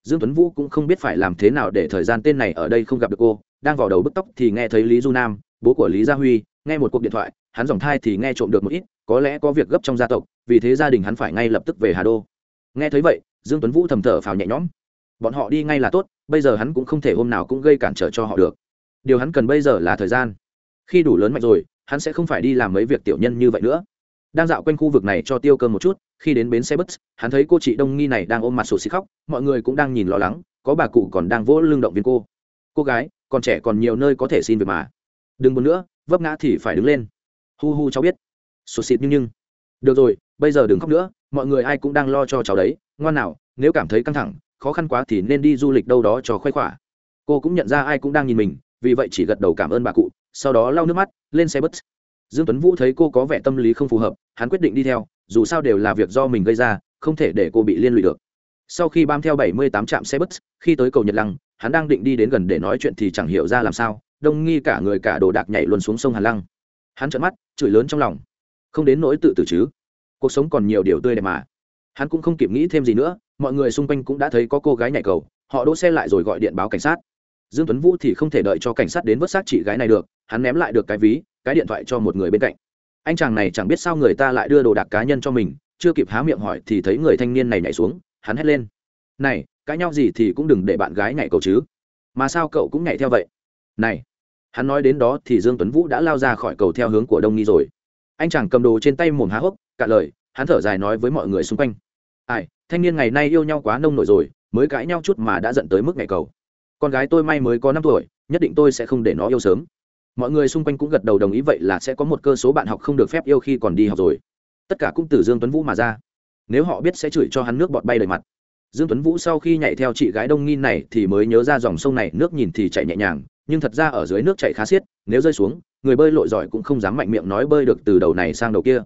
A: dương tuấn vũ cũng không biết phải làm thế nào để thời gian tên này ở đây không gặp được cô. Đang vào đầu bức tóc thì nghe thấy lý du nam, bố của lý gia huy, nghe một cuộc điện thoại, hắn dòng thai thì nghe trộm được một ít, có lẽ có việc gấp trong gia tộc, vì thế gia đình hắn phải ngay lập tức về hà đô. Nghe thấy vậy, dương tuấn vũ thầm thở phào nhẹ nhõm. Bọn họ đi ngay là tốt, bây giờ hắn cũng không thể hôm nào cũng gây cản trở cho họ được. Điều hắn cần bây giờ là thời gian. Khi đủ lớn mạnh rồi, hắn sẽ không phải đi làm mấy việc tiểu nhân như vậy nữa đang dạo quanh khu vực này cho tiêu cơm một chút, khi đến bến xe bus, hắn thấy cô chị đông nghi này đang ôm mặt sổ xì khóc, mọi người cũng đang nhìn lo lắng, có bà cụ còn đang vỗ lưng động viên cô. Cô gái, còn trẻ còn nhiều nơi có thể xin việc mà. Đừng buồn nữa, vấp ngã thì phải đứng lên. Hu hu, cháu biết. Sổ xịt nhưng nhưng. Được rồi, bây giờ đừng khóc nữa, mọi người ai cũng đang lo cho cháu đấy, ngoan nào, nếu cảm thấy căng thẳng, khó khăn quá thì nên đi du lịch đâu đó cho khoái khỏa. Cô cũng nhận ra ai cũng đang nhìn mình, vì vậy chỉ gật đầu cảm ơn bà cụ, sau đó lau nước mắt, lên xe bus dương tuấn vũ thấy cô có vẻ tâm lý không phù hợp, hắn quyết định đi theo, dù sao đều là việc do mình gây ra, không thể để cô bị liên lụy được. Sau khi bám theo 78 trạm xe bus, khi tới cầu nhật lăng, hắn đang định đi đến gần để nói chuyện thì chẳng hiểu ra làm sao, đông nghi cả người cả đồ đạc nhảy luôn xuống sông hàn lăng. Hắn trợn mắt, chửi lớn trong lòng. Không đến nỗi tự tử chứ? Cuộc sống còn nhiều điều tươi đẹp mà. Hắn cũng không kịp nghĩ thêm gì nữa, mọi người xung quanh cũng đã thấy có cô gái nhảy cầu, họ đỗ xe lại rồi gọi điện báo cảnh sát. Dương tuấn vũ thì không thể đợi cho cảnh sát đến vớt xác chị gái này được, hắn ném lại được cái ví cái điện thoại cho một người bên cạnh. Anh chàng này chẳng biết sao người ta lại đưa đồ đạc cá nhân cho mình, chưa kịp há miệng hỏi thì thấy người thanh niên này nhảy xuống, hắn hét lên. Này, cãi nhau gì thì cũng đừng để bạn gái nhảy cầu chứ. Mà sao cậu cũng nhảy theo vậy? Này. Hắn nói đến đó thì dương tuấn vũ đã lao ra khỏi cầu theo hướng của đông nghi rồi. Anh chàng cầm đồ trên tay mồm há hốc, cả lời, hắn thở dài nói với mọi người xung quanh. Ai, thanh niên ngày nay yêu nhau quá nông nổi rồi, mới cãi nhau chút mà đã dẫn tới mức ngày cầu. Con gái tôi may mới có năm tuổi, nhất định tôi sẽ không để nó yêu sớm mọi người xung quanh cũng gật đầu đồng ý vậy là sẽ có một cơ số bạn học không được phép yêu khi còn đi học rồi. Tất cả cũng từ dương tuấn vũ mà ra. Nếu họ biết sẽ chửi cho hắn nước bọt bay đầy mặt. Dương tuấn vũ sau khi nhảy theo chị gái đông nghi này thì mới nhớ ra dòng sông này, nước nhìn thì chạy nhẹ nhàng, nhưng thật ra ở dưới nước chạy khá xiết, nếu rơi xuống, người bơi lội giỏi cũng không dám mạnh miệng nói bơi được từ đầu này sang đầu kia.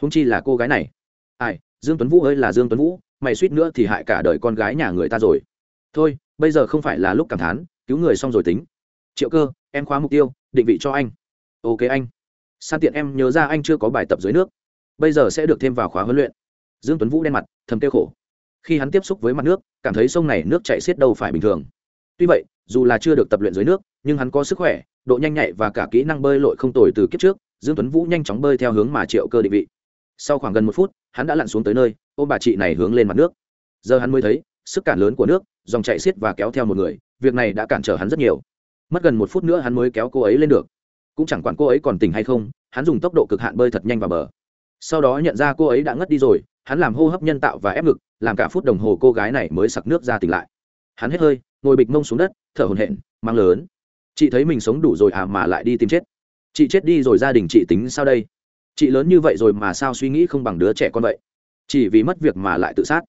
A: Húng chi là cô gái này. Ai, dương tuấn vũ ơi là dương tuấn vũ, mày suýt nữa thì hại cả đời con gái nhà người ta rồi. Thôi, bây giờ không phải là lúc cảm thán, cứu người xong rồi tính. Triệu cơ, em khóa mục tiêu định vị cho anh. Ok anh. San tiện em nhớ ra anh chưa có bài tập dưới nước. Bây giờ sẽ được thêm vào khóa huấn luyện. Dương tuấn vũ đen mặt, thầm tiêu khổ. Khi hắn tiếp xúc với mặt nước, cảm thấy sông này nước chảy xiết đâu phải bình thường. Tuy vậy, dù là chưa được tập luyện dưới nước, nhưng hắn có sức khỏe, độ nhanh nhạy và cả kỹ năng bơi lội không tồi từ kiếp trước, dương tuấn vũ nhanh chóng bơi theo hướng mà triệu cơ định vị. Sau khoảng gần một phút, hắn đã lặn xuống tới nơi, ôm bà chị này hướng lên mặt nước. Giờ hắn mới thấy, sức cản lớn của nước, dòng chạy xiết và kéo theo một người, việc này đã cản trở hắn rất nhiều mất gần một phút nữa hắn mới kéo cô ấy lên được. Cũng chẳng quản cô ấy còn tỉnh hay không, hắn dùng tốc độ cực hạn bơi thật nhanh vào bờ. Sau đó nhận ra cô ấy đã ngất đi rồi, hắn làm hô hấp nhân tạo và ép ngực, làm cả phút đồng hồ cô gái này mới sặc nước ra tỉnh lại. Hắn hết hơi, ngồi bịch mông xuống đất, thở hổn hển, mang lớn. Chị thấy mình sống đủ rồi à mà lại đi tìm chết. Chị chết đi rồi gia đình chị tính sao đây? Chị lớn như vậy rồi mà sao suy nghĩ không bằng đứa trẻ con vậy? Chỉ vì mất việc mà lại tự sát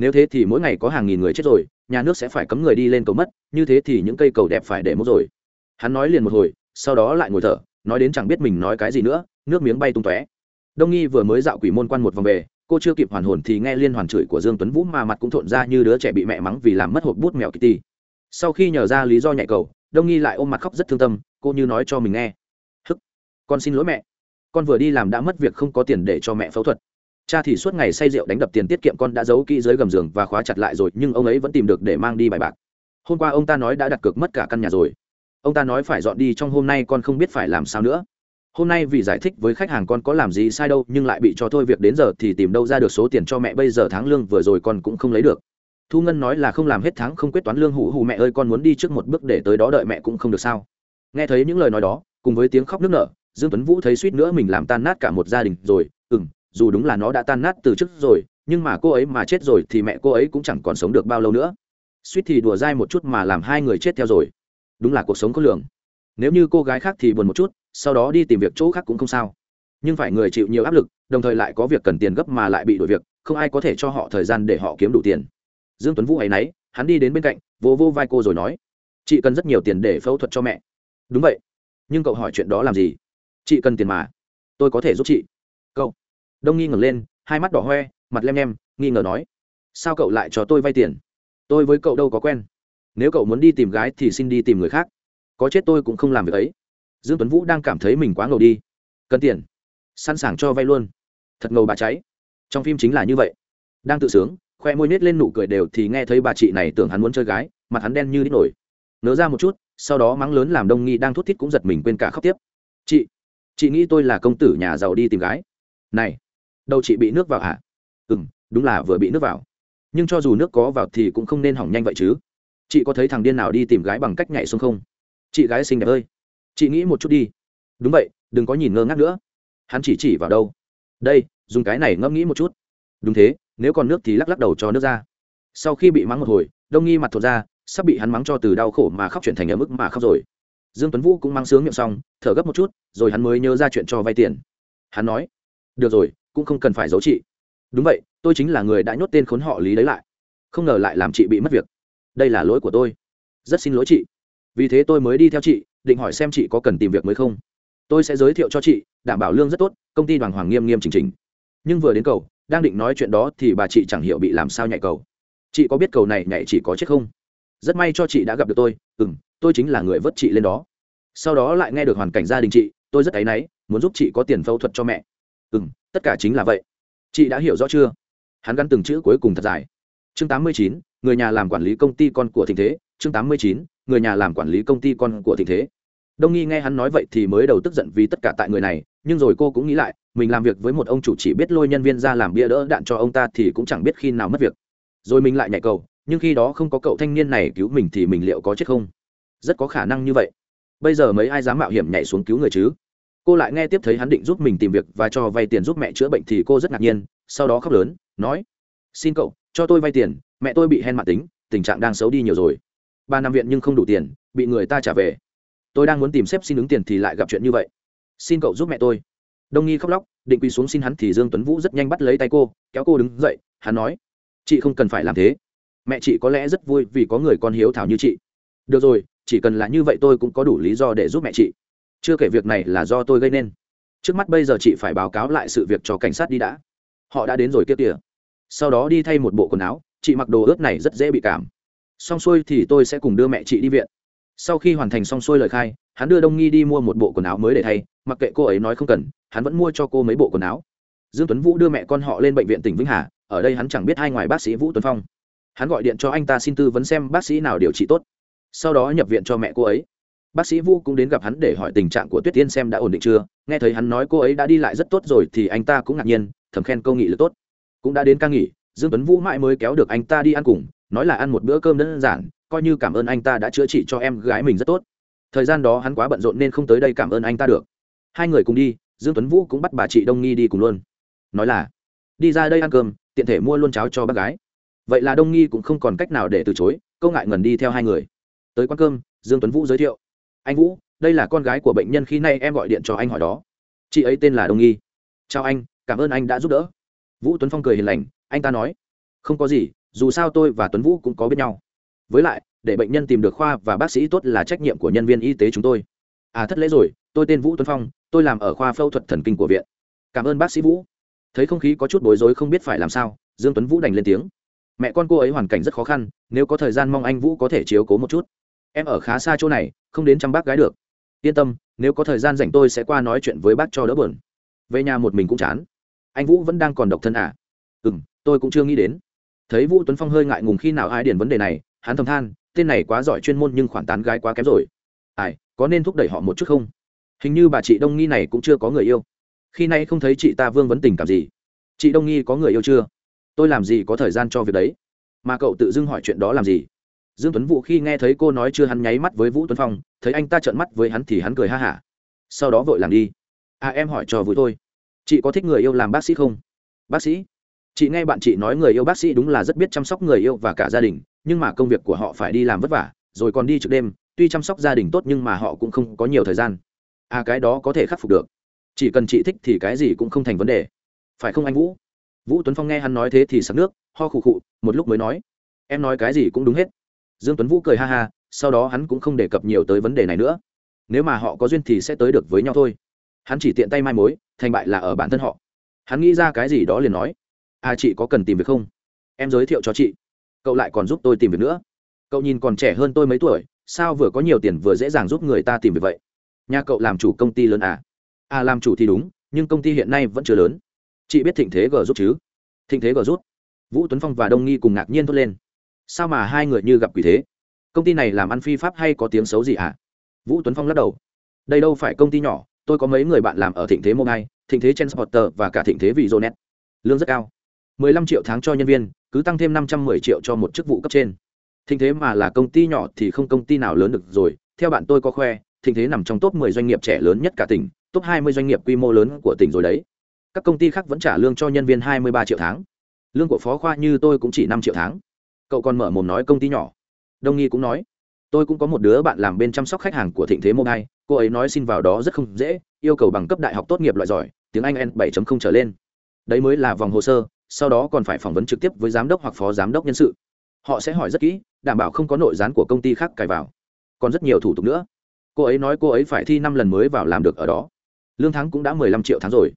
A: nếu thế thì mỗi ngày có hàng nghìn người chết rồi, nhà nước sẽ phải cấm người đi lên cầu mất, như thế thì những cây cầu đẹp phải để mất rồi. Hắn nói liền một hồi, sau đó lại ngồi thở, nói đến chẳng biết mình nói cái gì nữa, nước miếng bay tung tóe. Đông nghi vừa mới dạo quỷ môn quan một vòng về, cô chưa kịp hoàn hồn thì nghe liên hoàn chửi của dương tuấn vũ mà mặt cũng thộn ra như đứa trẻ bị mẹ mắng vì làm mất hộp bút mèo kitty. Sau khi nhờ ra lý do nhạy cầu, đông nghi lại ôm mặt khóc rất thương tâm, cô như nói cho mình nghe. Hức, con xin lỗi mẹ. Con vừa đi làm đã mất việc không có tiền để cho mẹ phẫu thuật cha thì suốt ngày say rượu đánh đập tiền tiết kiệm, con đã giấu kỹ dưới gầm giường và khóa chặt lại rồi, nhưng ông ấy vẫn tìm được để mang đi bài bạc. Hôm qua ông ta nói đã đặt cược mất cả căn nhà rồi. Ông ta nói phải dọn đi, trong hôm nay con không biết phải làm sao nữa. Hôm nay vì giải thích với khách hàng con có làm gì sai đâu, nhưng lại bị cho thôi, việc đến giờ thì tìm đâu ra được số tiền cho mẹ, bây giờ tháng lương vừa rồi con cũng không lấy được. Thu ngân nói là không làm hết tháng, không quyết toán lương hủ hủ mẹ ơi, con muốn đi trước một bước để tới đó đợi mẹ cũng không được sao? Nghe thấy những lời nói đó, cùng với tiếng khóc nức nở, dương tuấn vũ thấy suýt nữa mình làm tan nát cả một gia đình rồi. Ừm dù đúng là nó đã tan nát từ trước rồi, nhưng mà cô ấy mà chết rồi thì mẹ cô ấy cũng chẳng còn sống được bao lâu nữa. Suýt thì đùa dai một chút mà làm hai người chết theo rồi. Đúng là cuộc sống có lượng. Nếu như cô gái khác thì buồn một chút, sau đó đi tìm việc chỗ khác cũng không sao. Nhưng phải người chịu nhiều áp lực, đồng thời lại có việc cần tiền gấp mà lại bị đổi việc, không ai có thể cho họ thời gian để họ kiếm đủ tiền. Dương tuấn vũ ấy nấy, hắn đi đến bên cạnh vô vô vai cô rồi nói, chị cần rất nhiều tiền để phẫu thuật cho mẹ. Đúng vậy. Nhưng cậu hỏi chuyện đó làm gì? Chị cần tiền mà. Tôi có thể giúp chị. Cậu đông nghi ngẩng lên, hai mắt đỏ hoe, mặt lem nhem, nghi ngờ nói, sao cậu lại cho tôi vay tiền? Tôi với cậu đâu có quen. Nếu cậu muốn đi tìm gái thì xin đi tìm người khác. Có chết tôi cũng không làm việc ấy. Dương tuấn vũ đang cảm thấy mình quá ngầu đi. Cần tiền. Sẵn sàng cho vay luôn. Thật ngầu bà cháy. Trong phim chính là như vậy. Đang tự sướng, khoe môi nết lên nụ cười đều thì nghe thấy bà chị này tưởng hắn muốn chơi gái, mặt hắn đen như đít nổi. Nớ ra một chút, sau đó mắng lớn làm đông nghi đang thút thít cũng giật mình quên cả khóc tiếp. Chị chị nghĩ tôi là công tử nhà giàu đi tìm gái. Này đâu chị bị nước vào hả? Ừ m đúng là vừa bị nước vào. Nhưng cho dù nước có vào thì cũng không nên hỏng nhanh vậy chứ. Chị có thấy thằng điên nào đi tìm gái bằng cách nhảy xuống không? Chị gái xinh đẹp ơi. Chị nghĩ một chút đi. Đúng vậy, đừng có nhìn ngơ ngác nữa. Hắn chỉ chỉ vào đâu? Đây, dùng cái này ngẫm nghĩ một chút. Đúng thế, nếu còn nước thì lắc lắc đầu cho nước ra. Sau khi bị mắng một hồi, đông nghi mặt thuộc ra, sắp bị hắn mắng cho từ đau khổ mà khóc chuyển thành ở mức mà khóc rồi. Dương tuấn vũ cũng mang sướng miệng xong, thở gấp một chút, rồi hắn mới nhớ ra chuyện cho vay tiền. Hắn nói, được rồi cũng không cần phải giấu chị. Đúng vậy, tôi chính là người đã nhốt tên khốn họ lý đấy lại. Không ngờ lại làm chị bị mất việc. Đây là lỗi của tôi. Rất xin lỗi chị. Vì thế tôi mới đi theo chị, định hỏi xem chị có cần tìm việc mới không. Tôi sẽ giới thiệu cho chị, đảm bảo lương rất tốt, công ty đoàn hoàng nghiêm nghiêm chỉnh chỉnh. Nhưng vừa đến cầu, đang định nói chuyện đó thì bà chị chẳng hiểu bị làm sao nhảy cầu. Chị có biết cầu này nhảy chỉ có chết không? Rất may cho chị đã gặp được tôi. Ừ m tôi chính là người vớt chị lên đó. Sau đó lại nghe được hoàn cảnh gia đình chị, tôi rất áy náy, muốn giúp chị có tiền phẫu thuật cho mẹ ừ m tất cả chính là vậy. Chị đã hiểu rõ chưa? Hắn gắn từng chữ cuối cùng thật dài. Chương tám mươi chín, người nhà làm quản lý công ty con của thịnh thế. Chương tám mươi chín, người nhà làm quản lý công ty con của thịnh thế. Đông nghi nghe hắn nói vậy thì mới đầu tức giận vì tất cả tại người này, nhưng rồi cô cũng nghĩ lại, mình làm việc với một ông chủ chỉ biết lôi nhân viên ra làm bia đỡ đạn cho ông ta thì cũng chẳng biết khi nào mất việc. Rồi mình lại nhảy cầu, nhưng khi đó không có cậu thanh niên này cứu mình thì mình liệu có chết không? Rất có khả năng như vậy. Bây giờ mấy ai dám mạo hiểm nhảy xuống cứu người chứ? Cô lại nghe tiếp thấy hắn định giúp mình tìm việc và cho vay tiền giúp mẹ chữa bệnh thì cô rất ngạc nhiên, sau đó khóc lớn, nói, xin cậu, cho tôi vay tiền, mẹ tôi bị hen mạng tính, tình trạng đang xấu đi nhiều rồi. Ba năm viện nhưng không đủ tiền, bị người ta trả về. Tôi đang muốn tìm xếp xin ứng tiền thì lại gặp chuyện như vậy. Xin cậu giúp mẹ tôi. Đông nghi khóc lóc, định quỳ xuống xin hắn thì dương tuấn vũ rất nhanh bắt lấy tay cô, kéo cô đứng dậy, hắn nói, chị không cần phải làm thế. Mẹ chị có lẽ rất vui vì có người con hiếu thảo như chị. Được rồi, chỉ cần là như vậy tôi cũng có đủ lý do để giúp mẹ chị chưa kể việc này là do tôi gây nên trước mắt bây giờ chị phải báo cáo lại sự việc cho cảnh sát đi đã họ đã đến rồi kia kìa sau đó đi thay một bộ quần áo chị mặc đồ ướt này rất dễ bị cảm xong xuôi thì tôi sẽ cùng đưa mẹ chị đi viện sau khi hoàn thành xong xuôi lời khai hắn đưa đông nghi đi mua một bộ quần áo mới để thay mặc kệ cô ấy nói không cần hắn vẫn mua cho cô mấy bộ quần áo dương tuấn vũ đưa mẹ con họ lên bệnh viện tỉnh vĩnh hà ở đây hắn chẳng biết hai ngoài bác sĩ vũ tuấn phong hắn gọi điện cho anh ta xin tư vấn xem bác sĩ nào điều trị tốt sau đó nhập viện cho mẹ cô ấy bác sĩ vũ cũng đến gặp hắn để hỏi tình trạng của tuyết tiên xem đã ổn định chưa. Nghe thấy hắn nói cô ấy đã đi lại rất tốt rồi thì anh ta cũng ngạc nhiên, thầm khen câu nghị lực tốt. Cũng đã đến ca nghỉ, dương tuấn vũ mãi mới kéo được anh ta đi ăn cùng, nói là ăn một bữa cơm đơn giản, coi như cảm ơn anh ta đã chữa trị cho em gái mình rất tốt. Thời gian đó hắn quá bận rộn nên không tới đây cảm ơn anh ta được. Hai người cùng đi, dương tuấn vũ cũng bắt bà chị đông nghi đi cùng luôn. Nói là, đi ra đây ăn cơm, tiện thể mua luôn cháo cho bác gái. Vậy là đông nghi cũng không còn cách nào để từ chối câu ngại ngần đi theo hai người. Tới quán cơm, dương tuấn vũ giới thiệu anh vũ đây là con gái của bệnh nhân khi nay em gọi điện cho anh hỏi đó chị ấy tên là đông nghi chào anh cảm ơn anh đã giúp đỡ vũ tuấn phong cười hiền lành anh ta nói không có gì dù sao tôi và tuấn vũ cũng có biết nhau với lại để bệnh nhân tìm được khoa và bác sĩ tốt là trách nhiệm của nhân viên y tế chúng tôi à thất lễ rồi tôi tên vũ tuấn phong tôi làm ở khoa phẫu thuật thần kinh của viện cảm ơn bác sĩ vũ thấy không khí có chút bối rối không biết phải làm sao dương tuấn vũ đành lên tiếng mẹ con cô ấy hoàn cảnh rất khó khăn nếu có thời gian mong anh vũ có thể chiếu cố một chút em ở khá xa chỗ này, không đến chăm bác gái được. Yên tâm, nếu có thời gian rảnh tôi sẽ qua nói chuyện với bác cho đỡ buồn. Về nhà một mình cũng chán. Anh vũ vẫn đang còn độc thân à? Ừ m tôi cũng chưa nghĩ đến. Thấy vũ tuấn phong hơi ngại ngùng khi nào ai điền vấn đề này, hắn thầm than, tên này quá giỏi chuyên môn nhưng khoản tán gái quá kém rồi. Ai, có nên thúc đẩy họ một chút không? Hình như bà chị đông nghi này cũng chưa có người yêu. Khi nay không thấy chị ta vương vấn tình cảm gì. Chị đông nghi có người yêu chưa? Tôi làm gì có thời gian cho việc đấy? Mà cậu tự dưng hỏi chuyện đó làm gì? Dương tuấn vũ khi nghe thấy cô nói chưa hắn nháy mắt với vũ tuấn phong, thấy anh ta trợn mắt với hắn thì hắn cười ha hả. Sau đó vội làm đi. À em hỏi cho vui thôi. Chị có thích người yêu làm bác sĩ không? Bác sĩ? Chị nghe bạn chị nói người yêu bác sĩ đúng là rất biết chăm sóc người yêu và cả gia đình, nhưng mà công việc của họ phải đi làm vất vả, rồi còn đi trực đêm. Tuy chăm sóc gia đình tốt nhưng mà họ cũng không có nhiều thời gian. À cái đó có thể khắc phục được. Chỉ cần chị thích thì cái gì cũng không thành vấn đề. Phải không anh vũ? Vũ tuấn phong nghe hắn nói thế thì sặc nước, ho khụ khụ, một lúc mới nói. Em nói cái gì cũng đúng hết dương tuấn vũ cười ha ha, sau đó hắn cũng không đề cập nhiều tới vấn đề này nữa. Nếu mà họ có duyên thì sẽ tới được với nhau thôi. Hắn chỉ tiện tay mai mối, thành bại là ở bản thân họ. Hắn nghĩ ra cái gì đó liền nói. À chị có cần tìm việc không? Em giới thiệu cho chị. Cậu lại còn giúp tôi tìm việc nữa. Cậu nhìn còn trẻ hơn tôi mấy tuổi, sao vừa có nhiều tiền vừa dễ dàng giúp người ta tìm việc vậy? Nhà cậu làm chủ công ty lớn à? À làm chủ thì đúng, nhưng công ty hiện nay vẫn chưa lớn. Chị biết thịnh thế g rút chứ? Thịnh thế g rút vũ tuấn phong và đông nghi cùng ngạc nhiên thốt lên sao mà hai người như gặp quỷ thế? Công ty này làm ăn phi pháp hay có tiếng xấu gì à? vũ tuấn phong lắc đầu. Đây đâu phải công ty nhỏ, tôi có mấy người bạn làm ở thịnh thế mobile, thịnh thế transporter và cả thịnh thế vị net lương rất cao. 15 triệu tháng cho nhân viên, cứ tăng thêm 510 triệu cho một chức vụ cấp trên. Thịnh thế mà là công ty nhỏ thì không công ty nào lớn được rồi. Theo bạn tôi có khoe, thịnh thế nằm trong top 10 doanh nghiệp trẻ lớn nhất cả tỉnh, top 20 doanh nghiệp quy mô lớn của tỉnh rồi đấy. Các công ty khác vẫn trả lương cho nhân viên 23 triệu tháng. Lương của phó khoa như tôi cũng chỉ 5 triệu tháng cậu còn mở mồm nói công ty nhỏ. Đông nghi cũng nói, tôi cũng có một đứa bạn làm bên chăm sóc khách hàng của thịnh thế mobile, cô ấy nói xin vào đó rất không dễ, yêu cầu bằng cấp đại học tốt nghiệp loại giỏi, tiếng anh n 7 trở lên. Đấy mới là vòng hồ sơ, sau đó còn phải phỏng vấn trực tiếp với giám đốc hoặc phó giám đốc nhân sự. Họ sẽ hỏi rất kỹ, đảm bảo không có nội gián của công ty khác cài vào. Còn rất nhiều thủ tục nữa. Cô ấy nói cô ấy phải thi năm lần mới vào làm được ở đó. Lương tháng cũng đã mười lăm triệu tháng rồi.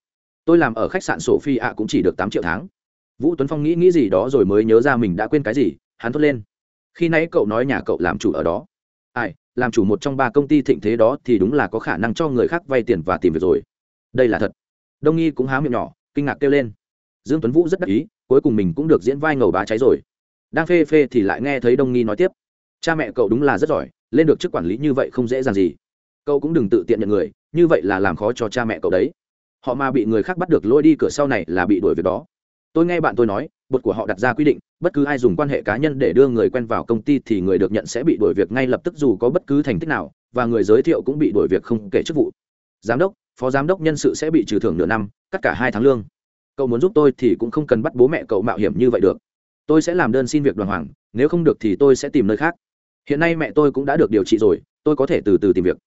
A: Tôi làm ở khách sạn sổ phi ạ cũng chỉ được tám triệu tháng. Vũ tuấn phong nghĩ nghĩ gì đó rồi mới nhớ ra mình đã quên cái gì hắn thốt lên. Khi nãy cậu nói nhà cậu làm chủ ở đó. Ai, làm chủ một trong ba công ty thịnh thế đó thì đúng là có khả năng cho người khác vay tiền và tìm việc rồi. Đây là thật. Đông nghi cũng há miệng nhỏ, kinh ngạc kêu lên. Dương tuấn vũ rất đắc ý, cuối cùng mình cũng được diễn vai ngầu bá cháy rồi. Đang phê phê thì lại nghe thấy đông nghi nói tiếp. Cha mẹ cậu đúng là rất giỏi, lên được chức quản lý như vậy không dễ dàng gì. Cậu cũng đừng tự tiện nhận người, như vậy là làm khó cho cha mẹ cậu đấy. Họ mà bị người khác bắt được lôi đi cửa sau này là bị đuổi việc đó. Tôi nghe bạn tôi nói, bột của họ đặt ra quy định bất cứ ai dùng quan hệ cá nhân để đưa người quen vào công ty thì người được nhận sẽ bị đuổi việc ngay lập tức dù có bất cứ thành tích nào, và người giới thiệu cũng bị đuổi việc không kể chức vụ. Giám đốc, phó giám đốc nhân sự sẽ bị trừ thưởng nửa năm, cắt cả hai tháng lương. Cậu muốn giúp tôi thì cũng không cần bắt bố mẹ cậu mạo hiểm như vậy được. Tôi sẽ làm đơn xin việc đoàn hoàng, nếu không được thì tôi sẽ tìm nơi khác. Hiện nay mẹ tôi cũng đã được điều trị rồi, tôi có thể từ từ tìm việc.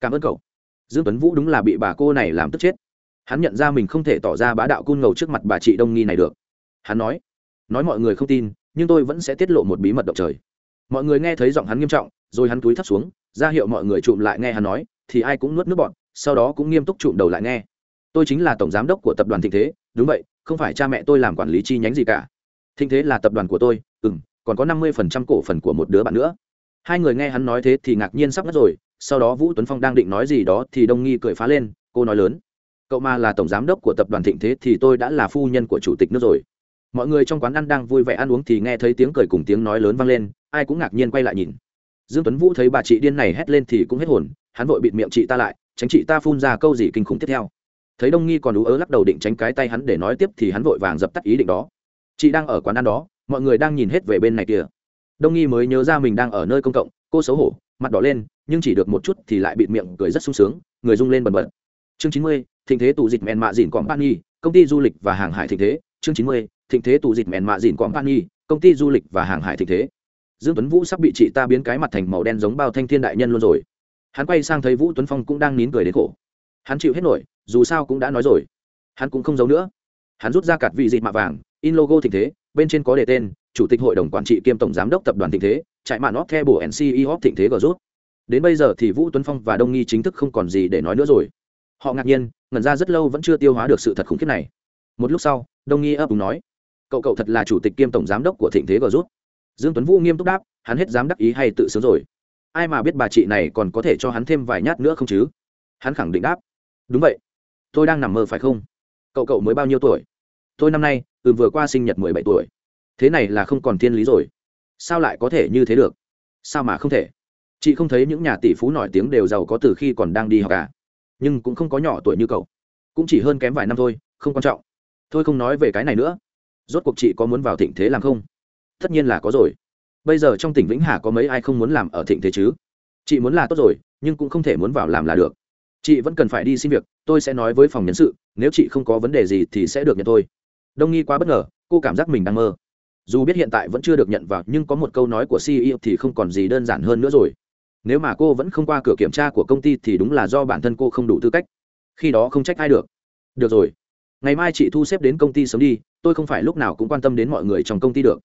A: Cảm ơn cậu. Dương tuấn vũ đúng là bị bà cô này làm tức chết. Hắn nhận ra mình không thể tỏ ra bá đạo cun ngầu trước mặt bà chị đông nghi này được. Hắn nói nói mọi người không tin, nhưng tôi vẫn sẽ tiết lộ một bí mật động trời. Mọi người nghe thấy giọng hắn nghiêm trọng, rồi hắn túi thấp xuống, ra hiệu mọi người trụm lại nghe hắn nói, thì ai cũng nuốt nước bọn sau đó cũng nghiêm túc trụm đầu lại nghe. Tôi chính là tổng giám đốc của tập đoàn thịnh thế, đúng vậy, không phải cha mẹ tôi làm quản lý chi nhánh gì cả. Thịnh thế là tập đoàn của tôi ừ m còn có năm mươi phần trăm cổ phần của một đứa bạn nữa. Hai người nghe hắn nói thế thì ngạc nhiên sắp ngất rồi, sau đó vũ tuấn phong đang định nói gì đó thì đông nghi cười phá lên, cô nói lớn. Cậu mà là tổng giám đốc của tập đoàn thịnh thế thì tôi đã là phu nhân của chủ tịch nước rồi mọi người trong quán ăn đang vui vẻ ăn uống thì nghe thấy tiếng cười cùng tiếng nói lớn vang lên, ai cũng ngạc nhiên quay lại nhìn. Dương tuấn vũ thấy bà chị điên này hét lên thì cũng hết hồn, hắn vội bịt miệng chị ta lại, tránh chị ta phun ra câu gì kinh khủng tiếp theo. Thấy đông nghi còn ú ớ lắc đầu định tránh cái tay hắn để nói tiếp thì hắn vội vàng dập tắt ý định đó. Chị đang ở quán ăn đó, mọi người đang nhìn hết về bên này kìa. Đông nghi mới nhớ ra mình đang ở nơi công cộng, cô xấu hổ, mặt đỏ lên, nhưng chỉ được một chút thì lại bịt miệng cười rất sung sướng, người rung lên bần bật. Chương chín mươi, thịnh thế Tụ dịch mèn mạ dìn nghi, công ty du lịch và hàng hải thịnh thế, chương chín mươi thịnh thế tù dịt mèn mạ dìn Nhi, công ty du lịch và hàng hải thịnh thế. Dương tuấn vũ sắp bị chị ta biến cái mặt thành màu đen giống bao thanh thiên đại nhân luôn rồi. Hắn quay sang thấy vũ tuấn phong cũng đang nín cười đến khổ. Hắn chịu hết nổi dù sao cũng đã nói rồi. Hắn cũng không giấu nữa. Hắn rút ra cạt vị dịt mạ vàng in logo thịnh thế bên trên có đề tên chủ tịch hội đồng quản trị kiêm tổng giám đốc tập đoàn thịnh thế chạy mạn óp the bổ nce thịnh thế gờ rút. Đến bây giờ thì vũ tuấn phong và đông nghi chính thức không còn gì để nói nữa rồi. Họ ngạc nhiên ngẩn ra rất lâu vẫn chưa tiêu hóa được sự thật khủng khiếp này. Một lúc sau đông nghi ấp úng nói cậu cậu thật là chủ tịch kiêm tổng giám đốc của thịnh thế gờ rút. Dương tuấn vũ nghiêm túc đáp, hắn hết dám đắc ý hay tự sướng rồi. Ai mà biết bà chị này còn có thể cho hắn thêm vài nhát nữa không chứ? Hắn khẳng định đáp. Đúng vậy. Tôi đang nằm mơ phải không? Cậu cậu mới bao nhiêu tuổi? Tôi năm nay từ vừa qua sinh nhật mười bảy tuổi. Thế này là không còn thiên lý rồi. Sao lại có thể như thế được? Sao mà không thể? Chị không thấy những nhà tỷ phú nổi tiếng đều giàu có từ khi còn đang đi học cả nhưng cũng không có nhỏ tuổi như cậu. Cũng chỉ hơn kém vài năm thôi, không quan trọng. Thôi không nói về cái này nữa rốt cuộc chị có muốn vào thịnh thế làm không? Tất nhiên là có rồi. Bây giờ trong tỉnh vĩnh hà có mấy ai không muốn làm ở thịnh thế chứ? Chị muốn là tốt rồi, nhưng cũng không thể muốn vào làm là được. Chị vẫn cần phải đi xin việc, tôi sẽ nói với phòng nhân sự, nếu chị không có vấn đề gì thì sẽ được nhận tôi đông nghi quá bất ngờ, cô cảm giác mình đang mơ. Dù biết hiện tại vẫn chưa được nhận vào, nhưng có một câu nói của ceo thì không còn gì đơn giản hơn nữa rồi. Nếu mà cô vẫn không qua cửa kiểm tra của công ty thì đúng là do bản thân cô không đủ tư cách. Khi đó không trách ai được. Được rồi ngày mai chị thu xếp đến công ty sớm đi, tôi không phải lúc nào cũng quan tâm đến mọi người trong công ty được.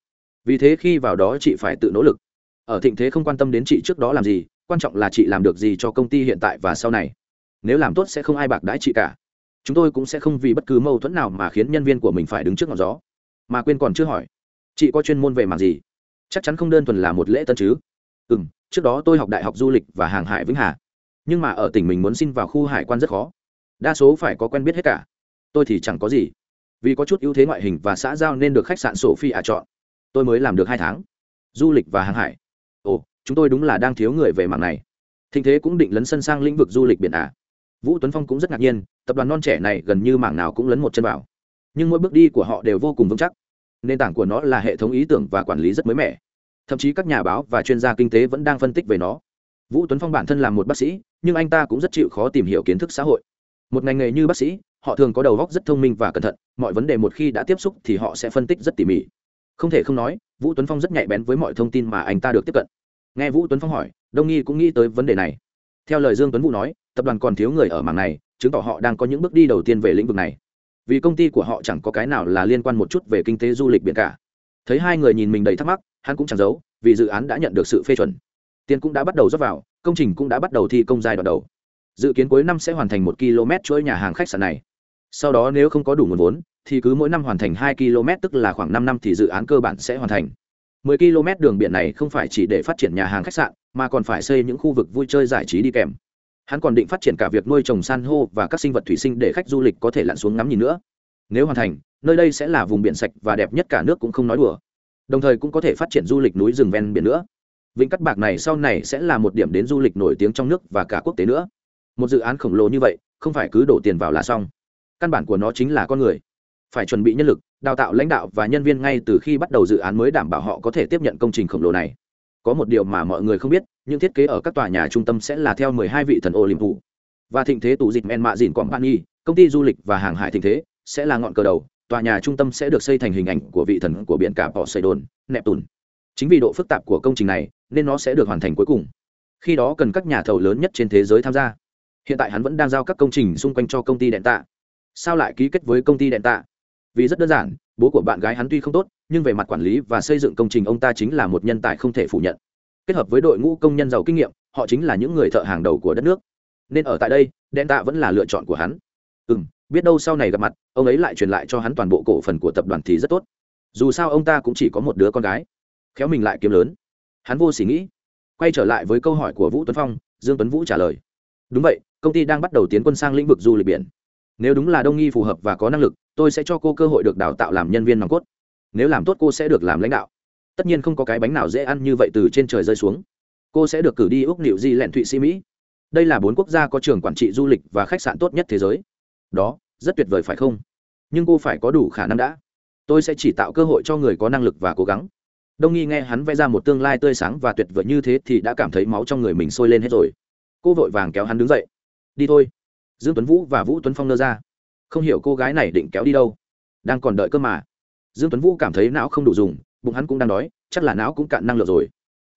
A: Vì thế khi vào đó chị phải tự nỗ lực. Ở thịnh thế không quan tâm đến chị trước đó làm gì, quan trọng là chị làm được gì cho công ty hiện tại và sau này. Nếu làm tốt sẽ không ai bạc đãi chị cả. Chúng tôi cũng sẽ không vì bất cứ mâu thuẫn nào mà khiến nhân viên của mình phải đứng trước ngọn gió. Mà quên còn chưa hỏi, chị có chuyên môn về mảng gì? Chắc chắn không đơn thuần là một lễ tân chứ. Ừ m trước đó tôi học đại học du lịch và hàng hải vĩnh hà. Nhưng mà ở tỉnh mình muốn xin vào khu hải quan rất khó. Đa số phải có quen biết hết cả tôi thì chẳng có gì. Vì có chút ưu thế ngoại hình và xã giao nên được khách sạn sổ phi à chọn. Tôi mới làm được hai tháng. Du lịch và hàng hải. Ồ, chúng tôi đúng là đang thiếu người về mảng này. Thịnh thế cũng định lấn sân sang lĩnh vực du lịch biển ả vũ tuấn phong cũng rất ngạc nhiên, tập đoàn non trẻ này gần như mảng nào cũng lấn một chân vào. Nhưng mỗi bước đi của họ đều vô cùng vững chắc. Nền tảng của nó là hệ thống ý tưởng và quản lý rất mới mẻ. Thậm chí các nhà báo và chuyên gia kinh tế vẫn đang phân tích về nó. Vũ tuấn phong bản thân là một bác sĩ, nhưng anh ta cũng rất chịu khó tìm hiểu kiến thức xã hội. Một ngành nghề như bác sĩ họ thường có đầu óc rất thông minh và cẩn thận, mọi vấn đề một khi đã tiếp xúc thì họ sẽ phân tích rất tỉ mỉ. Không thể không nói, vũ tuấn phong rất nhạy bén với mọi thông tin mà anh ta được tiếp cận. Nghe vũ tuấn phong hỏi, đông nghi cũng nghĩ tới vấn đề này. Theo lời dương tuấn vũ nói, tập đoàn còn thiếu người ở mảng này, chứng tỏ họ đang có những bước đi đầu tiên về lĩnh vực này. Vì công ty của họ chẳng có cái nào là liên quan một chút về kinh tế du lịch biển cả. Thấy hai người nhìn mình đầy thắc mắc, hắn cũng chẳng giấu, vì dự án đã nhận được sự phê chuẩn. Tiền cũng đã bắt đầu rót vào, công trình cũng đã bắt đầu thi công giai đoạn đầu. Dự kiến cuối năm sẽ hoàn thành một km chuỗi nhà hàng khách sạn này sau đó nếu không có đủ nguồn vốn, thì cứ mỗi năm hoàn thành hai km, tức là khoảng năm năm thì dự án cơ bản sẽ hoàn thành. 10 km đường biển này không phải chỉ để phát triển nhà hàng khách sạn, mà còn phải xây những khu vực vui chơi giải trí đi kèm. Hắn còn định phát triển cả việc nuôi trồng san hô và các sinh vật thủy sinh để khách du lịch có thể lặn xuống ngắm nhìn nữa. Nếu hoàn thành, nơi đây sẽ là vùng biển sạch và đẹp nhất cả nước cũng không nói đùa. Đồng thời cũng có thể phát triển du lịch núi rừng ven biển nữa. Vịnh cắt bạc này sau này sẽ là một điểm đến du lịch nổi tiếng trong nước và cả quốc tế nữa. Một dự án khổng lồ như vậy, không phải cứ đổ tiền vào là xong căn bản của nó chính là con người phải chuẩn bị nhân lực đào tạo lãnh đạo và nhân viên ngay từ khi bắt đầu dự án mới đảm bảo họ có thể tiếp nhận công trình khổng lồ này có một điều mà mọi người không biết những thiết kế ở các tòa nhà trung tâm sẽ là theo 12 vị thần Olymp và thịnh thế tủ dịch men mạ dìn company công ty du lịch và hàng hải thịnh thế sẽ là ngọn cờ đầu tòa nhà trung tâm sẽ được xây thành hình ảnh của vị thần của biển cả Poseidon, Neptune. Chính vì độ phức tạp của công trình này, nên nó sẽ được hoàn thành cuối cùng. Khi đó cần các nhà thầu lớn nhất trên thế giới tham gia. Hiện tại hắn vẫn đang giao các công trình xung quanh cho công ty Đèn Tạ. Sao lại ký kết với công ty Đèn Tạ? Vì rất đơn giản, bố của bạn gái hắn tuy không tốt, nhưng về mặt quản lý và xây dựng công trình ông ta chính là một nhân tài không thể phủ nhận. Kết hợp với đội ngũ công nhân giàu kinh nghiệm, họ chính là những người thợ hàng đầu của đất nước. Nên ở tại đây, Đèn Tạ vẫn là lựa chọn của hắn. Ừm, biết đâu sau này gặp mặt ông ấy lại truyền lại cho hắn toàn bộ cổ phần của tập đoàn thì rất tốt dù sao ông ta cũng chỉ có một đứa con gái khéo mình lại kiếm lớn hắn vô s ỉ nghĩ quay trở lại với câu hỏi của vũ tuấn phong dương tuấn vũ trả lời đúng vậy công ty đang bắt đầu tiến quân sang lĩnh vực du lịch biển nếu đúng là đông nghi phù hợp và có năng lực, tôi sẽ cho cô cơ hội được đào tạo làm nhân viên nòng cốt. Nếu làm tốt, cô sẽ được làm lãnh đạo. Tất nhiên không có cái bánh nào dễ ăn như vậy từ trên trời rơi xuống. Cô sẽ được cử đi úc nịu di lẹn thụy sĩ, mỹ. Đây là bốn quốc gia có trường quản trị du lịch và khách sạn tốt nhất thế giới. Đó, rất tuyệt vời phải không? Nhưng cô phải có đủ khả năng đã. Tôi sẽ chỉ tạo cơ hội cho người có năng lực và cố gắng. Đông nghi nghe hắn vẽ ra một tương lai tươi sáng và tuyệt vời như thế thì đã cảm thấy máu trong người mình sôi lên hết rồi. Cô vội vàng kéo hắn đứng dậy. Đi thôi dương tuấn vũ và vũ tuấn phong nơ ra. Không hiểu cô gái này định kéo đi đâu. Đang còn đợi cơ mà. Dương tuấn vũ cảm thấy não không đủ dùng, bụng hắn cũng đang đói, chắc là não cũng cạn năng lượng rồi.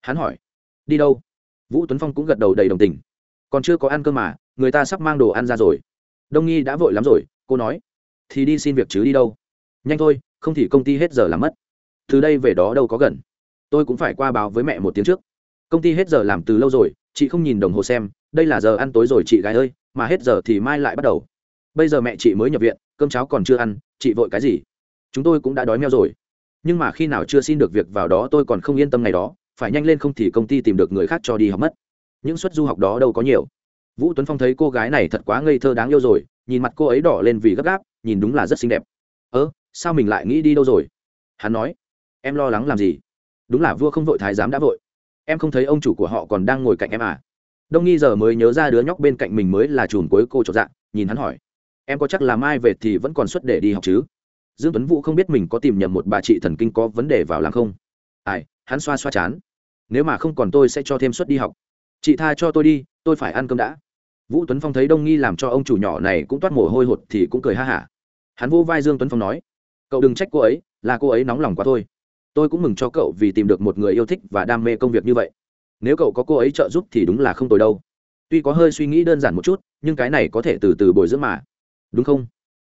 A: Hắn hỏi, đi đâu? Vũ tuấn phong cũng gật đầu đầy đồng tình. Còn chưa có ăn cơ mà, người ta sắp mang đồ ăn ra rồi. Đông nghi đã vội lắm rồi, cô nói, thì đi xin việc chứ đi đâu? Nhanh thôi, không thì công ty hết giờ làm mất. Từ đây về đó đâu có gần. Tôi cũng phải qua báo với mẹ một tiếng trước. Công ty hết giờ làm từ lâu rồi, chị không nhìn đồng hồ xem, đây là giờ ăn tối rồi chị gái ơi mà hết giờ thì mai lại bắt đầu. Bây giờ mẹ chị mới nhập viện, cơm cháo còn chưa ăn, chị vội cái gì? Chúng tôi cũng đã đói meo rồi. Nhưng mà khi nào chưa xin được việc vào đó tôi còn không yên tâm ngày đó, phải nhanh lên không thì công ty tìm được người khác cho đi học mất. Những suất du học đó đâu có nhiều. Vũ tuấn phong thấy cô gái này thật quá ngây thơ đáng yêu rồi, nhìn mặt cô ấy đỏ lên vì gấp gáp, nhìn đúng là rất xinh đẹp. Ơ, sao mình lại nghĩ đi đâu rồi? Hắn nói. Em lo lắng làm gì? Đúng là vua không vội, thái giám đã vội. Em không thấy ông chủ của họ còn đang ngồi cạnh em à? Đông nghi giờ mới nhớ ra đứa nhóc bên cạnh mình mới là chùm cuối cô trọt dạ nhìn hắn hỏi. Em có chắc là mai về thì vẫn còn suất để đi học chứ? Dương tuấn vũ không biết mình có tìm nhầm một bà chị thần kinh có vấn đề vào làm không? Ai, hắn xoa xoa chán. Nếu mà không còn tôi sẽ cho thêm suất đi học. Chị tha cho tôi đi, tôi phải ăn cơm đã. Vũ tuấn phong thấy đông nghi làm cho ông chủ nhỏ này cũng toát mồ hôi hột thì cũng cười ha hả. Hắn vô vai dương tuấn phong nói, cậu đừng trách cô ấy, là cô ấy nóng lòng quá thôi. Tôi cũng mừng cho cậu vì tìm được một người yêu thích và đam mê công việc như vậy nếu cậu có cô ấy trợ giúp thì đúng là không tồi đâu. Tuy có hơi suy nghĩ đơn giản một chút, nhưng cái này có thể từ từ bồi dưỡng mà. Đúng không?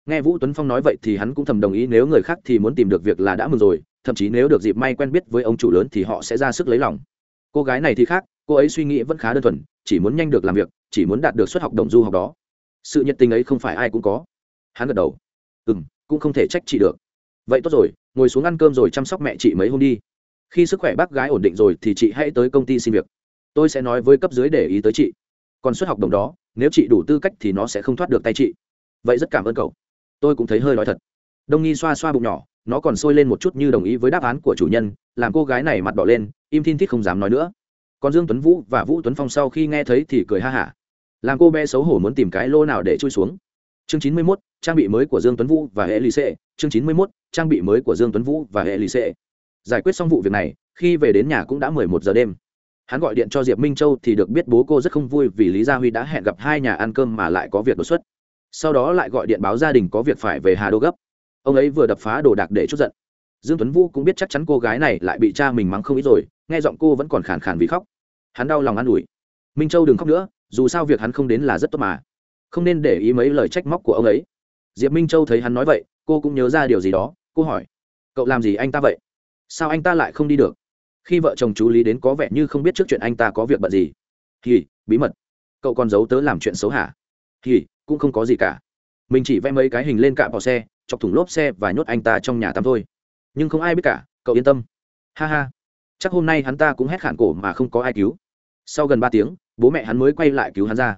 A: Nghe vũ tuấn phong nói vậy thì hắn cũng thầm đồng ý, nếu người khác thì muốn tìm được việc là đã mừng rồi, thậm chí nếu được dịp may quen biết với ông chủ lớn thì họ sẽ ra sức lấy lòng. Cô gái này thì khác, cô ấy suy nghĩ vẫn khá đơn thuần, chỉ muốn nhanh được làm việc, chỉ muốn đạt được suất học đồng du học đó. Sự nhiệt tình ấy không phải ai cũng có. Hắn gật đầu. Ừ m cũng không thể trách chị được. Vậy tốt rồi, ngồi xuống ăn cơm rồi chăm sóc mẹ chị mấy hôm đi khi sức khỏe bác gái ổn định rồi thì chị hãy tới công ty xin việc. Tôi sẽ nói với cấp dưới để ý tới chị. Còn suất học đồng đó nếu chị đủ tư cách thì nó sẽ không thoát được tay chị. Vậy rất cảm ơn cậu. Tôi cũng thấy hơi nói thật. Đông nghi xoa xoa bụng nhỏ nó còn sôi lên một chút như đồng ý với đáp án của chủ nhân làm cô gái này mặt đỏ lên im thin thít không dám nói nữa. Còn dương tuấn vũ và vũ tuấn phong sau khi nghe thấy thì cười ha hả. Làm cô bé xấu hổ muốn tìm cái lô nào để chui xuống. Chương 91, trang bị mới của dương tuấn vũ và hệ lì xệ chương 91, trang bị mới của dương tuấn vũ và hệ lì xệ giải quyết xong vụ việc này, khi về đến nhà cũng đã mười một giờ đêm. Hắn gọi điện cho diệp minh châu thì được biết bố cô rất không vui vì lý gia huy đã hẹn gặp hai nhà ăn cơm mà lại có việc đột xuất. Sau đó lại gọi điện báo gia đình có việc phải về hà đô gấp. Ông ấy vừa đập phá đồ đạc để chút giận. Dương tuấn vũ cũng biết chắc chắn cô gái này lại bị cha mình mắng không ít rồi, nghe giọng cô vẫn còn khàn khàn vì khóc. Hắn đau lòng an ủi. Minh châu đừng khóc nữa, dù sao việc hắn không đến là rất tốt mà. Không nên để ý mấy lời trách móc của ông ấy. Diệp minh châu thấy hắn nói vậy, cô cũng nhớ ra điều gì đó, cô hỏi. Cậu làm gì anh ta vậy? Sao anh ta lại không đi được? Khi vợ chồng chú lý đến có vẻ như không biết trước chuyện anh ta có việc bận gì. Thì bí mật. Cậu còn giấu tớ làm chuyện xấu hả? Thì cũng không có gì cả. Mình chỉ vẽ mấy cái hình lên cạm vào xe, chọc thủng lốp xe và nhốt anh ta trong nhà tắm thôi. Nhưng không ai biết cả, cậu yên tâm. Ha ha. Chắc hôm nay hắn ta cũng hét khản cổ mà không có ai cứu. Sau gần ba tiếng, bố mẹ hắn mới quay lại cứu hắn ra.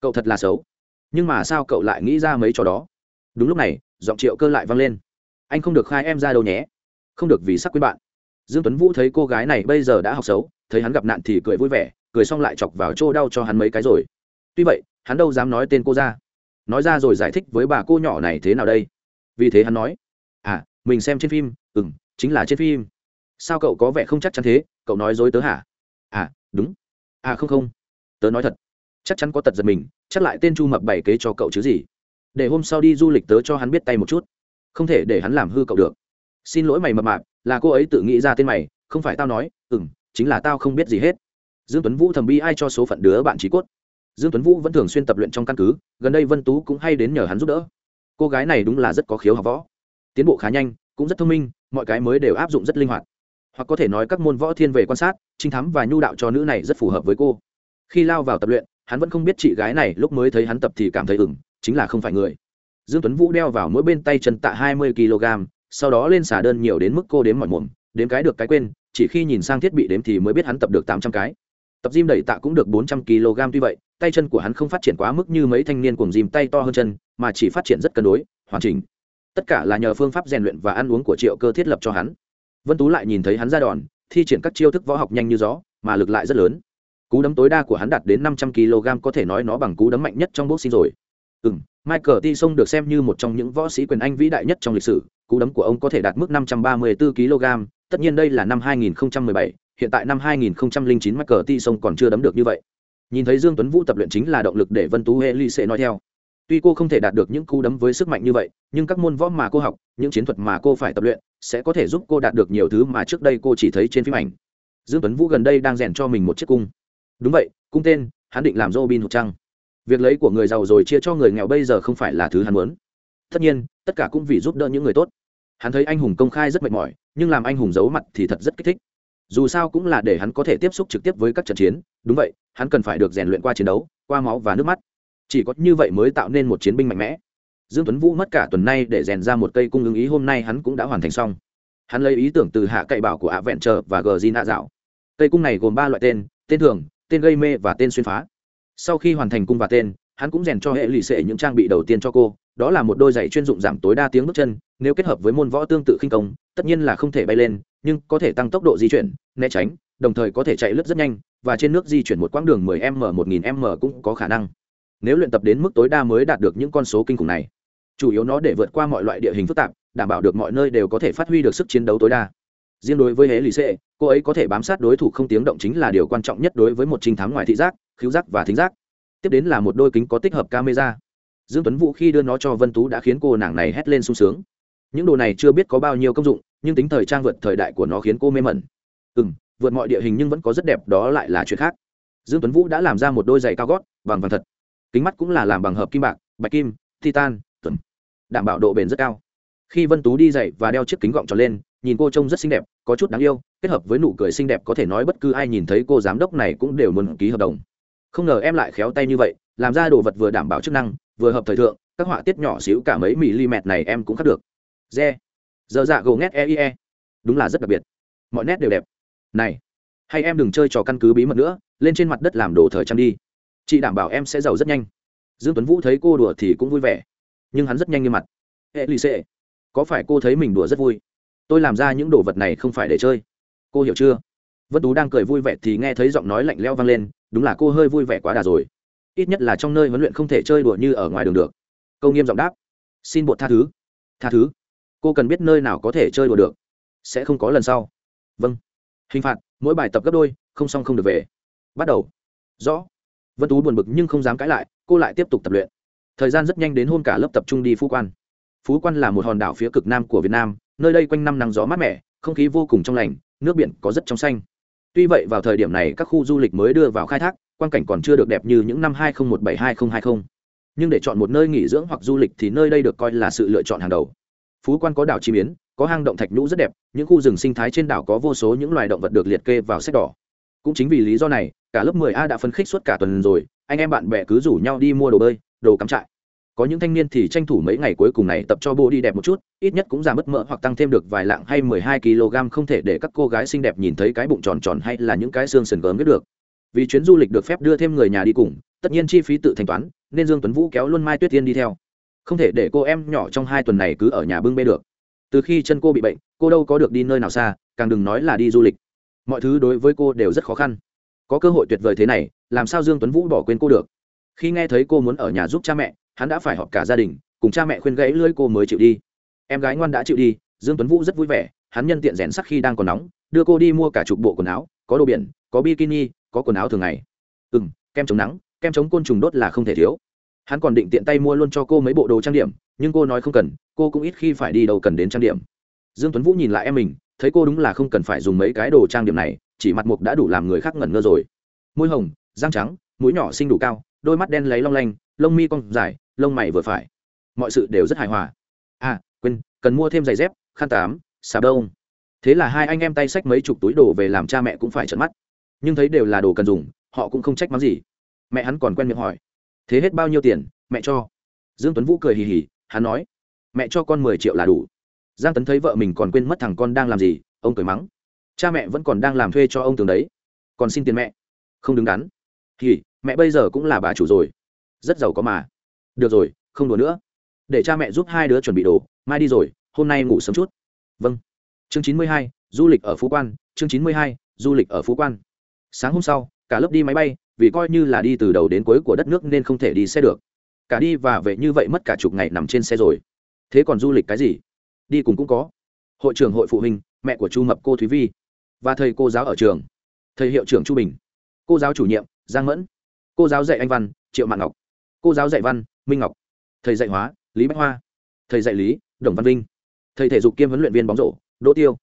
A: Cậu thật là xấu. Nhưng mà sao cậu lại nghĩ ra mấy trò đó? Đúng lúc này, giọng triệu cơ lại vang lên. Anh không được khai em ra đâu nhé không được vì sắc quên bạn. Dương tuấn vũ thấy cô gái này bây giờ đã học xấu, thấy hắn gặp nạn thì cười vui vẻ, cười xong lại chọc vào chỗ đau cho hắn mấy cái rồi. Tuy vậy, hắn đâu dám nói tên cô ra. Nói ra rồi giải thích với bà cô nhỏ này thế nào đây? Vì thế hắn nói à mình xem trên phim ừ m chính là trên phim. Sao cậu có vẻ không chắc chắn thế? Cậu nói dối tớ hả? À đúng. À không không, tớ nói thật. Chắc chắn có tật giật mình, chắc lại tên chu mập bày kế cho cậu chứ gì. Để hôm sau đi du lịch tớ cho hắn biết tay một chút. Không thể để hắn làm hư cậu được xin lỗi mày mập mạp, là cô ấy tự nghĩ ra tên mày, không phải tao nói ừ m chính là tao không biết gì hết. Dương tuấn vũ thầm bi ai cho số phận đứa bạn trí cốt. Dương tuấn vũ vẫn thường xuyên tập luyện trong căn cứ, gần đây vân tú cũng hay đến nhờ hắn giúp đỡ. Cô gái này đúng là rất có khiếu học võ. Tiến bộ khá nhanh, cũng rất thông minh, mọi cái mới đều áp dụng rất linh hoạt. Hoặc có thể nói các môn võ thiên về quan sát, trinh thám và nhu đạo cho nữ này rất phù hợp với cô. Khi lao vào tập luyện, hắn vẫn không biết chị gái này lúc mới thấy hắn tập thì cảm thấy ửng, chính là không phải người. Dương tuấn vũ đeo vào mỗi bên tay chân tạ 20 kg sau đó lên xả đơn nhiều đến mức cô đếm mọi mồm, đếm cái được cái quên, chỉ khi nhìn sang thiết bị đếm thì mới biết hắn tập được 800 cái. Tập gym đẩy tạ cũng được 400 kg, tuy vậy, tay chân của hắn không phát triển quá mức như mấy thanh niên cùng dìm tay to hơn chân, mà chỉ phát triển rất cân đối, hoàn chỉnh. Tất cả là nhờ phương pháp rèn luyện và ăn uống của triệu cơ thiết lập cho hắn. Vân tú lại nhìn thấy hắn ra đòn, thi triển các chiêu thức võ học nhanh như gió, mà lực lại rất lớn. Cú đấm tối đa của hắn đạt đến năm trăm kg, có thể nói nó bằng cú đấm mạnh nhất trong boxing rồi. Ừ m michael t sông được xem như một trong những võ sĩ quyền anh vĩ đại nhất trong lịch sử cú đấm của ông có thể đạt mức năm trăm ba mươi bốn kg tất nhiên đây là năm 2017, hiện tại năm 2009 michael t sông còn chưa đấm được như vậy. Nhìn thấy dương tuấn vũ tập luyện chính là động lực để vân tú Heli ly sẽ nói theo. Tuy cô không thể đạt được những cú đấm với sức mạnh như vậy nhưng các môn võ mà cô học những chiến thuật mà cô phải tập luyện sẽ có thể giúp cô đạt được nhiều thứ mà trước đây cô chỉ thấy trên phim ảnh. Dương tuấn vũ gần đây đang rèn cho mình một chiếc cung. Đúng vậy cung tên hắn định làm robin Hood trăng. Việc lấy của người giàu rồi chia cho người nghèo bây giờ không phải là thứ hắn muốn. Tất nhiên tất cả cũng vì giúp đỡ những người tốt. Hắn thấy anh hùng công khai rất mệt mỏi, nhưng làm anh hùng giấu mặt thì thật rất kích thích. Dù sao cũng là để hắn có thể tiếp xúc trực tiếp với các trận chiến, đúng vậy, hắn cần phải được rèn luyện qua chiến đấu, qua máu và nước mắt. Chỉ có như vậy mới tạo nên một chiến binh mạnh mẽ. Dương tuấn vũ mất cả tuần nay để rèn ra một cây cung ứng ý, hôm nay hắn cũng đã hoàn thành xong. Hắn lấy ý tưởng từ hạ cậy bảo của ạ vẹn trờ và gờ di nạ dạo. Cây cung này gồm ba loại tên tên thường, tên gây mê và tên xuyên phá. Sau khi hoàn thành cung và tên, hắn cũng rèn cho hệ lụy sệ những trang bị đầu tiên cho cô đó là một đôi giày chuyên dụng giảm tối đa tiếng bước chân, nếu kết hợp với môn võ tương tự khinh công, tất nhiên là không thể bay lên, nhưng có thể tăng tốc độ di chuyển, né tránh, đồng thời có thể chạy lướt rất nhanh, và trên nước di chuyển một quãng đường 10 m 1000 m cũng có khả năng. Nếu luyện tập đến mức tối đa mới đạt được những con số kinh khủng này, chủ yếu nó để vượt qua mọi loại địa hình phức tạp, đảm bảo được mọi nơi đều có thể phát huy được sức chiến đấu tối đa. Riêng đối với hễ lì xệ cô ấy có thể bám sát đối thủ không tiếng động chính là điều quan trọng nhất đối với một trinh thám ngoài thị giác, khiếu giác và thính giác. Tiếp đến là một đôi kính có tích hợp camera dương tuấn vũ khi đưa nó cho vân tú đã khiến cô nàng này hét lên sung sướng. Những đồ này chưa biết có bao nhiêu công dụng, nhưng tính thời trang vượt thời đại của nó khiến cô mê mẩn. Ừ m vượt mọi địa hình nhưng vẫn có rất đẹp, đó lại là chuyện khác. Dương tuấn vũ đã làm ra một đôi giày cao gót bằng vàng thật. Kính mắt cũng là làm bằng hợp kim bạc, bạch kim, titan, tuần. Đảm bảo độ bền rất cao. Khi vân tú đi dậy và đeo chiếc kính gọng tròn lên, nhìn cô trông rất xinh đẹp, có chút đáng yêu, kết hợp với nụ cười xinh đẹp có thể nói bất cứ ai nhìn thấy cô giám đốc này cũng đều muốn ký hợp đồng. Không ngờ em lại khéo tay như vậy, làm ra đồ vật vừa đảm bảo chức năng vừa hợp thời thượng các họa tiết nhỏ xíu cả mấy mm này em cũng khắc được. Re. Giờ dạ gồ ngét e, e. Đúng là rất đặc biệt. Mọi nét đều đẹp. Này. Hay em đừng chơi trò căn cứ bí mật nữa lên trên mặt đất làm đồ thời trang đi. Chị đảm bảo em sẽ giàu rất nhanh. Dương tuấn vũ thấy cô đùa thì cũng vui vẻ. Nhưng hắn rất nhanh như mặt. Hệ lì xệ có phải cô thấy mình đùa rất vui? Tôi làm ra những đồ vật này không phải để chơi. Cô hiểu chưa? Vân tú đang cười vui vẻ thì nghe thấy giọng nói lạnh leo vang lên đúng là cô hơi vui vẻ quá đà rồi ít nhất là trong nơi huấn luyện không thể chơi đùa như ở ngoài đường được. Câu nghiêm giọng đáp. Xin bột tha thứ. Tha thứ. Cô cần biết nơi nào có thể chơi đùa được. Sẽ không có lần sau. Vâng. Hình phạt, mỗi bài tập gấp đôi, không xong không được về. Bắt đầu. Rõ. Vân tú buồn bực nhưng không dám cãi lại, cô lại tiếp tục tập luyện. Thời gian rất nhanh đến hôm cả lớp tập trung đi phú quan. Phú quan là một hòn đảo phía cực nam của việt nam, nơi đây quanh năm nắng gió mát mẻ, không khí vô cùng trong lành, nước biển có rất trong xanh. Tuy vậy vào thời điểm này các khu du lịch mới đưa vào khai thác quan cảnh còn chưa được đẹp như những năm 2017-2020. nhưng để chọn một nơi nghỉ dưỡng hoặc du lịch thì nơi đây được coi là sự lựa chọn hàng đầu. Phú quan có đảo chi biến có hang động thạch nhũ rất đẹp, những khu rừng sinh thái trên đảo có vô số những loài động vật được liệt kê vào sách đỏ. Cũng chính vì lý do này, cả lớp 10 a đã phấn khích suốt cả tuần rồi, anh em bạn bè cứ rủ nhau đi mua đồ bơi, đồ cắm trại. Có những thanh niên thì tranh thủ mấy ngày cuối cùng này tập cho bộ đi đẹp một chút, ít nhất cũng giảm mất mỡ hoặc tăng thêm được vài lạng hay 12 kg không thể để các cô gái xinh đẹp nhìn thấy cái bụng tròn tròn hay là những cái xương sườn gớm biết được vì chuyến du lịch được phép đưa thêm người nhà đi cùng, tất nhiên chi phí tự thanh toán, nên dương tuấn vũ kéo luôn mai tuyết tiên đi theo. Không thể để cô em nhỏ trong hai tuần này cứ ở nhà bưng bê được. Từ khi chân cô bị bệnh, cô đâu có được đi nơi nào xa, càng đừng nói là đi du lịch. Mọi thứ đối với cô đều rất khó khăn. Có cơ hội tuyệt vời thế này, làm sao dương tuấn vũ bỏ quên cô được? Khi nghe thấy cô muốn ở nhà giúp cha mẹ, hắn đã phải họp cả gia đình, cùng cha mẹ khuyên gãy lưỡi cô mới chịu đi. Em gái ngoan đã chịu đi, dương tuấn vũ rất vui vẻ, hắn nhân tiện rèn sắc khi đang còn nóng, đưa cô đi mua cả chục bộ quần áo, có đồ biển, có bikini có quần áo thường ngày. Ừ m kem chống nắng, kem chống côn trùng đốt là không thể thiếu. Hắn còn định tiện tay mua luôn cho cô mấy bộ đồ trang điểm, nhưng cô nói không cần, cô cũng ít khi phải đi đâu cần đến trang điểm. Dương tuấn vũ nhìn lại em mình, thấy cô đúng là không cần phải dùng mấy cái đồ trang điểm này, chỉ mặt mục đã đủ làm người khác ngẩn ngơ rồi. Môi hồng, răng trắng, mũi nhỏ xinh đủ cao, đôi mắt đen lấy long lanh, lông mi cong dài, lông mày vừa phải. Mọi sự đều rất hài hòa. À quên, cần mua thêm giày dép, khăn tám xà đông. Thế là hai anh em tay xách mấy chục túi đồ về làm cha mẹ cũng phải trợn mắt nhưng thấy đều là đồ cần dùng, họ cũng không trách mắng gì. Mẹ hắn còn quen miệng hỏi, thế hết bao nhiêu tiền? Mẹ cho. Dương tuấn vũ cười hì hì, hắn nói, mẹ cho con mười triệu là đủ. Giang tấn thấy vợ mình còn quên mất thằng con đang làm gì, ông cười mắng, cha mẹ vẫn còn đang làm thuê cho ông tường đấy, còn xin tiền mẹ. Không đứng đắn. Thì mẹ bây giờ cũng là bà chủ rồi, rất giàu có mà. Được rồi, không đùa nữa, để cha mẹ giúp hai đứa chuẩn bị đồ, mai đi rồi, hôm nay ngủ sớm chút. Vâng. Chương chín mươi hai, du lịch ở phú quan, chương chín mươi hai, du lịch ở phú quan sáng hôm sau, cả lớp đi máy bay, vì coi như là đi từ đầu đến cuối của đất nước nên không thể đi xe được. Cả đi và về như vậy mất cả chục ngày nằm trên xe rồi. Thế còn du lịch cái gì? Đi cùng cũng có. Hội trưởng hội phụ huynh, mẹ của chu mập, cô thúy vi, và thầy cô giáo ở trường. Thầy hiệu trưởng chu bình. Cô giáo chủ nhiệm, giang mẫn. Cô giáo dạy anh văn, triệu mạng ngọc. Cô giáo dạy văn, minh ngọc. Thầy dạy hóa, lý bách hoa. Thầy dạy lý, đồng văn vinh. Thầy thể dục kiêm huấn luyện viên bóng rổ, đỗ tiêu.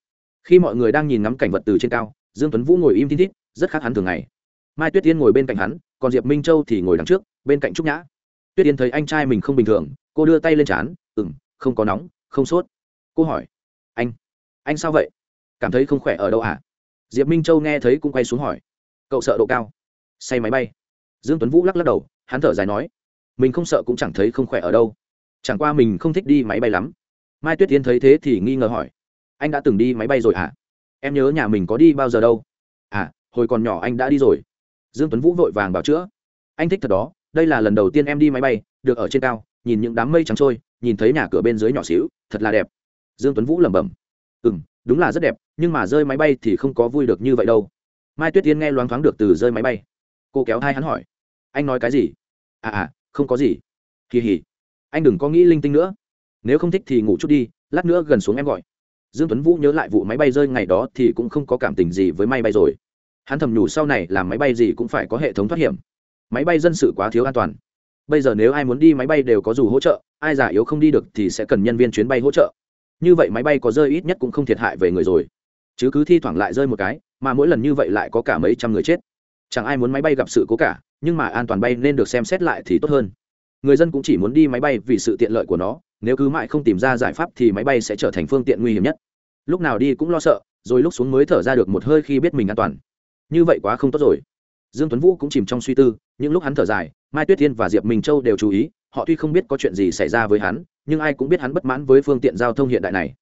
A: Khi mọi người đang nhìn ngắm cảnh vật từ trên cao, dương tuấn vũ ngồi im thiên thít rất khác hắn thường ngày. Mai tuyết yên ngồi bên cạnh hắn, còn diệp minh châu thì ngồi đằng trước, bên cạnh trúc nhã. Tuyết yên thấy anh trai mình không bình thường, cô đưa tay lên trán ừng không có nóng, không sốt. Cô hỏi, anh anh sao vậy? Cảm thấy không khỏe ở đâu à? Diệp minh châu nghe thấy cũng quay xuống hỏi, cậu sợ độ cao? Say máy bay? Dương tuấn vũ lắc lắc đầu, hắn thở dài nói, mình không sợ cũng chẳng thấy không khỏe ở đâu. Chẳng qua mình không thích đi máy bay lắm. Mai tuyết tiến thấy thế thì nghi ngờ hỏi, anh đã từng đi máy bay rồi hả em nhớ nhà mình có đi bao giờ đâu? À hồi còn nhỏ anh đã đi rồi. Dương tuấn vũ vội vàng bảo chữa. Anh thích thật đó, đây là lần đầu tiên em đi máy bay, được ở trên cao, nhìn những đám mây trắng trôi, nhìn thấy nhà cửa bên dưới nhỏ xíu, thật là đẹp. Dương tuấn vũ lẩm bẩm. Ừ m đúng là rất đẹp, nhưng mà rơi máy bay thì không có vui được như vậy đâu. Mai tuyết tiên nghe loáng thoáng được từ rơi máy bay. Cô kéo hai hắn hỏi. Anh nói cái gì? À à không có gì. Kỳ hỉ. Anh đừng có nghĩ linh tinh nữa. Nếu không thích thì ngủ chút đi, lát nữa gần xuống em gọi. Dương tuấn vũ nhớ lại vụ máy bay rơi ngày đó thì cũng không có cảm tình gì với máy bay rồi hắn thầm nhủ sau này làm máy bay gì cũng phải có hệ thống thoát hiểm. Máy bay dân sự quá thiếu an toàn. Bây giờ nếu ai muốn đi máy bay đều có dù hỗ trợ, ai giả yếu không đi được thì sẽ cần nhân viên chuyến bay hỗ trợ. Như vậy máy bay có rơi ít nhất cũng không thiệt hại về người rồi. Chứ cứ thi thoảng lại rơi một cái, mà mỗi lần như vậy lại có cả mấy trăm người chết. Chẳng ai muốn máy bay gặp sự cố cả, nhưng mà an toàn bay nên được xem xét lại thì tốt hơn. Người dân cũng chỉ muốn đi máy bay vì sự tiện lợi của nó, nếu cứ mãi không tìm ra giải pháp thì máy bay sẽ trở thành phương tiện nguy hiểm nhất. Lúc nào đi cũng lo sợ, rồi lúc xuống mới thở ra được một hơi khi biết mình an toàn như vậy quá không tốt rồi. Dương tuấn vũ cũng chìm trong suy tư, những lúc hắn thở dài, mai tuyết thiên và diệp minh châu đều chú ý, họ tuy không biết có chuyện gì xảy ra với hắn, nhưng ai cũng biết hắn bất mãn với phương tiện giao thông hiện đại này.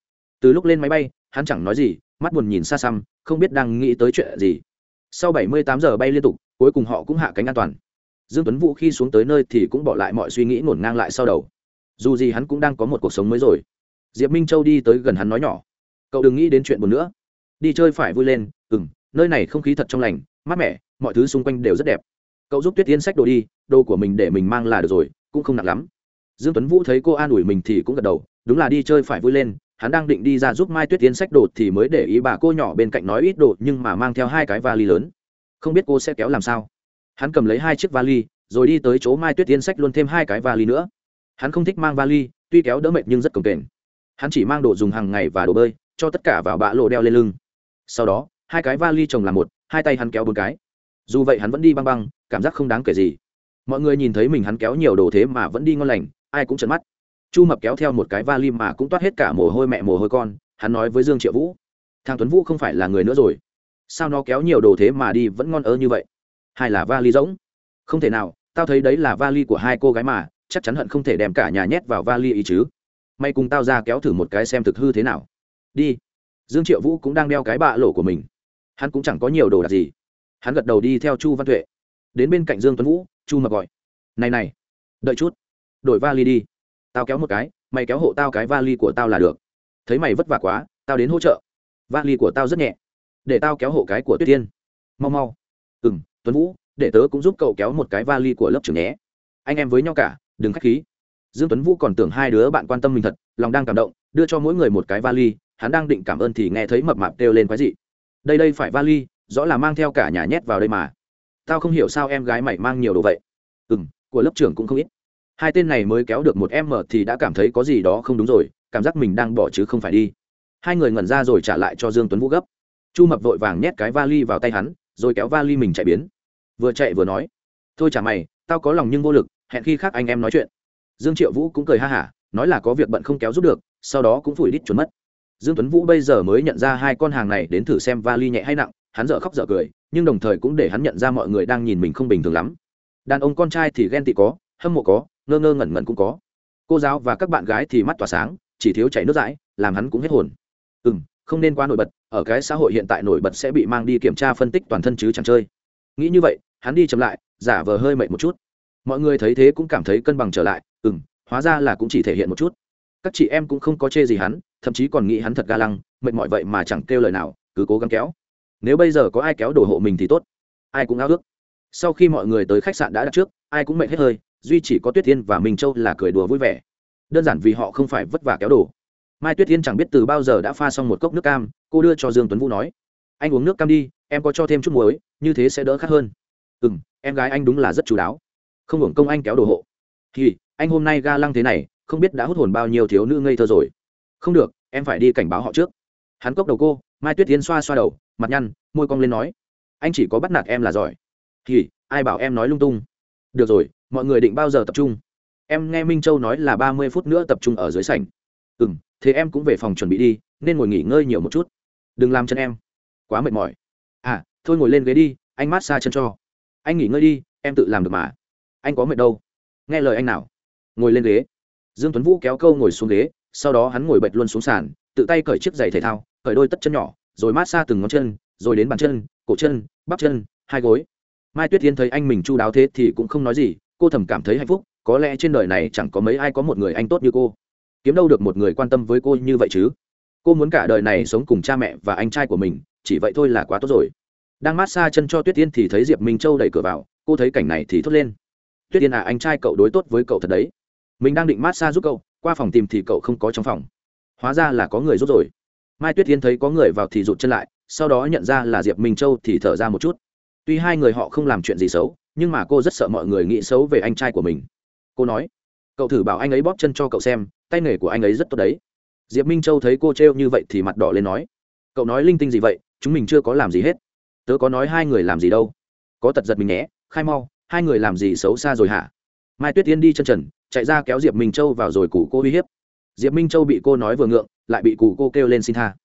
A: Từ lúc lên máy bay, hắn chẳng nói gì, mắt buồn nhìn xa xăm, không biết đang nghĩ tới chuyện gì. Sau 78 giờ bay liên tục, cuối cùng họ cũng hạ cánh an toàn. Dương tuấn vũ khi xuống tới nơi thì cũng bỏ lại mọi suy nghĩ ngổn ngang lại sau đầu. Dù gì hắn cũng đang có một cuộc sống mới rồi. Diệp minh châu đi tới gần hắn nói nhỏ, cậu đừng nghĩ đến chuyện buồn nữa. Đi chơi phải vui lên ừ nơi này không khí thật trong lành, mát mẻ, mọi thứ xung quanh đều rất đẹp. Cậu giúp tuyết yên sách đồ đi, đồ của mình để mình mang là được rồi, cũng không nặng lắm. Dương tuấn vũ thấy cô an ủi mình thì cũng gật đầu, đúng là đi chơi phải vui lên, hắn đang định đi ra giúp mai tuyết yên sách đồ thì mới để ý bà cô nhỏ bên cạnh nói ít đồ nhưng mà mang theo hai cái vali lớn. Không biết cô sẽ kéo làm sao. Hắn cầm lấy hai chiếc vali, rồi đi tới chỗ mai tuyết yên sách luôn thêm hai cái vali nữa. Hắn không thích mang vali, tuy kéo đỡ mệt nhưng rất cồng kềnh. Hắn chỉ mang đồ dùng hàng ngày và đồ bơi, cho tất cả vào bã lộ đeo lên lưng. Sau đó hai cái vali chồng làm một, hai tay hắn kéo bốn cái. Dù vậy hắn vẫn đi băng băng, cảm giác không đáng kể gì. Mọi người nhìn thấy mình hắn kéo nhiều đồ thế mà vẫn đi ngon lành, ai cũng chấn mắt. Chu mập kéo theo một cái vali mà cũng toát hết cả mồ hôi mẹ mồ hôi con, hắn nói với dương triệu vũ, thằng tuấn vũ không phải là người nữa rồi. Sao nó kéo nhiều đồ thế mà đi vẫn ngon ơ như vậy? Hay là vali rỗng. Không thể nào, tao thấy đấy là vali của hai cô gái mà, chắc chắn hận không thể đem cả nhà nhét vào vali ý chứ. May cùng tao ra kéo thử một cái xem thực hư thế nào. Đi. Dương triệu vũ cũng đang đeo cái bạ lỗ của mình hắn cũng chẳng có nhiều đồ đạc gì. Hắn gật đầu đi theo chu văn tuệ. Đến bên cạnh dương tuấn vũ, chu mập gọi, này này, đợi chút, đổi vali đi. Tao kéo một cái, mày kéo hộ tao cái vali của tao là được. Thấy mày vất vả quá, tao đến hỗ trợ. Vali của tao rất nhẹ, để tao kéo hộ cái của tuyết tiên. Mau mau. Ừ m tuấn vũ, để tớ cũng giúp cậu kéo một cái vali của lớp trưởng nhé. Anh em với nhau cả, đừng k h á c h khí. Dương tuấn vũ còn tưởng hai đứa bạn quan tâm mình thật, lòng đang cảm động, đưa cho mỗi người một cái vali, hắn đang định cảm ơn thì nghe thấy mập mạp kêu lên quái dị đây đây phải vali, rõ là mang theo cả nhà nhét vào đây mà. Tao không hiểu sao em gái mày mang nhiều đồ vậy. Ừ m của lớp trưởng cũng không ít. Hai tên này mới kéo được một em mở thì đã cảm thấy có gì đó không đúng rồi, cảm giác mình đang bỏ chứ không phải đi. Hai người ngẩn ra rồi trả lại cho dương tuấn vũ gấp. Chu mập vội vàng nhét cái vali vào tay hắn, rồi kéo vali mình chạy biến. Vừa chạy vừa nói, thôi chả mày, tao có lòng nhưng vô lực, hẹn khi khác anh em nói chuyện. Dương triệu vũ cũng cười ha hả, nói là có việc bận không kéo giúp được, sau đó cũng phủi đít trốn mất dương tuấn vũ bây giờ mới nhận ra hai con hàng này đến thử xem vali nhẹ hay nặng, hắn dở khóc dở cười, nhưng đồng thời cũng để hắn nhận ra mọi người đang nhìn mình không bình thường lắm. Đàn ông con trai thì ghen tị có, hâm mộ có, ngơ ngơ ngẩn ngẩn cũng có. Cô giáo và các bạn gái thì mắt tỏa sáng, chỉ thiếu chảy nước dãi, làm hắn cũng hết hồn. Ừ không nên quá nổi bật, ở cái xã hội hiện tại nổi bật sẽ bị mang đi kiểm tra phân tích toàn thân chứ chẳng chơi. Nghĩ như vậy, hắn đi chậm lại, giả vờ hơi mệt một chút. Mọi người thấy thế cũng cảm thấy cân bằng trở lại ừ m hóa ra là cũng chỉ thể hiện một chút. Các chị em cũng không có chê gì hắn thậm chí còn nghĩ hắn thật ga lăng, mệt mỏi vậy mà chẳng kêu lời nào, cứ cố gắng kéo. Nếu bây giờ có ai kéo đồ hộ mình thì tốt. Ai cũng ao ước. Sau khi mọi người tới khách sạn đã đặt trước, ai cũng mệt hết hơi, duy chỉ có tuyết thiên và minh châu là cười đùa vui vẻ. Đơn giản vì họ không phải vất vả kéo đồ. Mai tuyết thiên chẳng biết từ bao giờ đã pha xong một cốc nước cam, cô đưa cho dương tuấn vũ nói, anh uống nước cam đi, em có cho thêm chút muối, như thế sẽ đỡ khát hơn. Ừ m em gái anh đúng là rất chú đáo. Không hưởng công anh kéo đồ hộ. Thì anh hôm nay ga lăng thế này, không biết đã hút hồn bao nhiêu thiếu nữ ngây thơ rồi không được, em phải đi cảnh báo họ trước. Hắn cốc đầu cô, mai tuyết tiến xoa xoa đầu, mặt nhăn, môi cong lên nói, anh chỉ có bắt nạt em là giỏi. Thì, ai bảo em nói lung tung? Được rồi, mọi người định bao giờ tập trung? Em nghe minh châu nói là ba mươi phút nữa tập trung ở dưới sảnh. Ừ m thế em cũng về phòng chuẩn bị đi, nên ngồi nghỉ ngơi nhiều một chút. Đừng làm chân em. Quá mệt mỏi. À thôi ngồi lên ghế đi, anh mát xa chân cho. Anh nghỉ ngơi đi, em tự làm được mà. Anh có mệt đâu. Nghe lời anh nào? Ngồi lên ghế. Dương tuấn vũ kéo câu ngồi xuống ghế sau đó hắn ngồi bệt luôn xuống sàn, tự tay cởi chiếc giày thể thao, cởi đôi tất chân nhỏ, rồi mát xa từng ngón chân, rồi đến bàn chân, cổ chân, bắp chân, hai gối. Mai tuyết yên thấy anh mình chu đáo thế thì cũng không nói gì, cô thầm cảm thấy hạnh phúc, có lẽ trên đời này chẳng có mấy ai có một người anh tốt như cô. Kiếm đâu được một người quan tâm với cô như vậy chứ? Cô muốn cả đời này sống cùng cha mẹ và anh trai của mình, chỉ vậy thôi là quá tốt rồi. Đang mát xa chân cho tuyết yên thì thấy diệp minh châu đẩy cửa vào, cô thấy cảnh này thì thốt lên. Tuyết yên à anh trai cậu đối tốt với cậu thật đấy. Mình đang định mát xa giúp cậu qua phòng tìm thì cậu không có trong phòng. Hóa ra là có người rút rồi. Mai tuyết yên thấy có người vào thì rụt chân lại, sau đó nhận ra là diệp minh châu thì thở ra một chút. Tuy hai người họ không làm chuyện gì xấu, nhưng mà cô rất sợ mọi người nghĩ xấu về anh trai của mình. Cô nói, cậu thử bảo anh ấy bóp chân cho cậu xem, tay nghề của anh ấy rất tốt đấy. Diệp minh châu thấy cô trêu như vậy thì mặt đỏ lên nói, cậu nói linh tinh gì vậy, chúng mình chưa có làm gì hết. Tớ có nói hai người làm gì đâu. Có tật giật mình nhé, khai mau, hai người làm gì xấu xa rồi hả? Mai tuyết tiên đi chân trần, chạy ra kéo diệp minh châu vào rồi cụ cô uy hiếp. Diệp minh châu bị cô nói vừa ngượng, lại bị cụ cô kêu lên xin tha.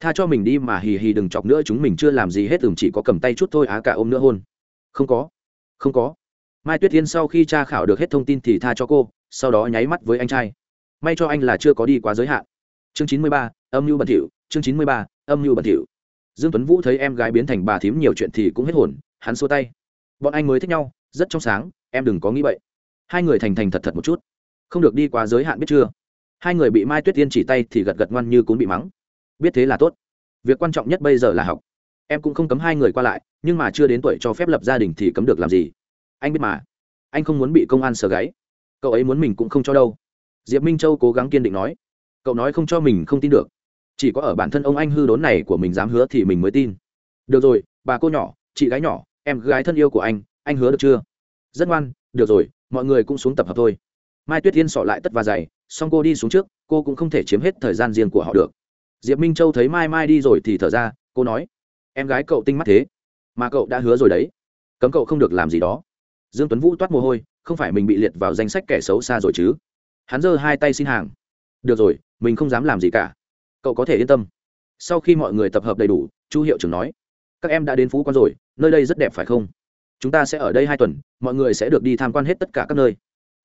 A: Tha cho mình đi mà hì hì đừng chọc nữa, chúng mình chưa làm gì hết từng chỉ có cầm tay chút thôi, á cả ôm nữa hôn. Không có không có. Mai tuyết tiên sau khi tra khảo được hết thông tin thì tha cho cô, sau đó nháy mắt với anh trai. May cho anh là chưa có đi quá giới hạn. Chương chín mươi ba, âm mưu bẩn thỉu, chương chín mươi ba, âm mưu bẩn thỉu. Dương tuấn vũ thấy em gái biến thành bà thím nhiều chuyện thì cũng hết hồn, hắn xua tay. Bọn anh mới thích nhau, rất trong sáng, em đừng có nghĩ vậy hai người thành thành thật thật một chút. Không được đi quá giới hạn biết chưa? Hai người bị mai tuyết tiên chỉ tay thì gật gật ngoan như cũng bị mắng. Biết thế là tốt. Việc quan trọng nhất bây giờ là học. Em cũng không cấm hai người qua lại, nhưng mà chưa đến tuổi cho phép lập gia đình thì cấm được làm gì? Anh biết mà. Anh không muốn bị công an sờ gáy. Cậu ấy muốn mình cũng không cho đâu. Diệp minh châu cố gắng kiên định nói. Cậu nói không cho mình không tin được. Chỉ có ở bản thân ông anh hư đốn này của mình dám hứa thì mình mới tin. Được rồi, bà cô nhỏ, chị gái nhỏ, em gái thân yêu của anh anh hứa được chưa? Rất ngoan, được rồi mọi người cũng xuống tập hợp thôi. Mai tuyết yên sọ lại tất và dày xong cô đi xuống trước, cô cũng không thể chiếm hết thời gian riêng của họ được. Diệp minh châu thấy mai mai đi rồi thì thở ra, cô nói, em gái cậu tinh mắt thế, mà cậu đã hứa rồi đấy. Cấm cậu không được làm gì đó. Dương tuấn vũ toát mồ hôi, không phải mình bị liệt vào danh sách kẻ xấu xa rồi chứ. Hắn giơ hai tay xin hàng. Được rồi, mình không dám làm gì cả. Cậu có thể yên tâm. Sau khi mọi người tập hợp đầy đủ, chu hiệu trưởng nói, các em đã đến phú quan rồi, nơi đây rất đẹp phải không? Chúng ta sẽ ở đây hai tuần, mọi người sẽ được đi tham quan hết tất cả các nơi.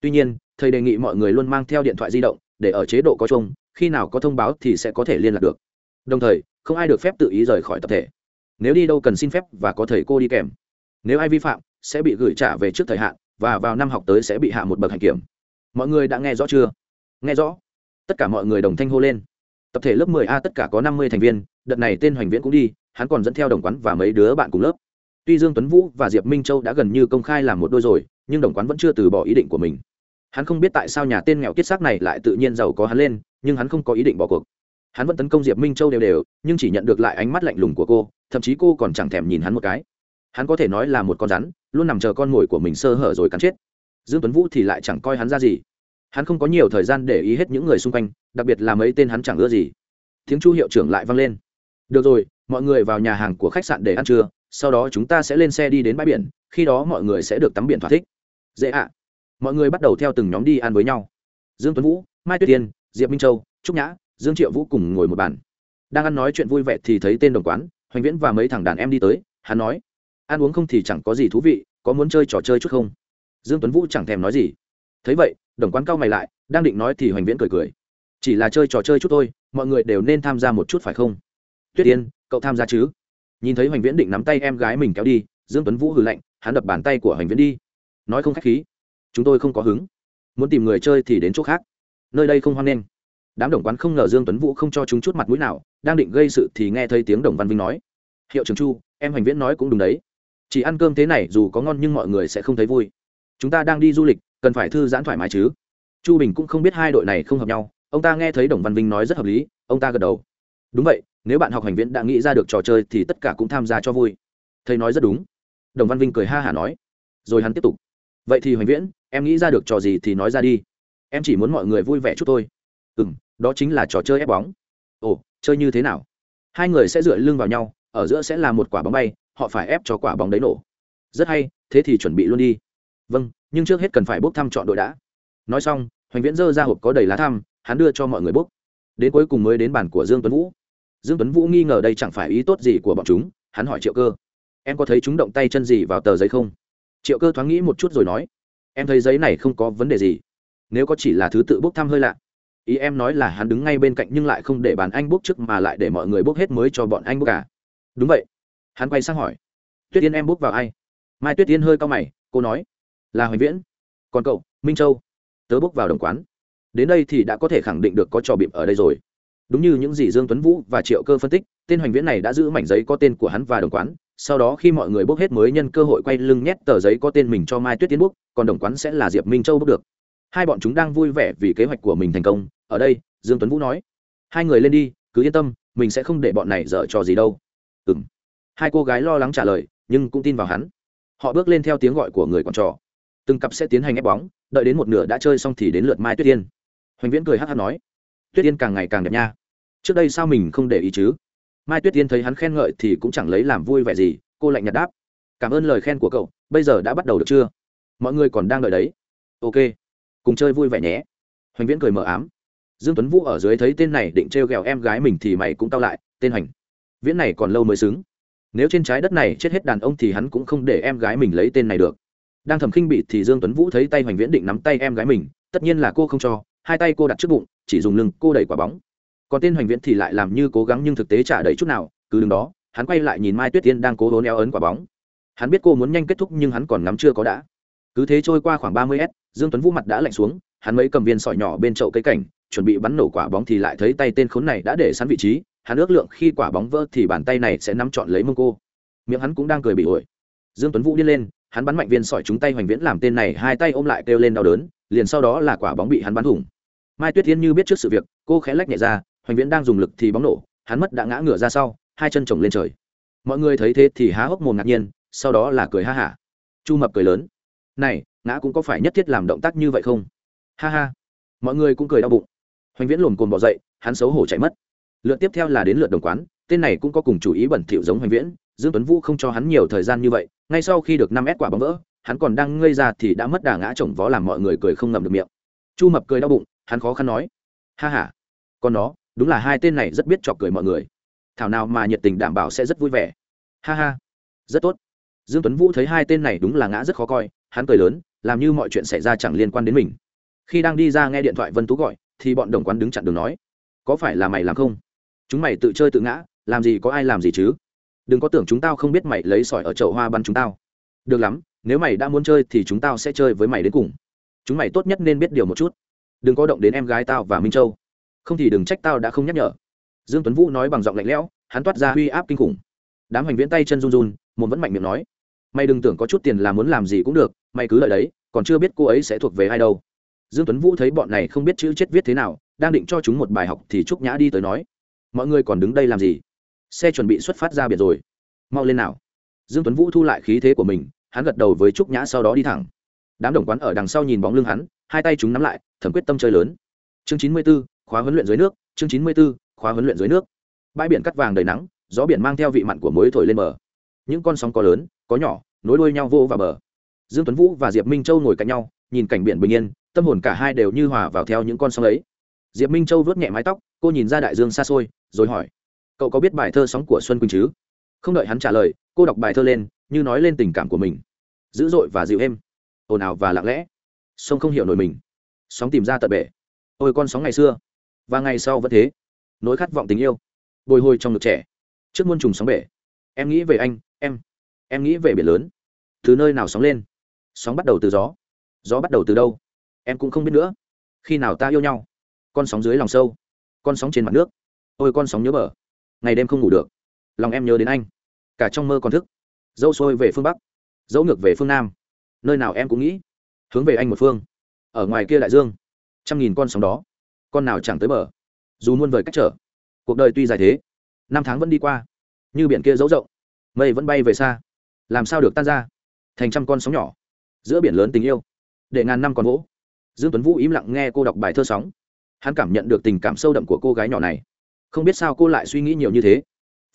A: Tuy nhiên, thầy đề nghị mọi người luôn mang theo điện thoại di động, để ở chế độ có chung, khi nào có thông báo thì sẽ có thể liên lạc được. Đồng thời, không ai được phép tự ý rời khỏi tập thể. Nếu đi đâu cần xin phép và có thầy cô đi kèm. Nếu ai vi phạm, sẽ bị gửi trả về trước thời hạn, và vào năm học tới sẽ bị hạ một bậc hành kiểm. Mọi người đã nghe rõ chưa? Nghe rõ. Tất cả mọi người đồng thanh hô lên. Tập thể lớp 10 a tất cả có 50 thành viên, đợt này tên hoành viễn cũng đi, hắn còn dẫn theo đồng quán và mấy đứa bạn cùng lớp tuy dương tuấn vũ và diệp minh châu đã gần như công khai làm một đôi rồi, nhưng đồng quán vẫn chưa từ bỏ ý định của mình. Hắn không biết tại sao nhà tên nghèo kiết xác này lại tự nhiên giàu có hắn lên, nhưng hắn không có ý định bỏ cuộc. Hắn vẫn tấn công diệp minh châu đều đều, nhưng chỉ nhận được lại ánh mắt lạnh lùng của cô, thậm chí cô còn chẳng thèm nhìn hắn một cái. Hắn có thể nói là một con rắn, luôn nằm chờ con mồi của mình sơ hở rồi cắn chết. Dương tuấn vũ thì lại chẳng coi hắn ra gì. Hắn không có nhiều thời gian để ý hết những người xung quanh, đặc biệt là mấy tên hắn chẳng ưa gì. Tiếng chu hiệu trưởng lại vang lên. Được rồi, mọi người vào nhà hàng của khách sạn để ăn trưa sau đó chúng ta sẽ lên xe đi đến bãi biển, khi đó mọi người sẽ được tắm biển thỏa thích. Dễ ạ. Mọi người bắt đầu theo từng nhóm đi ăn với nhau. Dương tuấn vũ, mai tuyết tiên, diệp minh châu, trúc nhã, dương triệu vũ cùng ngồi một bàn. Đang ăn nói chuyện vui vẻ thì thấy tên đồng quán, hoành viễn và mấy thằng đàn em đi tới, hắn nói, ăn uống không thì chẳng có gì thú vị, có muốn chơi trò chơi chút không? Dương tuấn vũ chẳng thèm nói gì. Thấy vậy, đồng quán cao mày lại, đang định nói thì hoành viễn cười cười, chỉ là chơi trò chơi chút thôi, mọi người đều nên tham gia một chút phải không? Tuyết tiên, cậu tham gia chứ? Nhìn thấy hoành viễn định nắm tay em gái mình kéo đi, dương tuấn vũ hừ lạnh, hắn đập bàn tay của hoành viễn đi. Nói không khách khí. Chúng tôi không có hứng. Muốn tìm người chơi thì đến chỗ khác. Nơi đây không hoan nghênh. Đám đồng quán không ngờ dương tuấn vũ không cho chúng chút mặt mũi nào, đang định gây sự thì nghe thấy tiếng đồng văn vinh nói. Hiệu trưởng chu, em hoành viễn nói cũng đúng đấy. Chỉ ăn cơm thế này dù có ngon nhưng mọi người sẽ không thấy vui. Chúng ta đang đi du lịch, cần phải thư giãn thoải mái chứ. Chu bình cũng không biết hai đội này không hợp nhau. Ông ta nghe thấy đồng văn vinh nói rất hợp lý, ông ta gật đầu. Đúng vậy nếu bạn học hành viễn đã nghĩ ra được trò chơi thì tất cả cũng tham gia cho vui. Thầy nói rất đúng. Đồng văn vinh cười ha hả nói. Rồi hắn tiếp tục. Vậy thì hoành viễn, em nghĩ ra được trò gì thì nói ra đi. Em chỉ muốn mọi người vui vẻ chút thôi. Ừ m đó chính là trò chơi ép bóng. Ồ, chơi như thế nào? Hai người sẽ dựa lưng vào nhau, ở giữa sẽ là một quả bóng bay, họ phải ép cho quả bóng đấy nổ. Rất hay, thế thì chuẩn bị luôn đi. Vâng nhưng trước hết cần phải bốc thăm chọn đội đã. Nói xong, hoành viễn dơ ra hộp có đầy lá thăm hắn đưa cho mọi người bốc đến cuối cùng mới đến bản của dương tuấn vũ dương tuấn vũ nghi ngờ đây chẳng phải ý tốt gì của bọn chúng, hắn hỏi triệu cơ, em có thấy chúng động tay chân gì vào tờ giấy không? Triệu cơ thoáng nghĩ một chút rồi nói, em thấy giấy này không có vấn đề gì, nếu có chỉ là thứ tự bốc thăm hơi lạ. Ý em nói là hắn đứng ngay bên cạnh nhưng lại không để bàn anh bốc trước mà lại để mọi người bốc hết mới cho bọn anh bốc cả. Đúng vậy. Hắn quay sang hỏi, tuyết yên em bốc vào ai? Mai tuyết yên hơi cao mày, cô nói, là hoành viễn. Còn cậu, minh châu, tớ bốc vào đồng quán. Đến đây thì đã có thể khẳng định được có trò bịp ở đây rồi đúng như những gì dương tuấn vũ và triệu cơ phân tích, tên hoành viễn này đã giữ mảnh giấy có tên của hắn và đồng quán, sau đó khi mọi người bốc hết mới nhân cơ hội quay lưng nhét tờ giấy có tên mình cho mai tuyết tiến bốc còn đồng quán sẽ là diệp minh châu bốc được. Hai bọn chúng đang vui vẻ vì kế hoạch của mình thành công. Ở đây, dương tuấn vũ nói, hai người lên đi, cứ yên tâm, mình sẽ không để bọn này dở trò gì đâu. Ừ m hai cô gái lo lắng trả lời, nhưng cũng tin vào hắn. Họ bước lên theo tiếng gọi của người còn trò. Từng cặp sẽ tiến hành ép bóng, đợi đến một nửa đã chơi xong thì đến lượt mai tuyết yên hoành viễn cười hát hát nói, tuyết yên càng ngày càng đẹp nha trước đây sao mình không để ý chứ? Mai tuyết yên thấy hắn khen ngợi thì cũng chẳng lấy làm vui vẻ gì, cô lạnh nhạt đáp. Cảm ơn lời khen của cậu, bây giờ đã bắt đầu được chưa? Mọi người còn đang đợi đấy. Ok, cùng chơi vui vẻ nhé. Hoành viễn cười mờ ám. Dương tuấn vũ ở dưới thấy tên này định trêu ghẹo em gái mình thì mày cũng tao lại, tên hoành. Viễn này còn lâu mới xứng. Nếu trên trái đất này chết hết đàn ông thì hắn cũng không để em gái mình lấy tên này được. Đang thầm khinh bị thì dương tuấn vũ thấy tay hoành viễn định nắm tay em gái mình, tất nhiên là cô không cho, hai tay cô đặt trước bụng, chỉ dùng lưng cô đẩy quả bóng còn tên hoành viễn thì lại làm như cố gắng nhưng thực tế trả đầy chút nào, cứ đứng đó, hắn quay lại nhìn mai tuyết tiên đang cố hố neo ấn quả bóng. Hắn biết cô muốn nhanh kết thúc nhưng hắn còn ngắm chưa có đã. Cứ thế trôi qua khoảng ba mươi s dương tuấn vũ mặt đã lạnh xuống, hắn mấy cầm viên sỏi nhỏ bên chậu cây cảnh, chuẩn bị bắn nổ quả bóng thì lại thấy tay tên khốn này đã để sẵn vị trí, hắn ước lượng khi quả bóng vỡ thì bàn tay này sẽ nắm chọn lấy mông cô. Miệng hắn cũng đang cười bị ổi. Dương tuấn vũ đi lên, hắn bắn mạnh viên sỏi chúng tay hoành viễn làm tên này, hai tay ôm lại kêu lên đau đớn, liền sau đó là quả bóng bị hắn bắn thủng. Mai tuyết thiên như biết trước sự việc, cô khẽ lách nhẹ ra hoành viễn đang dùng lực thì bóng nổ, hắn mất đã ngã ngửa ra sau, hai chân chồng lên trời. Mọi người thấy thế thì há hốc mồm ngạc nhiên, sau đó là cười ha hả. Chu mập cười lớn. Này, ngã cũng có phải nhất thiết làm động tác như vậy không? Ha ha. Mọi người cũng cười đau bụng. Hoành viễn lồm cồn bỏ dậy, hắn xấu hổ chạy mất. Lượt tiếp theo là đến lượt đồng quán, tên này cũng có cùng chủ ý bẩn thỉu giống hoành viễn, dương tuấn vũ không cho hắn nhiều thời gian như vậy, ngay sau khi được năm ép quả bóng vỡ, hắn còn đang ngây ra thì đã mất đà ngã chồng vó làm mọi người cười không ngậm được miệng. Chu mập cười đau bụng, hắn khó khăn nói. Ha ha còn nó đúng là hai tên này rất biết chọc cười mọi người. Thảo nào mà nhiệt tình đảm bảo sẽ rất vui vẻ. Ha ha, rất tốt. Dương tuấn vũ thấy hai tên này đúng là ngã rất khó coi, hắn cười lớn, làm như mọi chuyện xảy ra chẳng liên quan đến mình. Khi đang đi ra nghe điện thoại vân tú gọi, thì bọn đồng quán đứng chặn đường nói, có phải là mày làm không? Chúng mày tự chơi tự ngã, làm gì có ai làm gì chứ? Đừng có tưởng chúng tao không biết mày lấy sỏi ở chậu hoa bắn chúng tao. Được lắm, nếu mày đã muốn chơi thì chúng tao sẽ chơi với mày đến cùng. Chúng mày tốt nhất nên biết điều một chút. Đừng có động đến em gái tao và minh châu không thì đừng trách tao đã không nhắc nhở. Dương tuấn vũ nói bằng giọng lạnh lẽo hắn toát ra uy áp kinh khủng. Đám hành viễn tay chân run run một vẫn mạnh miệng nói. Mày đừng tưởng có chút tiền là muốn làm gì cũng được mày cứ lợi đấy còn chưa biết cô ấy sẽ thuộc về ai đâu. Dương tuấn vũ thấy bọn này không biết chữ chết viết thế nào đang định cho chúng một bài học thì trúc nhã đi tới nói. Mọi người còn đứng đây làm gì? Xe chuẩn bị xuất phát ra biển rồi. Mau lên nào. Dương tuấn vũ thu lại khí thế của mình hắn gật đầu với trúc nhã sau đó đi thẳng. Đám đồng quán ở đằng sau nhìn bóng lưng hắn hai tay chúng nắm lại thẩm quyết tâm chơi lớn. Chương chín mươi 94, khóa huấn luyện dưới nước chương chín mươi 94, khóa huấn luyện dưới nước. Bãi biển cắt vàng đầy nắng gió biển mang theo vị mặn của mối thổi lên bờ. Những con sóng có lớn có nhỏ nối đuôi nhau vô vào bờ. Dương tuấn vũ và diệp minh châu ngồi cạnh nhau nhìn cảnh biển bình yên tâm hồn cả hai đều như hòa vào theo những con sóng ấy. Diệp minh châu vớt nhẹ mái tóc cô nhìn ra đại dương xa xôi rồi hỏi cậu có biết bài thơ sóng của xuân quỳnh chứ? Không đợi hắn trả lời cô đọc bài thơ lên như nói lên tình cảm của mình. Dữ dội và dịu êm ồn ào và lặng lẽ. Sông không hiểu nổi mình sóng tìm ra tận bể. Ôi con sóng ngày xưa và ngày sau vẫn thế. Nỗi khát vọng tình yêu, bồi hồi trong ngực trẻ. Trước muôn trùng sóng bể. Em nghĩ về anh, em. Em nghĩ về biển lớn. Từ nơi nào sóng lên? Sóng bắt đầu từ gió. Gió bắt đầu từ đâu? Em cũng không biết nữa. Khi nào ta yêu nhau? Con sóng dưới lòng sâu. Con sóng trên mặt nước. Ôi, con sóng nhớ bờ. Ngày đêm không ngủ được. Lòng em nhớ đến anh. Cả trong mơ còn thức. Dẫu sôi về phương bắc. Dẫu ngược về phương nam. Nơi nào em cũng nghĩ. Hướng về anh một phương. Ở ngoài kia đại dương. Trăm nghìn con sóng đó con nào chẳng tới bờ. Dù muôn vời cách trở, cuộc đời tuy dài thế, năm tháng vẫn đi qua, như biển kia dấu rộng, mây vẫn bay về xa. Làm sao được tan ra? Thành trăm con sóng nhỏ, giữa biển lớn tình yêu, để ngàn năm còn gỗ dương tuấn vũ im lặng nghe cô đọc bài thơ sóng. Hắn cảm nhận được tình cảm sâu đậm của cô gái nhỏ này. Không biết sao cô lại suy nghĩ nhiều như thế.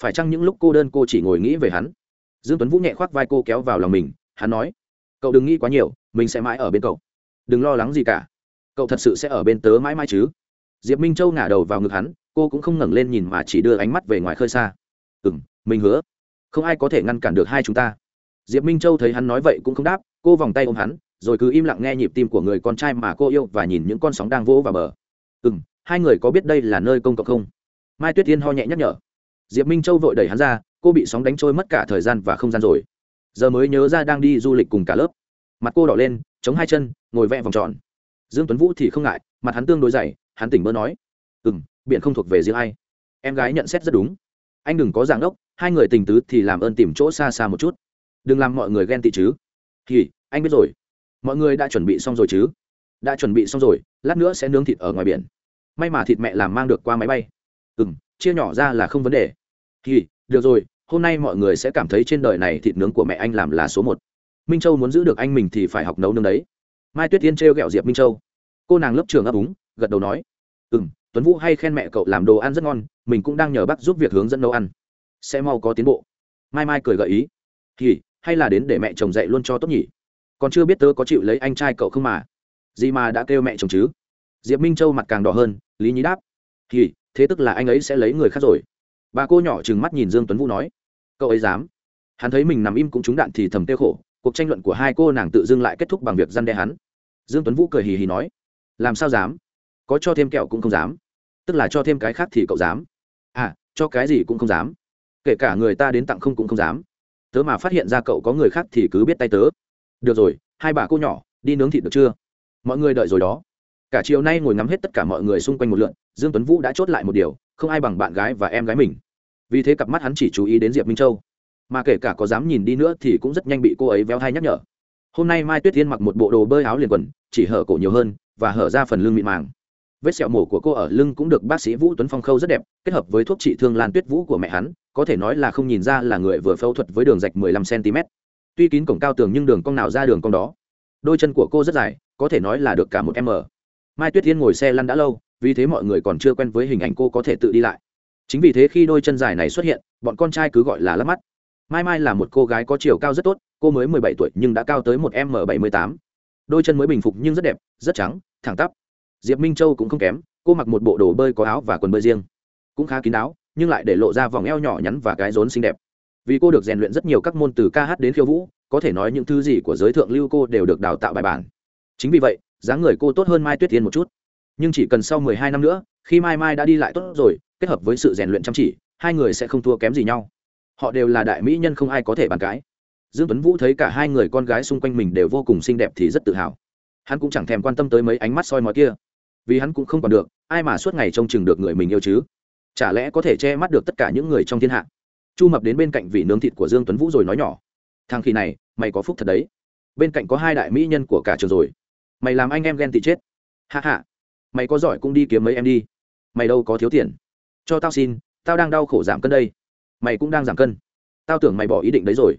A: Phải chăng những lúc cô đơn cô chỉ ngồi nghĩ về hắn? Dương tuấn vũ nhẹ khoác vai cô kéo vào lòng mình. Hắn nói, cậu đừng nghĩ quá nhiều, mình sẽ mãi ở bên cậu. Đừng lo lắng gì cả. Cậu thật sự sẽ ở bên tớ mãi mãi chứ diệp minh châu ngả đầu vào ngực hắn, cô cũng không ngẩng lên nhìn mà chỉ đưa ánh mắt về ngoài khơi xa. Ừ m mình hứa, không ai có thể ngăn cản được hai chúng ta. Diệp minh châu thấy hắn nói vậy cũng không đáp, cô vòng tay ôm hắn, rồi cứ im lặng nghe nhịp tim của người con trai mà cô yêu và nhìn những con sóng đang vỗ vào bờ. Ừ m hai người có biết đây là nơi công cộng không? Mai tuyết tiên ho nhẹ nhắc nhở. Diệp minh châu vội đẩy hắn ra, cô bị sóng đánh trôi mất cả thời gian và không gian rồi. Giờ mới nhớ ra đang đi du lịch cùng cả lớp. Mặt cô đỏ lên, chống hai chân, ngồi vẽ vòng tròn. Dương tuấn vũ thì không ngại, mặt hắn tương đối dày hắn tỉnh mơ nói ừ m biển không thuộc về riêng ai. Em gái nhận xét rất đúng. Anh đừng có giảng ốc, hai người tình tứ thì làm ơn tìm chỗ xa xa một chút. Đừng làm mọi người ghen tị chứ. Thì anh biết rồi. Mọi người đã chuẩn bị xong rồi chứ? Đã chuẩn bị xong rồi, lát nữa sẽ nướng thịt ở ngoài biển. May mà thịt mẹ làm mang được qua máy bay. Ừ m chia nhỏ ra là không vấn đề. Thì được rồi, hôm nay mọi người sẽ cảm thấy trên đời này thịt nướng của mẹ anh làm là số một. Minh châu muốn giữ được anh mình thì phải học nấu nướng đấy. Mai tuyết tiên trêu ghẹo diệp minh châu. Cô nàng lớp trường ấp úng gật đầu nói ừ m tuấn vũ hay khen mẹ cậu làm đồ ăn rất ngon, mình cũng đang nhờ bác giúp việc hướng dẫn nấu ăn. Sẽ mau có tiến bộ. Mai mai cười gợi ý thì hay là đến để mẹ chồng dạy luôn cho tốt nhỉ? Còn chưa biết tớ có chịu lấy anh trai cậu không mà. Gì mà đã kêu mẹ chồng chứ? Diệp minh châu mặt càng đỏ hơn, lý nhí đáp thì thế tức là anh ấy sẽ lấy người khác rồi. Bà cô nhỏ trừng mắt nhìn dương tuấn vũ nói, cậu ấy dám. Hắn thấy mình nằm im cũng trúng đạn thì thầm tiêu khổ, cuộc tranh luận của hai cô nàng tự dưng lại kết thúc bằng việc răn đe hắn. Dương tuấn vũ cười hì hì nói, làm sao dám? Có cho thêm kẹo cũng không dám. Tức là cho thêm cái khác thì cậu dám. À cho cái gì cũng không dám. Kể cả người ta đến tặng không cũng không dám. Tớ mà phát hiện ra cậu có người khác thì cứ biết tay tớ. Được rồi, hai bà cô nhỏ, đi nướng thịt được chưa? Mọi người đợi rồi đó. Cả chiều nay ngồi ngắm hết tất cả mọi người xung quanh một lượn, dương tuấn vũ đã chốt lại một điều, không ai bằng bạn gái và em gái mình. Vì thế cặp mắt hắn chỉ chú ý đến diệp minh châu. Mà kể cả có dám nhìn đi nữa thì cũng rất nhanh bị cô ấy véo thai nhắc nhở. Hôm nay mai tuyết tiên mặc một bộ đồ bơi áo liền quần, chỉ hở cổ nhiều hơn, và hở ra phần lưng mịn màng vết sẹo mổ của cô ở lưng cũng được bác sĩ vũ tuấn phong khâu rất đẹp, kết hợp với thuốc trị thương lan tuyết vũ của mẹ hắn, có thể nói là không nhìn ra là người vừa phẫu thuật với đường rạch 15 cm tuy kín cổng cao tường nhưng đường cong nào ra đường cong đó. Đôi chân của cô rất dài, có thể nói là được cả một m mai tuyết Yên ngồi xe lăn đã lâu, vì thế mọi người còn chưa quen với hình ảnh cô có thể tự đi lại. Chính vì thế khi đôi chân dài này xuất hiện, bọn con trai cứ gọi là lắp mắt. Mai mai là một cô gái có chiều cao rất tốt, cô mới mười bảy tuổi nhưng đã cao tới một m bảy mươi tám. Đôi chân mới bình phục nhưng rất đẹp, rất trắng, thẳng tắp diệp minh châu cũng không kém, cô mặc một bộ đồ bơi có áo và quần bơi riêng. Cũng khá kín đáo, nhưng lại để lộ ra vòng eo nhỏ nhắn và cái rốn xinh đẹp. Vì cô được rèn luyện rất nhiều các môn từ ca hát đến khiêu vũ, có thể nói những thứ gì của giới thượng lưu cô đều được đào tạo bài bản. Chính vì vậy, dáng người cô tốt hơn mai tuyết tiên một chút. Nhưng chỉ cần sau mười hai năm nữa, khi mai mai đã đi lại tốt rồi, kết hợp với sự rèn luyện chăm chỉ, hai người sẽ không thua kém gì nhau. Họ đều là đại mỹ nhân không ai có thể bàn cãi. Dương tuấn vũ thấy cả hai người con gái xung quanh mình đều vô cùng xinh đẹp thì rất tự hào hắn cũng chẳng thèm quan tâm tới mấy ánh mắt soi mói kia. Vì hắn cũng không còn được, ai mà suốt ngày trông chừng được người mình yêu chứ? Chả lẽ có thể che mắt được tất cả những người trong thiên hạ? Chu mập đến bên cạnh vị nướng thịt của dương tuấn vũ rồi nói nhỏ. Thằng khi này, mày có phúc thật đấy. Bên cạnh có hai đại mỹ nhân của cả trường rồi. Mày làm anh em ghen tị chết. Hạ hạ mày có giỏi cũng đi kiếm mấy em đi. Mày đâu có thiếu tiền. Cho tao xin, tao đang đau khổ giảm cân đây. Mày cũng đang giảm cân. Tao tưởng mày bỏ ý định đấy rồi.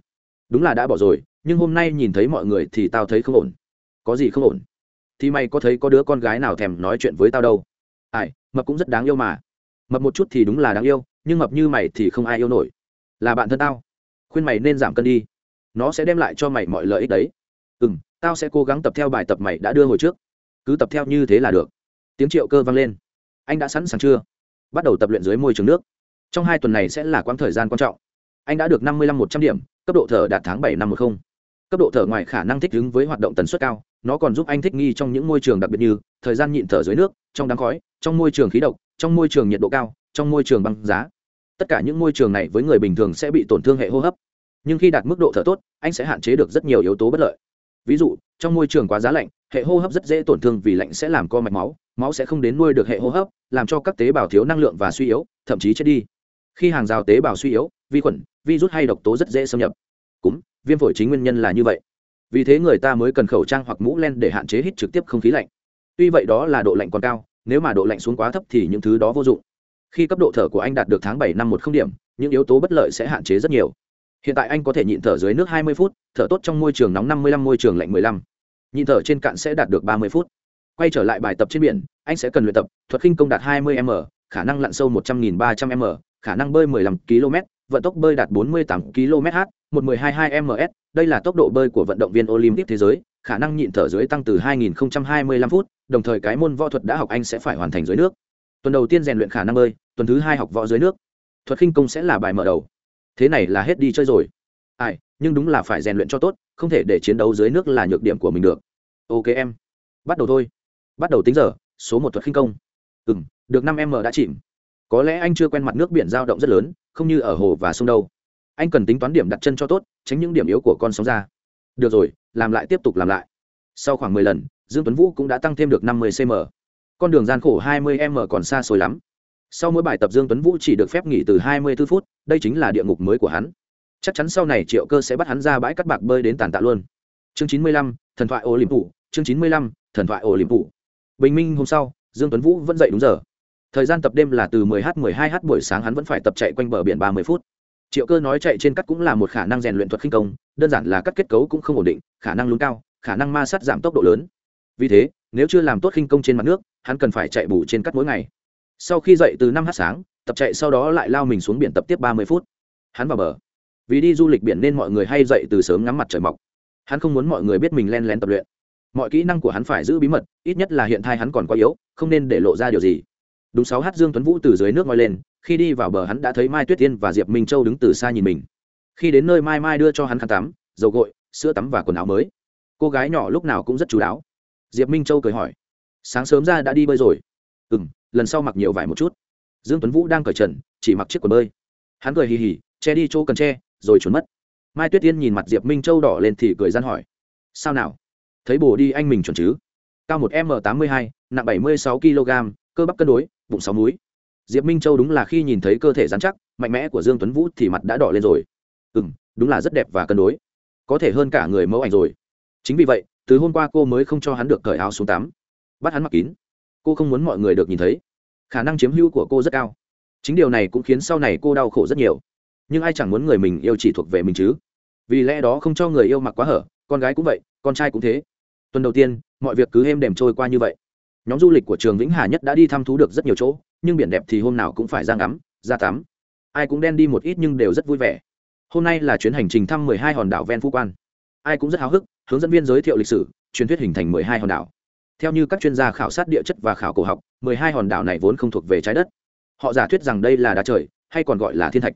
A: Đúng là đã bỏ rồi, nhưng hôm nay nhìn thấy mọi người thì tao thấy không ổn có gì không ổn? Thì mày có thấy có đứa con gái nào thèm nói chuyện với tao đâu? Ai, mập cũng rất đáng yêu mà. Mập một chút thì đúng là đáng yêu, nhưng mập như mày thì không ai yêu nổi. Là bạn thân tao. Khuyên mày nên giảm cân đi. Nó sẽ đem lại cho mày mọi lợi ích đấy. Ừ m tao sẽ cố gắng tập theo bài tập mày đã đưa hồi trước. Cứ tập theo như thế là được. Tiếng triệu cơ vang lên. Anh đã sẵn sàng chưa? Bắt đầu tập luyện dưới môi trường nước. Trong hai tuần này sẽ là quãng thời gian quan trọng. Anh đã được năm mươi năm một trăm điểm, cấp độ thở đạt tháng bảy năm một không. Cấp độ thở ngoài khả năng thích ứng với hoạt động tần suất cao nó còn giúp anh thích nghi trong những môi trường đặc biệt như thời gian nhịn thở dưới nước, trong đám khói, trong môi trường khí độc, trong môi trường nhiệt độ cao, trong môi trường băng giá. Tất cả những môi trường này với người bình thường sẽ bị tổn thương hệ hô hấp. Nhưng khi đạt mức độ thở tốt, anh sẽ hạn chế được rất nhiều yếu tố bất lợi. Ví dụ, trong môi trường quá giá lạnh, hệ hô hấp rất dễ tổn thương vì lạnh sẽ làm co mạch máu máu sẽ không đến nuôi được hệ hô hấp, làm cho các tế bào thiếu năng lượng và suy yếu, thậm chí chết đi. Khi hàng rào tế bào suy yếu, vi khuẩn, virus hay độc tố rất dễ xâm nhập. Cúm viêm phổi chính nguyên nhân là như vậy vì thế người ta mới cần khẩu trang hoặc mũ len để hạn chế hít trực tiếp không khí lạnh. Tuy vậy đó là độ lạnh còn cao, nếu mà độ lạnh xuống quá thấp thì những thứ đó vô dụng. Khi cấp độ thở của anh đạt được tháng bảy năm một không điểm, những yếu tố bất lợi sẽ hạn chế rất nhiều. Hiện tại anh có thể nhịn thở dưới nước 20 phút, thở tốt trong môi trường nóng 55 môi trường lạnh 15. nhịn thở trên cạn sẽ đạt được 30 phút. Quay trở lại bài tập trên biển, anh sẽ cần luyện tập, thuật khinh công đạt 20 m, khả năng lặn sâu 100.300 m, khả năng bơi 15 km vận tốc bơi đạt 48 km/h 1122 ms đây là tốc độ bơi của vận động viên olympic thế giới khả năng nhịn thở dưới tăng từ 2025 phút đồng thời cái môn võ thuật đã học anh sẽ phải hoàn thành dưới nước. Tuần đầu tiên rèn luyện khả năng bơi tuần thứ hai học võ dưới nước. Thuật khinh công sẽ là bài mở đầu. Thế này là hết đi chơi rồi. Ai nhưng đúng là phải rèn luyện cho tốt không thể để chiến đấu dưới nước là nhược điểm của mình được. Ok em. Bắt đầu thôi. Bắt đầu tính giờ số một thuật khinh công. Ừm, được năm m đã chìm có lẽ anh chưa quen mặt nước biển giao động rất lớn không như ở hồ và sông đâu. Anh cần tính toán điểm đặt chân cho tốt tránh những điểm yếu của con sóng ra. Được rồi làm lại tiếp tục làm lại. Sau khoảng mười lần dương tuấn vũ cũng đã tăng thêm được năm mươi cm con đường gian khổ hai mươi m còn xa xôi lắm. Sau mỗi bài tập dương tuấn vũ chỉ được phép nghỉ từ hai mươi 24 phút đây chính là địa ngục mới của hắn. Chắc chắn sau này triệu cơ sẽ bắt hắn ra bãi cắt bạc bơi đến tàn tạ luôn. Chương chín mươi lăm, thần thoại ô liềm phủ chương chín mươi lăm, thần thoại ô liềm phủ bình minh hôm sau dương tuấn vũ vẫn dậy đúng giờ thời gian tập đêm là từ 10 h 12 h buổi sáng hắn vẫn phải tập chạy quanh bờ biển 30 phút. Triệu cơ nói chạy trên cắt cũng là một khả năng rèn luyện thuật khinh công, đơn giản là cắt kết cấu cũng không ổn định, khả năng lún cao, khả năng ma sát giảm tốc độ lớn. Vì thế, nếu chưa làm tốt khinh công trên mặt nước, hắn cần phải chạy bù trên cắt mỗi ngày. Sau khi dậy từ năm h sáng, tập chạy sau đó lại lao mình xuống biển tập tiếp ba mươi phút. Hắn vào bờ. Vì đi du lịch biển nên mọi người hay dậy từ sớm ngắm mặt trời mọc. Hắn không muốn mọi người biết mình len lén tập luyện. Mọi kỹ năng của hắn phải giữ bí mật, ít nhất là hiện thai hắn còn quá yếu, không nên để lộ ra điều gì đúng sáu h dương tuấn vũ từ dưới nước ngoi lên, khi đi vào bờ hắn đã thấy mai tuyết tiên và diệp minh châu đứng từ xa nhìn mình. Khi đến nơi mai mai đưa cho hắn khăn tắm, dầu gội, sữa tắm và quần áo mới. Cô gái nhỏ lúc nào cũng rất chú đáo. Diệp minh châu cười hỏi, sáng sớm ra đã đi bơi rồi. Ừ m lần sau mặc nhiều vải một chút. Dương tuấn vũ đang cởi trần, chỉ mặc chiếc quần bơi. Hắn cười hì hì, che đi chỗ cần che, rồi trốn mất. Mai tuyết tiên nhìn mặt diệp minh châu đỏ lên thì cười gian hỏi, sao nào? Thấy bồ đi anh mình chuẩn chứ? Cao một m tám mươi hai, nặng bảy mươi sáu kg cơ bắp cân đối bụng sáu múi. Diệp minh châu đúng là khi nhìn thấy cơ thể dán chắc, mạnh mẽ của dương tuấn vũ thì mặt đã đỏ lên rồi. Ừ m đúng là rất đẹp và cân đối. Có thể hơn cả người mẫu ảnh rồi. Chính vì vậy, từ hôm qua cô mới không cho hắn được cởi áo xuống tắm. Bắt hắn mặc kín. Cô không muốn mọi người được nhìn thấy. Khả năng chiếm hữu của cô rất cao. Chính điều này cũng khiến sau này cô đau khổ rất nhiều. Nhưng ai chẳng muốn người mình yêu chỉ thuộc về mình chứ? Vì lẽ đó không cho người yêu mặc quá hở, con gái cũng vậy, con trai cũng thế. Tuần đầu tiên, mọi việc cứ êm đềm trôi qua như vậy nhóm du lịch của trường vĩnh hà nhất đã đi thăm thú được rất nhiều chỗ, nhưng biển đẹp thì hôm nào cũng phải ra ngắm, ra tắm. Ai cũng đen đi một ít nhưng đều rất vui vẻ. Hôm nay là chuyến hành trình thăm mười hai hòn đảo ven phú quan. Ai cũng rất háo hức, hướng dẫn viên giới thiệu lịch sử, truyền thuyết hình thành mười hai hòn đảo. Theo như các chuyên gia khảo sát địa chất và khảo cổ học, mười hai hòn đảo này vốn không thuộc về trái đất. Họ giả thuyết rằng đây là đá trời, hay còn gọi là thiên thạch.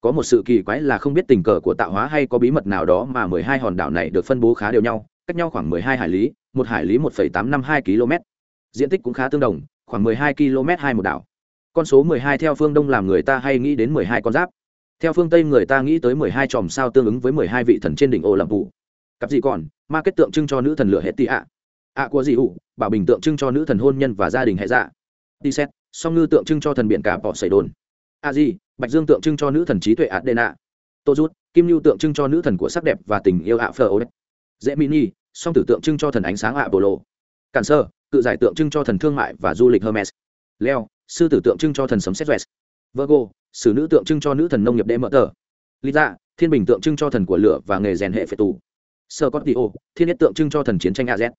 A: Có một sự kỳ quái là không biết tình cờ của tạo hóa hay có bí mật nào đó mà mười hai hòn đảo này được phân bố khá đều nhau, cách nhau khoảng mười hai hải lý, một hải lý một phẩy tám năm hai km diện tích cũng khá tương đồng, khoảng mười hai km hai một đảo. Con số mười hai theo phương đông làm người ta hay nghĩ đến mười hai con giáp. Theo phương tây người ta nghĩ tới mười hai chòm sao tương ứng với mười hai vị thần trên đỉnh ô làm vụ cặp gì còn ma kết tượng trưng cho nữ thần lửa hết tị ạ. Ạ của dị ủ, bảo bình tượng trưng cho nữ thần hôn nhân và gia đình hệ dạ. Đi xét, song ngư tượng trưng cho thần biển cả bỏ sầy đồn. A di, bạch dương tượng trưng cho nữ thần trí tuệ adena tô rút, kim lưu tượng trưng cho nữ thần của sắc đẹp và tình yêu ạ phờ ô dễ mini song tử tượng trưng cho thần ánh sáng ạ bồ lộ cản sơ cự giải tượng trưng cho thần thương mại và du lịch hermes. Leo, sư tử tượng trưng cho thần sấm xét vest virgo, sử nữ tượng trưng cho nữ thần nông nghiệp đê mỡ tờ. Lisa, thiên bình tượng trưng cho thần của lửa và nghề rèn hệ phệ tù. Sơ cót thiên nhất tượng trưng cho thần chiến tranh az z.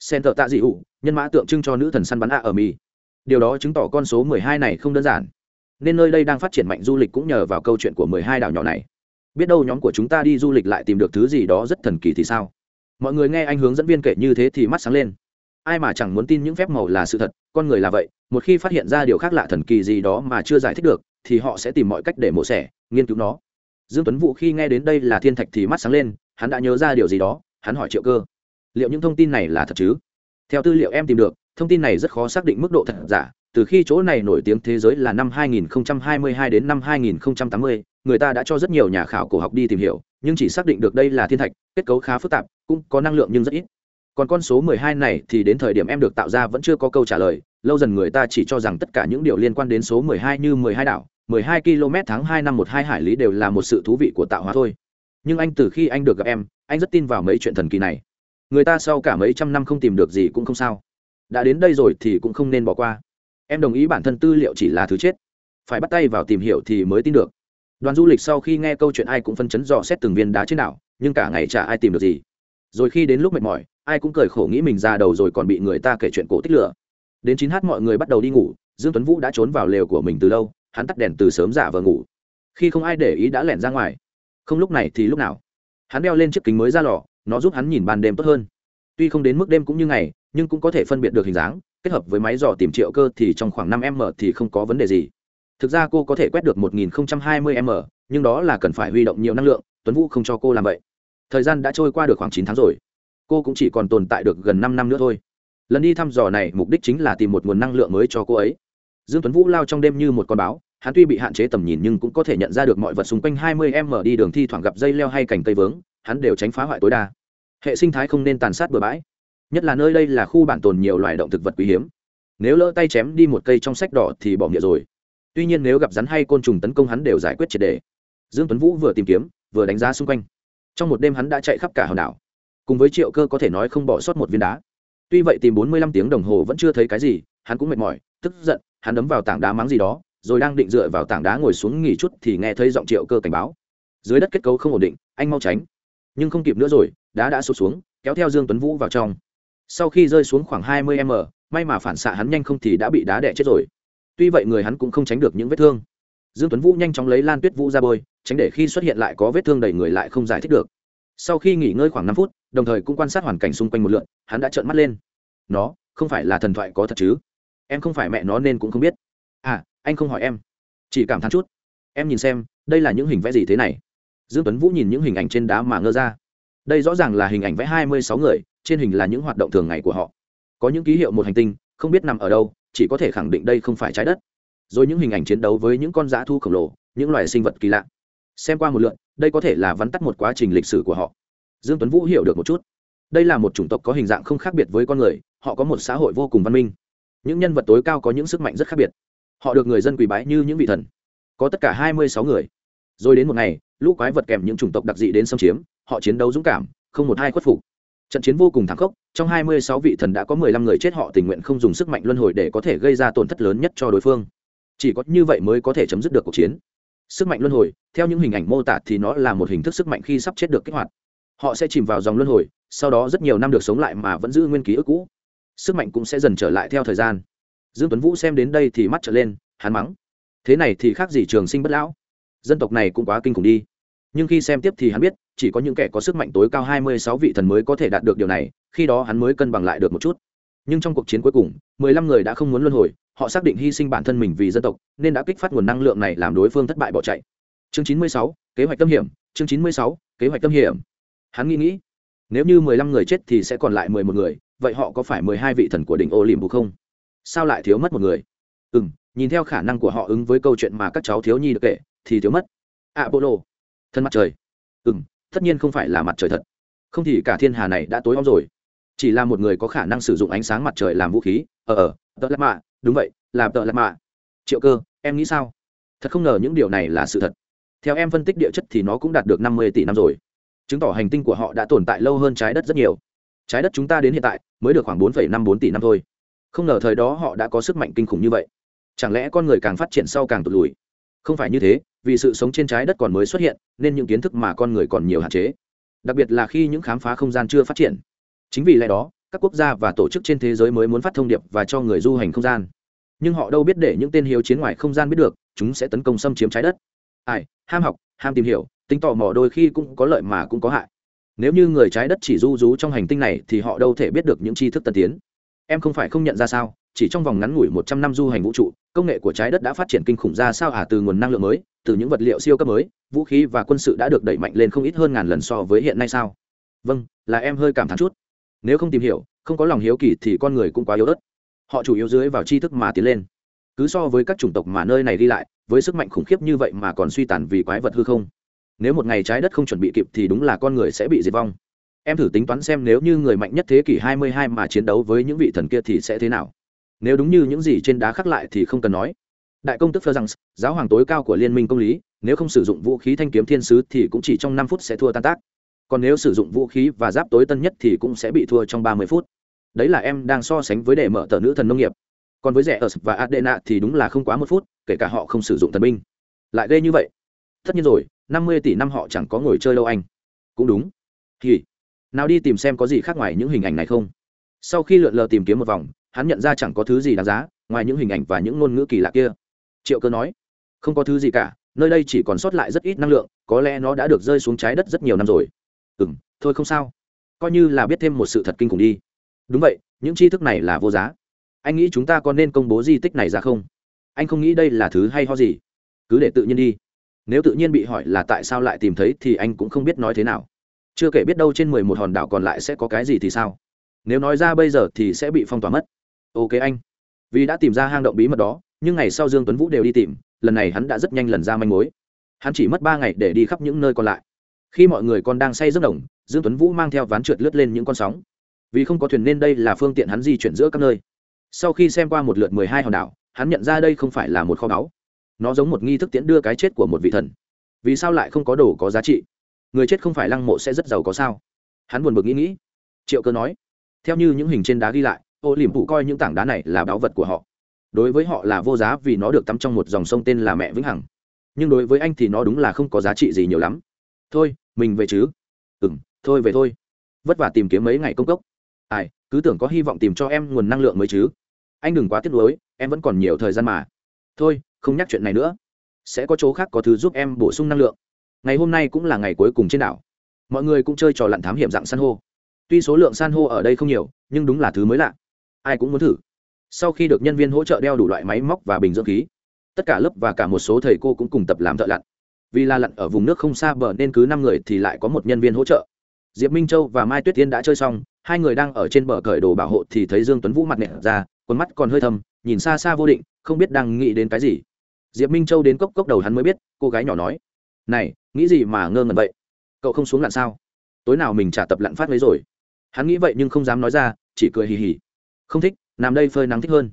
A: Sen tạ dị ủ nhân mã tượng trưng cho nữ thần săn bắn a ở mỹ. Điều đó chứng tỏ con số mười hai này không đơn giản. Nên nơi đây đang phát triển mạnh du lịch cũng nhờ vào câu chuyện của mười hai đảo nhỏ này. Biết đâu nhóm của chúng ta đi du lịch lại tìm được thứ gì đó rất thần kỳ thì sao? Mọi người nghe anh hướng dẫn viên kể như thế thì mắt sáng lên ai mà chẳng muốn tin những phép màu là sự thật con người là vậy một khi phát hiện ra điều khác lạ thần kỳ gì đó mà chưa giải thích được thì họ sẽ tìm mọi cách để mổ xẻ nghiên cứu nó dương tuấn vũ khi nghe đến đây là thiên thạch thì mắt sáng lên hắn đã nhớ ra điều gì đó hắn hỏi triệu cơ liệu những thông tin này là thật chứ theo tư liệu em tìm được thông tin này rất khó xác định mức độ thật giả từ khi chỗ này nổi tiếng thế giới là năm 2022 đến năm 2080, người ta đã cho rất nhiều nhà khảo cổ học đi tìm hiểu, nhưng chỉ xác định được đây là thiên thạch, kết cấu khá phức tạp, cũng có năng lượng nhưng rất ít. Còn con số 12 này thì đến thời điểm em được tạo ra vẫn chưa có câu trả lời, lâu dần người ta chỉ cho rằng tất cả những điều liên quan đến số 12 như 12 đảo, 12 km tháng 2 năm 12 hải lý đều là một sự thú vị của tạo hóa thôi. Nhưng anh từ khi anh được gặp em, anh rất tin vào mấy chuyện thần kỳ này. Người ta sau cả mấy trăm năm không tìm được gì cũng không sao. Đã đến đây rồi thì cũng không nên bỏ qua em đồng ý bản thân tư liệu chỉ là thứ chết phải bắt tay vào tìm hiểu thì mới tin được đoàn du lịch sau khi nghe câu chuyện ai cũng phân chấn dò xét từng viên đá trên đảo nhưng cả ngày chả ai tìm được gì rồi khi đến lúc mệt mỏi ai cũng cười khổ nghĩ mình ra đầu rồi còn bị người ta kể chuyện cổ tích lửa. Đến chín h mọi người bắt đầu đi ngủ, dương tuấn vũ đã trốn vào lều của mình từ lâu, hắn tắt đèn từ sớm giả vờ ngủ. Khi không ai để ý đã lẻn ra ngoài. Không lúc này thì lúc nào? Hắn đeo lên chiếc kính mới ra lò, nó giúp hắn nhìn ban đêm tốt hơn. Tuy không đến mức đêm cũng như ngày, nhưng cũng có thể phân biệt được hình dáng, kết hợp với máy dò tìm triệu cơ thì trong khoảng 5m thì không có vấn đề gì. Thực ra cô có thể quét được 1020 m, nhưng đó là cần phải huy động nhiều năng lượng, tuấn vũ không cho cô làm vậy. Thời gian đã trôi qua được khoảng chín tháng rồi cô cũng chỉ còn tồn tại được gần năm năm nữa thôi. Lần đi thăm dò này, mục đích chính là tìm một nguồn năng lượng mới cho cô ấy. Dương tuấn vũ lao trong đêm như một con báo, hắn tuy bị hạn chế tầm nhìn nhưng cũng có thể nhận ra được mọi vật xung quanh 20 m đi đường thi thoảng gặp dây leo hay cành cây vướng, hắn đều tránh phá hoại tối đa. Hệ sinh thái không nên tàn sát bừa bãi. Nhất là nơi đây là khu bản tồn nhiều loài động thực vật quý hiếm. Nếu lỡ tay chém đi một cây trong sách đỏ thì bỏ nghĩa rồi. Tuy nhiên nếu gặp rắn hay côn trùng tấn công hắn đều giải quyết triệt đề dương tuấn vũ vừa tìm kiếm, vừa đánh giá xung quanh. Trong một đêm hắn đã chạy khắp cả hòn đảo cùng với triệu cơ có thể nói không bỏ sót một viên đá. Tuy vậy tìm 45 tiếng đồng hồ vẫn chưa thấy cái gì, hắn cũng mệt mỏi, tức giận, hắn đấm vào tảng đá mắng gì đó, rồi đang định dựa vào tảng đá ngồi xuống nghỉ chút thì nghe thấy giọng triệu cơ cảnh báo. Dưới đất kết cấu không ổn định, anh mau tránh. Nhưng không kịp nữa rồi, đá đã sụt xuống, kéo theo dương tuấn vũ vào trong. Sau khi rơi xuống khoảng 20 m, may mà phản xạ hắn nhanh không thì đã bị đá đẻ chết rồi. Tuy vậy người hắn cũng không tránh được những vết thương. Dương tuấn vũ nhanh chóng lấy lan tuyết vũ ra bôi tránh để khi xuất hiện lại có vết thương đầy người lại không giải thích được. Sau khi nghỉ ngơi khoảng năm phút đồng thời cũng quan sát hoàn cảnh xung quanh một lượn, hắn đã trợn mắt lên. Nó, không phải là thần thoại có thật chứ? Em không phải mẹ nó nên cũng không biết. À anh không hỏi em. Chỉ cảm thán chút. Em nhìn xem, đây là những hình vẽ gì thế này? Dương tuấn vũ nhìn những hình ảnh trên đá mà ngơ ra. Đây rõ ràng là hình ảnh vẽ hai mươi sáu người, trên hình là những hoạt động thường ngày của họ. Có những ký hiệu một hành tinh, không biết nằm ở đâu, chỉ có thể khẳng định đây không phải trái đất. Rồi những hình ảnh chiến đấu với những con dã thu khổng lồ, những loài sinh vật kỳ lạ. Xem qua một lượt đây có thể là vắn tắt một quá trình lịch sử của họ dương tuấn vũ hiểu được một chút. Đây là một chủng tộc có hình dạng không khác biệt với con người, họ có một xã hội vô cùng văn minh. Những nhân vật tối cao có những sức mạnh rất khác biệt. Họ được người dân quỳ bái như những vị thần. Có tất cả hai mươi sáu người. Rồi đến một ngày, lũ quái vật kèm những chủng tộc đặc dị đến xâm chiếm, họ chiến đấu dũng cảm, không một ai khuất phục. Trận chiến vô cùng thảm khốc, trong hai mươi sáu vị thần đã có mười lăm người chết, họ tình nguyện không dùng sức mạnh luân hồi để có thể gây ra tổn thất lớn nhất cho đối phương. Chỉ có như vậy mới có thể chấm dứt được cuộc chiến. Sức mạnh luân hồi, theo những hình ảnh mô tả thì nó là một hình thức sức mạnh khi sắp chết được kích hoạt họ sẽ chìm vào dòng luân hồi sau đó rất nhiều năm được sống lại mà vẫn giữ nguyên ký ức cũ. Sức mạnh cũng sẽ dần trở lại theo thời gian. Dương tuấn vũ xem đến đây thì mắt trở lên hắn mắng. Thế này thì khác gì trường sinh bất lão. Dân tộc này cũng quá kinh khủng đi. Nhưng khi xem tiếp thì hắn biết chỉ có những kẻ có sức mạnh tối cao 26 vị thần mới có thể đạt được điều này khi đó hắn mới cân bằng lại được một chút. Nhưng trong cuộc chiến cuối cùng 15 người đã không muốn luân hồi họ xác định hy sinh bản thân mình vì dân tộc nên đã kích phát nguồn năng lượng này làm đối phương thất bại bỏ chạy. Chương 96, kế hoạch tâm hiểm. Chương 96, kế hoạch tâm hiểm hắn nghĩ nghĩ, nếu như 15 người chết thì sẽ còn lại 11 người, vậy họ có phải 12 vị thần của đỉnh ô Olympus không? Sao lại thiếu mất một người? Ừ nhìn theo khả năng của họ ứng với câu chuyện mà các cháu thiếu nhi được kể, thì thiếu mất. Apollo, thân mặt trời. Ừ m tất nhiên không phải là mặt trời thật. Không thì cả thiên hà này đã tối om rồi. Chỉ là một người có khả năng sử dụng ánh sáng mặt trời làm vũ khí. Ờ ờ tợ lạc mạ. Đúng vậy, là tợ lạc mạ. Triệu cơ, em nghĩ sao? Thật không ngờ những điều này là sự thật. Theo em phân tích địa chất thì nó cũng đạt được năm mươi tỷ năm rồi chứng tỏ hành tinh của họ đã tồn tại lâu hơn trái đất rất nhiều. Trái đất chúng ta đến hiện tại mới được khoảng bốn năm bốn tỷ năm thôi. Không ngờ thời đó họ đã có sức mạnh kinh khủng như vậy. Chẳng lẽ con người càng phát triển sau càng tụt lùi? Không phải như thế, vì sự sống trên trái đất còn mới xuất hiện, nên những kiến thức mà con người còn nhiều hạn chế. Đặc biệt là khi những khám phá không gian chưa phát triển. Chính vì lẽ đó, các quốc gia và tổ chức trên thế giới mới muốn phát thông điệp và cho người du hành không gian. Nhưng họ đâu biết để những tên hiếu chiến ngoài không gian biết được, chúng sẽ tấn công xâm chiếm trái đất. Ai, ham học, ham tìm hiểu tính tò mò đôi khi cũng có lợi mà cũng có hại. Nếu như người trái đất chỉ du rú trong hành tinh này thì họ đâu thể biết được những tri thức tân tiến. Em không phải không nhận ra sao, chỉ trong vòng ngắn ngủi một trăm năm du hành vũ trụ, công nghệ của trái đất đã phát triển kinh khủng ra sao à từ nguồn năng lượng mới, từ những vật liệu siêu cấp mới, vũ khí và quân sự đã được đẩy mạnh lên không ít hơn ngàn lần so với hiện nay sao? Vâng là em hơi cảm thán chút. Nếu không tìm hiểu, không có lòng hiếu kỳ thì con người cũng quá yếu ớt. Họ chủ yếu dưới vào tri thức mà tiến lên. Cứ so với các chủng tộc mà nơi này đi lại, với sức mạnh khủng khiếp như vậy mà còn suy tàn vì quái vật hư không nếu một ngày trái đất không chuẩn bị kịp thì đúng là con người sẽ bị diệt vong. Em thử tính toán xem nếu như người mạnh nhất thế kỷ 22 mà chiến đấu với những vị thần kia thì sẽ thế nào. Nếu đúng như những gì trên đá khắc lại thì không cần nói. Đại công tức phơ rằng giáo hoàng tối cao của liên minh công lý, nếu không sử dụng vũ khí thanh kiếm thiên sứ thì cũng chỉ trong năm phút sẽ thua tan tác. Còn nếu sử dụng vũ khí và giáp tối tân nhất thì cũng sẽ bị thua trong ba mươi phút. Đấy là em đang so sánh với để mở tờ nữ thần nông nghiệp. Còn với rẻ ở và adena thì đúng là không quá một phút, kể cả họ không sử dụng thần binh. Lại ghê như vậy. Tất nhiên rồi năm mươi tỷ năm họ chẳng có ngồi chơi lâu anh. Cũng đúng. Thì nào đi tìm xem có gì khác ngoài những hình ảnh này không? Sau khi lượn lờ tìm kiếm một vòng, hắn nhận ra chẳng có thứ gì đáng giá ngoài những hình ảnh và những ngôn ngữ kỳ lạ kia. Triệu cơ nói, không có thứ gì cả, nơi đây chỉ còn sót lại rất ít năng lượng, có lẽ nó đã được rơi xuống trái đất rất nhiều năm rồi. Ừ m thôi không sao. Coi như là biết thêm một sự thật kinh khủng đi. Đúng vậy, những tri thức này là vô giá. Anh nghĩ chúng ta có nên công bố di tích này ra không? Anh không nghĩ đây là thứ hay ho gì? Cứ để tự nhiên đi nếu tự nhiên bị hỏi là tại sao lại tìm thấy thì anh cũng không biết nói thế nào. Chưa kể biết đâu trên mười một hòn đảo còn lại sẽ có cái gì thì sao. Nếu nói ra bây giờ thì sẽ bị phong tỏa mất. Ok anh. Vì đã tìm ra hang động bí mật đó, nhưng ngày sau dương tuấn vũ đều đi tìm, lần này hắn đã rất nhanh lần ra manh mối. Hắn chỉ mất ba ngày để đi khắp những nơi còn lại. Khi mọi người còn đang say giấc đồng, dương tuấn vũ mang theo ván trượt lướt lên những con sóng. Vì không có thuyền nên đây là phương tiện hắn di chuyển giữa các nơi. Sau khi xem qua một lượt mười hai hòn đảo, hắn nhận ra đây không phải là một kho báu nó giống một nghi thức tiễn đưa cái chết của một vị thần. Vì sao lại không có đồ có giá trị? Người chết không phải lăng mộ sẽ rất giàu có sao? Hắn buồn bực nghĩ nghĩ. Triệu cơ nói, theo như những hình trên đá ghi lại, ô liềm phụ coi những tảng đá này là báu vật của họ. Đối với họ là vô giá vì nó được tắm trong một dòng sông tên là mẹ vĩnh hằng. Nhưng đối với anh thì nó đúng là không có giá trị gì nhiều lắm. Thôi, mình về chứ. Ừ m thôi về thôi. Vất vả tìm kiếm mấy ngày công cốc. Ai, cứ tưởng có hy vọng tìm cho em nguồn năng lượng mới chứ. Anh đừng quá tiếc nuối, em vẫn còn nhiều thời gian mà thôi, không nhắc chuyện này nữa. Sẽ có chỗ khác có thứ giúp em bổ sung năng lượng. Ngày hôm nay cũng là ngày cuối cùng trên đảo. Mọi người cũng chơi trò lặn thám hiểm dạng san hô. Tuy số lượng san hô ở đây không nhiều, nhưng đúng là thứ mới lạ. Ai cũng muốn thử. Sau khi được nhân viên hỗ trợ đeo đủ loại máy móc và bình dưỡng khí, tất cả lớp và cả một số thầy cô cũng cùng tập làm thợ lặn. Vì là lặn ở vùng nước không xa bờ nên cứ năm người thì lại có một nhân viên hỗ trợ. Diệp minh châu và mai tuyết tiên đã chơi xong, hai người đang ở trên bờ cởi đồ bảo hộ thì thấy dương tuấn vũ mặt nẹt ra, con mắt còn hơi thầm nhìn xa xa vô định không biết đang nghĩ đến cái gì. Diệp minh châu đến cốc cốc đầu hắn mới biết, cô gái nhỏ nói, này, nghĩ gì mà ngơ ngẩn vậy? Cậu không xuống lặn sao? Tối nào mình trả tập lặn phát lấy rồi. Hắn nghĩ vậy nhưng không dám nói ra, chỉ cười hì hì. Không thích, nằm đây phơi nắng thích hơn.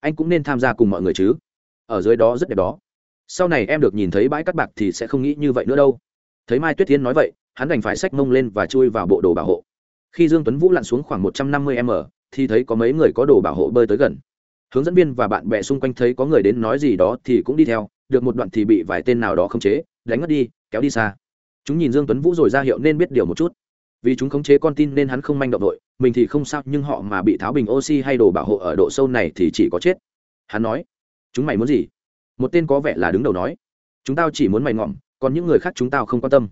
A: Anh cũng nên tham gia cùng mọi người chứ. Ở dưới đó rất đẹp đó. Sau này em được nhìn thấy bãi cắt bạc thì sẽ không nghĩ như vậy nữa đâu. Thấy mai tuyết thiên nói vậy, hắn đành phải xách mông lên và chui vào bộ đồ bảo hộ. Khi dương tuấn vũ lặn xuống khoảng một trăm năm mươi m thì thấy có mấy người có đồ bảo hộ bơi tới gần hướng dẫn viên và bạn bè xung quanh thấy có người đến nói gì đó thì cũng đi theo, được một đoạn thì bị vài tên nào đó khống chế, đánh mất đi, kéo đi xa. Chúng nhìn dương tuấn vũ rồi ra hiệu nên biết điều một chút. Vì chúng khống chế con tin nên hắn không manh động đội mình thì không sao, nhưng họ mà bị tháo bình oxy hay đồ bảo hộ ở độ sâu này thì chỉ có chết. Hắn nói, chúng mày muốn gì? Một tên có vẻ là đứng đầu nói, chúng tao chỉ muốn mày ngỏm còn những người khác chúng tao không quan tâm.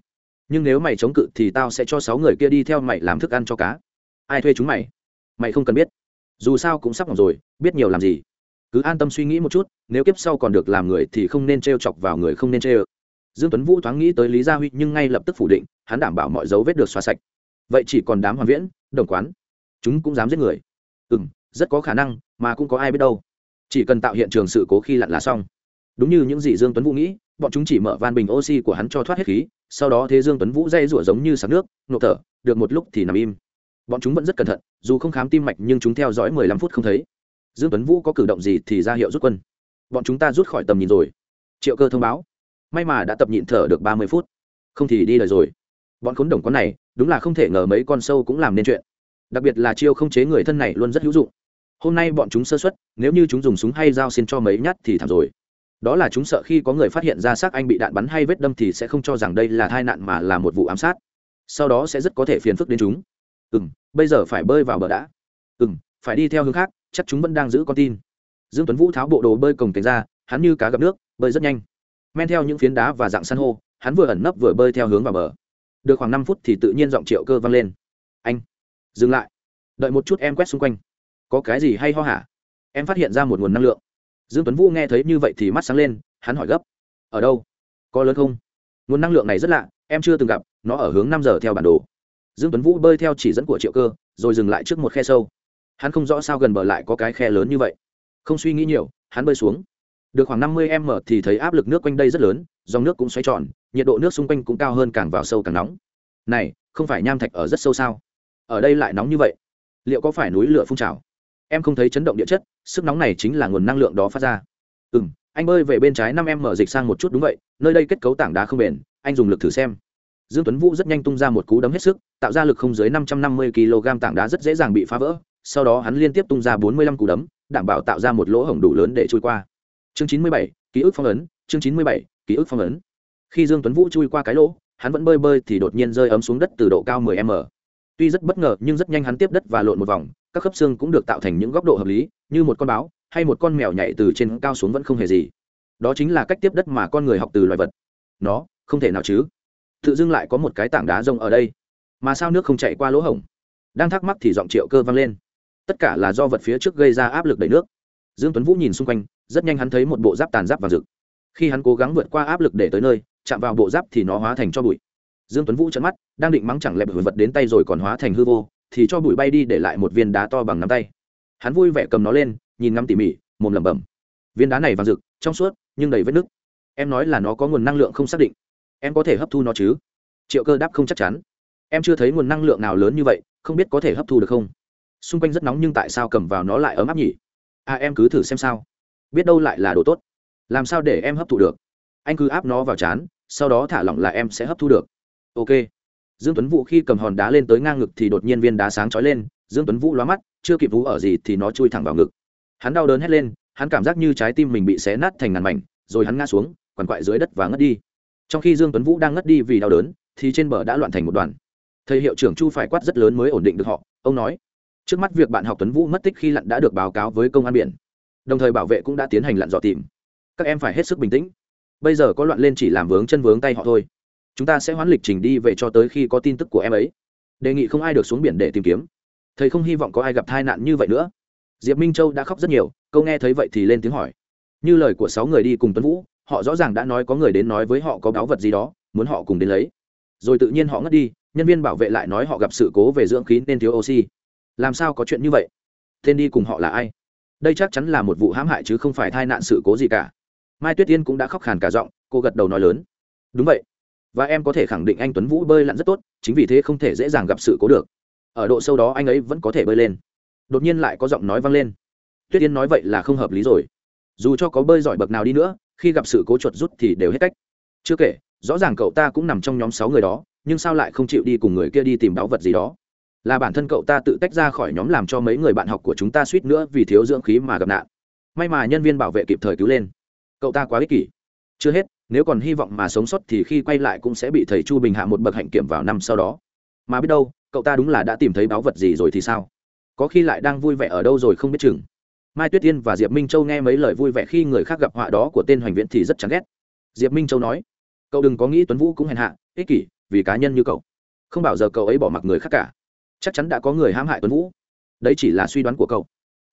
A: Nhưng nếu mày chống cự thì tao sẽ cho sáu người kia đi theo mày làm thức ăn cho cá. Ai thuê chúng mày? Mày không cần biết dù sao cũng sắp ngọc rồi, biết nhiều làm gì. Cứ an tâm suy nghĩ một chút, nếu kiếp sau còn được làm người thì không nên t r e o chọc vào người không nên t r e o dương tuấn vũ thoáng nghĩ tới lý gia huy nhưng ngay lập tức phủ định, hắn đảm bảo mọi dấu vết được xóa sạch. Vậy chỉ còn đám hoàn viễn, đồng quán. Chúng cũng dám giết người. Ừ m rất có khả năng, mà cũng có ai biết đâu. Chỉ cần tạo hiện trường sự cố khi lặn là xong. Đúng như những gì dương tuấn vũ nghĩ, bọn chúng chỉ mở van bình oxy của hắn cho thoát hết khí, sau đó thế dương tuấn vũ dây rủa giống như sạc nước, nộp thở, được một lúc thì nằm im bọn chúng vẫn rất cẩn thận, dù không khám tim mạch nhưng chúng theo dõi mười lăm phút không thấy. Dương tuấn vũ có cử động gì thì ra hiệu rút quân. Bọn chúng ta rút khỏi tầm nhìn rồi. Triệu cơ thông báo. May mà đã tập nhịn thở được ba mươi phút. Không thì đi lời rồi. Bọn khốn đồng con này, đúng là không thể ngờ mấy con sâu cũng làm nên chuyện. Đặc biệt là chiêu không chế người thân này luôn rất hữu dụng. Hôm nay bọn chúng sơ xuất nếu như chúng dùng súng hay dao xin cho mấy nhát thì thảm rồi. Đó là chúng sợ khi có người phát hiện ra xác anh bị đạn bắn hay vết đâm thì sẽ không cho rằng đây là tai nạn mà là một vụ ám sát. Sau đó sẽ rất có thể phiền phức đến chúng ừ m bây giờ phải bơi vào bờ đã. Ừ m phải đi theo hướng khác, chắc chúng vẫn đang giữ con tin. Dương tuấn vũ tháo bộ đồ bơi cồng cánh ra, hắn như cá gặp nước, bơi rất nhanh. Men theo những phiến đá và dạng san hô, hắn vừa ẩn nấp vừa bơi theo hướng vào bờ. Được khoảng năm phút thì tự nhiên giọng triệu cơ vang lên. Anh, dừng lại. Đợi một chút em quét xung quanh. Có cái gì hay ho hả? Em phát hiện ra một nguồn năng lượng. Dương tuấn vũ nghe thấy như vậy thì mắt sáng lên, hắn hỏi gấp. Ở đâu? Có lớn không? Nguồn năng lượng này rất lạ, em chưa từng gặp, nó ở hướng năm giờ theo bản đồ dương tuấn vũ bơi theo chỉ dẫn của triệu cơ, rồi dừng lại trước một khe sâu. Hắn không rõ sao gần bờ lại có cái khe lớn như vậy. Không suy nghĩ nhiều, hắn bơi xuống. Được khoảng năm mươi m thì thấy áp lực nước quanh đây rất lớn, dòng nước cũng xoay tròn, nhiệt độ nước xung quanh cũng cao hơn càng vào sâu càng nóng. Này, không phải nham thạch ở rất sâu sao? Ở đây lại nóng như vậy. Liệu có phải núi lửa phun trào? Em không thấy chấn động địa chất, sức nóng này chính là nguồn năng lượng đó phát ra. Ừ m anh bơi về bên trái năm em mở dịch sang một chút đúng vậy, nơi đây kết cấu tảng đá không bền, anh dùng lực thử xem dương tuấn vũ rất nhanh tung ra một cú đấm hết sức, tạo ra lực không dưới năm trăm năm mươi kg tảng đá rất dễ dàng bị phá vỡ, sau đó hắn liên tiếp tung ra bốn mươi lăm cú đấm, đảm bảo tạo ra một lỗ hổng đủ lớn để trôi qua. Chương chín mươi bảy, ký ức phong ấn, chương chín mươi bảy, ký ức phong ấn. Khi dương tuấn vũ chui qua cái lỗ, hắn vẫn bơi bơi thì đột nhiên rơi ấm xuống đất từ độ cao 10 m. Tuy rất bất ngờ, nhưng rất nhanh hắn tiếp đất và lộn một vòng, các khớp xương cũng được tạo thành những góc độ hợp lý, như một con báo, hay một con mèo nhảy từ trên cao xuống vẫn không hề gì. Đó chính là cách tiếp đất mà con người học từ loài vật. Nó, không thể nào chứ tự dưng lại có một cái tảng đá rông ở đây. Mà sao nước không chạy qua lỗ hổng? Đang thắc mắc thì giọng triệu cơ vang lên. Tất cả là do vật phía trước gây ra áp lực đẩy nước. Dương tuấn vũ nhìn xung quanh, rất nhanh hắn thấy một bộ giáp tàn giáp và rực. Khi hắn cố gắng vượt qua áp lực để tới nơi, chạm vào bộ giáp thì nó hóa thành cho bụi. Dương tuấn vũ trợn mắt, đang định mắng chẳng lẽ vật đến tay rồi còn hóa thành hư vô, thì cho bụi bay đi để lại một viên đá to bằng nắm tay. Hắn vui vẻ cầm nó lên, nhìn ngắm tỉ mỉ, mồm lẩm bẩm. Viên đá này vàng rực, trong suốt, nhưng đầy vết nứt. Em nói là nó có nguồn năng lượng không xác định em có thể hấp thu nó chứ? Triệu cơ đáp không chắc chắn. Em chưa thấy nguồn năng lượng nào lớn như vậy, không biết có thể hấp thu được không? Xung quanh rất nóng nhưng tại sao cầm vào nó lại ấm áp nhỉ? À em cứ thử xem sao. Biết đâu lại là đồ tốt. Làm sao để em hấp thụ được? Anh cứ áp nó vào chán, sau đó thả lỏng là em sẽ hấp thu được. Ok. Dương tuấn vũ khi cầm hòn đá lên tới ngang ngực thì đột nhiên viên đá sáng chói lên. Dương tuấn vũ lóa mắt, chưa kịp vũ ở gì thì nó chui thẳng vào ngực. Hắn đau đớn hét lên, hắn cảm giác như trái tim mình bị xé nát thành ngàn mảnh, rồi hắn ngã xuống, quằn quại dưới đất và ngất đi trong khi dương tuấn vũ đang ngất đi vì đau đớn, thì trên bờ đã loạn thành một đoàn. Thầy hiệu trưởng chu phải quát rất lớn mới ổn định được họ, ông nói. Trước mắt việc bạn học tuấn vũ mất tích khi lặn đã được báo cáo với công an biển. Đồng thời bảo vệ cũng đã tiến hành lặn dò tìm. Các em phải hết sức bình tĩnh. Bây giờ có loạn lên chỉ làm vướng chân vướng tay họ thôi. Chúng ta sẽ hoán lịch trình đi về cho tới khi có tin tức của em ấy. Đề nghị không ai được xuống biển để tìm kiếm. Thầy không hy vọng có ai gặp tai nạn như vậy nữa. Diệp minh châu đã khóc rất nhiều, câu nghe thấy vậy thì lên tiếng hỏi. Như lời của sáu người đi cùng tuấn vũ họ rõ ràng đã nói có người đến nói với họ có báu vật gì đó, muốn họ cùng đến lấy. Rồi tự nhiên họ ngất đi, nhân viên bảo vệ lại nói họ gặp sự cố về dưỡng khí nên thiếu oxy. Làm sao có chuyện như vậy? Tên đi cùng họ là ai? Đây chắc chắn là một vụ hãm hại chứ không phải tai nạn sự cố gì cả. Mai tuyết tiên cũng đã khóc khàn cả giọng, cô gật đầu nói lớn. Đúng vậy. Và em có thể khẳng định anh tuấn vũ bơi lặn rất tốt, chính vì thế không thể dễ dàng gặp sự cố được. Ở độ sâu đó anh ấy vẫn có thể bơi lên. Đột nhiên lại có giọng nói vang lên. Tuyết yên nói vậy là không hợp lý rồi. Dù cho có bơi giỏi bậc nào đi nữa khi gặp sự cố chuột rút thì đều hết cách. Chưa kể, rõ ràng cậu ta cũng nằm trong nhóm sáu người đó, nhưng sao lại không chịu đi cùng người kia đi tìm báu vật gì đó? Là bản thân cậu ta tự tách ra khỏi nhóm làm cho mấy người bạn học của chúng ta suýt nữa vì thiếu dưỡng khí mà gặp nạn. May mà nhân viên bảo vệ kịp thời cứu lên. Cậu ta quá ích kỷ. Chưa hết, nếu còn hy vọng mà sống sót thì khi quay lại cũng sẽ bị thầy chu bình hạ một bậc hạnh kiểm vào năm sau đó. Mà biết đâu, cậu ta đúng là đã tìm thấy báu vật gì rồi thì sao? Có khi lại đang vui vẻ ở đâu rồi không biết chừng mai tuyết tiên và diệp minh châu nghe mấy lời vui vẻ khi người khác gặp họa đó của tên hoành viễn thì rất chán ghét. Diệp minh châu nói, cậu đừng có nghĩ tuấn vũ cũng hèn hạ, ích kỷ, vì cá nhân như cậu. Không bảo giờ cậu ấy bỏ mặc người khác cả. Chắc chắn đã có người hãm hại tuấn vũ. Đấy chỉ là suy đoán của cậu.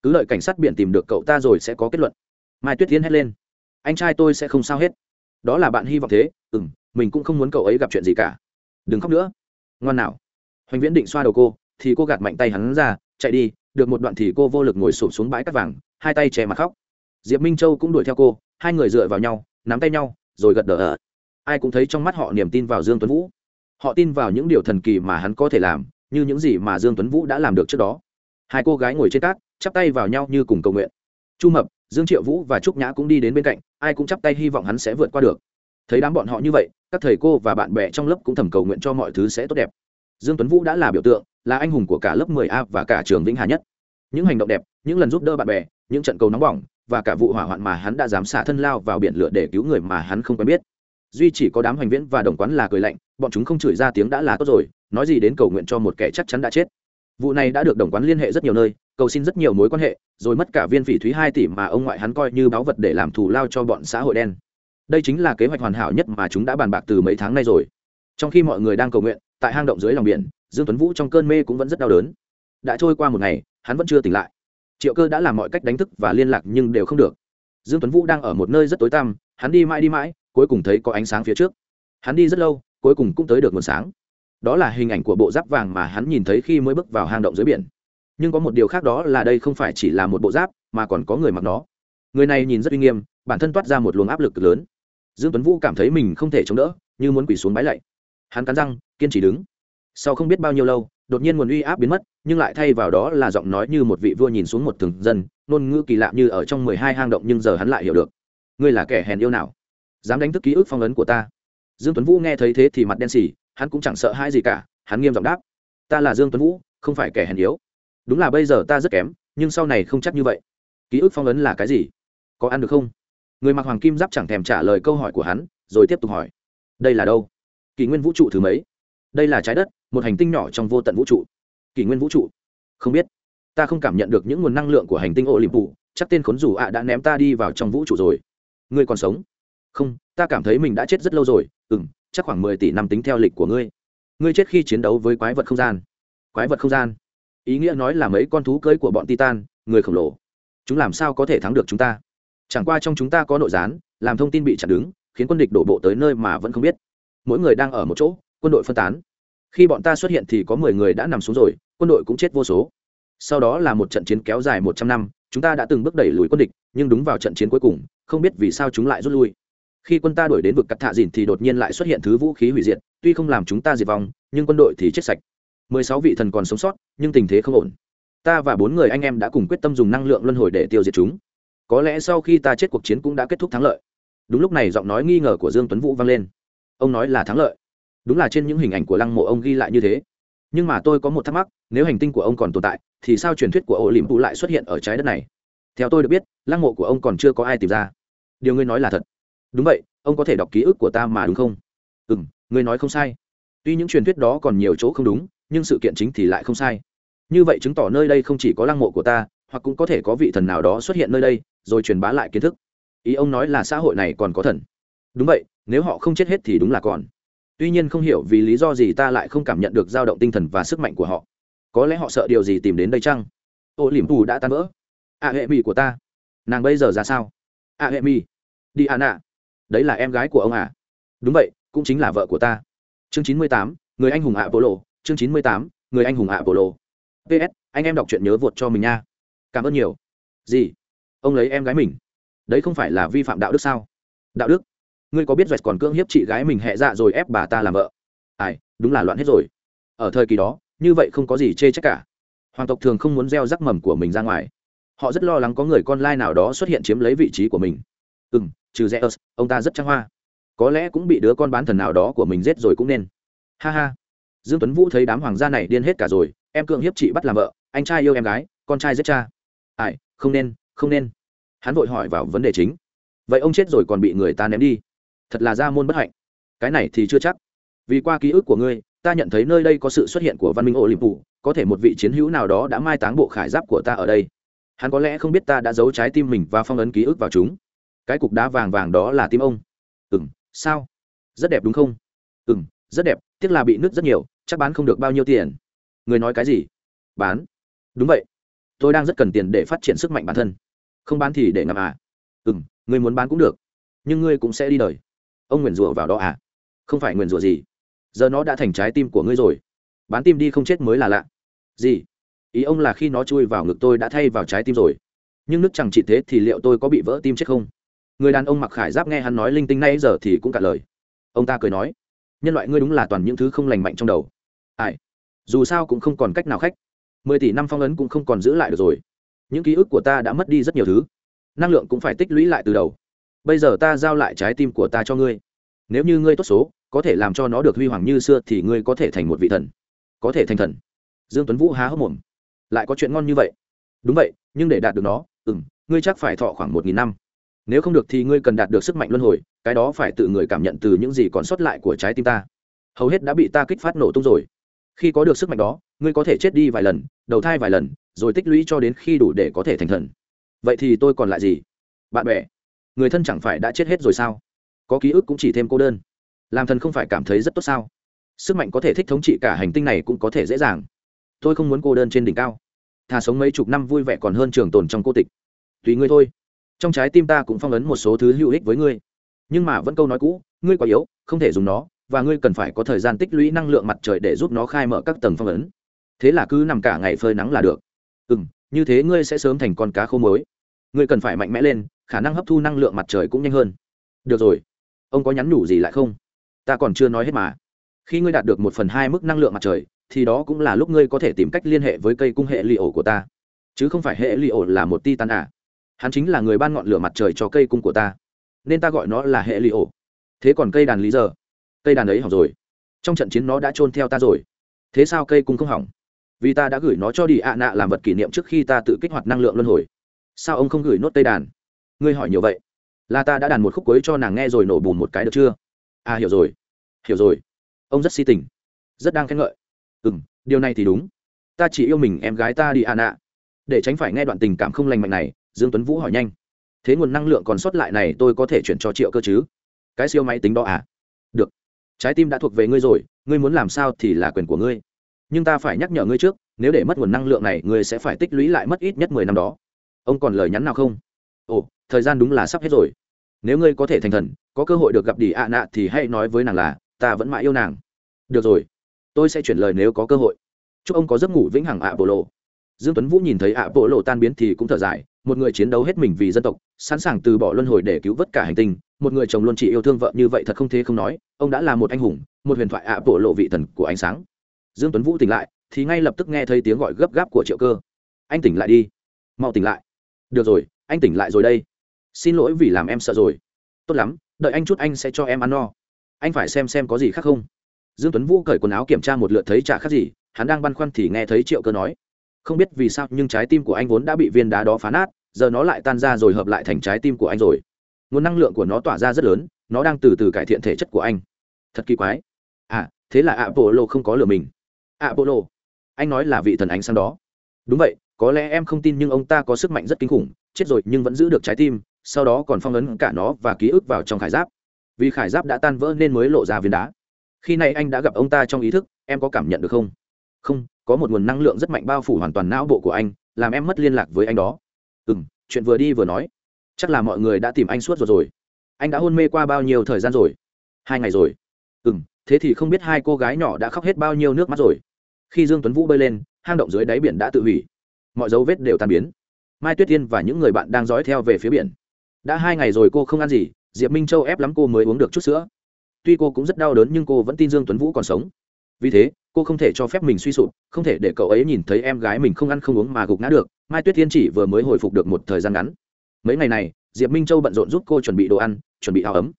A: Cứ đợi cảnh sát biển tìm được cậu ta rồi sẽ có kết luận. Mai tuyết tiến hét lên, anh trai tôi sẽ không sao hết. Đó là bạn hy vọng thế ừ m mình cũng không muốn cậu ấy gặp chuyện gì cả. Đừng khóc nữa. Ngoan nào. Hoành viễn định xoa đầu cô, thì cô gạt mạnh tay hắn ra, chạy đi được một đoạn thì cô vô lực ngồi sụp xuống bãi cắt vàng, hai tay che mặt khóc. Diệp minh châu cũng đuổi theo cô, hai người dựa vào nhau, nắm tay nhau, rồi gật đờ ở ai cũng thấy trong mắt họ niềm tin vào dương tuấn vũ. Họ tin vào những điều thần kỳ mà hắn có thể làm, như những gì mà dương tuấn vũ đã làm được trước đó. Hai cô gái ngồi trên cát, chắp tay vào nhau như cùng cầu nguyện. Chu mập, dương triệu vũ và trúc nhã cũng đi đến bên cạnh, ai cũng chắp tay hy vọng hắn sẽ vượt qua được. Thấy đám bọn họ như vậy, các thầy cô và bạn bè trong lớp cũng thầm cầu nguyện cho mọi thứ sẽ tốt đẹp dương tuấn vũ đã là biểu tượng, là anh hùng của cả lớp 10 a và cả trường vĩnh hà nhất. Những hành động đẹp, những lần giúp đỡ bạn bè, những trận cầu nóng bỏng, và cả vụ hỏa hoạn mà hắn đã dám xả thân lao vào biển lửa để cứu người mà hắn không quen biết. Duy chỉ có đám hành viễn và đồng quán là cười lạnh, bọn chúng không chửi ra tiếng đã là tốt rồi, nói gì đến cầu nguyện cho một kẻ chắc chắn đã chết. Vụ này đã được đồng quán liên hệ rất nhiều nơi, cầu xin rất nhiều mối quan hệ, rồi mất cả viên phỉ thúy hai tỷ mà ông ngoại hắn coi như báu vật để làm thù lao cho bọn xã hội đen. Đây chính là kế hoạch hoàn hảo nhất mà chúng đã bàn bạc từ mấy tháng nay rồi. Trong khi mọi người đang cầu nguyện tại hang động dưới lòng biển, dương tuấn vũ trong cơn mê cũng vẫn rất đau đớn. Đã trôi qua một ngày, hắn vẫn chưa tỉnh lại. Triệu cơ đã làm mọi cách đánh thức và liên lạc nhưng đều không được. Dương tuấn vũ đang ở một nơi rất tối tăm, hắn đi mãi đi mãi, cuối cùng thấy có ánh sáng phía trước. Hắn đi rất lâu, cuối cùng cũng tới được nguồn sáng. Đó là hình ảnh của bộ giáp vàng mà hắn nhìn thấy khi mới bước vào hang động dưới biển. Nhưng có một điều khác đó là đây không phải chỉ là một bộ giáp, mà còn có người mặc nó. Người này nhìn rất uy nghiêm, bản thân toát ra một luồng áp lực lớn. Dương tuấn vũ cảm thấy mình không thể chống đỡ, như muốn quỳ xuống bái lạy. Hắn cắn răng kiên trì đứng. Sau không biết bao nhiêu lâu, đột nhiên nguồn uy áp biến mất, nhưng lại thay vào đó là giọng nói như một vị vua nhìn xuống một thường dân, ngôn ngữ kỳ lạ như ở trong mười hai hang động nhưng giờ hắn lại hiểu được. Ngươi là kẻ hèn yêu nào? Dám đánh thức ký ức phong ấn của ta. Dương tuấn vũ nghe thấy thế thì mặt đen xì, hắn cũng chẳng sợ hãi gì cả, hắn nghiêm giọng đáp. Ta là dương tuấn vũ, không phải kẻ hèn yếu. Đúng là bây giờ ta rất kém, nhưng sau này không chắc như vậy. Ký ức phong ấn là cái gì? Có ăn được không? Người mặc hoàng kim giáp chẳng thèm trả lời câu hỏi của hắn, rồi tiếp tục hỏi. Đây là đâu? Kỷ nguyên vũ trụ thứ mấy? Đây là trái đất, một hành tinh nhỏ trong vô tận vũ trụ. Kỷ nguyên vũ trụ. Không biết. Ta không cảm nhận được những nguồn năng lượng của hành tinh ô liềm phụ chắc tên khốn rủ ạ đã ném ta đi vào trong vũ trụ rồi. Ngươi còn sống? Không, ta cảm thấy mình đã chết rất lâu rồi. Ừ m chắc khoảng mười tỷ năm tính theo lịch của ngươi. Ngươi chết khi chiến đấu với quái vật không gian. Quái vật không gian? Ý nghĩa nói là mấy con thú cưới của bọn titan, người khổng lồ. Chúng làm sao có thể thắng được chúng ta? Chẳng qua trong chúng ta có nội gián, làm thông tin bị chặn đứng, khiến quân địch đổ bộ tới nơi mà vẫn không biết. Mỗi người đang ở một chỗ quân đội phân tán. Khi bọn ta xuất hiện thì có mười người đã nằm xuống rồi, quân đội cũng chết vô số. Sau đó là một trận chiến kéo dài một trăm năm, chúng ta đã từng bước đẩy lùi quân địch, nhưng đúng vào trận chiến cuối cùng, không biết vì sao chúng lại rút lui. Khi quân ta đuổi đến vực cắt thạ dìn thì đột nhiên lại xuất hiện thứ vũ khí hủy diệt, tuy không làm chúng ta diệt vong, nhưng quân đội thì chết sạch. Mười sáu vị thần còn sống sót, nhưng tình thế không ổn. Ta và bốn người anh em đã cùng quyết tâm dùng năng lượng luân hồi để tiêu diệt chúng. Có lẽ sau khi ta chết cuộc chiến cũng đã kết thúc thắng lợi. Đúng lúc này giọng nói nghi ngờ của dương tuấn vũ vang lên. Ông nói là thắng lợi đúng là trên những hình ảnh của lăng mộ ông ghi lại như thế. Nhưng mà tôi có một thắc mắc, nếu hành tinh của ông còn tồn tại, thì sao truyền thuyết của ổ lìm phụ lại xuất hiện ở trái đất này? Theo tôi được biết, lăng mộ của ông còn chưa có ai tìm ra. Điều ngươi nói là thật. Đúng vậy, ông có thể đọc ký ức của ta mà đúng không? Ừ m ngươi nói không sai. Tuy những truyền thuyết đó còn nhiều chỗ không đúng, nhưng sự kiện chính thì lại không sai. Như vậy chứng tỏ nơi đây không chỉ có lăng mộ của ta, hoặc cũng có thể có vị thần nào đó xuất hiện nơi đây, rồi truyền bá lại kiến thức. Ý ông nói là xã hội này còn có thần. Đúng vậy, nếu họ không chết hết thì đúng là còn tuy nhiên không hiểu vì lý do gì ta lại không cảm nhận được dao động tinh thần và sức mạnh của họ. Có lẽ họ sợ điều gì tìm đến đây chăng? Ô liềm tù đã tan vỡ. A hệ mỹ của ta. Nàng bây giờ ra sao? A hệ mỹ đi à nạ đấy là em gái của ông à? Đúng vậy, cũng chính là vợ của ta. Chương chín mươi tám, người anh hùng ạ bộ lộ chương chín mươi tám, người anh hùng ạ bộ lộ ps anh em đọc truyện nhớ vượt cho mình nha. Cảm ơn nhiều. Gì? Ông lấy em gái mình. Đấy không phải là vi phạm đạo đức sao? Đạo đức? Ngươi có biết dẹt còn cưỡng hiếp chị gái mình hẹ dạ rồi ép bà ta làm vợ? Ai, đúng là loạn hết rồi. Ở thời kỳ đó, như vậy không có gì chê trách cả. Hoàng tộc thường không muốn gieo rắc mầm của mình ra ngoài. Họ rất lo lắng có người con lai nào đó xuất hiện chiếm lấy vị trí của mình. Ừ m trừ rẽ ớt ông ta rất trăng hoa. Có lẽ cũng bị đứa con bán thần nào đó của mình giết rồi cũng nên. Ha ha. Dương tuấn vũ thấy đám hoàng gia này điên hết cả rồi, em cưỡng hiếp chị bắt làm vợ, anh trai yêu em gái, con trai giết cha. Ai, không nên không nên. Hắn vội hỏi vào vấn đề chính. Vậy ông chết rồi còn bị người ta ném đi thật là ra môn bất hạnh. Cái này thì chưa chắc. Vì qua ký ức của ngươi, ta nhận thấy nơi đây có sự xuất hiện của văn minh olympu, có thể một vị chiến hữu nào đó đã mai táng bộ khải giáp của ta ở đây. Hắn có lẽ không biết ta đã giấu trái tim mình và phong ấn ký ức vào chúng. Cái cục đá vàng vàng đó là tim ông. Ừ m sao? Rất đẹp đúng không? Ừ m rất đẹp, tiếc là bị nứt rất nhiều, chắc bán không được bao nhiêu tiền. Người nói cái gì? Bán. Đúng vậy. Tôi đang rất cần tiền để phát triển sức mạnh bản thân. Không bán thì để ngầm à. Ừ m người muốn bán cũng được, nhưng ngươi cũng sẽ đi đời ông nguyền rủa vào đó à? Không phải nguyền rủa gì. Giờ nó đã thành trái tim của ngươi rồi. Bán tim đi không chết mới là lạ. Gì? Ý ông là khi nó chui vào ngực tôi đã thay vào trái tim rồi. Nhưng nước chẳng chỉ thế thì liệu tôi có bị vỡ tim chết không? Người đàn ông mặc khải giáp nghe hắn nói linh tinh nay giờ thì cũng cả lời. Ông ta cười nói, nhân loại ngươi đúng là toàn những thứ không lành mạnh trong đầu. Ai? Dù sao cũng không còn cách nào khách mười tỷ năm phong ấn cũng không còn giữ lại được rồi. Những ký ức của ta đã mất đi rất nhiều thứ. Năng lượng cũng phải tích lũy lại từ đầu bây giờ ta giao lại trái tim của ta cho ngươi. Nếu như ngươi tốt số, có thể làm cho nó được huy hoàng như xưa thì ngươi có thể thành một vị thần. Có thể thành thần. Dương tuấn vũ há hốc mồm. Lại có chuyện ngon như vậy. Đúng vậy, nhưng để đạt được nó, ừm, ngươi chắc phải thọ khoảng một nghìn năm. Nếu không được thì ngươi cần đạt được sức mạnh luân hồi, cái đó phải tự người cảm nhận từ những gì còn sót lại của trái tim ta. Hầu hết đã bị ta kích phát nổ tung rồi. Khi có được sức mạnh đó, ngươi có thể chết đi vài lần, đầu thai vài lần, rồi tích lũy cho đến khi đủ để có thể thành thần. Vậy thì tôi còn lại gì? Bạn bè người thân chẳng phải đã chết hết rồi sao? Có ký ức cũng chỉ thêm cô đơn. Làm thần không phải cảm thấy rất tốt sao? Sức mạnh có thể thích thống trị cả hành tinh này cũng có thể dễ dàng. Tôi không muốn cô đơn trên đỉnh cao. Thà sống mấy chục năm vui vẻ còn hơn trường tồn trong cô tịch. Tùy ngươi thôi. Trong trái tim ta cũng phong ấn một số thứ hữu ích với ngươi. Nhưng mà vẫn câu nói cũ, ngươi quá yếu, không thể dùng nó, và ngươi cần phải có thời gian tích lũy năng lượng mặt trời để giúp nó khai mở các tầng phong ấn. Thế là cứ nằm cả ngày phơi nắng là được. Ừ m như thế ngươi sẽ sớm thành con cá khô mối ngươi cần phải mạnh mẽ lên khả năng hấp thu năng lượng mặt trời cũng nhanh hơn. Được rồi. Ông có nhắn nhủ gì lại không? Ta còn chưa nói hết mà. Khi ngươi đạt được một phần hai mức năng lượng mặt trời, thì đó cũng là lúc ngươi có thể tìm cách liên hệ với cây cung hệ li ổ của ta. Chứ không phải hệ li ổ là một ti tan à? Hắn chính là người ban ngọn lửa mặt trời cho cây cung của ta. Nên ta gọi nó là hệ li ổ. Thế còn cây đàn lý giờ? Cây đàn ấy hỏng rồi. Trong trận chiến nó đã trôn theo ta rồi. Thế sao cây cung không hỏng? Vì ta đã gửi nó cho đi ạ nạ làm vật kỷ niệm trước khi ta tự kích hoạt năng lượng luân hồi. Sao ông không gửi nốt cây đàn? Ngươi hỏi nhiều vậy. Là ta đã đàn một khúc cuối cho nàng nghe rồi nổ bùn một cái được chưa? À hiểu rồi. Hiểu rồi. Ông rất si tình. Rất đang khen ngợi. Ừ m điều này thì đúng. Ta chỉ yêu mình em gái ta đi à nạ để tránh phải nghe đoạn tình cảm không lành mạnh này, dương tuấn vũ hỏi nhanh. Thế nguồn năng lượng còn sót lại này tôi có thể chuyển cho triệu cơ chứ? Cái siêu máy tính đó à? Được. Trái tim đã thuộc về ngươi rồi, ngươi muốn làm sao thì là quyền của ngươi. Nhưng ta phải nhắc nhở ngươi trước, nếu để mất nguồn năng lượng này, ngươi sẽ phải tích lũy lại mất ít nhất mười năm đó. Ông còn lời nhắn nào không? Ồ thời gian đúng là sắp hết rồi. Nếu ngươi có thể thành thần, có cơ hội được gặp đi ạ nạ thì hãy nói với nàng là, ta vẫn mãi yêu nàng. Được rồi, tôi sẽ chuyển lời nếu có cơ hội. Chúc ông có giấc ngủ vĩnh hằng ạ bộ lộ. Dương tuấn vũ nhìn thấy ạ bộ lộ tan biến thì cũng thở dài, một người chiến đấu hết mình vì dân tộc, sẵn sàng từ bỏ luân hồi để cứu vớt cả hành tinh. Một người chồng luôn chỉ yêu thương vợ như vậy thật không thế không nói, ông đã là một anh hùng, một huyền thoại ạ bộ lộ vị thần của ánh sáng. Dương tuấn vũ tỉnh lại, thì ngay lập tức nghe thấy tiếng gọi gấp gáp của triệu cơ. Anh tỉnh lại đi. Mau tỉnh lại. Được rồi, anh tỉnh lại rồi đây xin lỗi vì làm em sợ rồi. Tốt lắm, đợi anh chút anh sẽ cho em ăn no. Anh phải xem xem có gì khác không. Dương tuấn vũ cởi quần áo kiểm tra một lượt thấy chả khác gì, hắn đang băn khoăn thì nghe thấy triệu cơ nói. Không biết vì sao nhưng trái tim của anh vốn đã bị viên đá đó phá nát, giờ nó lại tan ra rồi hợp lại thành trái tim của anh rồi. Nguồn năng lượng của nó tỏa ra rất lớn, nó đang từ từ cải thiện thể chất của anh. Thật kỳ quái. À thế là apollo không có lừa mình. Apollo. Anh nói là vị thần ánh sáng đó. Đúng vậy, có lẽ em không tin nhưng ông ta có sức mạnh rất kinh khủng, chết rồi nhưng vẫn giữ được trái tim sau đó còn phong ấn cả nó và ký ức vào trong khải giáp. Vì khải giáp đã tan vỡ nên mới lộ ra viên đá. Khi này anh đã gặp ông ta trong ý thức, em có cảm nhận được không? Không, có một nguồn năng lượng rất mạnh bao phủ hoàn toàn não bộ của anh, làm em mất liên lạc với anh đó. Ừ m chuyện vừa đi vừa nói. Chắc là mọi người đã tìm anh suốt rồi rồi. Anh đã hôn mê qua bao nhiêu thời gian rồi? Hai ngày rồi. Ừ m thế thì không biết hai cô gái nhỏ đã khóc hết bao nhiêu nước mắt rồi. Khi dương tuấn vũ bơi lên, hang động dưới đáy biển đã tự hủy. Mọi dấu vết đều tan biến. Mai tuyết tiên và những người bạn đang dõi theo về phía biển đã hai ngày rồi cô không ăn gì, diệp minh châu ép lắm cô mới uống được chút sữa. Tuy cô cũng rất đau đớn nhưng cô vẫn tin dương tuấn vũ còn sống. Vì thế, cô không thể cho phép mình suy sụp, không thể để cậu ấy nhìn thấy em gái mình không ăn không uống mà gục ngã được. Mai tuyết tiên chỉ vừa mới hồi phục được một thời gian ngắn. Mấy ngày này, diệp minh châu bận rộn giúp cô chuẩn bị đồ ăn, chuẩn bị áo ấm.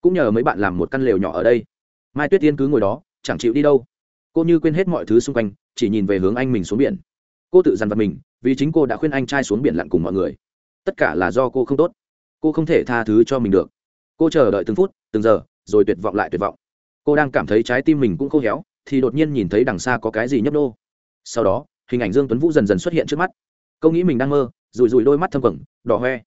A: Cũng nhờ mấy bạn làm một căn lều nhỏ ở đây. Mai tuyết tiên cứ ngồi đó, chẳng chịu đi đâu. Cô như quên hết mọi thứ xung quanh, chỉ nhìn về hướng anh mình xuống biển. Cô tự dằn vặt mình, vì chính cô đã khuyên anh trai xuống biển lặn cùng mọi người. Tất cả là do cô không tốt cô không thể tha thứ cho mình được. Cô chờ đợi từng phút, từng giờ, rồi tuyệt vọng lại tuyệt vọng. Cô đang cảm thấy trái tim mình cũng khô héo, thì đột nhiên nhìn thấy đằng xa có cái gì nhấp nô. Sau đó, hình ảnh dương tuấn vũ dần dần xuất hiện trước mắt. Cô nghĩ mình đang mơ rùi rùi đôi mắt thâm quẩn đỏ hoe.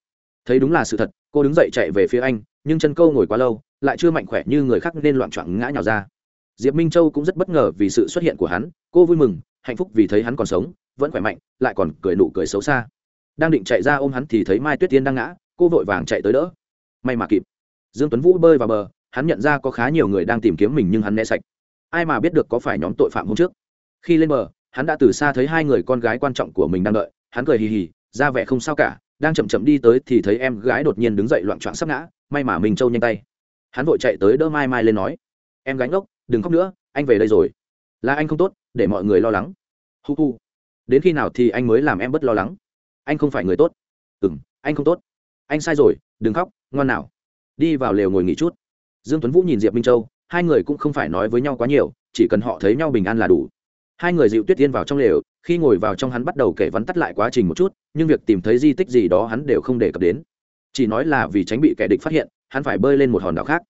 A: Thấy đúng là sự thật, cô đứng dậy chạy về phía anh, nhưng chân câu ngồi quá lâu, lại chưa mạnh khỏe như người khác nên loạn choạng ngã nhào ra. Diệp minh châu cũng rất bất ngờ vì sự xuất hiện của hắn, cô vui mừng, hạnh phúc vì thấy hắn còn sống, vẫn khỏe mạnh, lại còn cười nụ cười xấu xa. Đang định chạy ra ôm hắn thì thấy mai tuyết tiên đang ngã cô vội vàng chạy tới đỡ. May mà kịp. Dương tuấn vũ bơi vào bờ, hắn nhận ra có khá nhiều người đang tìm kiếm mình nhưng hắn né sạch. Ai mà biết được có phải nhóm tội phạm hôm trước? Khi lên bờ, hắn đã từ xa thấy hai người con gái quan trọng của mình đang đợi. Hắn cười hì hì, ra vẻ không sao cả, đang chậm chậm đi tới thì thấy em gái đột nhiên đứng dậy loạn trọn sắp ngã, may mà mình trâu nhanh tay. Hắn vội chạy tới đỡ mai mai lên nói, em gánh ốc đừng khóc nữa, anh về đây rồi. Là anh không tốt, để mọi người lo lắng. Hu hu. Đến khi nào thì anh mới làm em bất lo lắng. Anh không phải người tốt. Ừ m anh không tốt anh sai rồi, đừng khóc, ngoan nào. Đi vào lều ngồi nghỉ chút. Dương tuấn vũ nhìn diệp minh châu, hai người cũng không phải nói với nhau quá nhiều, chỉ cần họ thấy nhau bình an là đủ. Hai người dịu tuyết tiên vào trong lều, khi ngồi vào trong hắn bắt đầu kể vắn tắt lại quá trình một chút, nhưng việc tìm thấy di tích gì đó hắn đều không đề cập đến. Chỉ nói là vì tránh bị kẻ địch phát hiện, hắn phải bơi lên một hòn đảo khác.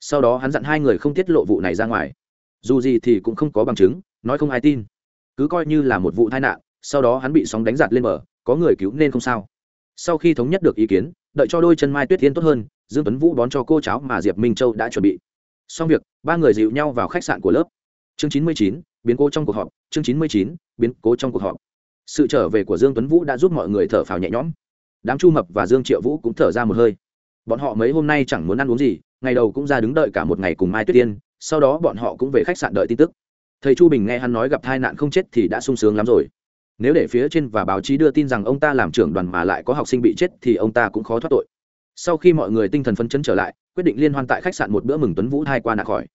A: Sau đó hắn dặn hai người không tiết lộ vụ này ra ngoài. Dù gì thì cũng không có bằng chứng, nói không ai tin. Cứ coi như là một vụ tai nạn, sau đó hắn bị sóng đánh giặt lên bờ, có người cứu nên không sao. Sau khi thống nhất được ý kiến đợi cho đôi chân mai tuyết Thiên tốt hơn, dương tuấn vũ đón cho cô cháu mà diệp minh châu đã chuẩn bị. Xong việc, ba người dịu nhau vào khách sạn của lớp. Chương chín mươi chín, biến cố trong cuộc họp. Chương chín mươi chín, biến cố trong cuộc họp. Sự trở về của dương tuấn vũ đã giúp mọi người thở phào nhẹ nhõm. Đám chu mập và dương triệu vũ cũng thở ra một hơi. Bọn họ mấy hôm nay chẳng muốn ăn uống gì, ngày đầu cũng ra đứng đợi cả một ngày cùng mai tuyết tiên sau đó bọn họ cũng về khách sạn đợi tin tức. Thầy chu bình nghe hắn nói gặp tai nạn không chết thì đã sung sướng lắm rồi nếu để phía trên và báo chí đưa tin rằng ông ta làm trưởng đoàn mà lại có học sinh bị chết thì ông ta cũng khó thoát tội. Sau khi mọi người tinh thần phấn chấn trở lại, quyết định liên hoan tại khách sạn một bữa mừng tuấn vũ thai qua nạn khỏi.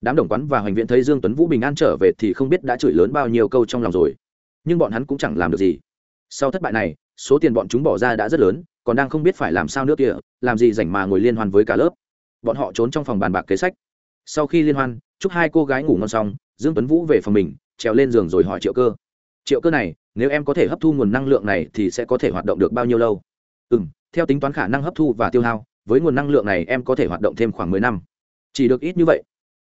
A: Đám đồng quán và hoành viện thấy dương tuấn vũ bình an trở về thì không biết đã chửi lớn bao nhiêu câu trong lòng rồi. Nhưng bọn hắn cũng chẳng làm được gì. Sau thất bại này, số tiền bọn chúng bỏ ra đã rất lớn, còn đang không biết phải làm sao nữa kia làm gì rảnh mà ngồi liên hoan với cả lớp. Bọn họ trốn trong phòng bàn bạc kế sách. Sau khi liên hoan, chúc hai cô gái ngủ ngon xong, dương tuấn vũ về phòng mình, trèo lên giường rồi hỏi triệu cơ. Triệu cơ này nếu em có thể hấp thu nguồn năng lượng này thì sẽ có thể hoạt động được bao nhiêu lâu? Ừ m theo tính toán khả năng hấp thu và tiêu hao, với nguồn năng lượng này em có thể hoạt động thêm khoảng mười năm. Chỉ được ít như vậy.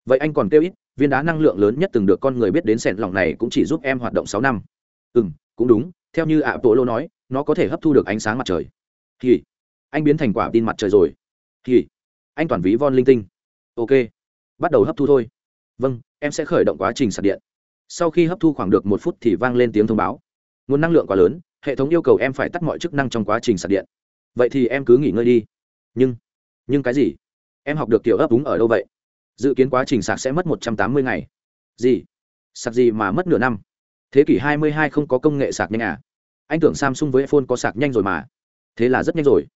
A: Vậy anh còn kêu ít, viên đá năng lượng lớn nhất từng được con người biết đến sẹn lỏng này cũng chỉ giúp em hoạt động sáu năm. Ừ m cũng đúng, theo như ạ bộ lô nói, nó có thể hấp thu được ánh sáng mặt trời. Thì anh biến thành quả tin mặt trời rồi. Thì anh toàn ví von linh tinh. Ok. Bắt đầu hấp thu thôi. Vâng em sẽ khởi động quá trình sạc điện. Sau khi hấp thu khoảng được một phút thì vang lên tiếng thông báo nguồn năng lượng quá lớn, hệ thống yêu cầu em phải tắt mọi chức năng trong quá trình sạc điện. Vậy thì em cứ nghỉ ngơi đi. Nhưng nhưng cái gì? Em học được kiểu ấp đúng ở đâu vậy? Dự kiến quá trình sạc sẽ mất một trăm tám mươi ngày. Gì? Sạc gì mà mất nửa năm? Thế kỷ hai mươi hai không có công nghệ sạc nhanh à? Anh tưởng samsung với iphone có sạc nhanh rồi mà. Thế là rất nhanh rồi.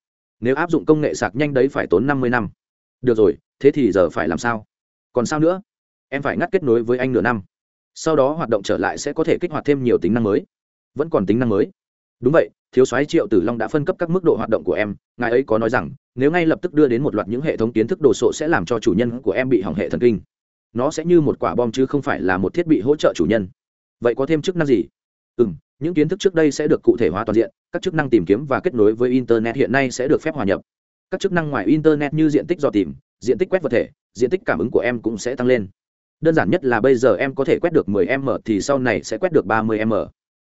A: Nếu áp dụng công nghệ sạc nhanh đấy phải tốn năm mươi năm. Được rồi, thế thì giờ phải làm sao? Còn sao nữa? Em phải ngắt kết nối với anh nửa năm. Sau đó hoạt động trở lại sẽ có thể kích hoạt thêm nhiều tính năng mới vẫn còn tính năng mới. Đúng vậy, thiếu soái triệu tử long đã phân cấp các mức độ hoạt động của em, ngài ấy có nói rằng, nếu ngay lập tức đưa đến một loạt những hệ thống kiến thức đồ sộ sẽ làm cho chủ nhân của em bị hỏng hệ thần kinh. Nó sẽ như một quả bom chứ không phải là một thiết bị hỗ trợ chủ nhân. Vậy có thêm chức năng gì? Ừ m những kiến thức trước đây sẽ được cụ thể hóa toàn diện, các chức năng tìm kiếm và kết nối với internet hiện nay sẽ được phép hòa nhập. Các chức năng ngoài internet như diện tích do tìm, diện tích quét vật thể, diện tích cảm ứng của em cũng sẽ tăng lên. Đơn giản nhất là bây giờ em có thể quét được 10 m thì sau này sẽ quét được 30 m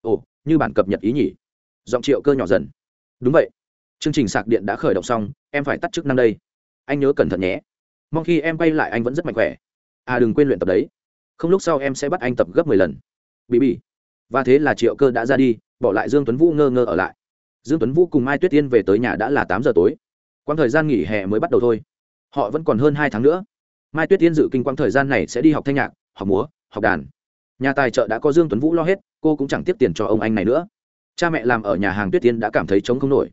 A: ồ, như bản cập nhật ý nhỉ. Giọng triệu cơ nhỏ dần. Đúng vậy. Chương trình sạc điện đã khởi động xong, em phải tắt chức năng đây. Anh nhớ cẩn thận nhé. Mong khi em quay lại anh vẫn rất mạnh khỏe. À đừng quên luyện tập đấy. Không lúc sau em sẽ bắt anh tập gấp mười lần. Bị bị. Và thế là triệu cơ đã ra đi, bỏ lại dương tuấn vũ ngơ ngơ ở lại. Dương tuấn vũ cùng mai tuyết tiên về tới nhà đã là tám giờ tối. Quãng thời gian nghỉ hè mới bắt đầu thôi. Họ vẫn còn hơn hai tháng nữa. Mai tuyết tiên dự kinh quãng thời gian này sẽ đi học thanh nhạc, học múa, học đàn. Nhà tài trợ đã có dương tuấn vũ lo hết cô cũng chẳng tiếp tiền cho ông anh này nữa. Cha mẹ làm ở nhà hàng tuyết tiên đã cảm thấy chống không nổi.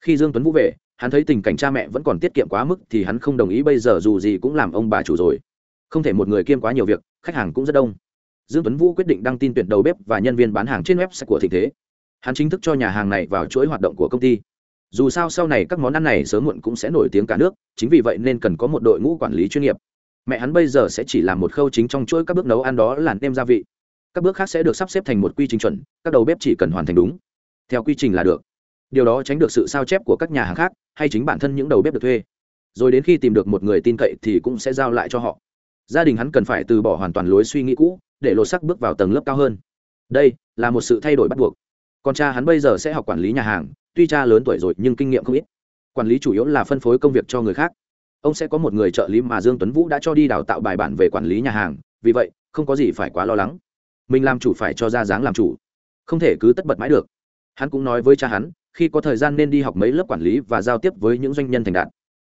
A: Khi dương tuấn vũ về, hắn thấy tình cảnh cha mẹ vẫn còn tiết kiệm quá mức thì hắn không đồng ý, bây giờ dù gì cũng làm ông bà chủ rồi. Không thể một người kiêm quá nhiều việc, khách hàng cũng rất đông. Dương tuấn vũ quyết định đăng tin tuyển đầu bếp và nhân viên bán hàng trên website của thịnh thế. Hắn chính thức cho nhà hàng này vào chuỗi hoạt động của công ty. Dù sao sau này các món ăn này sớm muộn cũng sẽ nổi tiếng cả nước, chính vì vậy nên cần có một đội ngũ quản lý chuyên nghiệp. Mẹ hắn bây giờ sẽ chỉ làm một khâu chính trong chuỗi các bước nấu ăn đó là nêm gia vị các bước khác sẽ được sắp xếp thành một quy trình chuẩn, các đầu bếp chỉ cần hoàn thành đúng. Theo quy trình là được. Điều đó tránh được sự sao chép của các nhà hàng khác, hay chính bản thân những đầu bếp được thuê. Rồi đến khi tìm được một người tin cậy thì cũng sẽ giao lại cho họ. Gia đình hắn cần phải từ bỏ hoàn toàn lối suy nghĩ cũ, để lột sắc bước vào tầng lớp cao hơn. Đây là một sự thay đổi bắt buộc. Con cha hắn bây giờ sẽ học quản lý nhà hàng, tuy cha lớn tuổi rồi nhưng kinh nghiệm không ít. Quản lý chủ yếu là phân phối công việc cho người khác. Ông sẽ có một người trợ lý mà dương tuấn vũ đã cho đi đào tạo bài bản về quản lý nhà hàng, vì vậy, không có gì phải quá lo lắng mình làm chủ phải cho ra dáng làm chủ, không thể cứ tất bật mãi được. Hắn cũng nói với cha hắn, khi có thời gian nên đi học mấy lớp quản lý và giao tiếp với những doanh nhân thành đạt.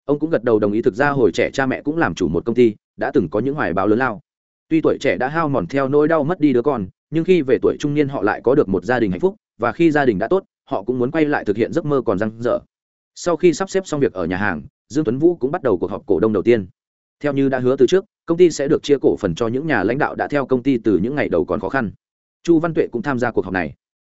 A: Ông cũng gật đầu đồng ý thực ra hồi trẻ cha mẹ cũng làm chủ một công ty, đã từng có những hoài báo lớn lao. Tuy tuổi trẻ đã hao mòn theo nỗi đau mất đi đứa con, nhưng khi về tuổi trung niên họ lại có được một gia đình hạnh phúc, và khi gia đình đã tốt, họ cũng muốn quay lại thực hiện giấc mơ còn răng rỡ. Sau khi sắp xếp xong việc ở nhà hàng, dương tuấn vũ cũng bắt đầu cuộc họp cổ đông đầu tiên theo như đã hứa từ trước, công ty sẽ được chia cổ phần cho những nhà lãnh đạo đã theo công ty từ những ngày đầu còn khó khăn. Chu văn tuệ cũng tham gia cuộc họp này.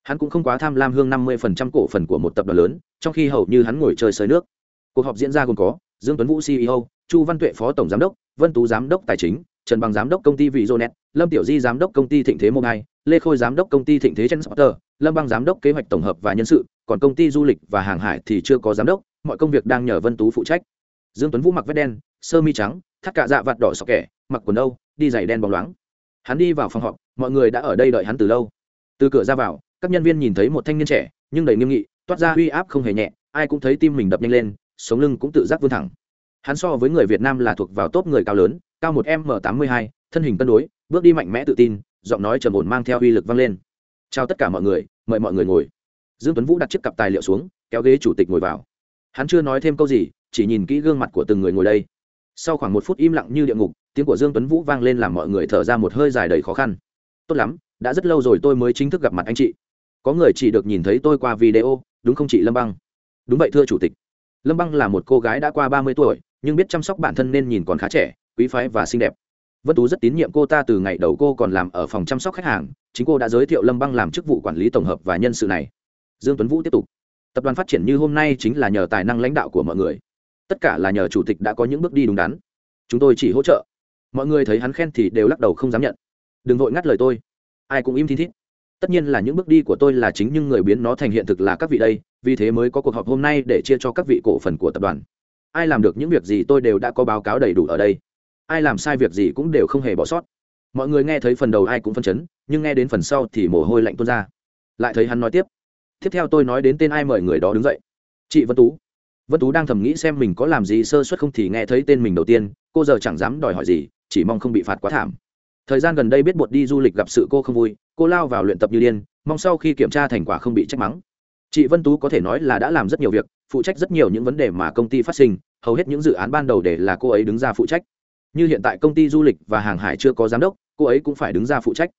A: Hắn cũng không quá tham lam hương 50% cổ phần của một tập đoàn lớn, trong khi hầu như hắn ngồi chơi sới nước. Cuộc họp diễn ra gồm có, dương tuấn vũ ceo chu văn tuệ phó tổng giám đốc, vân tú giám đốc tài chính, trần bằng giám đốc công ty vị jonet lâm tiểu di giám đốc công ty thịnh thế mobile, lê khôi giám đốc công ty thịnh thế transporter, lâm băng giám đốc kế hoạch tổng hợp và nhân sự, còn công ty du lịch và hàng hải thì chưa có giám đốc, mọi công việc đang nhờ vân tú phụ trách dương tuấn vũ mặc vest đen, sơ mi trắng, thắt cả dạ vạt đỏ sọc kẻ, mặc quần âu, đi giày đen bóng loáng. Hắn đi vào phòng họp, mọi người đã ở đây đợi hắn từ lâu. Từ cửa ra vào, các nhân viên nhìn thấy một thanh niên trẻ, nhưng đầy nghiêm nghị, toát ra uy áp không hề nhẹ, ai cũng thấy tim mình đập nhanh lên, sống lưng cũng tự giác vươn thẳng. Hắn so với người việt nam là thuộc vào top người cao lớn, cao một m tám mươi hai, thân hình cân đối, bước đi mạnh mẽ tự tin, giọng nói trầm ổn mang theo uy lực vang lên. Chào tất cả mọi người, mời mọi người ngồi. Dương tuấn vũ đặt chiếc cặp tài liệu xuống, kéo ghế chủ tịch ngồi vào. Hắn chưa nói thêm câu gì chỉ nhìn kỹ gương mặt của từng người ngồi đây. Sau khoảng một phút im lặng như địa ngục, tiếng của dương tuấn vũ vang lên làm mọi người thở ra một hơi dài đầy khó khăn. Tốt lắm, đã rất lâu rồi tôi mới chính thức gặp mặt anh chị. Có người chỉ được nhìn thấy tôi qua video, đúng không chị lâm băng? Đúng vậy, thưa chủ tịch. Lâm băng là một cô gái đã qua ba mươi tuổi, nhưng biết chăm sóc bản thân nên nhìn còn khá trẻ, quý phái và xinh đẹp. Vân tú rất tín nhiệm cô ta từ ngày đầu cô còn làm ở phòng chăm sóc khách hàng, chính cô đã giới thiệu lâm băng làm chức vụ quản lý tổng hợp và nhân sự này. Dương tuấn vũ tiếp tục. Tập đoàn phát triển như hôm nay chính là nhờ tài năng lãnh đạo của mọi người tất cả là nhờ chủ tịch đã có những bước đi đúng đắn. Chúng tôi chỉ hỗ trợ. Mọi người thấy hắn khen thì đều lắc đầu không dám nhận. Đừng vội ngắt lời tôi. Ai cũng im thi thít. Tất nhiên là những bước đi của tôi là chính nhưng người biến nó thành hiện thực là các vị đây, vì thế mới có cuộc họp hôm nay để chia cho các vị cổ phần của tập đoàn. Ai làm được những việc gì tôi đều đã có báo cáo đầy đủ ở đây. Ai làm sai việc gì cũng đều không hề bỏ sót. Mọi người nghe thấy phần đầu ai cũng phân chấn, nhưng nghe đến phần sau thì mồ hôi lạnh tuôn ra. Lại thấy hắn nói tiếp. Tiếp theo tôi nói đến tên ai mời người đó đứng dậy. Chị vân tú vân tú đang thầm nghĩ xem mình có làm gì sơ suất không thì nghe thấy tên mình đầu tiên, cô giờ chẳng dám đòi hỏi gì, chỉ mong không bị phạt quá thảm. Thời gian gần đây biết bột đi du lịch gặp sự cô không vui, cô lao vào luyện tập như điên, mong sau khi kiểm tra thành quả không bị trách mắng. Chị vân tú có thể nói là đã làm rất nhiều việc, phụ trách rất nhiều những vấn đề mà công ty phát sinh, hầu hết những dự án ban đầu để là cô ấy đứng ra phụ trách. Như hiện tại công ty du lịch và hàng hải chưa có giám đốc, cô ấy cũng phải đứng ra phụ trách.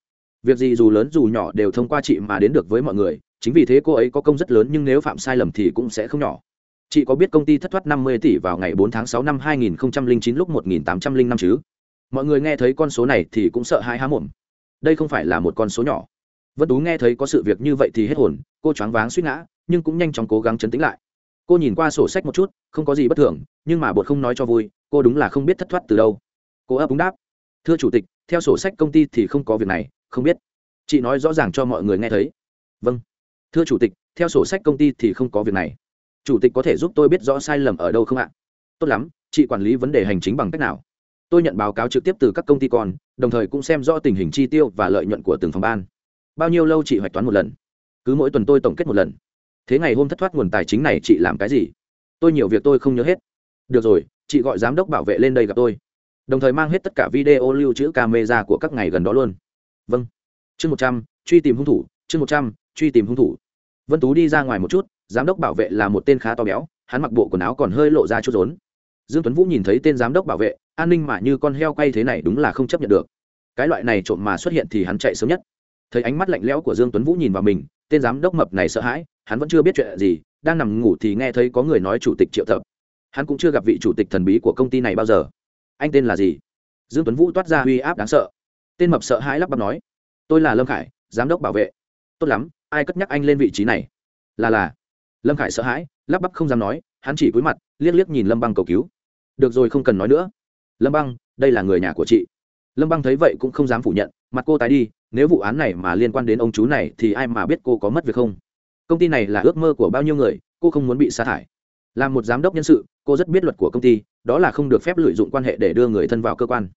A: Việc gì dù lớn dù nhỏ đều thông qua chị mà đến được với mọi người, chính vì thế cô ấy có công rất lớn nhưng nếu phạm sai lầm thì cũng sẽ không nhỏ chị có biết công ty thất thoát 50 tỷ vào ngày 4 tháng 6 năm 2009 lúc 1805 chứ? Mọi người nghe thấy con số này thì cũng sợ hãi há mồm. Đây không phải là một con số nhỏ. Vân tú nghe thấy có sự việc như vậy thì hết hồn, cô choáng váng suýt ngã, nhưng cũng nhanh chóng cố gắng chấn tĩnh lại. Cô nhìn qua sổ sách một chút, không có gì bất thường, nhưng mà bột không nói cho vui, cô đúng là không biết thất thoát từ đâu. Cô ấp úng đáp, thưa chủ tịch, theo sổ sách công ty thì không có việc này, không biết. Chị nói rõ ràng cho mọi người nghe thấy. Vâng. Thưa chủ tịch, theo sổ sách công ty thì không có việc này chủ tịch có thể giúp tôi biết rõ sai lầm ở đâu không ạ? Tốt lắm, chị quản lý vấn đề hành chính bằng cách nào? Tôi nhận báo cáo trực tiếp từ các công ty con đồng thời cũng xem rõ tình hình chi tiêu và lợi nhuận của từng phòng ban. Bao nhiêu lâu chị hoạch toán một lần? Cứ mỗi tuần tôi tổng kết một lần. Thế ngày hôm thất thoát nguồn tài chính này chị làm cái gì? Tôi nhiều việc tôi không nhớ hết. Được rồi, chị gọi giám đốc bảo vệ lên đây gặp tôi. Đồng thời mang hết tất cả video lưu trữ camera của các ngày gần đó luôn. Vâng. Chương một trăm, truy tìm hung thủ. Chương một trăm, truy tìm hung thủ vân tú đi ra ngoài một chút, giám đốc bảo vệ là một tên khá to béo, hắn mặc bộ quần áo còn hơi lộ ra chút rốn. Dương tuấn vũ nhìn thấy tên giám đốc bảo vệ, an ninh mà như con heo quay thế này đúng là không chấp nhận được. Cái loại này trộm mà xuất hiện thì hắn chạy sớm nhất. Thấy ánh mắt lạnh lẽo của dương tuấn vũ nhìn vào mình, tên giám đốc mập này sợ hãi, hắn vẫn chưa biết chuyện gì, đang nằm ngủ thì nghe thấy có người nói chủ tịch triệu tập. Hắn cũng chưa gặp vị chủ tịch thần bí của công ty này bao giờ. Anh tên là gì? Dương tuấn vũ toát ra uy áp đáng sợ. Tên mập sợ hãi lắp bắp nói. Tôi là lâm khải, giám đốc bảo vệ. Tốt lắm ai cất nhắc anh lên vị trí này? Là là. Lâm khải sợ hãi, lắp bắp không dám nói, hắn chỉ cúi mặt, liếc liếc nhìn lâm băng cầu cứu. Được rồi, không cần nói nữa. Lâm băng, đây là người nhà của chị. Lâm băng thấy vậy cũng không dám phủ nhận, mặt cô tái đi, nếu vụ án này mà liên quan đến ông chú này thì ai mà biết cô có mất việc không? Công ty này là ước mơ của bao nhiêu người, cô không muốn bị sa thải. Là một giám đốc nhân sự, cô rất biết luật của công ty, đó là không được phép lợi dụng quan hệ để đưa người thân vào cơ quan.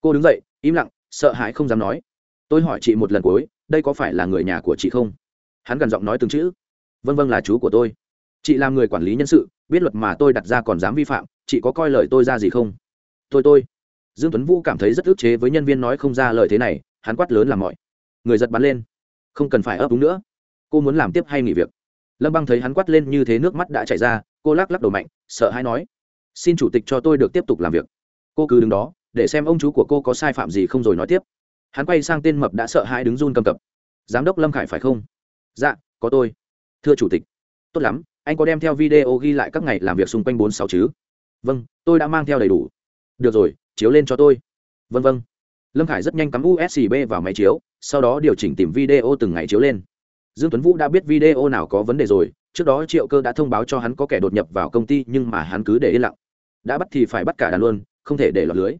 A: Cô đứng dậy, im lặng, sợ hãi không dám nói. Tôi hỏi chị một lần cuối, đây có phải là người nhà của chị không? Hắn gần giọng nói từng chữ. Vân vân là chú của tôi. Chị làm người quản lý nhân sự, biết luật mà tôi đặt ra còn dám vi phạm, chị có coi lời tôi ra gì không? Tôi tôi. Dương tuấn vũ cảm thấy rất ức chế với nhân viên nói không ra lời thế này, hắn quát lớn làm mọi. Người giật bắn lên. Không cần phải ấp úng nữa. Cô muốn làm tiếp hay nghỉ việc? Lâm băng thấy hắn quát lên như thế nước mắt đã chảy ra, cô lắc lắc đầu mạnh, sợ hãi nói. Xin chủ tịch cho tôi được tiếp tục làm việc. Cô cứ đứng đó, để xem ông chú của cô có sai phạm gì không rồi nói tiếp. Hắn quay sang tên mập đã sợ hãi đứng run cầm cập. Giám đốc lâm khải phải không? Dạ có tôi. Thưa chủ tịch. Tốt lắm, anh có đem theo video ghi lại các ngày làm việc xung quanh bốn sáu chứ? Vâng tôi đã mang theo đầy đủ. Được rồi, chiếu lên cho tôi. Vân vân lâm khải rất nhanh cắm usb vào máy chiếu, sau đó điều chỉnh tìm video từng ngày chiếu lên. Dương tuấn vũ đã biết video nào có vấn đề rồi, trước đó triệu cơ đã thông báo cho hắn có kẻ đột nhập vào công ty nhưng mà hắn cứ để yên lặng. Đã bắt thì phải bắt cả đàn luôn, không thể để lọt lưới.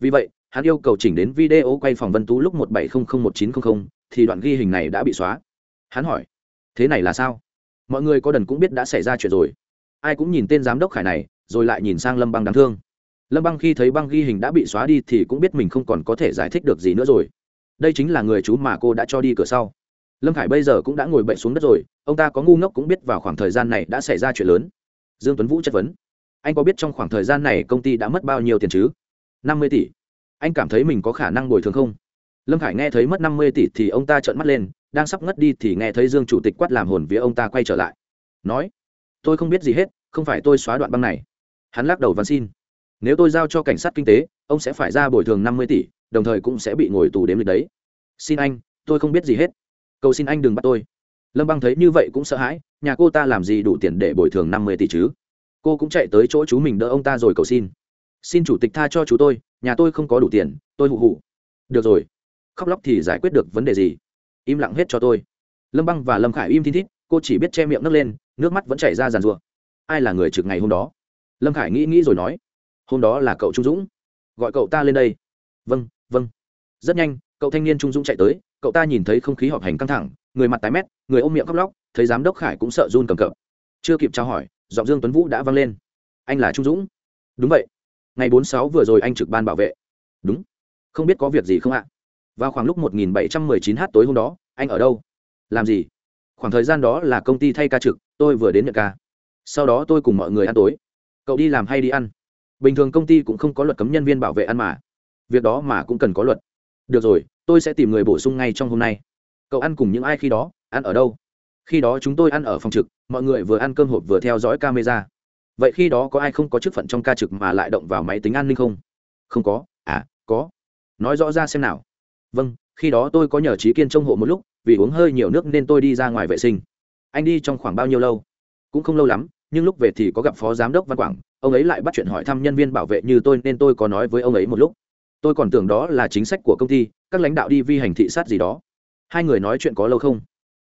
A: Vì vậy, hắn yêu cầu chỉnh đến video quay phòng vân tú lúc một bảy không không một chín không không, thì đoạn ghi hình này đã bị xóa hắn hỏi, thế này là sao? Mọi người có đần cũng biết đã xảy ra chuyện rồi. Ai cũng nhìn tên giám đốc khải này, rồi lại nhìn sang lâm băng đáng thương. Lâm băng khi thấy băng ghi hình đã bị xóa đi thì cũng biết mình không còn có thể giải thích được gì nữa rồi. Đây chính là người chú mà cô đã cho đi cửa sau. Lâm khải bây giờ cũng đã ngồi bệnh xuống đất rồi, ông ta có ngu ngốc cũng biết vào khoảng thời gian này đã xảy ra chuyện lớn. Dương tuấn vũ chất vấn, anh có biết trong khoảng thời gian này công ty đã mất bao nhiêu tiền chứ? năm mươi tỷ. Anh cảm thấy mình có khả năng bồi thường không? Lâm khải nghe thấy mất năm mươi tỷ thì ông ta trợn mắt lên đang sắp ngất đi thì nghe thấy dương chủ tịch quát làm hồn vía ông ta quay trở lại. Nói, tôi không biết gì hết, không phải tôi xóa đoạn băng này. Hắn lắc đầu văn xin, nếu tôi giao cho cảnh sát kinh tế, ông sẽ phải ra bồi thường năm mươi tỷ, đồng thời cũng sẽ bị ngồi tù đếm lịch đấy. Xin anh, tôi không biết gì hết. Cầu xin anh đừng bắt tôi. Lâm băng thấy như vậy cũng sợ hãi, nhà cô ta làm gì đủ tiền để bồi thường năm mươi tỷ chứ? Cô cũng chạy tới chỗ chú mình đỡ ông ta rồi cầu xin. Xin chủ tịch tha cho chú tôi, nhà tôi không có đủ tiền, tôi hụ hụ. Được rồi. Khóc lóc thì giải quyết được vấn đề gì? Im lặng hết cho tôi. Lâm băng và lâm khải im thi thít, cô chỉ biết che miệng nấc lên, nước mắt vẫn chảy ra giàn rụa. ai là người trực ngày hôm đó? Lâm khải nghĩ nghĩ rồi nói. Hôm đó là cậu trung dũng. Gọi cậu ta lên đây. Vâng vâng. Rất nhanh, cậu thanh niên trung dũng chạy tới, cậu ta nhìn thấy không khí họp hành căng thẳng, người mặt tái mét, người ôm miệng khóc lóc, thấy giám đốc khải cũng sợ run cầm cập. Chưa kịp trao hỏi, giọng dương tuấn vũ đã vang lên. Anh là trung dũng. Đúng vậy. Ngày bốn sáu vừa rồi anh trực ban bảo vệ. Đúng. Không biết có việc gì không ạ? Vào khoảng lúc một nghìn bảy trăm mười chín h tối hôm đó, anh ở đâu? Làm gì? Khoảng thời gian đó là công ty thay ca trực, tôi vừa đến nhận ca. Sau đó tôi cùng mọi người ăn tối. Cậu đi làm hay đi ăn? Bình thường công ty cũng không có luật cấm nhân viên bảo vệ ăn mà. Việc đó mà cũng cần có luật. Được rồi, tôi sẽ tìm người bổ sung ngay trong hôm nay. Cậu ăn cùng những ai khi đó? Ăn ở đâu? Khi đó chúng tôi ăn ở phòng trực, mọi người vừa ăn cơm hộp vừa theo dõi camera. Vậy khi đó có ai không có chức phận trong ca trực mà lại động vào máy tính an ninh không? Không có. À có. Nói rõ ra xem nào vâng khi đó tôi có nhờ trí kiên trông hộ một lúc, vì uống hơi nhiều nước nên tôi đi ra ngoài vệ sinh. Anh đi trong khoảng bao nhiêu lâu? Cũng không lâu lắm, nhưng lúc về thì có gặp phó giám đốc văn quảng, ông ấy lại bắt chuyện hỏi thăm nhân viên bảo vệ như tôi nên tôi có nói với ông ấy một lúc. Tôi còn tưởng đó là chính sách của công ty, các lãnh đạo đi vi hành thị sát gì đó. Hai người nói chuyện có lâu không?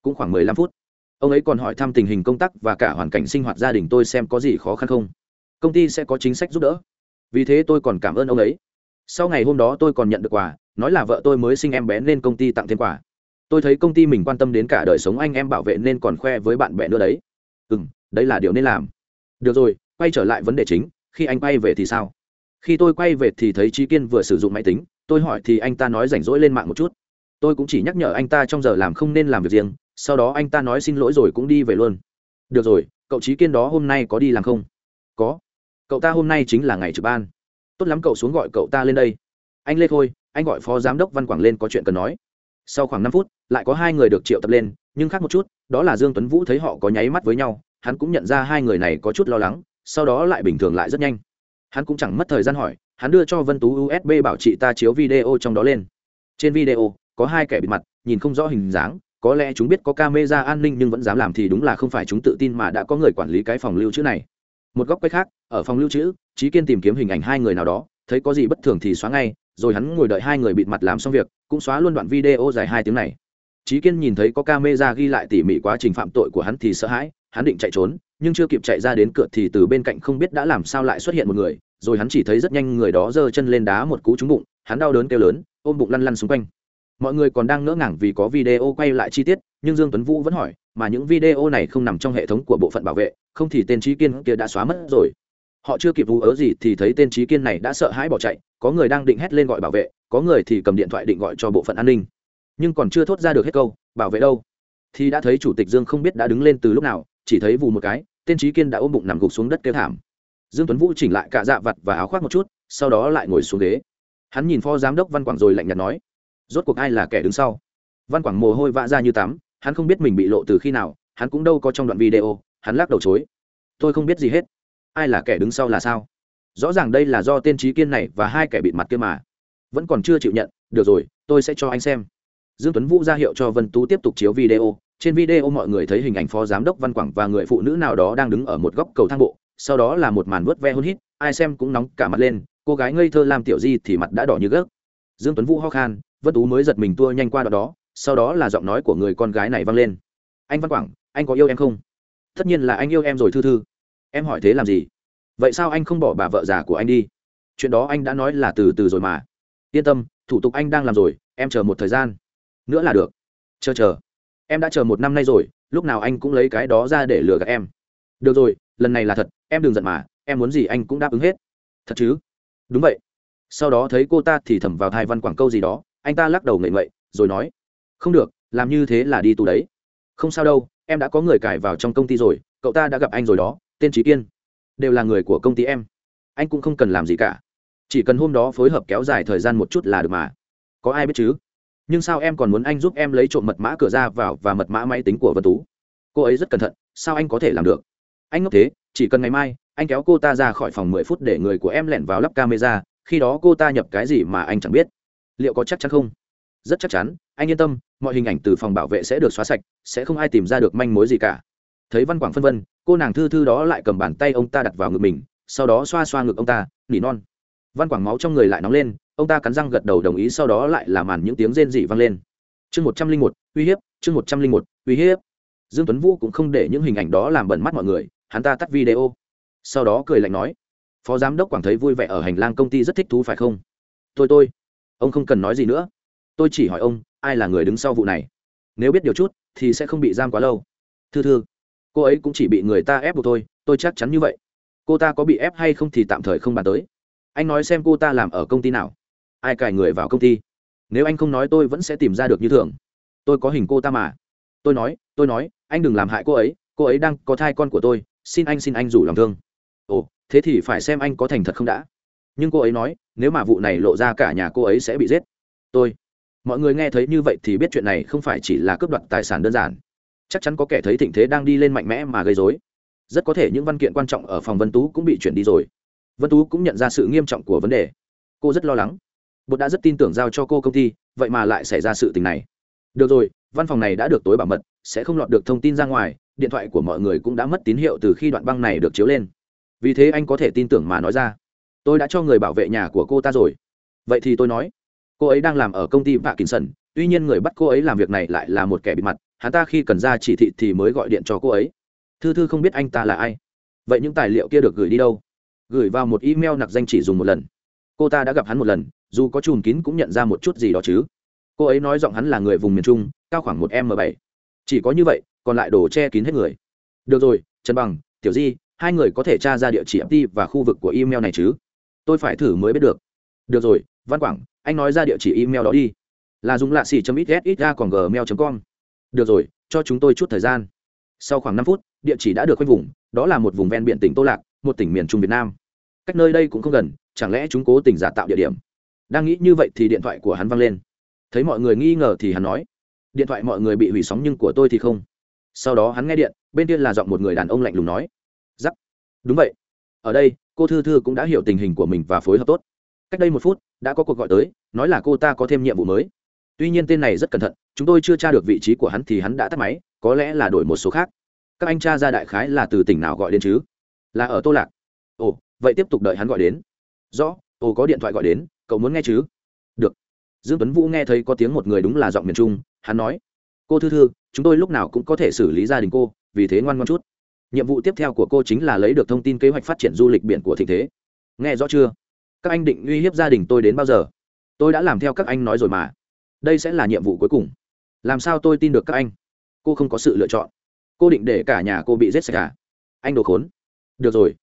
A: Cũng khoảng mười lăm phút. Ông ấy còn hỏi thăm tình hình công tác và cả hoàn cảnh sinh hoạt gia đình tôi xem có gì khó khăn không. Công ty sẽ có chính sách giúp đỡ. Vì thế tôi còn cảm ơn ông ấy. Sau ngày hôm đó tôi còn nhận được quà nói là vợ tôi mới sinh em bé nên công ty tặng thêm quà. Tôi thấy công ty mình quan tâm đến cả đời sống anh em bảo vệ nên còn khoe với bạn bè nữa đấy. Ừ đấy là điều nên làm. Được rồi, quay trở lại vấn đề chính, khi anh quay về thì sao? Khi tôi quay về thì thấy trí kiên vừa sử dụng máy tính, tôi hỏi thì anh ta nói rảnh rỗi lên mạng một chút. Tôi cũng chỉ nhắc nhở anh ta trong giờ làm không nên làm việc riêng, sau đó anh ta nói xin lỗi rồi cũng đi về luôn. Được rồi, cậu trí kiên đó hôm nay có đi làm không? Có. Cậu ta hôm nay chính là ngày trực ban. Tốt lắm, cậu xuống gọi cậu ta lên đây. Anh lê khôi anh gọi phó giám đốc văn quảng lên có chuyện cần nói. Sau khoảng năm phút, lại có hai người được triệu tập lên, nhưng khác một chút, đó là dương tuấn vũ thấy họ có nháy mắt với nhau, hắn cũng nhận ra hai người này có chút lo lắng, sau đó lại bình thường lại rất nhanh. Hắn cũng chẳng mất thời gian hỏi, hắn đưa cho vân tú usb bảo chị ta chiếu video trong đó lên. Trên video, có hai kẻ bịt mặt, nhìn không rõ hình dáng, có lẽ chúng biết có camera an ninh nhưng vẫn dám làm thì đúng là không phải chúng tự tin mà đã có người quản lý cái phòng lưu trữ này. Một góc quay khác, ở phòng lưu trữ trí kiên tìm kiếm hình ảnh hai người nào đó thấy có gì bất thường thì xóa ngay, rồi hắn ngồi đợi hai người bịt mặt làm xong việc, cũng xóa luôn đoạn video dài hai tiếng này. Trí kiên nhìn thấy có camera ghi lại tỉ mỉ quá trình phạm tội của hắn thì sợ hãi, hắn định chạy trốn, nhưng chưa kịp chạy ra đến cửa thì từ bên cạnh không biết đã làm sao lại xuất hiện một người, rồi hắn chỉ thấy rất nhanh người đó giơ chân lên đá một cú trúng bụng, hắn đau đớn kêu lớn, ôm bụng lăn lăn xung quanh. Mọi người còn đang ngỡ ngàng vì có video quay lại chi tiết, nhưng dương tuấn vũ vẫn hỏi, mà những video này không nằm trong hệ thống của bộ phận bảo vệ, không thì tên trí kiên kia đã xóa mất rồi họ chưa kịp vú ớ gì thì thấy tên trí kiên này đã sợ hãi bỏ chạy, có người đang định hét lên gọi bảo vệ, có người thì cầm điện thoại định gọi cho bộ phận an ninh. Nhưng còn chưa thốt ra được hết câu, bảo vệ đâu? Thì đã thấy chủ tịch dương không biết đã đứng lên từ lúc nào, chỉ thấy vù một cái, tên trí kiên đã ôm bụng nằm gục xuống đất kêu thảm. Dương tuấn vũ chỉnh lại cả dạ vặt và áo khoác một chút, sau đó lại ngồi xuống ghế. Hắn nhìn phó giám đốc văn quảng rồi lạnh nhạt nói, rốt cuộc ai là kẻ đứng sau? Văn quảng mồ hôi vã ra như tắm, hắn không biết mình bị lộ từ khi nào, hắn cũng đâu có trong đoạn video, hắn lắc đầu chối, tôi không biết gì hết ai là kẻ đứng sau là sao? Rõ ràng đây là do tên trí kiên này và hai kẻ bịt mặt kia mà. Vẫn còn chưa chịu nhận được rồi tôi sẽ cho anh xem. Dương tuấn vũ ra hiệu cho vân tú tiếp tục chiếu video. Trên video mọi người thấy hình ảnh phó giám đốc văn quảng và người phụ nữ nào đó đang đứng ở một góc cầu thang bộ sau đó là một màn vớt ve hôn hít ai xem cũng nóng cả mặt lên cô gái ngây thơ làm tiểu di thì mặt đã đỏ như gấc dương tuấn vũ ho khan vân tú mới giật mình tua nhanh qua đó, đó sau đó là giọng nói của người con gái này vang lên. Anh văn quảng anh có yêu em không? Tất nhiên là anh yêu em rồi thư thư em hỏi thế làm gì? Vậy sao anh không bỏ bà vợ già của anh đi? Chuyện đó anh đã nói là từ từ rồi mà. Yên tâm, thủ tục anh đang làm rồi, em chờ một thời gian. Nữa là được. Chờ chờ. Em đã chờ một năm nay rồi, lúc nào anh cũng lấy cái đó ra để lừa gạt em. Được rồi, lần này là thật, em đừng giận mà, em muốn gì anh cũng đáp ứng hết. Thật chứ? Đúng vậy. Sau đó thấy cô ta thì thầm vào thai văn quảng câu gì đó, anh ta lắc đầu ngậy ngậy, rồi nói, không được, làm như thế là đi tù đấy. Không sao đâu, em đã có người cải vào trong công ty rồi, cậu ta đã gặp anh rồi đó tên trí kiên, đều là người của công ty em. Anh cũng không cần làm gì cả. Chỉ cần hôm đó phối hợp kéo dài thời gian một chút là được mà. Có ai biết chứ? Nhưng sao em còn muốn anh giúp em lấy trộm mật mã cửa ra vào và mật mã máy tính của vân tú? Cô ấy rất cẩn thận, sao anh có thể làm được? Anh ngốc thế, chỉ cần ngày mai, anh kéo cô ta ra khỏi phòng mười phút để người của em lẻn vào lắp camera, khi đó cô ta nhập cái gì mà anh chẳng biết. Liệu có chắc chắn không? Rất chắc chắn, anh yên tâm, mọi hình ảnh từ phòng bảo vệ sẽ được xóa sạch, sẽ không ai tìm ra được manh mối gì cả thấy văn quảng phân vân, cô nàng thư thư đó lại cầm bàn tay ông ta đặt vào ngực mình, sau đó xoa xoa ngực ông ta, nỉ non. Văn quảng máu trong người lại nóng lên, ông ta cắn răng gật đầu đồng ý, sau đó lại làm màn những tiếng rên dị vang lên. Chương một trăm linh một, uy hiếp, chương một trăm linh một, uy hiếp. Dương tuấn vũ cũng không để những hình ảnh đó làm bẩn mắt mọi người, hắn ta tắt video. Sau đó cười lạnh nói, phó giám đốc quảng thấy vui vẻ ở hành lang công ty rất thích thú phải không? Tôi tôi. Ông không cần nói gì nữa. Tôi chỉ hỏi ông, ai là người đứng sau vụ này? Nếu biết điều chút, thì sẽ không bị giam quá lâu. Thư thư cô ấy cũng chỉ bị người ta ép buộc thôi, tôi chắc chắn như vậy. Cô ta có bị ép hay không thì tạm thời không bàn tới. Anh nói xem cô ta làm ở công ty nào. Ai cài người vào công ty. Nếu anh không nói tôi vẫn sẽ tìm ra được như thường. Tôi có hình cô ta mà. Tôi nói tôi nói, anh đừng làm hại cô ấy cô ấy đang có thai con của tôi, xin anh xin anh rủ lòng thương. Ồ, thế thì phải xem anh có thành thật không đã. Nhưng cô ấy nói, nếu mà vụ này lộ ra cả nhà cô ấy sẽ bị giết. Tôi, mọi người nghe thấy như vậy thì biết chuyện này không phải chỉ là cướp đoạt tài sản đơn giản chắc chắn có kẻ thấy thịnh thế đang đi lên mạnh mẽ mà gây dối rất có thể những văn kiện quan trọng ở phòng vân tú cũng bị chuyển đi rồi. Vân tú cũng nhận ra sự nghiêm trọng của vấn đề. Cô rất lo lắng. Bột đã rất tin tưởng giao cho cô công ty, vậy mà lại xảy ra sự tình này. Được rồi, văn phòng này đã được tối bảo mật, sẽ không lọt được thông tin ra ngoài, điện thoại của mọi người cũng đã mất tín hiệu từ khi đoạn băng này được chiếu lên. Vì thế anh có thể tin tưởng mà nói ra. Tôi đã cho người bảo vệ nhà của cô ta rồi. Vậy thì tôi nói, cô ấy đang làm ở công ty vạ kín sần tuy nhiên người bắt cô ấy làm việc này lại là một kẻ bị mặt hắn ta khi cần ra chỉ thị thì mới gọi điện cho cô ấy. Thư thư không biết anh ta là ai. Vậy những tài liệu kia được gửi đi đâu? Gửi vào một email nặc danh chỉ dùng một lần. Cô ta đã gặp hắn một lần, dù có chùm kín cũng nhận ra một chút gì đó chứ. Cô ấy nói giọng hắn là người vùng miền trung, cao khoảng một m bảy. Chỉ có như vậy, còn lại đồ che kín hết người. Được rồi, trần bằng, tiểu di, hai người có thể tra ra địa chỉ ft và khu vực của email này chứ? Tôi phải thử mới biết được. Được rồi, văn quảng, anh nói ra địa chỉ email đó đi. Là dùng lạ xỉ chấm ít ít ra còn gmail com được rồi, cho chúng tôi chút thời gian. Sau khoảng năm phút, địa chỉ đã được khoanh vùng, đó là một vùng ven biển tỉnh tô lạc, một tỉnh miền trung việt nam. Cách nơi đây cũng không gần, chẳng lẽ chúng cố tình giả tạo địa điểm? Đang nghĩ như vậy thì điện thoại của hắn văng lên. Thấy mọi người nghi ngờ thì hắn nói, điện thoại mọi người bị hủy sóng nhưng của tôi thì không. Sau đó hắn nghe điện, bên kia là giọng một người đàn ông lạnh lùng nói, giắc. Đúng vậy. Ở đây, cô thư thư cũng đã hiểu tình hình của mình và phối hợp tốt. Cách đây một phút, đã có cuộc gọi tới, nói là cô ta có thêm nhiệm vụ mới tuy nhiên tên này rất cẩn thận, chúng tôi chưa tra được vị trí của hắn thì hắn đã tắt máy, có lẽ là đổi một số khác. Các anh cha ra đại khái là từ tỉnh nào gọi đến chứ? Là ở tô lạc. Ồ, vậy tiếp tục đợi hắn gọi đến. Rõ, ồ, có điện thoại gọi đến, cậu muốn nghe chứ? Được. Dương tuấn vũ nghe thấy có tiếng một người đúng là giọng miền trung, hắn nói, cô thư thư, chúng tôi lúc nào cũng có thể xử lý gia đình cô, vì thế ngoan ngoan chút. Nhiệm vụ tiếp theo của cô chính là lấy được thông tin kế hoạch phát triển du lịch biển của thịnh thế. Nghe rõ chưa? Các anh định uy hiếp gia đình tôi đến bao giờ? Tôi đã làm theo các anh nói rồi mà đây sẽ là nhiệm vụ cuối cùng. Làm sao tôi tin được các anh? Cô không có sự lựa chọn. Cô định để cả nhà cô bị giết sạch à? Anh đồ khốn. Được rồi.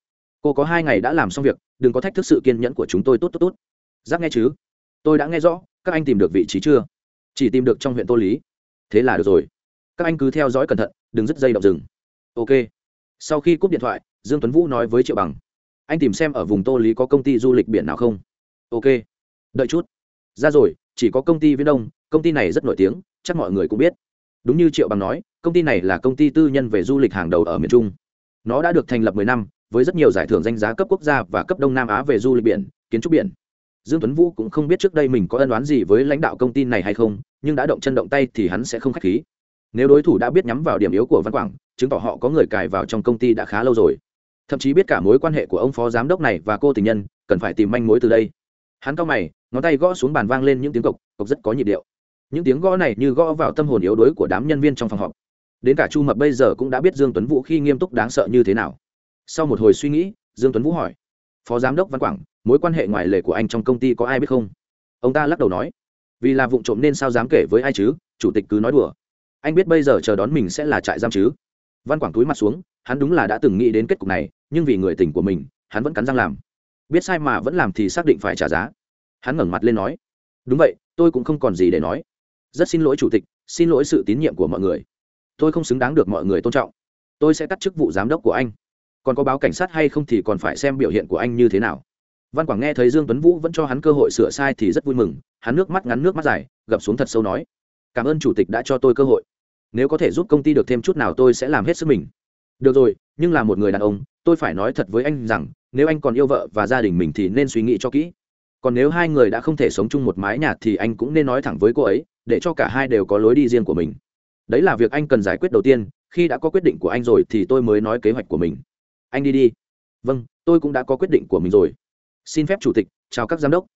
A: Cô có hai ngày đã làm xong việc, đừng có thách thức sự kiên nhẫn của chúng tôi tốt tốt tốt. Giáp nghe chứ? Tôi đã nghe rõ, các anh tìm được vị trí chưa? Chỉ tìm được trong huyện tô lý. Thế là được rồi. Các anh cứ theo dõi cẩn thận, đừng dứt dây động rừng. Ok. Sau khi cúp điện thoại, dương tuấn vũ nói với triệu bằng. Anh tìm xem ở vùng tô lý có công ty du lịch biển nào không? Ok. Đợi chút. Ra rồi chỉ có công ty viễn đông, công ty này rất nổi tiếng, chắc mọi người cũng biết. Đúng như triệu bằng nói, công ty này là công ty tư nhân về du lịch hàng đầu ở miền trung. Nó đã được thành lập 10 năm, với rất nhiều giải thưởng danh giá cấp quốc gia và cấp đông nam á về du lịch biển, kiến trúc biển. Dương tuấn vũ cũng không biết trước đây mình có ân oán gì với lãnh đạo công ty này hay không, nhưng đã động chân động tay thì hắn sẽ không khách khí. Nếu đối thủ đã biết nhắm vào điểm yếu của văn quảng, chứng tỏ họ có người cài vào trong công ty đã khá lâu rồi. Thậm chí biết cả mối quan hệ của ông phó giám đốc này và cô tình nhân, cần phải tìm manh mối từ đây. Hắn cao mày ngón tay gõ xuống bàn vang lên những tiếng cộc cộc rất có nhịp điệu. Những tiếng gõ này như gõ vào tâm hồn yếu đuối của đám nhân viên trong phòng họp. Đến cả chu mập bây giờ cũng đã biết dương tuấn vũ khi nghiêm túc đáng sợ như thế nào. Sau một hồi suy nghĩ, dương tuấn vũ hỏi, phó giám đốc văn quảng, mối quan hệ ngoài lề của anh trong công ty có ai biết không? Ông ta lắc đầu nói, vì là vụ trộm nên sao dám kể với ai chứ, chủ tịch cứ nói đùa. Anh biết bây giờ chờ đón mình sẽ là trại giam chứ? Văn quảng túi mặt xuống, hắn đúng là đã từng nghĩ đến kết cục này, nhưng vì người tình của mình, hắn vẫn cắn răng làm. Biết sai mà vẫn làm thì xác định phải trả giá hắn ngẩng mặt lên nói, đúng vậy, tôi cũng không còn gì để nói. Rất xin lỗi chủ tịch, xin lỗi sự tín nhiệm của mọi người. Tôi không xứng đáng được mọi người tôn trọng. Tôi sẽ cắt chức vụ giám đốc của anh. Còn có báo cảnh sát hay không thì còn phải xem biểu hiện của anh như thế nào. Văn quảng nghe thấy dương tuấn vũ vẫn cho hắn cơ hội sửa sai thì rất vui mừng, hắn nước mắt ngắn nước mắt dài, gập xuống thật sâu nói, cảm ơn chủ tịch đã cho tôi cơ hội. Nếu có thể giúp công ty được thêm chút nào tôi sẽ làm hết sức mình. Được rồi, nhưng là một người đàn ông, tôi phải nói thật với anh rằng, nếu anh còn yêu vợ và gia đình mình thì nên suy nghĩ cho kỹ còn nếu hai người đã không thể sống chung một mái nhà thì anh cũng nên nói thẳng với cô ấy, để cho cả hai đều có lối đi riêng của mình. Đấy là việc anh cần giải quyết đầu tiên, khi đã có quyết định của anh rồi thì tôi mới nói kế hoạch của mình. Anh đi đi. Vâng tôi cũng đã có quyết định của mình rồi. Xin phép chủ tịch, chào các giám đốc.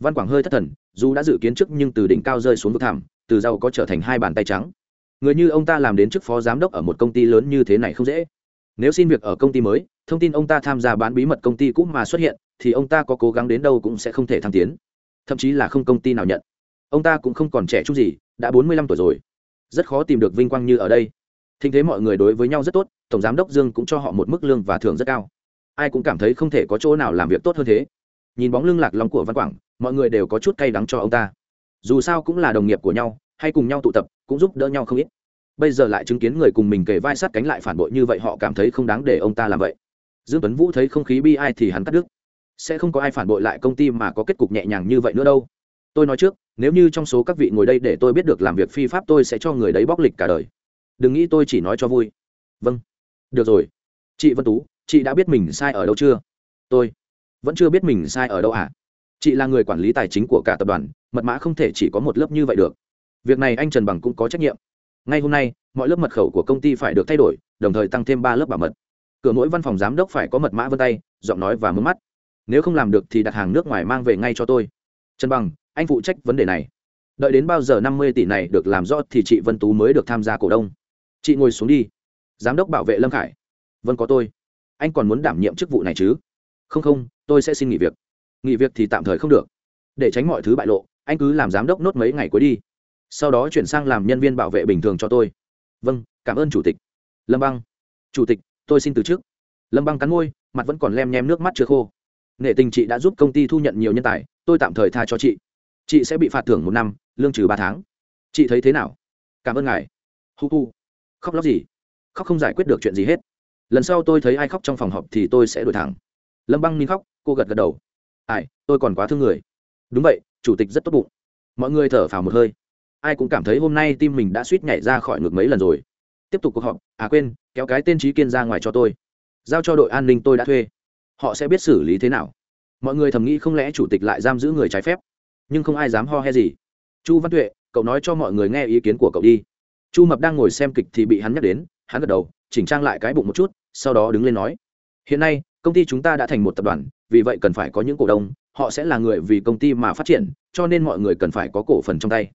A: Văn quảng hơi thất thần, dù đã dự kiến trước nhưng từ đỉnh cao rơi xuống vực thảm từ giàu có trở thành hai bàn tay trắng. Người như ông ta làm đến chức phó giám đốc ở một công ty lớn như thế này không dễ. Nếu xin việc ở công ty mới, thông tin ông ta tham gia bán bí mật công ty cũ mà xuất hiện thì ông ta có cố gắng đến đâu cũng sẽ không thể thăng tiến. Thậm chí là không công ty nào nhận. Ông ta cũng không còn trẻ chút gì, đã bốn mươi lăm tuổi rồi. Rất khó tìm được vinh quang như ở đây. Thinh thế mọi người đối với nhau rất tốt, tổng giám đốc dương cũng cho họ một mức lương và thưởng rất cao. Ai cũng cảm thấy không thể có chỗ nào làm việc tốt hơn thế. Nhìn bóng lưng lạc lòng của văn quảng, mọi người đều có chút cay đắng cho ông ta. Dù sao cũng là đồng nghiệp của nhau, hay cùng nhau tụ tập, cũng giúp đỡ nhau không ít. Bây giờ lại chứng kiến người cùng mình kề vai sát cánh lại phản bội như vậy, họ cảm thấy không đáng để ông ta làm vậy. Dương tuấn vũ thấy không khí bi ai thì hắn cắt đứt sẽ không có ai phản bội lại công ty mà có kết cục nhẹ nhàng như vậy nữa đâu. Tôi nói trước, nếu như trong số các vị ngồi đây để tôi biết được làm việc phi pháp tôi sẽ cho người đấy bóc lịch cả đời. Đừng nghĩ tôi chỉ nói cho vui. Vâng. Được rồi. Chị vân tú, chị đã biết mình sai ở đâu chưa? Tôi vẫn chưa biết mình sai ở đâu ạ. À? chị là người quản lý tài chính của cả tập đoàn, mật mã không thể chỉ có một lớp như vậy được. Việc này anh trần bằng cũng có trách nhiệm. Ngay hôm nay, mọi lớp mật khẩu của công ty phải được thay đổi, đồng thời tăng thêm ba lớp bảo mật. Cửa mỗi văn phòng giám đốc phải có mật mã vân tay, giọng nói và mướn mắt nếu không làm được thì đặt hàng nước ngoài mang về ngay cho tôi. Trần bằng, anh phụ trách vấn đề này. Đợi đến bao giờ năm mươi tỷ này được làm rõ thì chị vân tú mới được tham gia cổ đông. Chị ngồi xuống đi. Giám đốc bảo vệ lâm khải. Vâng có tôi. Anh còn muốn đảm nhiệm chức vụ này chứ? Không không, tôi sẽ xin nghỉ việc. Nghỉ việc thì tạm thời không được. Để tránh mọi thứ bại lộ, anh cứ làm giám đốc nốt mấy ngày cuối đi. Sau đó chuyển sang làm nhân viên bảo vệ bình thường cho tôi. Vâng cảm ơn chủ tịch. Lâm băng. Chủ tịch, tôi xin từ chức. Lâm băng cắn môi, mặt vẫn còn lem nhem nước mắt chưa khô nghệ tình chị đã giúp công ty thu nhận nhiều nhân tài, tôi tạm thời tha cho chị. Chị sẽ bị phạt thưởng một năm, lương trừ ba tháng. Chị thấy thế nào? Cảm ơn ngài. Hu hu. Khóc lóc gì? Khóc không giải quyết được chuyện gì hết. Lần sau tôi thấy ai khóc trong phòng họp thì tôi sẽ đổi thẳng. Lâm băng nín khóc, cô gật gật đầu. Ai, tôi còn quá thương người. Đúng vậy, chủ tịch rất tốt bụng. Mọi người thở phào một hơi. Ai cũng cảm thấy hôm nay tim mình đã suýt nhảy ra khỏi ngực mấy lần rồi. Tiếp tục cuộc họp. À quên, kéo cái tên trí kiên ra ngoài cho tôi. Giao cho đội an ninh tôi đã thuê họ sẽ biết xử lý thế nào. Mọi người thầm nghĩ không lẽ chủ tịch lại giam giữ người trái phép. Nhưng không ai dám ho he gì. Chu văn tuệ, cậu nói cho mọi người nghe ý kiến của cậu đi. Chu mập đang ngồi xem kịch thì bị hắn nhắc đến, hắn gật đầu, chỉnh trang lại cái bụng một chút, sau đó đứng lên nói. Hiện nay, công ty chúng ta đã thành một tập đoàn, vì vậy cần phải có những cổ đông, họ sẽ là người vì công ty mà phát triển, cho nên mọi người cần phải có cổ phần trong tay.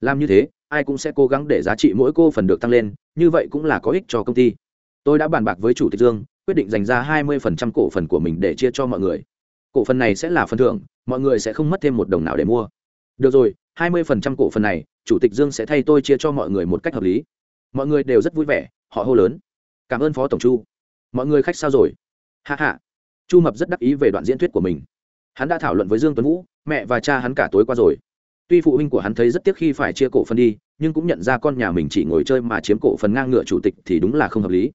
A: Làm như thế, ai cũng sẽ cố gắng để giá trị mỗi cô phần được tăng lên, như vậy cũng là có ích cho công ty. Tôi đã bàn bạc với chủ tịch dương quyết định dành ra 20% cổ phần của mình để chia cho mọi người. Cổ phần này sẽ là phần thưởng, mọi người sẽ không mất thêm một đồng nào để mua. Được rồi 20% cổ phần này, chủ tịch dương sẽ thay tôi chia cho mọi người một cách hợp lý. Mọi người đều rất vui vẻ, họ hô lớn. Cảm ơn phó tổng chu. Mọi người khách sao rồi? Ha ha. chu mập rất đắc ý về đoạn diễn thuyết của mình. Hắn đã thảo luận với dương tuấn vũ, mẹ và cha hắn cả tối qua rồi. Tuy phụ huynh của hắn thấy rất tiếc khi phải chia cổ phần đi, nhưng cũng nhận ra con nhà mình chỉ ngồi chơi mà chiếm cổ phần ngang ngựa chủ tịch thì đúng là không hợp lý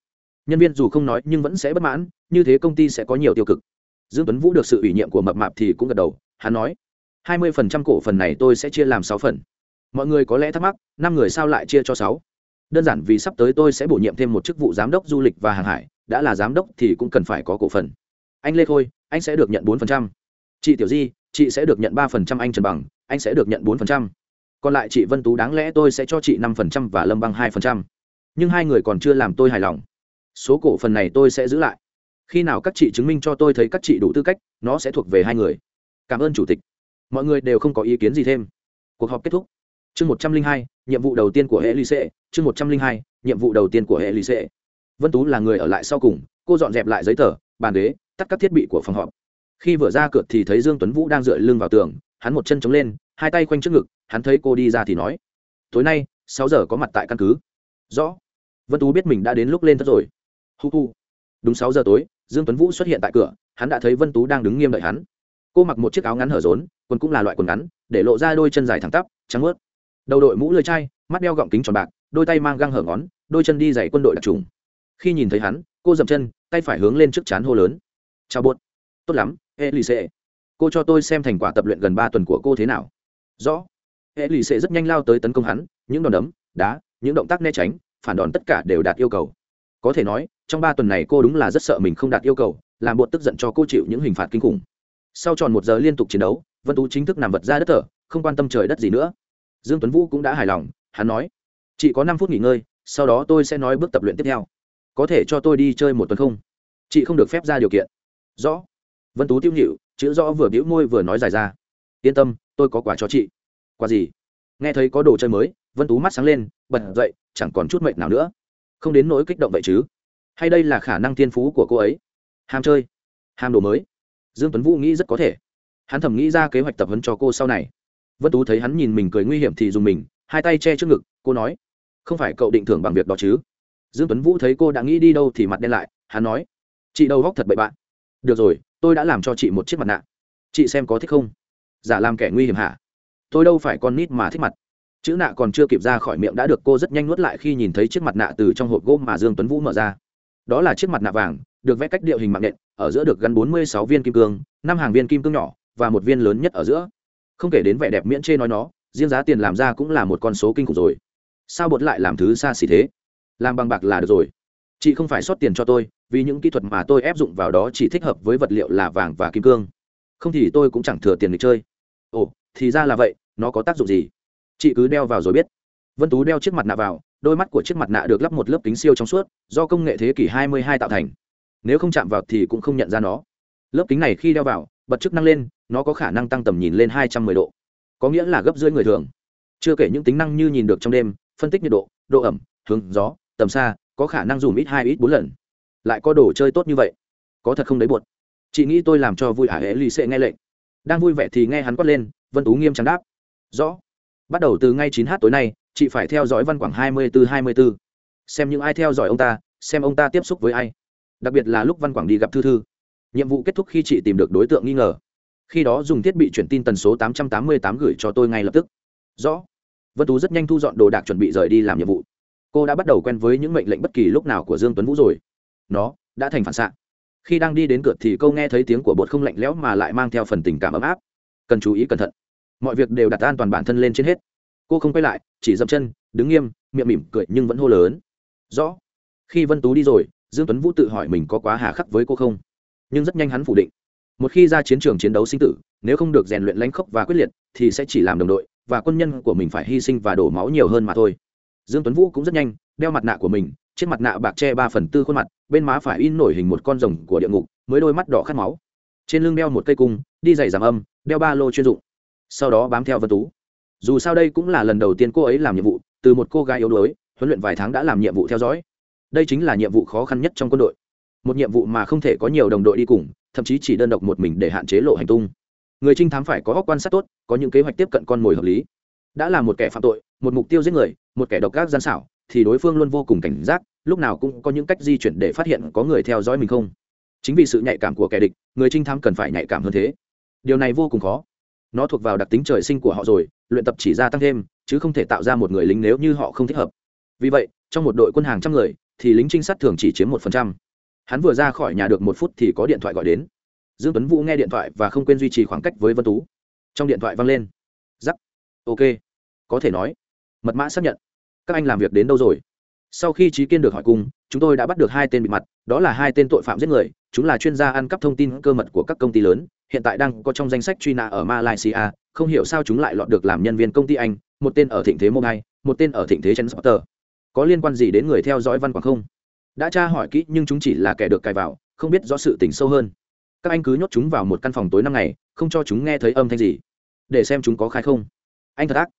A: nhân viên dù không nói nhưng vẫn sẽ bất mãn, như thế công ty sẽ có nhiều tiêu cực. Dương tuấn vũ được sự ủy nhiệm của mập mạp thì cũng gật đầu, hắn nói, hai mươi phần trăm cổ phần này tôi sẽ chia làm sáu phần. Mọi người có lẽ thắc mắc, năm người sao lại chia cho sáu? Đơn giản vì sắp tới tôi sẽ bổ nhiệm thêm một chức vụ giám đốc du lịch và hàng hải, đã là giám đốc thì cũng cần phải có cổ phần. Anh lê khôi, anh sẽ được nhận bốn phần trăm. Chị tiểu di, chị sẽ được nhận ba phần trăm anh trần bằng, anh sẽ được nhận bốn phần trăm. Còn lại chị vân tú đáng lẽ tôi sẽ cho chị năm phần trăm và lâm băng hai phần trăm. Nhưng hai người còn chưa làm tôi hài lòng số cổ phần này tôi sẽ giữ lại. Khi nào các chị chứng minh cho tôi thấy các chị đủ tư cách, nó sẽ thuộc về hai người. Cảm ơn chủ tịch. Mọi người đều không có ý kiến gì thêm. Cuộc họp kết thúc. Chương một trăm linh hai, nhiệm vụ đầu tiên của hệ lì xệ. Chương một trăm linh hai, nhiệm vụ đầu tiên của hệ lì xệ. Vân tú là người ở lại sau cùng, cô dọn dẹp lại giấy tờ, bàn ghế, tắt các thiết bị của phòng họp. Khi vừa ra cửa thì thấy dương tuấn vũ đang dựa lưng vào tường, hắn một chân chống lên, hai tay quanh trước ngực, hắn thấy cô đi ra thì nói, tối nay, sáu giờ có mặt tại căn cứ. Rõ. Vân tú biết mình đã đến lúc lên thất rồi hu hu. Đúng sáu giờ tối, dương tuấn vũ xuất hiện tại cửa, hắn đã thấy vân tú đang đứng nghiêm đợi hắn. Cô mặc một chiếc áo ngắn hở rốn, quần cũng là loại quần ngắn, để lộ ra đôi chân dài thẳng tắp, trắng ướt đầu đội mũ lưỡi chai, mắt đeo gọng kính tròn bạc, đôi tay mang găng hở ngón, đôi chân đi giày quân đội đặc trùng. Khi nhìn thấy hắn, cô dậm chân, tay phải hướng lên trước chán hô lớn. Chào bột tốt lắm, elise. Cô cho tôi xem thành quả tập luyện gần ba tuần của cô thế nào. Rõ. Elise rất nhanh lao tới tấn công hắn, những đòn đấm, đá, những động tác né tránh, phản đòn tất cả đều đạt yêu cầu có thể nói, trong ba tuần này cô đúng là rất sợ mình không đạt yêu cầu, làm bột tức giận cho cô chịu những hình phạt kinh khủng. Sau tròn một giờ liên tục chiến đấu, vân tú chính thức nằm vật ra đất thở, không quan tâm trời đất gì nữa. Dương tuấn vũ cũng đã hài lòng, hắn nói, chị có năm phút nghỉ ngơi, sau đó tôi sẽ nói bước tập luyện tiếp theo. Có thể cho tôi đi chơi một tuần không? Chị không được phép ra điều kiện. Rõ. Vân tú tiêu nhịu chữ rõ vừa bĩu môi vừa nói dài ra, yên tâm, tôi có quà cho chị. Quà gì? Nghe thấy có đồ chơi mới, vân tú mắt sáng lên, bật dậy, chẳng còn chút mệt nào nữa không đến nỗi kích động vậy chứ? Hay đây là khả năng thiên phú của cô ấy? Ham chơi. Ham đồ mới. Dương tuấn vũ nghĩ rất có thể. Hắn thầm nghĩ ra kế hoạch tập huấn cho cô sau này. Vân tú thấy hắn nhìn mình cười nguy hiểm thì dùng mình, hai tay che trước ngực, cô nói, không phải cậu định thưởng bằng việc đó chứ? Dương tuấn vũ thấy cô đã nghĩ đi đâu thì mặt đen lại, hắn nói, chị đầu góc thật bậy bạn. Được rồi, tôi đã làm cho chị một chiếc mặt nạ. Chị xem có thích không? Giả làm kẻ nguy hiểm hả? Tôi đâu phải con nít mà thích mặt chữ nạ còn chưa kịp ra khỏi miệng đã được cô rất nhanh nuốt lại khi nhìn thấy chiếc mặt nạ từ trong hộp gỗ mà dương tuấn vũ mở ra. Đó là chiếc mặt nạ vàng, được vẽ cách điệu hình mạng nện, ở giữa được gắn 46 viên kim cương, năm hàng viên kim cương nhỏ, và một viên lớn nhất ở giữa. Không kể đến vẻ đẹp miễn chê nói nó, riêng giá tiền làm ra cũng là một con số kinh khủng rồi. Sao bột lại làm thứ xa xỉ thế? Làm bằng bạc là được rồi. Chị không phải xót tiền cho tôi, vì những kỹ thuật mà tôi ép dụng vào đó chỉ thích hợp với vật liệu là vàng và kim cương. Không thì tôi cũng chẳng thừa tiền để chơi. Ồ, thì ra là vậy, nó có tác dụng gì? Chị cứ đeo vào rồi biết. Vân tú đeo chiếc mặt nạ vào, đôi mắt của chiếc mặt nạ được lắp một lớp kính siêu trong suốt, do công nghệ thế kỷ 22 tạo thành. Nếu không chạm vào thì cũng không nhận ra nó. Lớp kính này khi đeo vào, bật chức năng lên, nó có khả năng tăng tầm nhìn lên 210 độ. Có nghĩa là gấp rưỡi người thường. Chưa kể những tính năng như nhìn được trong đêm, phân tích nhiệt độ độ ẩm, hướng gió, tầm xa, có khả năng dùng ít hai, ít bốn lần. Lại có đồ chơi tốt như vậy. Có thật không đấy buồn. chị nghĩ tôi làm cho vui ả hễ lì xệ nghe lệnh. Đang vui vẻ thì nghe hắn quát lên, vân tú nghiêm trắng đáp. Rõ bắt đầu từ ngay 9h tối nay, chị phải theo dõi văn quảng hai mươi bốn hai mươi bốn xem những ai theo dõi ông ta, xem ông ta tiếp xúc với ai. Đặc biệt là lúc văn quảng đi gặp thư thư. Nhiệm vụ kết thúc khi chị tìm được đối tượng nghi ngờ. Khi đó dùng thiết bị chuyển tin tần số tám trăm tám mươi tám gửi cho tôi ngay lập tức. Rõ. Vân tú rất nhanh thu dọn đồ đạc chuẩn bị rời đi làm nhiệm vụ. Cô đã bắt đầu quen với những mệnh lệnh bất kỳ lúc nào của dương tuấn vũ rồi. Nó đã thành phản xạ. Khi đang đi đến cửa thì câu nghe thấy tiếng của bột không lạnh lẽo mà lại mang theo phần tình cảm ấm áp. Cần chú ý cẩn thận mọi việc đều đặt an toàn bản thân lên trên hết. Cô không quay lại, chỉ dậm chân, đứng nghiêm, miệng mỉm cười nhưng vẫn hô lớn. Rõ. Khi vân tú đi rồi, dương tuấn vũ tự hỏi mình có quá hà khắc với cô không. Nhưng rất nhanh hắn phủ định. Một khi ra chiến trường chiến đấu sinh tử, nếu không được rèn luyện lãnh khốc và quyết liệt, thì sẽ chỉ làm đồng đội, và quân nhân của mình phải hy sinh và đổ máu nhiều hơn mà thôi. Dương tuấn vũ cũng rất nhanh, đeo mặt nạ của mình trên mặt nạ bạc che ba phần tư khuôn mặt, bên má phải in nổi hình một con rồng của địa ngục, mới đôi mắt đỏ khát máu. Trên lưng đeo một cây cung, đi giày giảm âm, đeo ba lô chuyên dụng sau đó bám theo vân tú. Dù sao đây cũng là lần đầu tiên cô ấy làm nhiệm vụ, từ một cô gái yếu đuối, huấn luyện vài tháng đã làm nhiệm vụ theo dõi. Đây chính là nhiệm vụ khó khăn nhất trong quân đội. Một nhiệm vụ mà không thể có nhiều đồng đội đi cùng, thậm chí chỉ đơn độc một mình để hạn chế lộ hành tung. Người trinh thám phải có góc quan sát tốt, có những kế hoạch tiếp cận con mồi hợp lý. Đã là một kẻ phạm tội, một mục tiêu giết người, một kẻ độc ác gian xảo, thì đối phương luôn vô cùng cảnh giác, lúc nào cũng có những cách di chuyển để phát hiện có người theo dõi mình không. Chính vì sự nhạy cảm của kẻ địch, người trinh thám cần phải nhạy cảm hơn thế. Điều này vô cùng khó nó thuộc vào đặc tính trời sinh của họ rồi, luyện tập chỉ ra tăng thêm, chứ không thể tạo ra một người lính nếu như họ không thích hợp. Vì vậy, trong một đội quân hàng trăm người, thì lính trinh sát thường chỉ chiếm một phần trăm. Hắn vừa ra khỏi nhà được một phút thì có điện thoại gọi đến. Dương tuấn vũ nghe điện thoại và không quên duy trì khoảng cách với vân tú. Trong điện thoại vang lên. Giắc ok. Có thể nói. Mật mã xác nhận. Các anh làm việc đến đâu rồi? Sau khi trí kiên được hỏi cung chúng tôi đã bắt được hai tên bị mặt, đó là hai tên tội phạm giết người, chúng là chuyên gia ăn cắp thông tin cơ mật của các công ty lớn hiện tại đang có trong danh sách truy nã ở malaysia, không hiểu sao chúng lại lọt được làm nhân viên công ty anh, một tên ở thịnh thế mobile, một tên ở thịnh thế Transporter. có liên quan gì đến người theo dõi văn quảng không? Đã tra hỏi kỹ nhưng chúng chỉ là kẻ được cài vào, không biết rõ sự tình sâu hơn. Các anh cứ nhốt chúng vào một căn phòng tối năm ngày, không cho chúng nghe thấy âm thanh gì. Để xem chúng có khai không. Anh thật ác.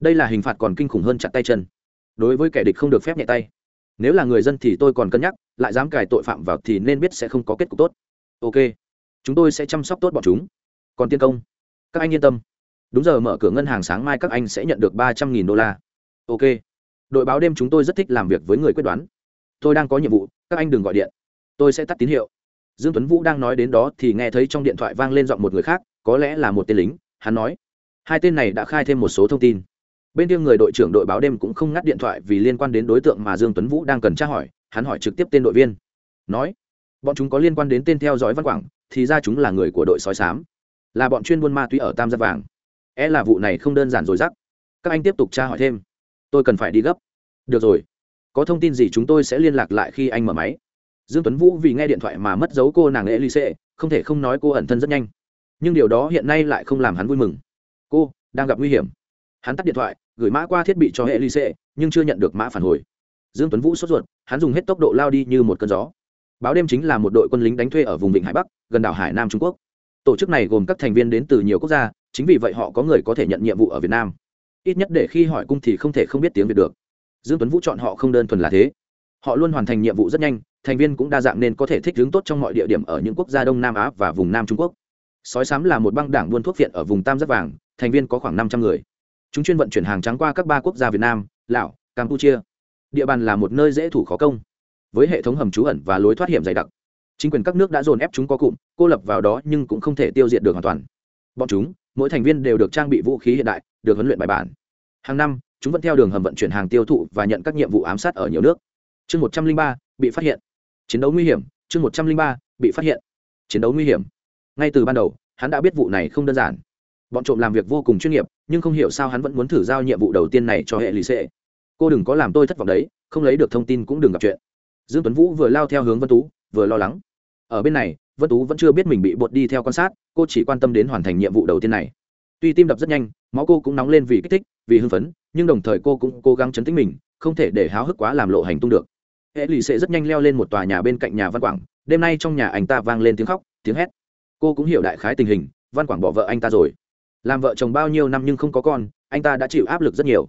A: Đây là hình phạt còn kinh khủng hơn chặt tay chân. Đối với kẻ địch không được phép nhẹ tay. Nếu là người dân thì tôi còn cân nhắc, lại dám cài tội phạm vào thì nên biết sẽ không có kết cục tốt. Ok chúng tôi sẽ chăm sóc tốt bọn chúng. Còn tiên công, các anh yên tâm. Đúng giờ mở cửa ngân hàng sáng mai các anh sẽ nhận được ba trăm nghìn đô la. Ok. Đội báo đêm chúng tôi rất thích làm việc với người quyết đoán. Tôi đang có nhiệm vụ, các anh đừng gọi điện. Tôi sẽ tắt tín hiệu. Dương tuấn vũ đang nói đến đó thì nghe thấy trong điện thoại vang lên giọng một người khác, có lẽ là một tên lính. Hắn nói, hai tên này đã khai thêm một số thông tin. Bên kia người đội trưởng đội báo đêm cũng không ngắt điện thoại vì liên quan đến đối tượng mà dương tuấn vũ đang cần tra hỏi. Hắn hỏi trực tiếp tên đội viên. Nói, bọn chúng có liên quan đến tên theo dõi văn quảng thì ra chúng là người của đội sói sám là bọn chuyên buôn ma túy ở tam giác vàng. E là vụ này không đơn giản rồi rắc. Các anh tiếp tục tra hỏi thêm. Tôi cần phải đi gấp. Được rồi. Có thông tin gì chúng tôi sẽ liên lạc lại khi anh mở máy. Dương tuấn vũ vì nghe điện thoại mà mất dấu cô nàng elise, không thể không nói cô ẩn thân rất nhanh. Nhưng điều đó hiện nay lại không làm hắn vui mừng. Cô, đang gặp nguy hiểm. Hắn tắt điện thoại, gửi mã qua thiết bị cho elise, nhưng chưa nhận được mã phản hồi. Dương tuấn vũ sốt ruột, hắn dùng hết tốc độ lao đi như một cơn gió báo đêm chính là một đội quân lính đánh thuê ở vùng vịnh hải bắc, gần đảo hải nam trung quốc. Tổ chức này gồm các thành viên đến từ nhiều quốc gia, chính vì vậy họ có người có thể nhận nhiệm vụ ở việt nam. Ít nhất để khi hỏi cung thì không thể không biết tiếng việt được. Dương tuấn vũ chọn họ không đơn thuần là thế. Họ luôn hoàn thành nhiệm vụ rất nhanh, thành viên cũng đa dạng nên có thể thích ứng tốt trong mọi địa điểm ở những quốc gia đông nam á và vùng nam trung quốc. Sói sám là một băng đảng buôn thuốc viện ở vùng tam giác vàng, thành viên có khoảng năm trăm người. Chúng chuyên vận chuyển hàng trắng qua các ba quốc gia việt nam, lào, campuchia. Địa bàn là một nơi dễ thủ khó công với hệ thống hầm trú ẩn và lối thoát hiểm dày đặc. Chính quyền các nước đã dồn ép chúng có cụm, cô lập vào đó nhưng cũng không thể tiêu diệt được hoàn toàn. Bọn chúng, mỗi thành viên đều được trang bị vũ khí hiện đại, được huấn luyện bài bản. Hàng năm, chúng vẫn theo đường hầm vận chuyển hàng tiêu thụ và nhận các nhiệm vụ ám sát ở nhiều nước. Chương một trăm linh ba, bị phát hiện. Chiến đấu nguy hiểm, chương một trăm linh ba, bị phát hiện. Chiến đấu nguy hiểm. Ngay từ ban đầu, hắn đã biết vụ này không đơn giản. Bọn trộm làm việc vô cùng chuyên nghiệp, nhưng không hiểu sao hắn vẫn muốn thử giao nhiệm vụ đầu tiên này cho hệ lì xệ. Cô đừng có làm tôi thất vọng đấy, không lấy được thông tin cũng đừng gặp chuyện dương tuấn vũ vừa lao theo hướng vân tú, vừa lo lắng. Ở bên này, vân tú vẫn chưa biết mình bị bột đi theo quan sát, cô chỉ quan tâm đến hoàn thành nhiệm vụ đầu tiên này. Tuy tim đập rất nhanh, máu cô cũng nóng lên vì kích thích, vì hưng phấn, nhưng đồng thời cô cũng cố gắng chấn tĩnh mình, không thể để háo hức quá làm lộ hành tung được. Hệ lì sẽ rất nhanh leo lên một tòa nhà bên cạnh nhà văn quảng, đêm nay trong nhà anh ta vang lên tiếng khóc, tiếng hét. Cô cũng hiểu đại khái tình hình, văn quảng bỏ vợ anh ta rồi. Làm vợ chồng bao nhiêu năm nhưng không có con, anh ta đã chịu áp lực rất nhiều.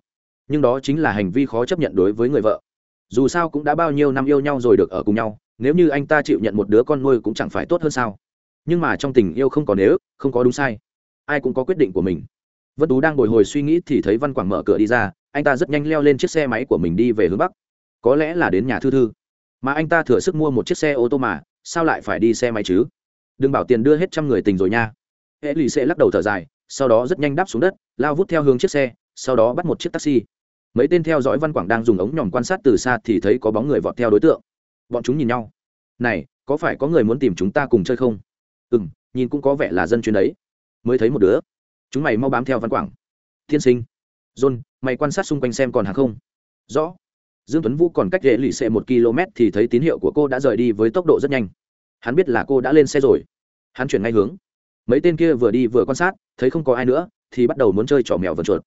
A: Nhưng đó chính là hành vi khó chấp nhận đối với người vợ dù sao cũng đã bao nhiêu năm yêu nhau rồi được ở cùng nhau, nếu như anh ta chịu nhận một đứa con nuôi cũng chẳng phải tốt hơn sao. Nhưng mà trong tình yêu không có nếu, không có đúng sai. Ai cũng có quyết định của mình. Vân tú đang bồi hồi suy nghĩ thì thấy văn quảng mở cửa đi ra, anh ta rất nhanh leo lên chiếc xe máy của mình đi về hướng bắc. Có lẽ là đến nhà thư thư. Mà anh ta thừa sức mua một chiếc xe ô tô mà, sao lại phải đi xe máy chứ? Đừng bảo tiền đưa hết trăm người tình rồi nha. Hệ lì sẽ lắc đầu thở dài, sau đó rất nhanh đáp xuống đất, lao vút theo hướng chiếc xe, sau đó bắt một chiếc taxi mấy tên theo dõi văn quảng đang dùng ống nhòm quan sát từ xa thì thấy có bóng người vọt theo đối tượng. Bọn chúng nhìn nhau. Này, có phải có người muốn tìm chúng ta cùng chơi không? Ừ m nhìn cũng có vẻ là dân chuyến đấy. Mới thấy một đứa. Chúng mày mau bám theo văn quảng. Tiên sinh. John, mày quan sát xung quanh xem còn hàng không? Rõ. Dương tuấn vũ còn cách ghệ lì xệ một km thì thấy tín hiệu của cô đã rời đi với tốc độ rất nhanh. Hắn biết là cô đã lên xe rồi. Hắn chuyển ngay hướng. Mấy tên kia vừa đi vừa quan sát, thấy không có ai nữa, thì bắt đầu muốn chơi trò mèo vần chuột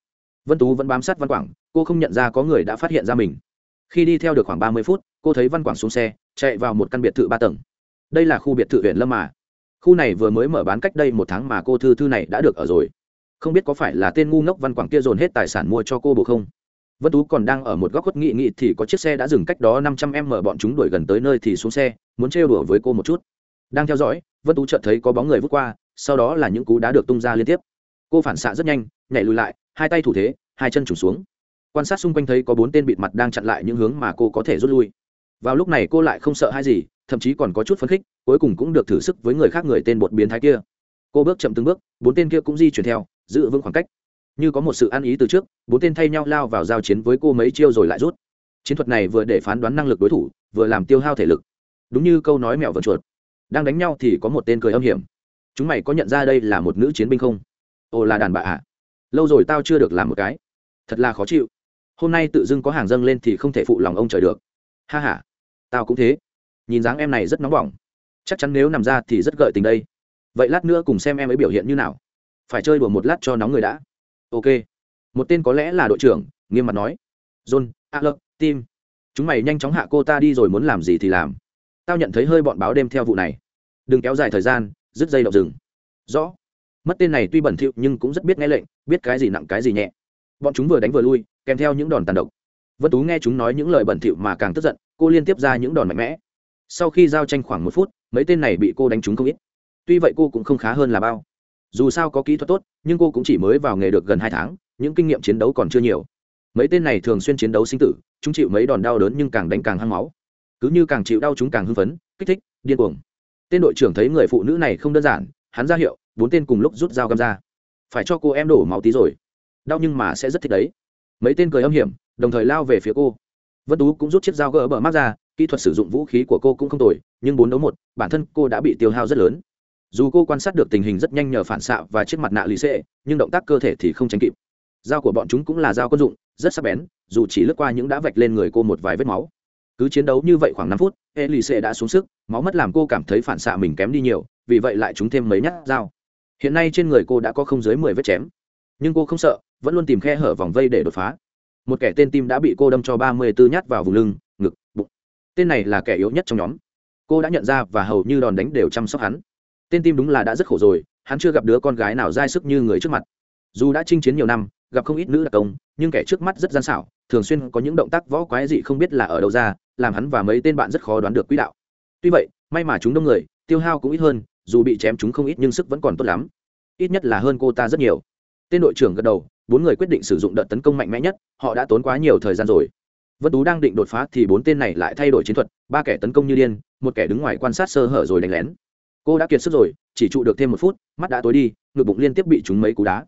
A: vân tú vẫn bám sát văn quảng, cô không nhận ra có người đã phát hiện ra mình. Khi đi theo được khoảng ba mươi phút, cô thấy văn quảng xuống xe, chạy vào một căn biệt thự ba tầng. Đây là khu biệt thự huyện lâm mà. Khu này vừa mới mở bán cách đây một tháng mà cô thư thư này đã được ở rồi. Không biết có phải là tên ngu ngốc văn quảng kia dồn hết tài sản mua cho cô bộ không? Vân tú còn đang ở một góc khuất nghị nghị thì có chiếc xe đã dừng cách đó năm trăm em mở bọn chúng đuổi gần tới nơi thì xuống xe, muốn trêu đùa với cô một chút. Đang theo dõi, vân tú chợt thấy có bóng người vút qua, sau đó là những cú đá được tung ra liên tiếp. Cô phản xạ rất nhanh, nhảy lùi lại hai tay thủ thế, hai chân trùng xuống. Quan sát xung quanh thấy có bốn tên bịt mặt đang chặn lại những hướng mà cô có thể rút lui. Vào lúc này cô lại không sợ hai gì, thậm chí còn có chút phấn khích, cuối cùng cũng được thử sức với người khác người tên bột biến thái kia. Cô bước chậm từng bước, bốn tên kia cũng di chuyển theo, giữ vững khoảng cách. Như có một sự ăn ý từ trước, bốn tên thay nhau lao vào giao chiến với cô mấy chiêu rồi lại rút. Chiến thuật này vừa để phán đoán năng lực đối thủ, vừa làm tiêu hao thể lực. Đúng như câu nói mẹo vần chuột. Đang đánh nhau thì có một tên cười âm hiểm. Chúng mày có nhận ra đây là một nữ chiến binh không? Ồ là đàn bà ạ. à? Lâu rồi tao chưa được làm một cái. Thật là khó chịu. Hôm nay tự dưng có hàng dâng lên thì không thể phụ lòng ông trời được. Ha h a tao cũng thế. Nhìn dáng em này rất nóng bỏng. Chắc chắn nếu nằm ra thì rất gợi tình đây. Vậy lát nữa cùng xem em ấy biểu hiện như nào. Phải chơi đùa một lát cho nóng người đã. Ok. Một tên có lẽ là đội trưởng, nghiêm mặt nói. John a lơ tim. Chúng mày nhanh chóng hạ cô ta đi rồi muốn làm gì thì làm. Tao nhận thấy hơi bọn báo đêm theo vụ này. Đừng kéo dài thời gian, dứt dây động rừng. Rõ mất tên này tuy bẩn thỉu nhưng cũng rất biết nghe lệnh, biết cái gì nặng cái gì nhẹ. Bọn chúng vừa đánh vừa lui, kèm theo những đòn tàn độc. Vân tú nghe chúng nói những lời bẩn thỉu mà càng tức giận, cô liên tiếp ra những đòn mạnh mẽ. Sau khi giao tranh khoảng một phút, mấy tên này bị cô đánh trúng không ít. Tuy vậy cô cũng không khá hơn là bao. Dù sao có kỹ thuật tốt, nhưng cô cũng chỉ mới vào nghề được gần hai tháng, những kinh nghiệm chiến đấu còn chưa nhiều. Mấy tên này thường xuyên chiến đấu sinh tử, chúng chịu mấy đòn đau đớn nhưng càng đánh càng hăng máu. Cứ như càng chịu đau chúng càng hưng phấn, kích thích, điên cuồng. Tên đội trưởng thấy người phụ nữ này không đơn giản, hắn ra hiệu bốn tên cùng lúc rút dao găm ra. Phải cho cô em đổ máu tí rồi. Đau nhưng mà sẽ rất thích đấy. Mấy tên cười âm hiểm, đồng thời lao về phía cô. Vân tú cũng rút chiếc dao gỡ bờ mắt ra, kỹ thuật sử dụng vũ khí của cô cũng không tồi, nhưng bốn đấu một, bản thân cô đã bị tiêu hao rất lớn. Dù cô quan sát được tình hình rất nhanh nhờ phản xạ và chiếc mặt nạ lì xệ, nhưng động tác cơ thể thì không tránh kịp. Dao của bọn chúng cũng là dao quân dụng, rất sắc bén, dù chỉ lướt qua những đã vạch lên người cô một vài vết máu. Cứ chiến đấu như vậy khoảng năm phút e lì xệ đã xuống sức, máu mất làm cô cảm thấy phản xạ mình kém đi nhiều, vì vậy lại trúng thêm mấy nhát dao hiện nay trên người cô đã có không dưới mười vết chém. Nhưng cô không sợ, vẫn luôn tìm khe hở vòng vây để đột phá. Một kẻ tên tim đã bị cô đâm cho ba mươi tư nhát vào vùng lưng, ngực, bụng. Tên này là kẻ yếu nhất trong nhóm. Cô đã nhận ra và hầu như đòn đánh đều chăm sóc hắn. Tên tim đúng là đã rất khổ rồi, hắn chưa gặp đứa con gái nào dai sức như người trước mặt. Dù đã chinh chiến nhiều năm, gặp không ít nữ đặc công, nhưng kẻ trước mắt rất gian xảo, thường xuyên có những động tác võ quái dị không biết là ở đâu ra, làm hắn và mấy tên bạn rất khó đoán được quỹ đạo. Tuy vậy, may mà chúng đông người, tiêu hao cũng ít hơn dù bị chém chúng không ít nhưng sức vẫn còn tốt lắm. Ít nhất là hơn cô ta rất nhiều. Tên đội trưởng gật đầu, bốn người quyết định sử dụng đợt tấn công mạnh mẽ nhất, họ đã tốn quá nhiều thời gian rồi. Vân tú đang định đột phá thì bốn tên này lại thay đổi chiến thuật, ba kẻ tấn công như điên, một kẻ đứng ngoài quan sát sơ hở rồi đánh lén. Cô đã kiệt sức rồi, chỉ trụ được thêm một phút, mắt đã tối đi, ngực bụng liên tiếp bị trúng mấy cú đá.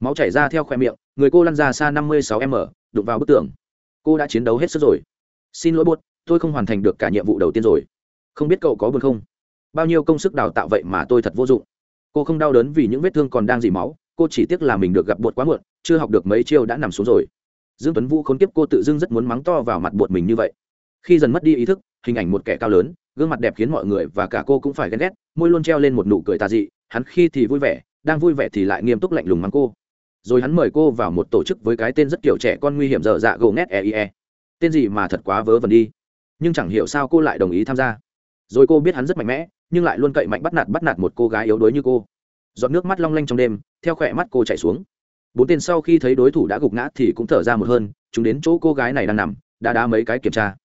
A: Máu chảy ra theo khoe miệng, người cô lăn ra xa năm mươi sáu m đụng vào bức tường. Cô đã chiến đấu hết sức rồi. Xin lỗi buốt, tôi không hoàn thành được cả nhiệm vụ đầu tiên rồi. Không biết cậu có buồn không? Bao nhiêu công sức đào tạo vậy mà tôi thật vô dụng. Cô không đau đớn vì những vết thương còn đang dì máu, cô chỉ tiếc là mình được gặp bột quá muộn, chưa học được mấy chiêu đã nằm xuống rồi. Dương tuấn vũ khốn kiếp, cô tự dưng rất muốn mắng to vào mặt bột mình như vậy. Khi dần mất đi ý thức, hình ảnh một kẻ cao lớn, gương mặt đẹp khiến mọi người và cả cô cũng phải ghen ghét, môi luôn treo lên một nụ cười tà dị, hắn khi thì vui vẻ, đang vui vẻ thì lại nghiêm túc lạnh lùng mắng cô. Rồi hắn mời cô vào một tổ chức với cái tên rất kiểu trẻ con nguy hiểm dở dạ gồ ngét E E. tên gì mà thật quá vớ vẩn đi. Nhưng chẳng hiểu sao cô lại đồng ý tham gia rồi cô biết hắn rất mạnh mẽ, nhưng lại luôn cậy mạnh bắt nạt bắt nạt một cô gái yếu đuối như cô. Giọt nước mắt long lanh trong đêm, theo khỏe mắt cô chảy xuống. Bốn tên sau khi thấy đối thủ đã gục ngã thì cũng thở ra một hơn, chúng đến chỗ cô gái này đang nằm, đã đá mấy cái kiểm tra.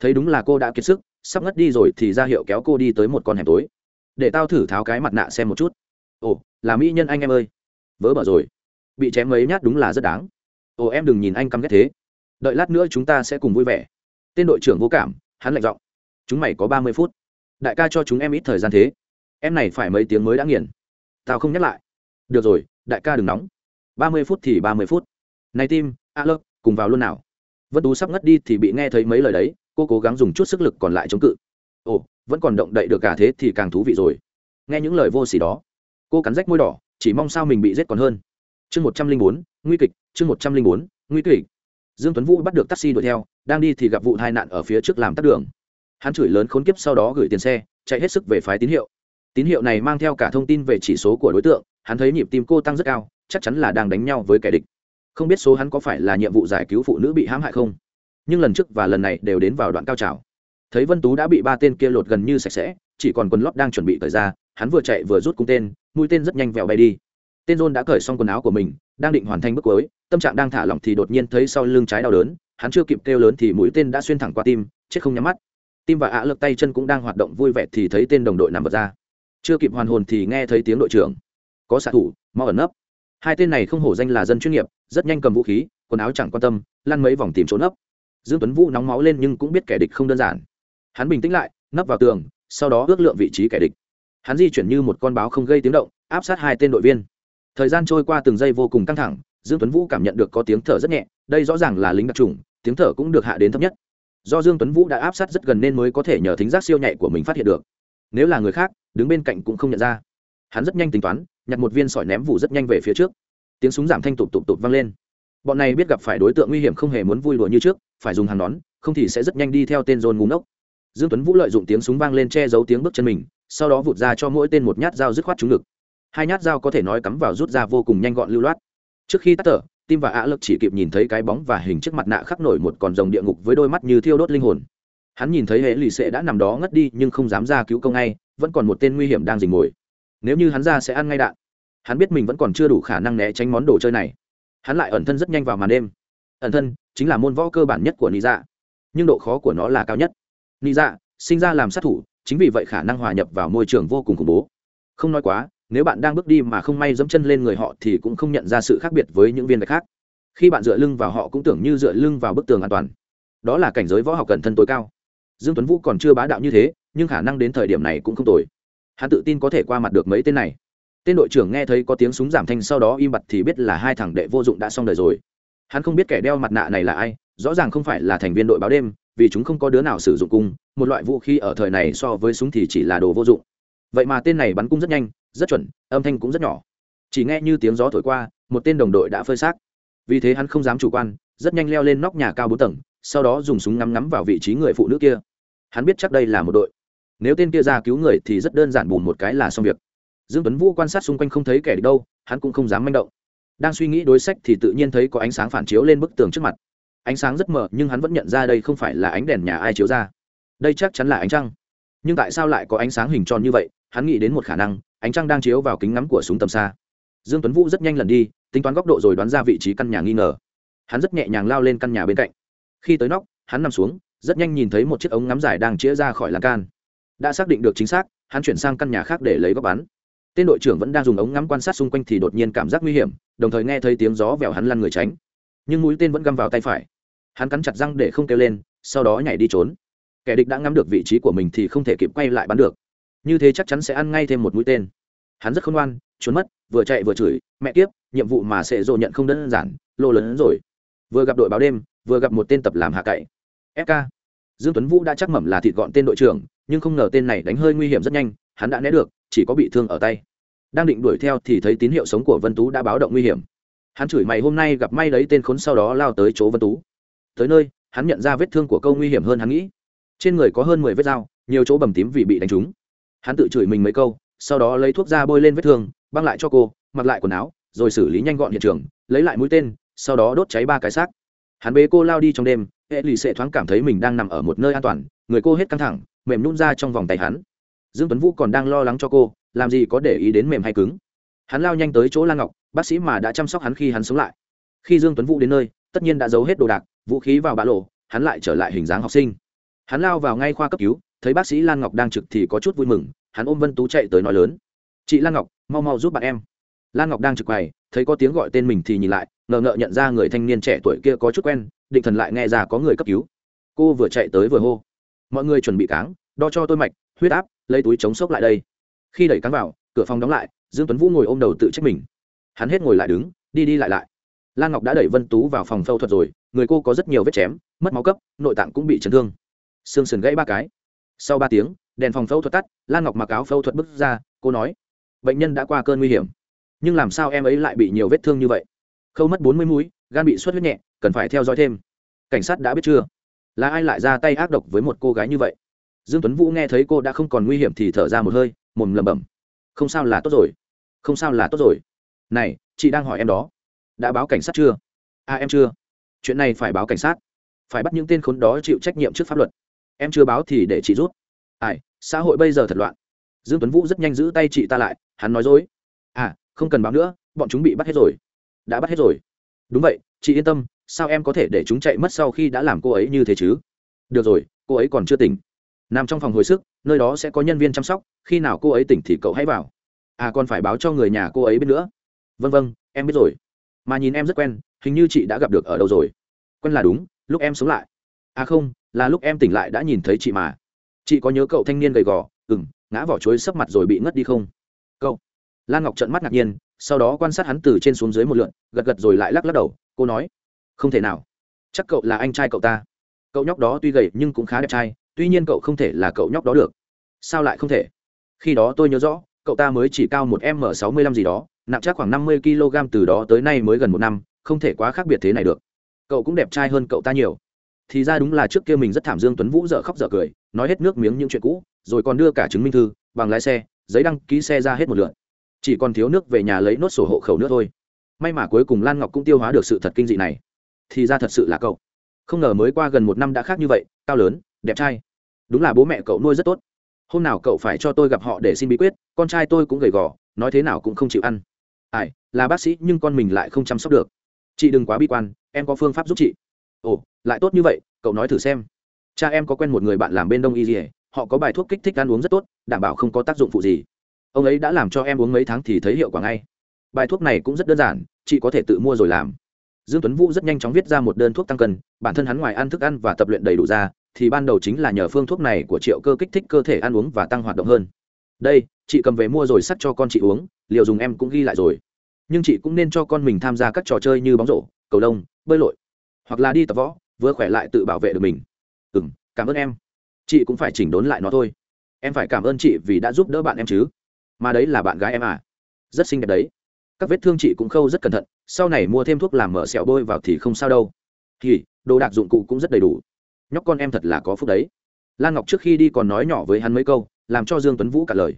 A: Thấy đúng là cô đã kiệt sức, sắp ngất đi rồi thì ra hiệu kéo cô đi tới một con hẻm tối. Để tao thử tháo cái mặt nạ xem một chút. Ồ, là mỹ nhân anh em ơi. Vớ bở rồi. Bị chém mấy nhát đúng là rất đáng. Ồ, em đừng nhìn anh căm ghét thế. Đợi lát nữa chúng ta sẽ cùng vui vẻ. Tên đội trưởng vô cảm, hắn lạnh giọng. Chúng mày có ba mươi phút đại ca cho chúng em ít thời gian thế. Em này phải mấy tiếng mới đã nghiền. Tao không nhắc lại. Được rồi, đại ca đừng nóng. Ba mươi phút thì ba mươi phút. Này tim, a lớp cùng vào luôn nào. Vân tú sắp ngất đi thì bị nghe thấy mấy lời đấy, cô cố gắng dùng chút sức lực còn lại chống cự. Ồ, vẫn còn động đậy được cả thế thì càng thú vị rồi. Nghe những lời vô s ỉ đó, cô cắn rách môi đỏ, chỉ mong sao mình bị giết còn hơn. Chương một trăm linh bốn, nguy kịch, chương một trăm linh bốn, nguy kịch. Dương tuấn vũ bắt được taxi đuổi theo, đang đi thì gặp vụ tai nạn ở phía trước làm tắt đường hắn chửi lớn khốn kiếp sau đó gửi tiền xe, chạy hết sức về phái tín hiệu. Tín hiệu này mang theo cả thông tin về chỉ số của đối tượng, hắn thấy nhịp tim cô tăng rất cao, chắc chắn là đang đánh nhau với kẻ địch. Không biết số hắn có phải là nhiệm vụ giải cứu phụ nữ bị hãm hại không? Nhưng lần trước và lần này đều đến vào đoạn cao trào. Thấy vân tú đã bị ba tên kia lột gần như sạch sẽ, chỉ còn quần lót đang chuẩn bị cởi ra, hắn vừa chạy vừa rút cung tên, mũi tên rất nhanh vẹo bay đi. Tên john đã cởi xong quần áo của mình, đang định hoàn thành bước cuối, tâm trạng đang thả lỏng thì đột nhiên thấy sau lưng trái đau đớn, hắn chưa kịp kêu lớn thì mũi tên đã xuyên thẳng qua tim, chết không nhắm mắt tim và ạ lực tay chân cũng đang hoạt động vui vẻ thì thấy tên đồng đội nằm vật ra. Chưa kịp hoàn hồn thì nghe thấy tiếng đội trưởng. Có xạ thủ, mau ẩn nấp. Hai tên này không hổ danh là dân chuyên nghiệp, rất nhanh cầm vũ khí, quần áo chẳng quan tâm, lăn mấy vòng tìm trốn nấp. Dương tuấn vũ nóng máu lên nhưng cũng biết kẻ địch không đơn giản. Hắn bình tĩnh lại, nấp vào tường, sau đó ước lượng vị trí kẻ địch. Hắn di chuyển như một con báo không gây tiếng động, áp sát hai tên đội viên. Thời gian trôi qua từng giây vô cùng căng thẳng, dương tuấn vũ cảm nhận được có tiếng thở rất nhẹ, đây rõ ràng là lính đặc trùng tiếng thở cũng được hạ đến thấp nhất do dương tuấn vũ đã áp sát rất gần nên mới có thể nhờ thính giác siêu nhạy của mình phát hiện được. Nếu là người khác, đứng bên cạnh cũng không nhận ra. Hắn rất nhanh tính toán, nhặt một viên sỏi ném vụ rất nhanh về phía trước. Tiếng súng giảm thanh tụt tụt tụt vang lên. Bọn này biết gặp phải đối tượng nguy hiểm không hề muốn vui đùa như trước, phải dùng hàng nón, không thì sẽ rất nhanh đi theo tên dồn ngúng ốc dương tuấn vũ lợi dụng tiếng súng vang lên che giấu tiếng bước chân mình, sau đó vụt ra cho mỗi tên một nhát dao dứt khoát trúng ngực. Hai nhát dao có thể nói cắm vào rút ra vô cùng nhanh gọn lưu loát. Trước khi tắt thở tim và ạ lực chỉ kịp nhìn thấy cái bóng và hình chiếc mặt nạ khắc nổi một con rồng địa ngục với đôi mắt như thiêu đốt linh hồn. Hắn nhìn thấy hệ lì xệ đã nằm đó ngất đi, nhưng không dám ra cứu công ngay, vẫn còn một tên nguy hiểm đang dình mồi. Nếu như hắn ra sẽ ăn ngay đạn. Hắn biết mình vẫn còn chưa đủ khả năng né tránh món đồ chơi này. Hắn lại ẩn thân rất nhanh vào màn đêm. Ẩn thân chính là môn võ cơ bản nhất của nị dạ. Nhưng độ khó của nó là cao nhất. Nị dạ sinh ra làm sát thủ, chính vì vậy khả năng hòa nhập vào môi trường vô cùng khủng bố. Không nói quá nếu bạn đang bước đi mà không may dẫm chân lên người họ thì cũng không nhận ra sự khác biệt với những viên gạch khác. Khi bạn dựa lưng vào họ cũng tưởng như dựa lưng vào bức tường an toàn. Đó là cảnh giới võ học cẩn thân tối cao. Dương tuấn vũ còn chưa bá đạo như thế, nhưng khả năng đến thời điểm này cũng không tồi. Hắn tự tin có thể qua mặt được mấy tên này. Tên đội trưởng nghe thấy có tiếng súng giảm thanh sau đó im bặt thì biết là hai thằng đệ vô dụng đã xong đời rồi. Hắn không biết kẻ đeo mặt nạ này là ai, rõ ràng không phải là thành viên đội báo đêm, vì chúng không có đứa nào sử dụng cung, một loại vũ khí ở thời này so với súng thì chỉ là đồ vô dụng. Vậy mà tên này bắn cung rất nhanh rất chuẩn, âm thanh cũng rất nhỏ. Chỉ nghe như tiếng gió thổi qua, một tên đồng đội đã phơi xác. Vì thế hắn không dám chủ quan, rất nhanh leo lên nóc nhà cao bốn tầng, sau đó dùng súng ngắm ngắm vào vị trí người phụ nữ kia. Hắn biết chắc đây là một đội. Nếu tên kia ra cứu người thì rất đơn giản bùn một cái là xong việc. Dương tuấn vũ quan sát xung quanh không thấy kẻ đâu, hắn cũng không dám manh động. Đang suy nghĩ đối sách thì tự nhiên thấy có ánh sáng phản chiếu lên bức tường trước mặt. Ánh sáng rất mờ, nhưng hắn vẫn nhận ra đây không phải là ánh đèn nhà ai chiếu ra. Đây chắc chắn là ánh trăng. Nhưng tại sao lại có ánh sáng hình tròn như vậy? Hắn nghĩ đến một khả năng, ánh trăng đang chiếu vào kính ngắm của súng tầm xa. Dương tuấn vũ rất nhanh lần đi, tính toán góc độ rồi đoán ra vị trí căn nhà nghi ngờ. Hắn rất nhẹ nhàng lao lên căn nhà bên cạnh. Khi tới nóc, hắn nằm xuống, rất nhanh nhìn thấy một chiếc ống ngắm dài đang chĩa ra khỏi lan can. Đã xác định được chính xác, hắn chuyển sang căn nhà khác để lấy góc bắn. Tên đội trưởng vẫn đang dùng ống ngắm quan sát xung quanh thì đột nhiên cảm giác nguy hiểm, đồng thời nghe thấy tiếng gió vèo hắn lăn người tránh. Nhưng mũi tên vẫn găm vào tay phải. Hắn cắn chặt răng để không kêu lên, sau đó nhảy đi trốn. Kẻ địch đã ngắm được vị trí của mình thì không thể kịp quay lại bắn được như thế chắc chắn sẽ ăn ngay thêm một mũi tên. Hắn rất khôn ngoan, trốn mất, vừa chạy vừa chửi, mẹ kiếp, nhiệm vụ mà sẽ dỗ nhận không đơn giản, lô lớn rồi. Vừa gặp đội báo đêm, vừa gặp một tên tập làm hạ cậy. Fk dương tuấn vũ đã chắc mẩm là thịt gọn tên đội trưởng, nhưng không ngờ tên này đánh hơi nguy hiểm rất nhanh, hắn đã né được, chỉ có bị thương ở tay. Đang định đuổi theo thì thấy tín hiệu sống của vân tú đã báo động nguy hiểm. Hắn chửi mày hôm nay gặp may đấy tên khốn sau đó lao tới chỗ vân tú. Tới nơi, hắn nhận ra vết thương của câu nguy hiểm hơn hắn nghĩ. Trên người có hơn mười vết dao, nhiều chỗ bầm tím vì bị đánh trúng hắn tự chửi mình mấy câu, sau đó lấy thuốc ra bôi lên vết thương, băng lại cho cô, mặc lại quần áo, rồi xử lý nhanh gọn hiện trường, lấy lại mũi tên, sau đó đốt cháy ba cái xác. Hắn bế cô lao đi trong đêm, hệ lì xệ thoáng cảm thấy mình đang nằm ở một nơi an toàn, người cô hết căng thẳng, mềm nhún ra trong vòng tay hắn. Dương tuấn vũ còn đang lo lắng cho cô, làm gì có để ý đến mềm hay cứng. Hắn lao nhanh tới chỗ lan ngọc, bác sĩ mà đã chăm sóc hắn khi hắn sống lại. Khi dương tuấn vũ đến nơi, tất nhiên đã giấu hết đồ đạc, vũ khí vào bã lộ, hắn lại trở lại hình dáng học sinh. Hắn lao vào ngay khoa cấp cứu thấy bác sĩ lan ngọc đang trực thì có chút vui mừng, hắn ôm vân tú chạy tới nói lớn. Chị lan ngọc, mau mau giúp bạn em. Lan ngọc đang trực quầy, thấy có tiếng gọi tên mình thì nhìn lại, ngờ ngợ nhận ra người thanh niên trẻ tuổi kia có chút quen, định thần lại nghe ra có người cấp cứu. Cô vừa chạy tới vừa hô. Mọi người chuẩn bị cáng, đo cho tôi mạch, huyết áp, lấy túi chống sốc lại đây. Khi đẩy cáng vào, cửa phòng đóng lại, dương tuấn vũ ngồi ôm đầu tự trách mình. Hắn hết ngồi lại đứng, đi đi lại lại. Lan ngọc đã đẩy vân tú vào phòng phẫu thuật rồi, người cô có rất nhiều vết chém, mất máu cấp, nội tạng cũng bị chấn thương. Xương sườn gãy ba cái sau ba tiếng đèn phòng phẫu thuật tắt lan ngọc mặc áo phẫu thuật bước ra cô nói bệnh nhân đã qua cơn nguy hiểm nhưng làm sao em ấy lại bị nhiều vết thương như vậy? Khâu mất bốn mươi mũi, gan bị xuất huyết nhẹ cần phải theo dõi thêm. Cảnh sát đã biết chưa? Là ai lại ra tay ác độc với một cô gái như vậy? Dương tuấn vũ nghe thấy cô đã không còn nguy hiểm thì thở ra một hơi mồm lẩm bẩm không sao là tốt rồi không sao là tốt rồi. Này chị đang hỏi em đó. Đã báo cảnh sát chưa? À em chưa. Chuyện này phải báo cảnh sát. Phải bắt những tên khốn đó chịu trách nhiệm trước pháp luật em chưa báo thì để chị rút. Ai xã hội bây giờ thật loạn. Dương tuấn vũ rất nhanh giữ tay chị ta lại hắn nói dối. À không cần báo nữa bọn chúng bị bắt hết rồi. Đã bắt hết rồi. Đúng vậy chị yên tâm sao em có thể để chúng chạy mất sau khi đã làm cô ấy như thế chứ? Được rồi cô ấy còn chưa tỉnh. Nằm trong phòng hồi sức nơi đó sẽ có nhân viên chăm sóc khi nào cô ấy tỉnh thì cậu hãy vào. À còn phải báo cho người nhà cô ấy biết nữa. Vâng vâng, em biết rồi. Mà nhìn em rất quen hình như chị đã gặp được ở đâu rồi? Quen là đúng lúc em sống lại à không, là lúc em tỉnh lại đã nhìn thấy chị mà. Chị có nhớ cậu thanh niên gầy gò ừng ngã vỏ chuối sấp mặt rồi bị ngất đi không? Cậu. Lan ngọc trợn mắt ngạc nhiên, sau đó quan sát hắn từ trên xuống dưới một lượn, gật gật rồi lại lắc lắc đầu, cô nói, không thể nào. Chắc cậu là anh trai cậu ta. Cậu nhóc đó tuy gầy nhưng cũng khá đẹp trai, tuy nhiên cậu không thể là cậu nhóc đó được. Sao lại không thể? Khi đó tôi nhớ rõ, cậu ta mới chỉ cao một m sáu mươi lăm gì đó, nặng chắc khoảng năm mươi kg từ đó tới nay mới gần một năm, không thể quá khác biệt thế này được. Cậu cũng đẹp trai hơn cậu ta nhiều thì ra đúng là trước kia mình rất thảm dương tuấn vũ dở khóc dở cười, nói hết nước miếng những chuyện cũ, rồi còn đưa cả chứng minh thư, bằng lái xe, giấy đăng ký xe ra hết một lượt. Chỉ còn thiếu nước về nhà lấy nốt sổ hộ khẩu nữa thôi. May mà cuối cùng lan ngọc cũng tiêu hóa được sự thật kinh dị này. Thì ra thật sự là cậu. Không ngờ mới qua gần một năm đã khác như vậy, cao lớn, đẹp trai. Đúng là bố mẹ cậu nuôi rất tốt. Hôm nào cậu phải cho tôi gặp họ để xin bí quyết, con trai tôi cũng gầy gò, nói thế nào cũng không chịu ăn. Ai, là bác sĩ nhưng con mình lại không chăm sóc được. Chị đừng quá bi quan, em có phương pháp giúp chị ồ, lại tốt như vậy, cậu nói thử xem. Cha em có quen một người bạn làm bên đông y dỉa họ có bài thuốc kích thích ăn uống rất tốt, đảm bảo không có tác dụng phụ gì. Ông ấy đã làm cho em uống mấy tháng thì thấy hiệu quả ngay. Bài thuốc này cũng rất đơn giản, chị có thể tự mua rồi làm. Dương tuấn vũ rất nhanh chóng viết ra một đơn thuốc tăng cân, bản thân hắn ngoài ăn thức ăn và tập luyện đầy đủ ra, thì ban đầu chính là nhờ phương thuốc này của triệu cơ kích thích cơ thể ăn uống và tăng hoạt động hơn. Đây, chị cầm về mua rồi sắt cho con chị uống liệu dùng em cũng ghi lại rồi. Nhưng chị cũng nên cho con mình tham gia các trò chơi như bóng rổ, cầu lông, bơi lội hoặc là đi tập võ, vừa khỏe lại tự bảo vệ được mình. Ừ m cảm ơn em. Chị cũng phải chỉnh đốn lại nó thôi. Em phải cảm ơn chị vì đã giúp đỡ bạn em chứ. Mà đấy là bạn gái em à. Rất xinh đẹp đấy. Các vết thương chị cũng khâu rất cẩn thận, sau này mua thêm thuốc làm mở sẹo bôi vào thì không sao đâu. Thì, đồ đạc dụng cụ cũng rất đầy đủ. Nhóc con em thật là có phúc đấy. Lan ngọc trước khi đi còn nói nhỏ với hắn mấy câu, làm cho dương tuấn vũ cả lời.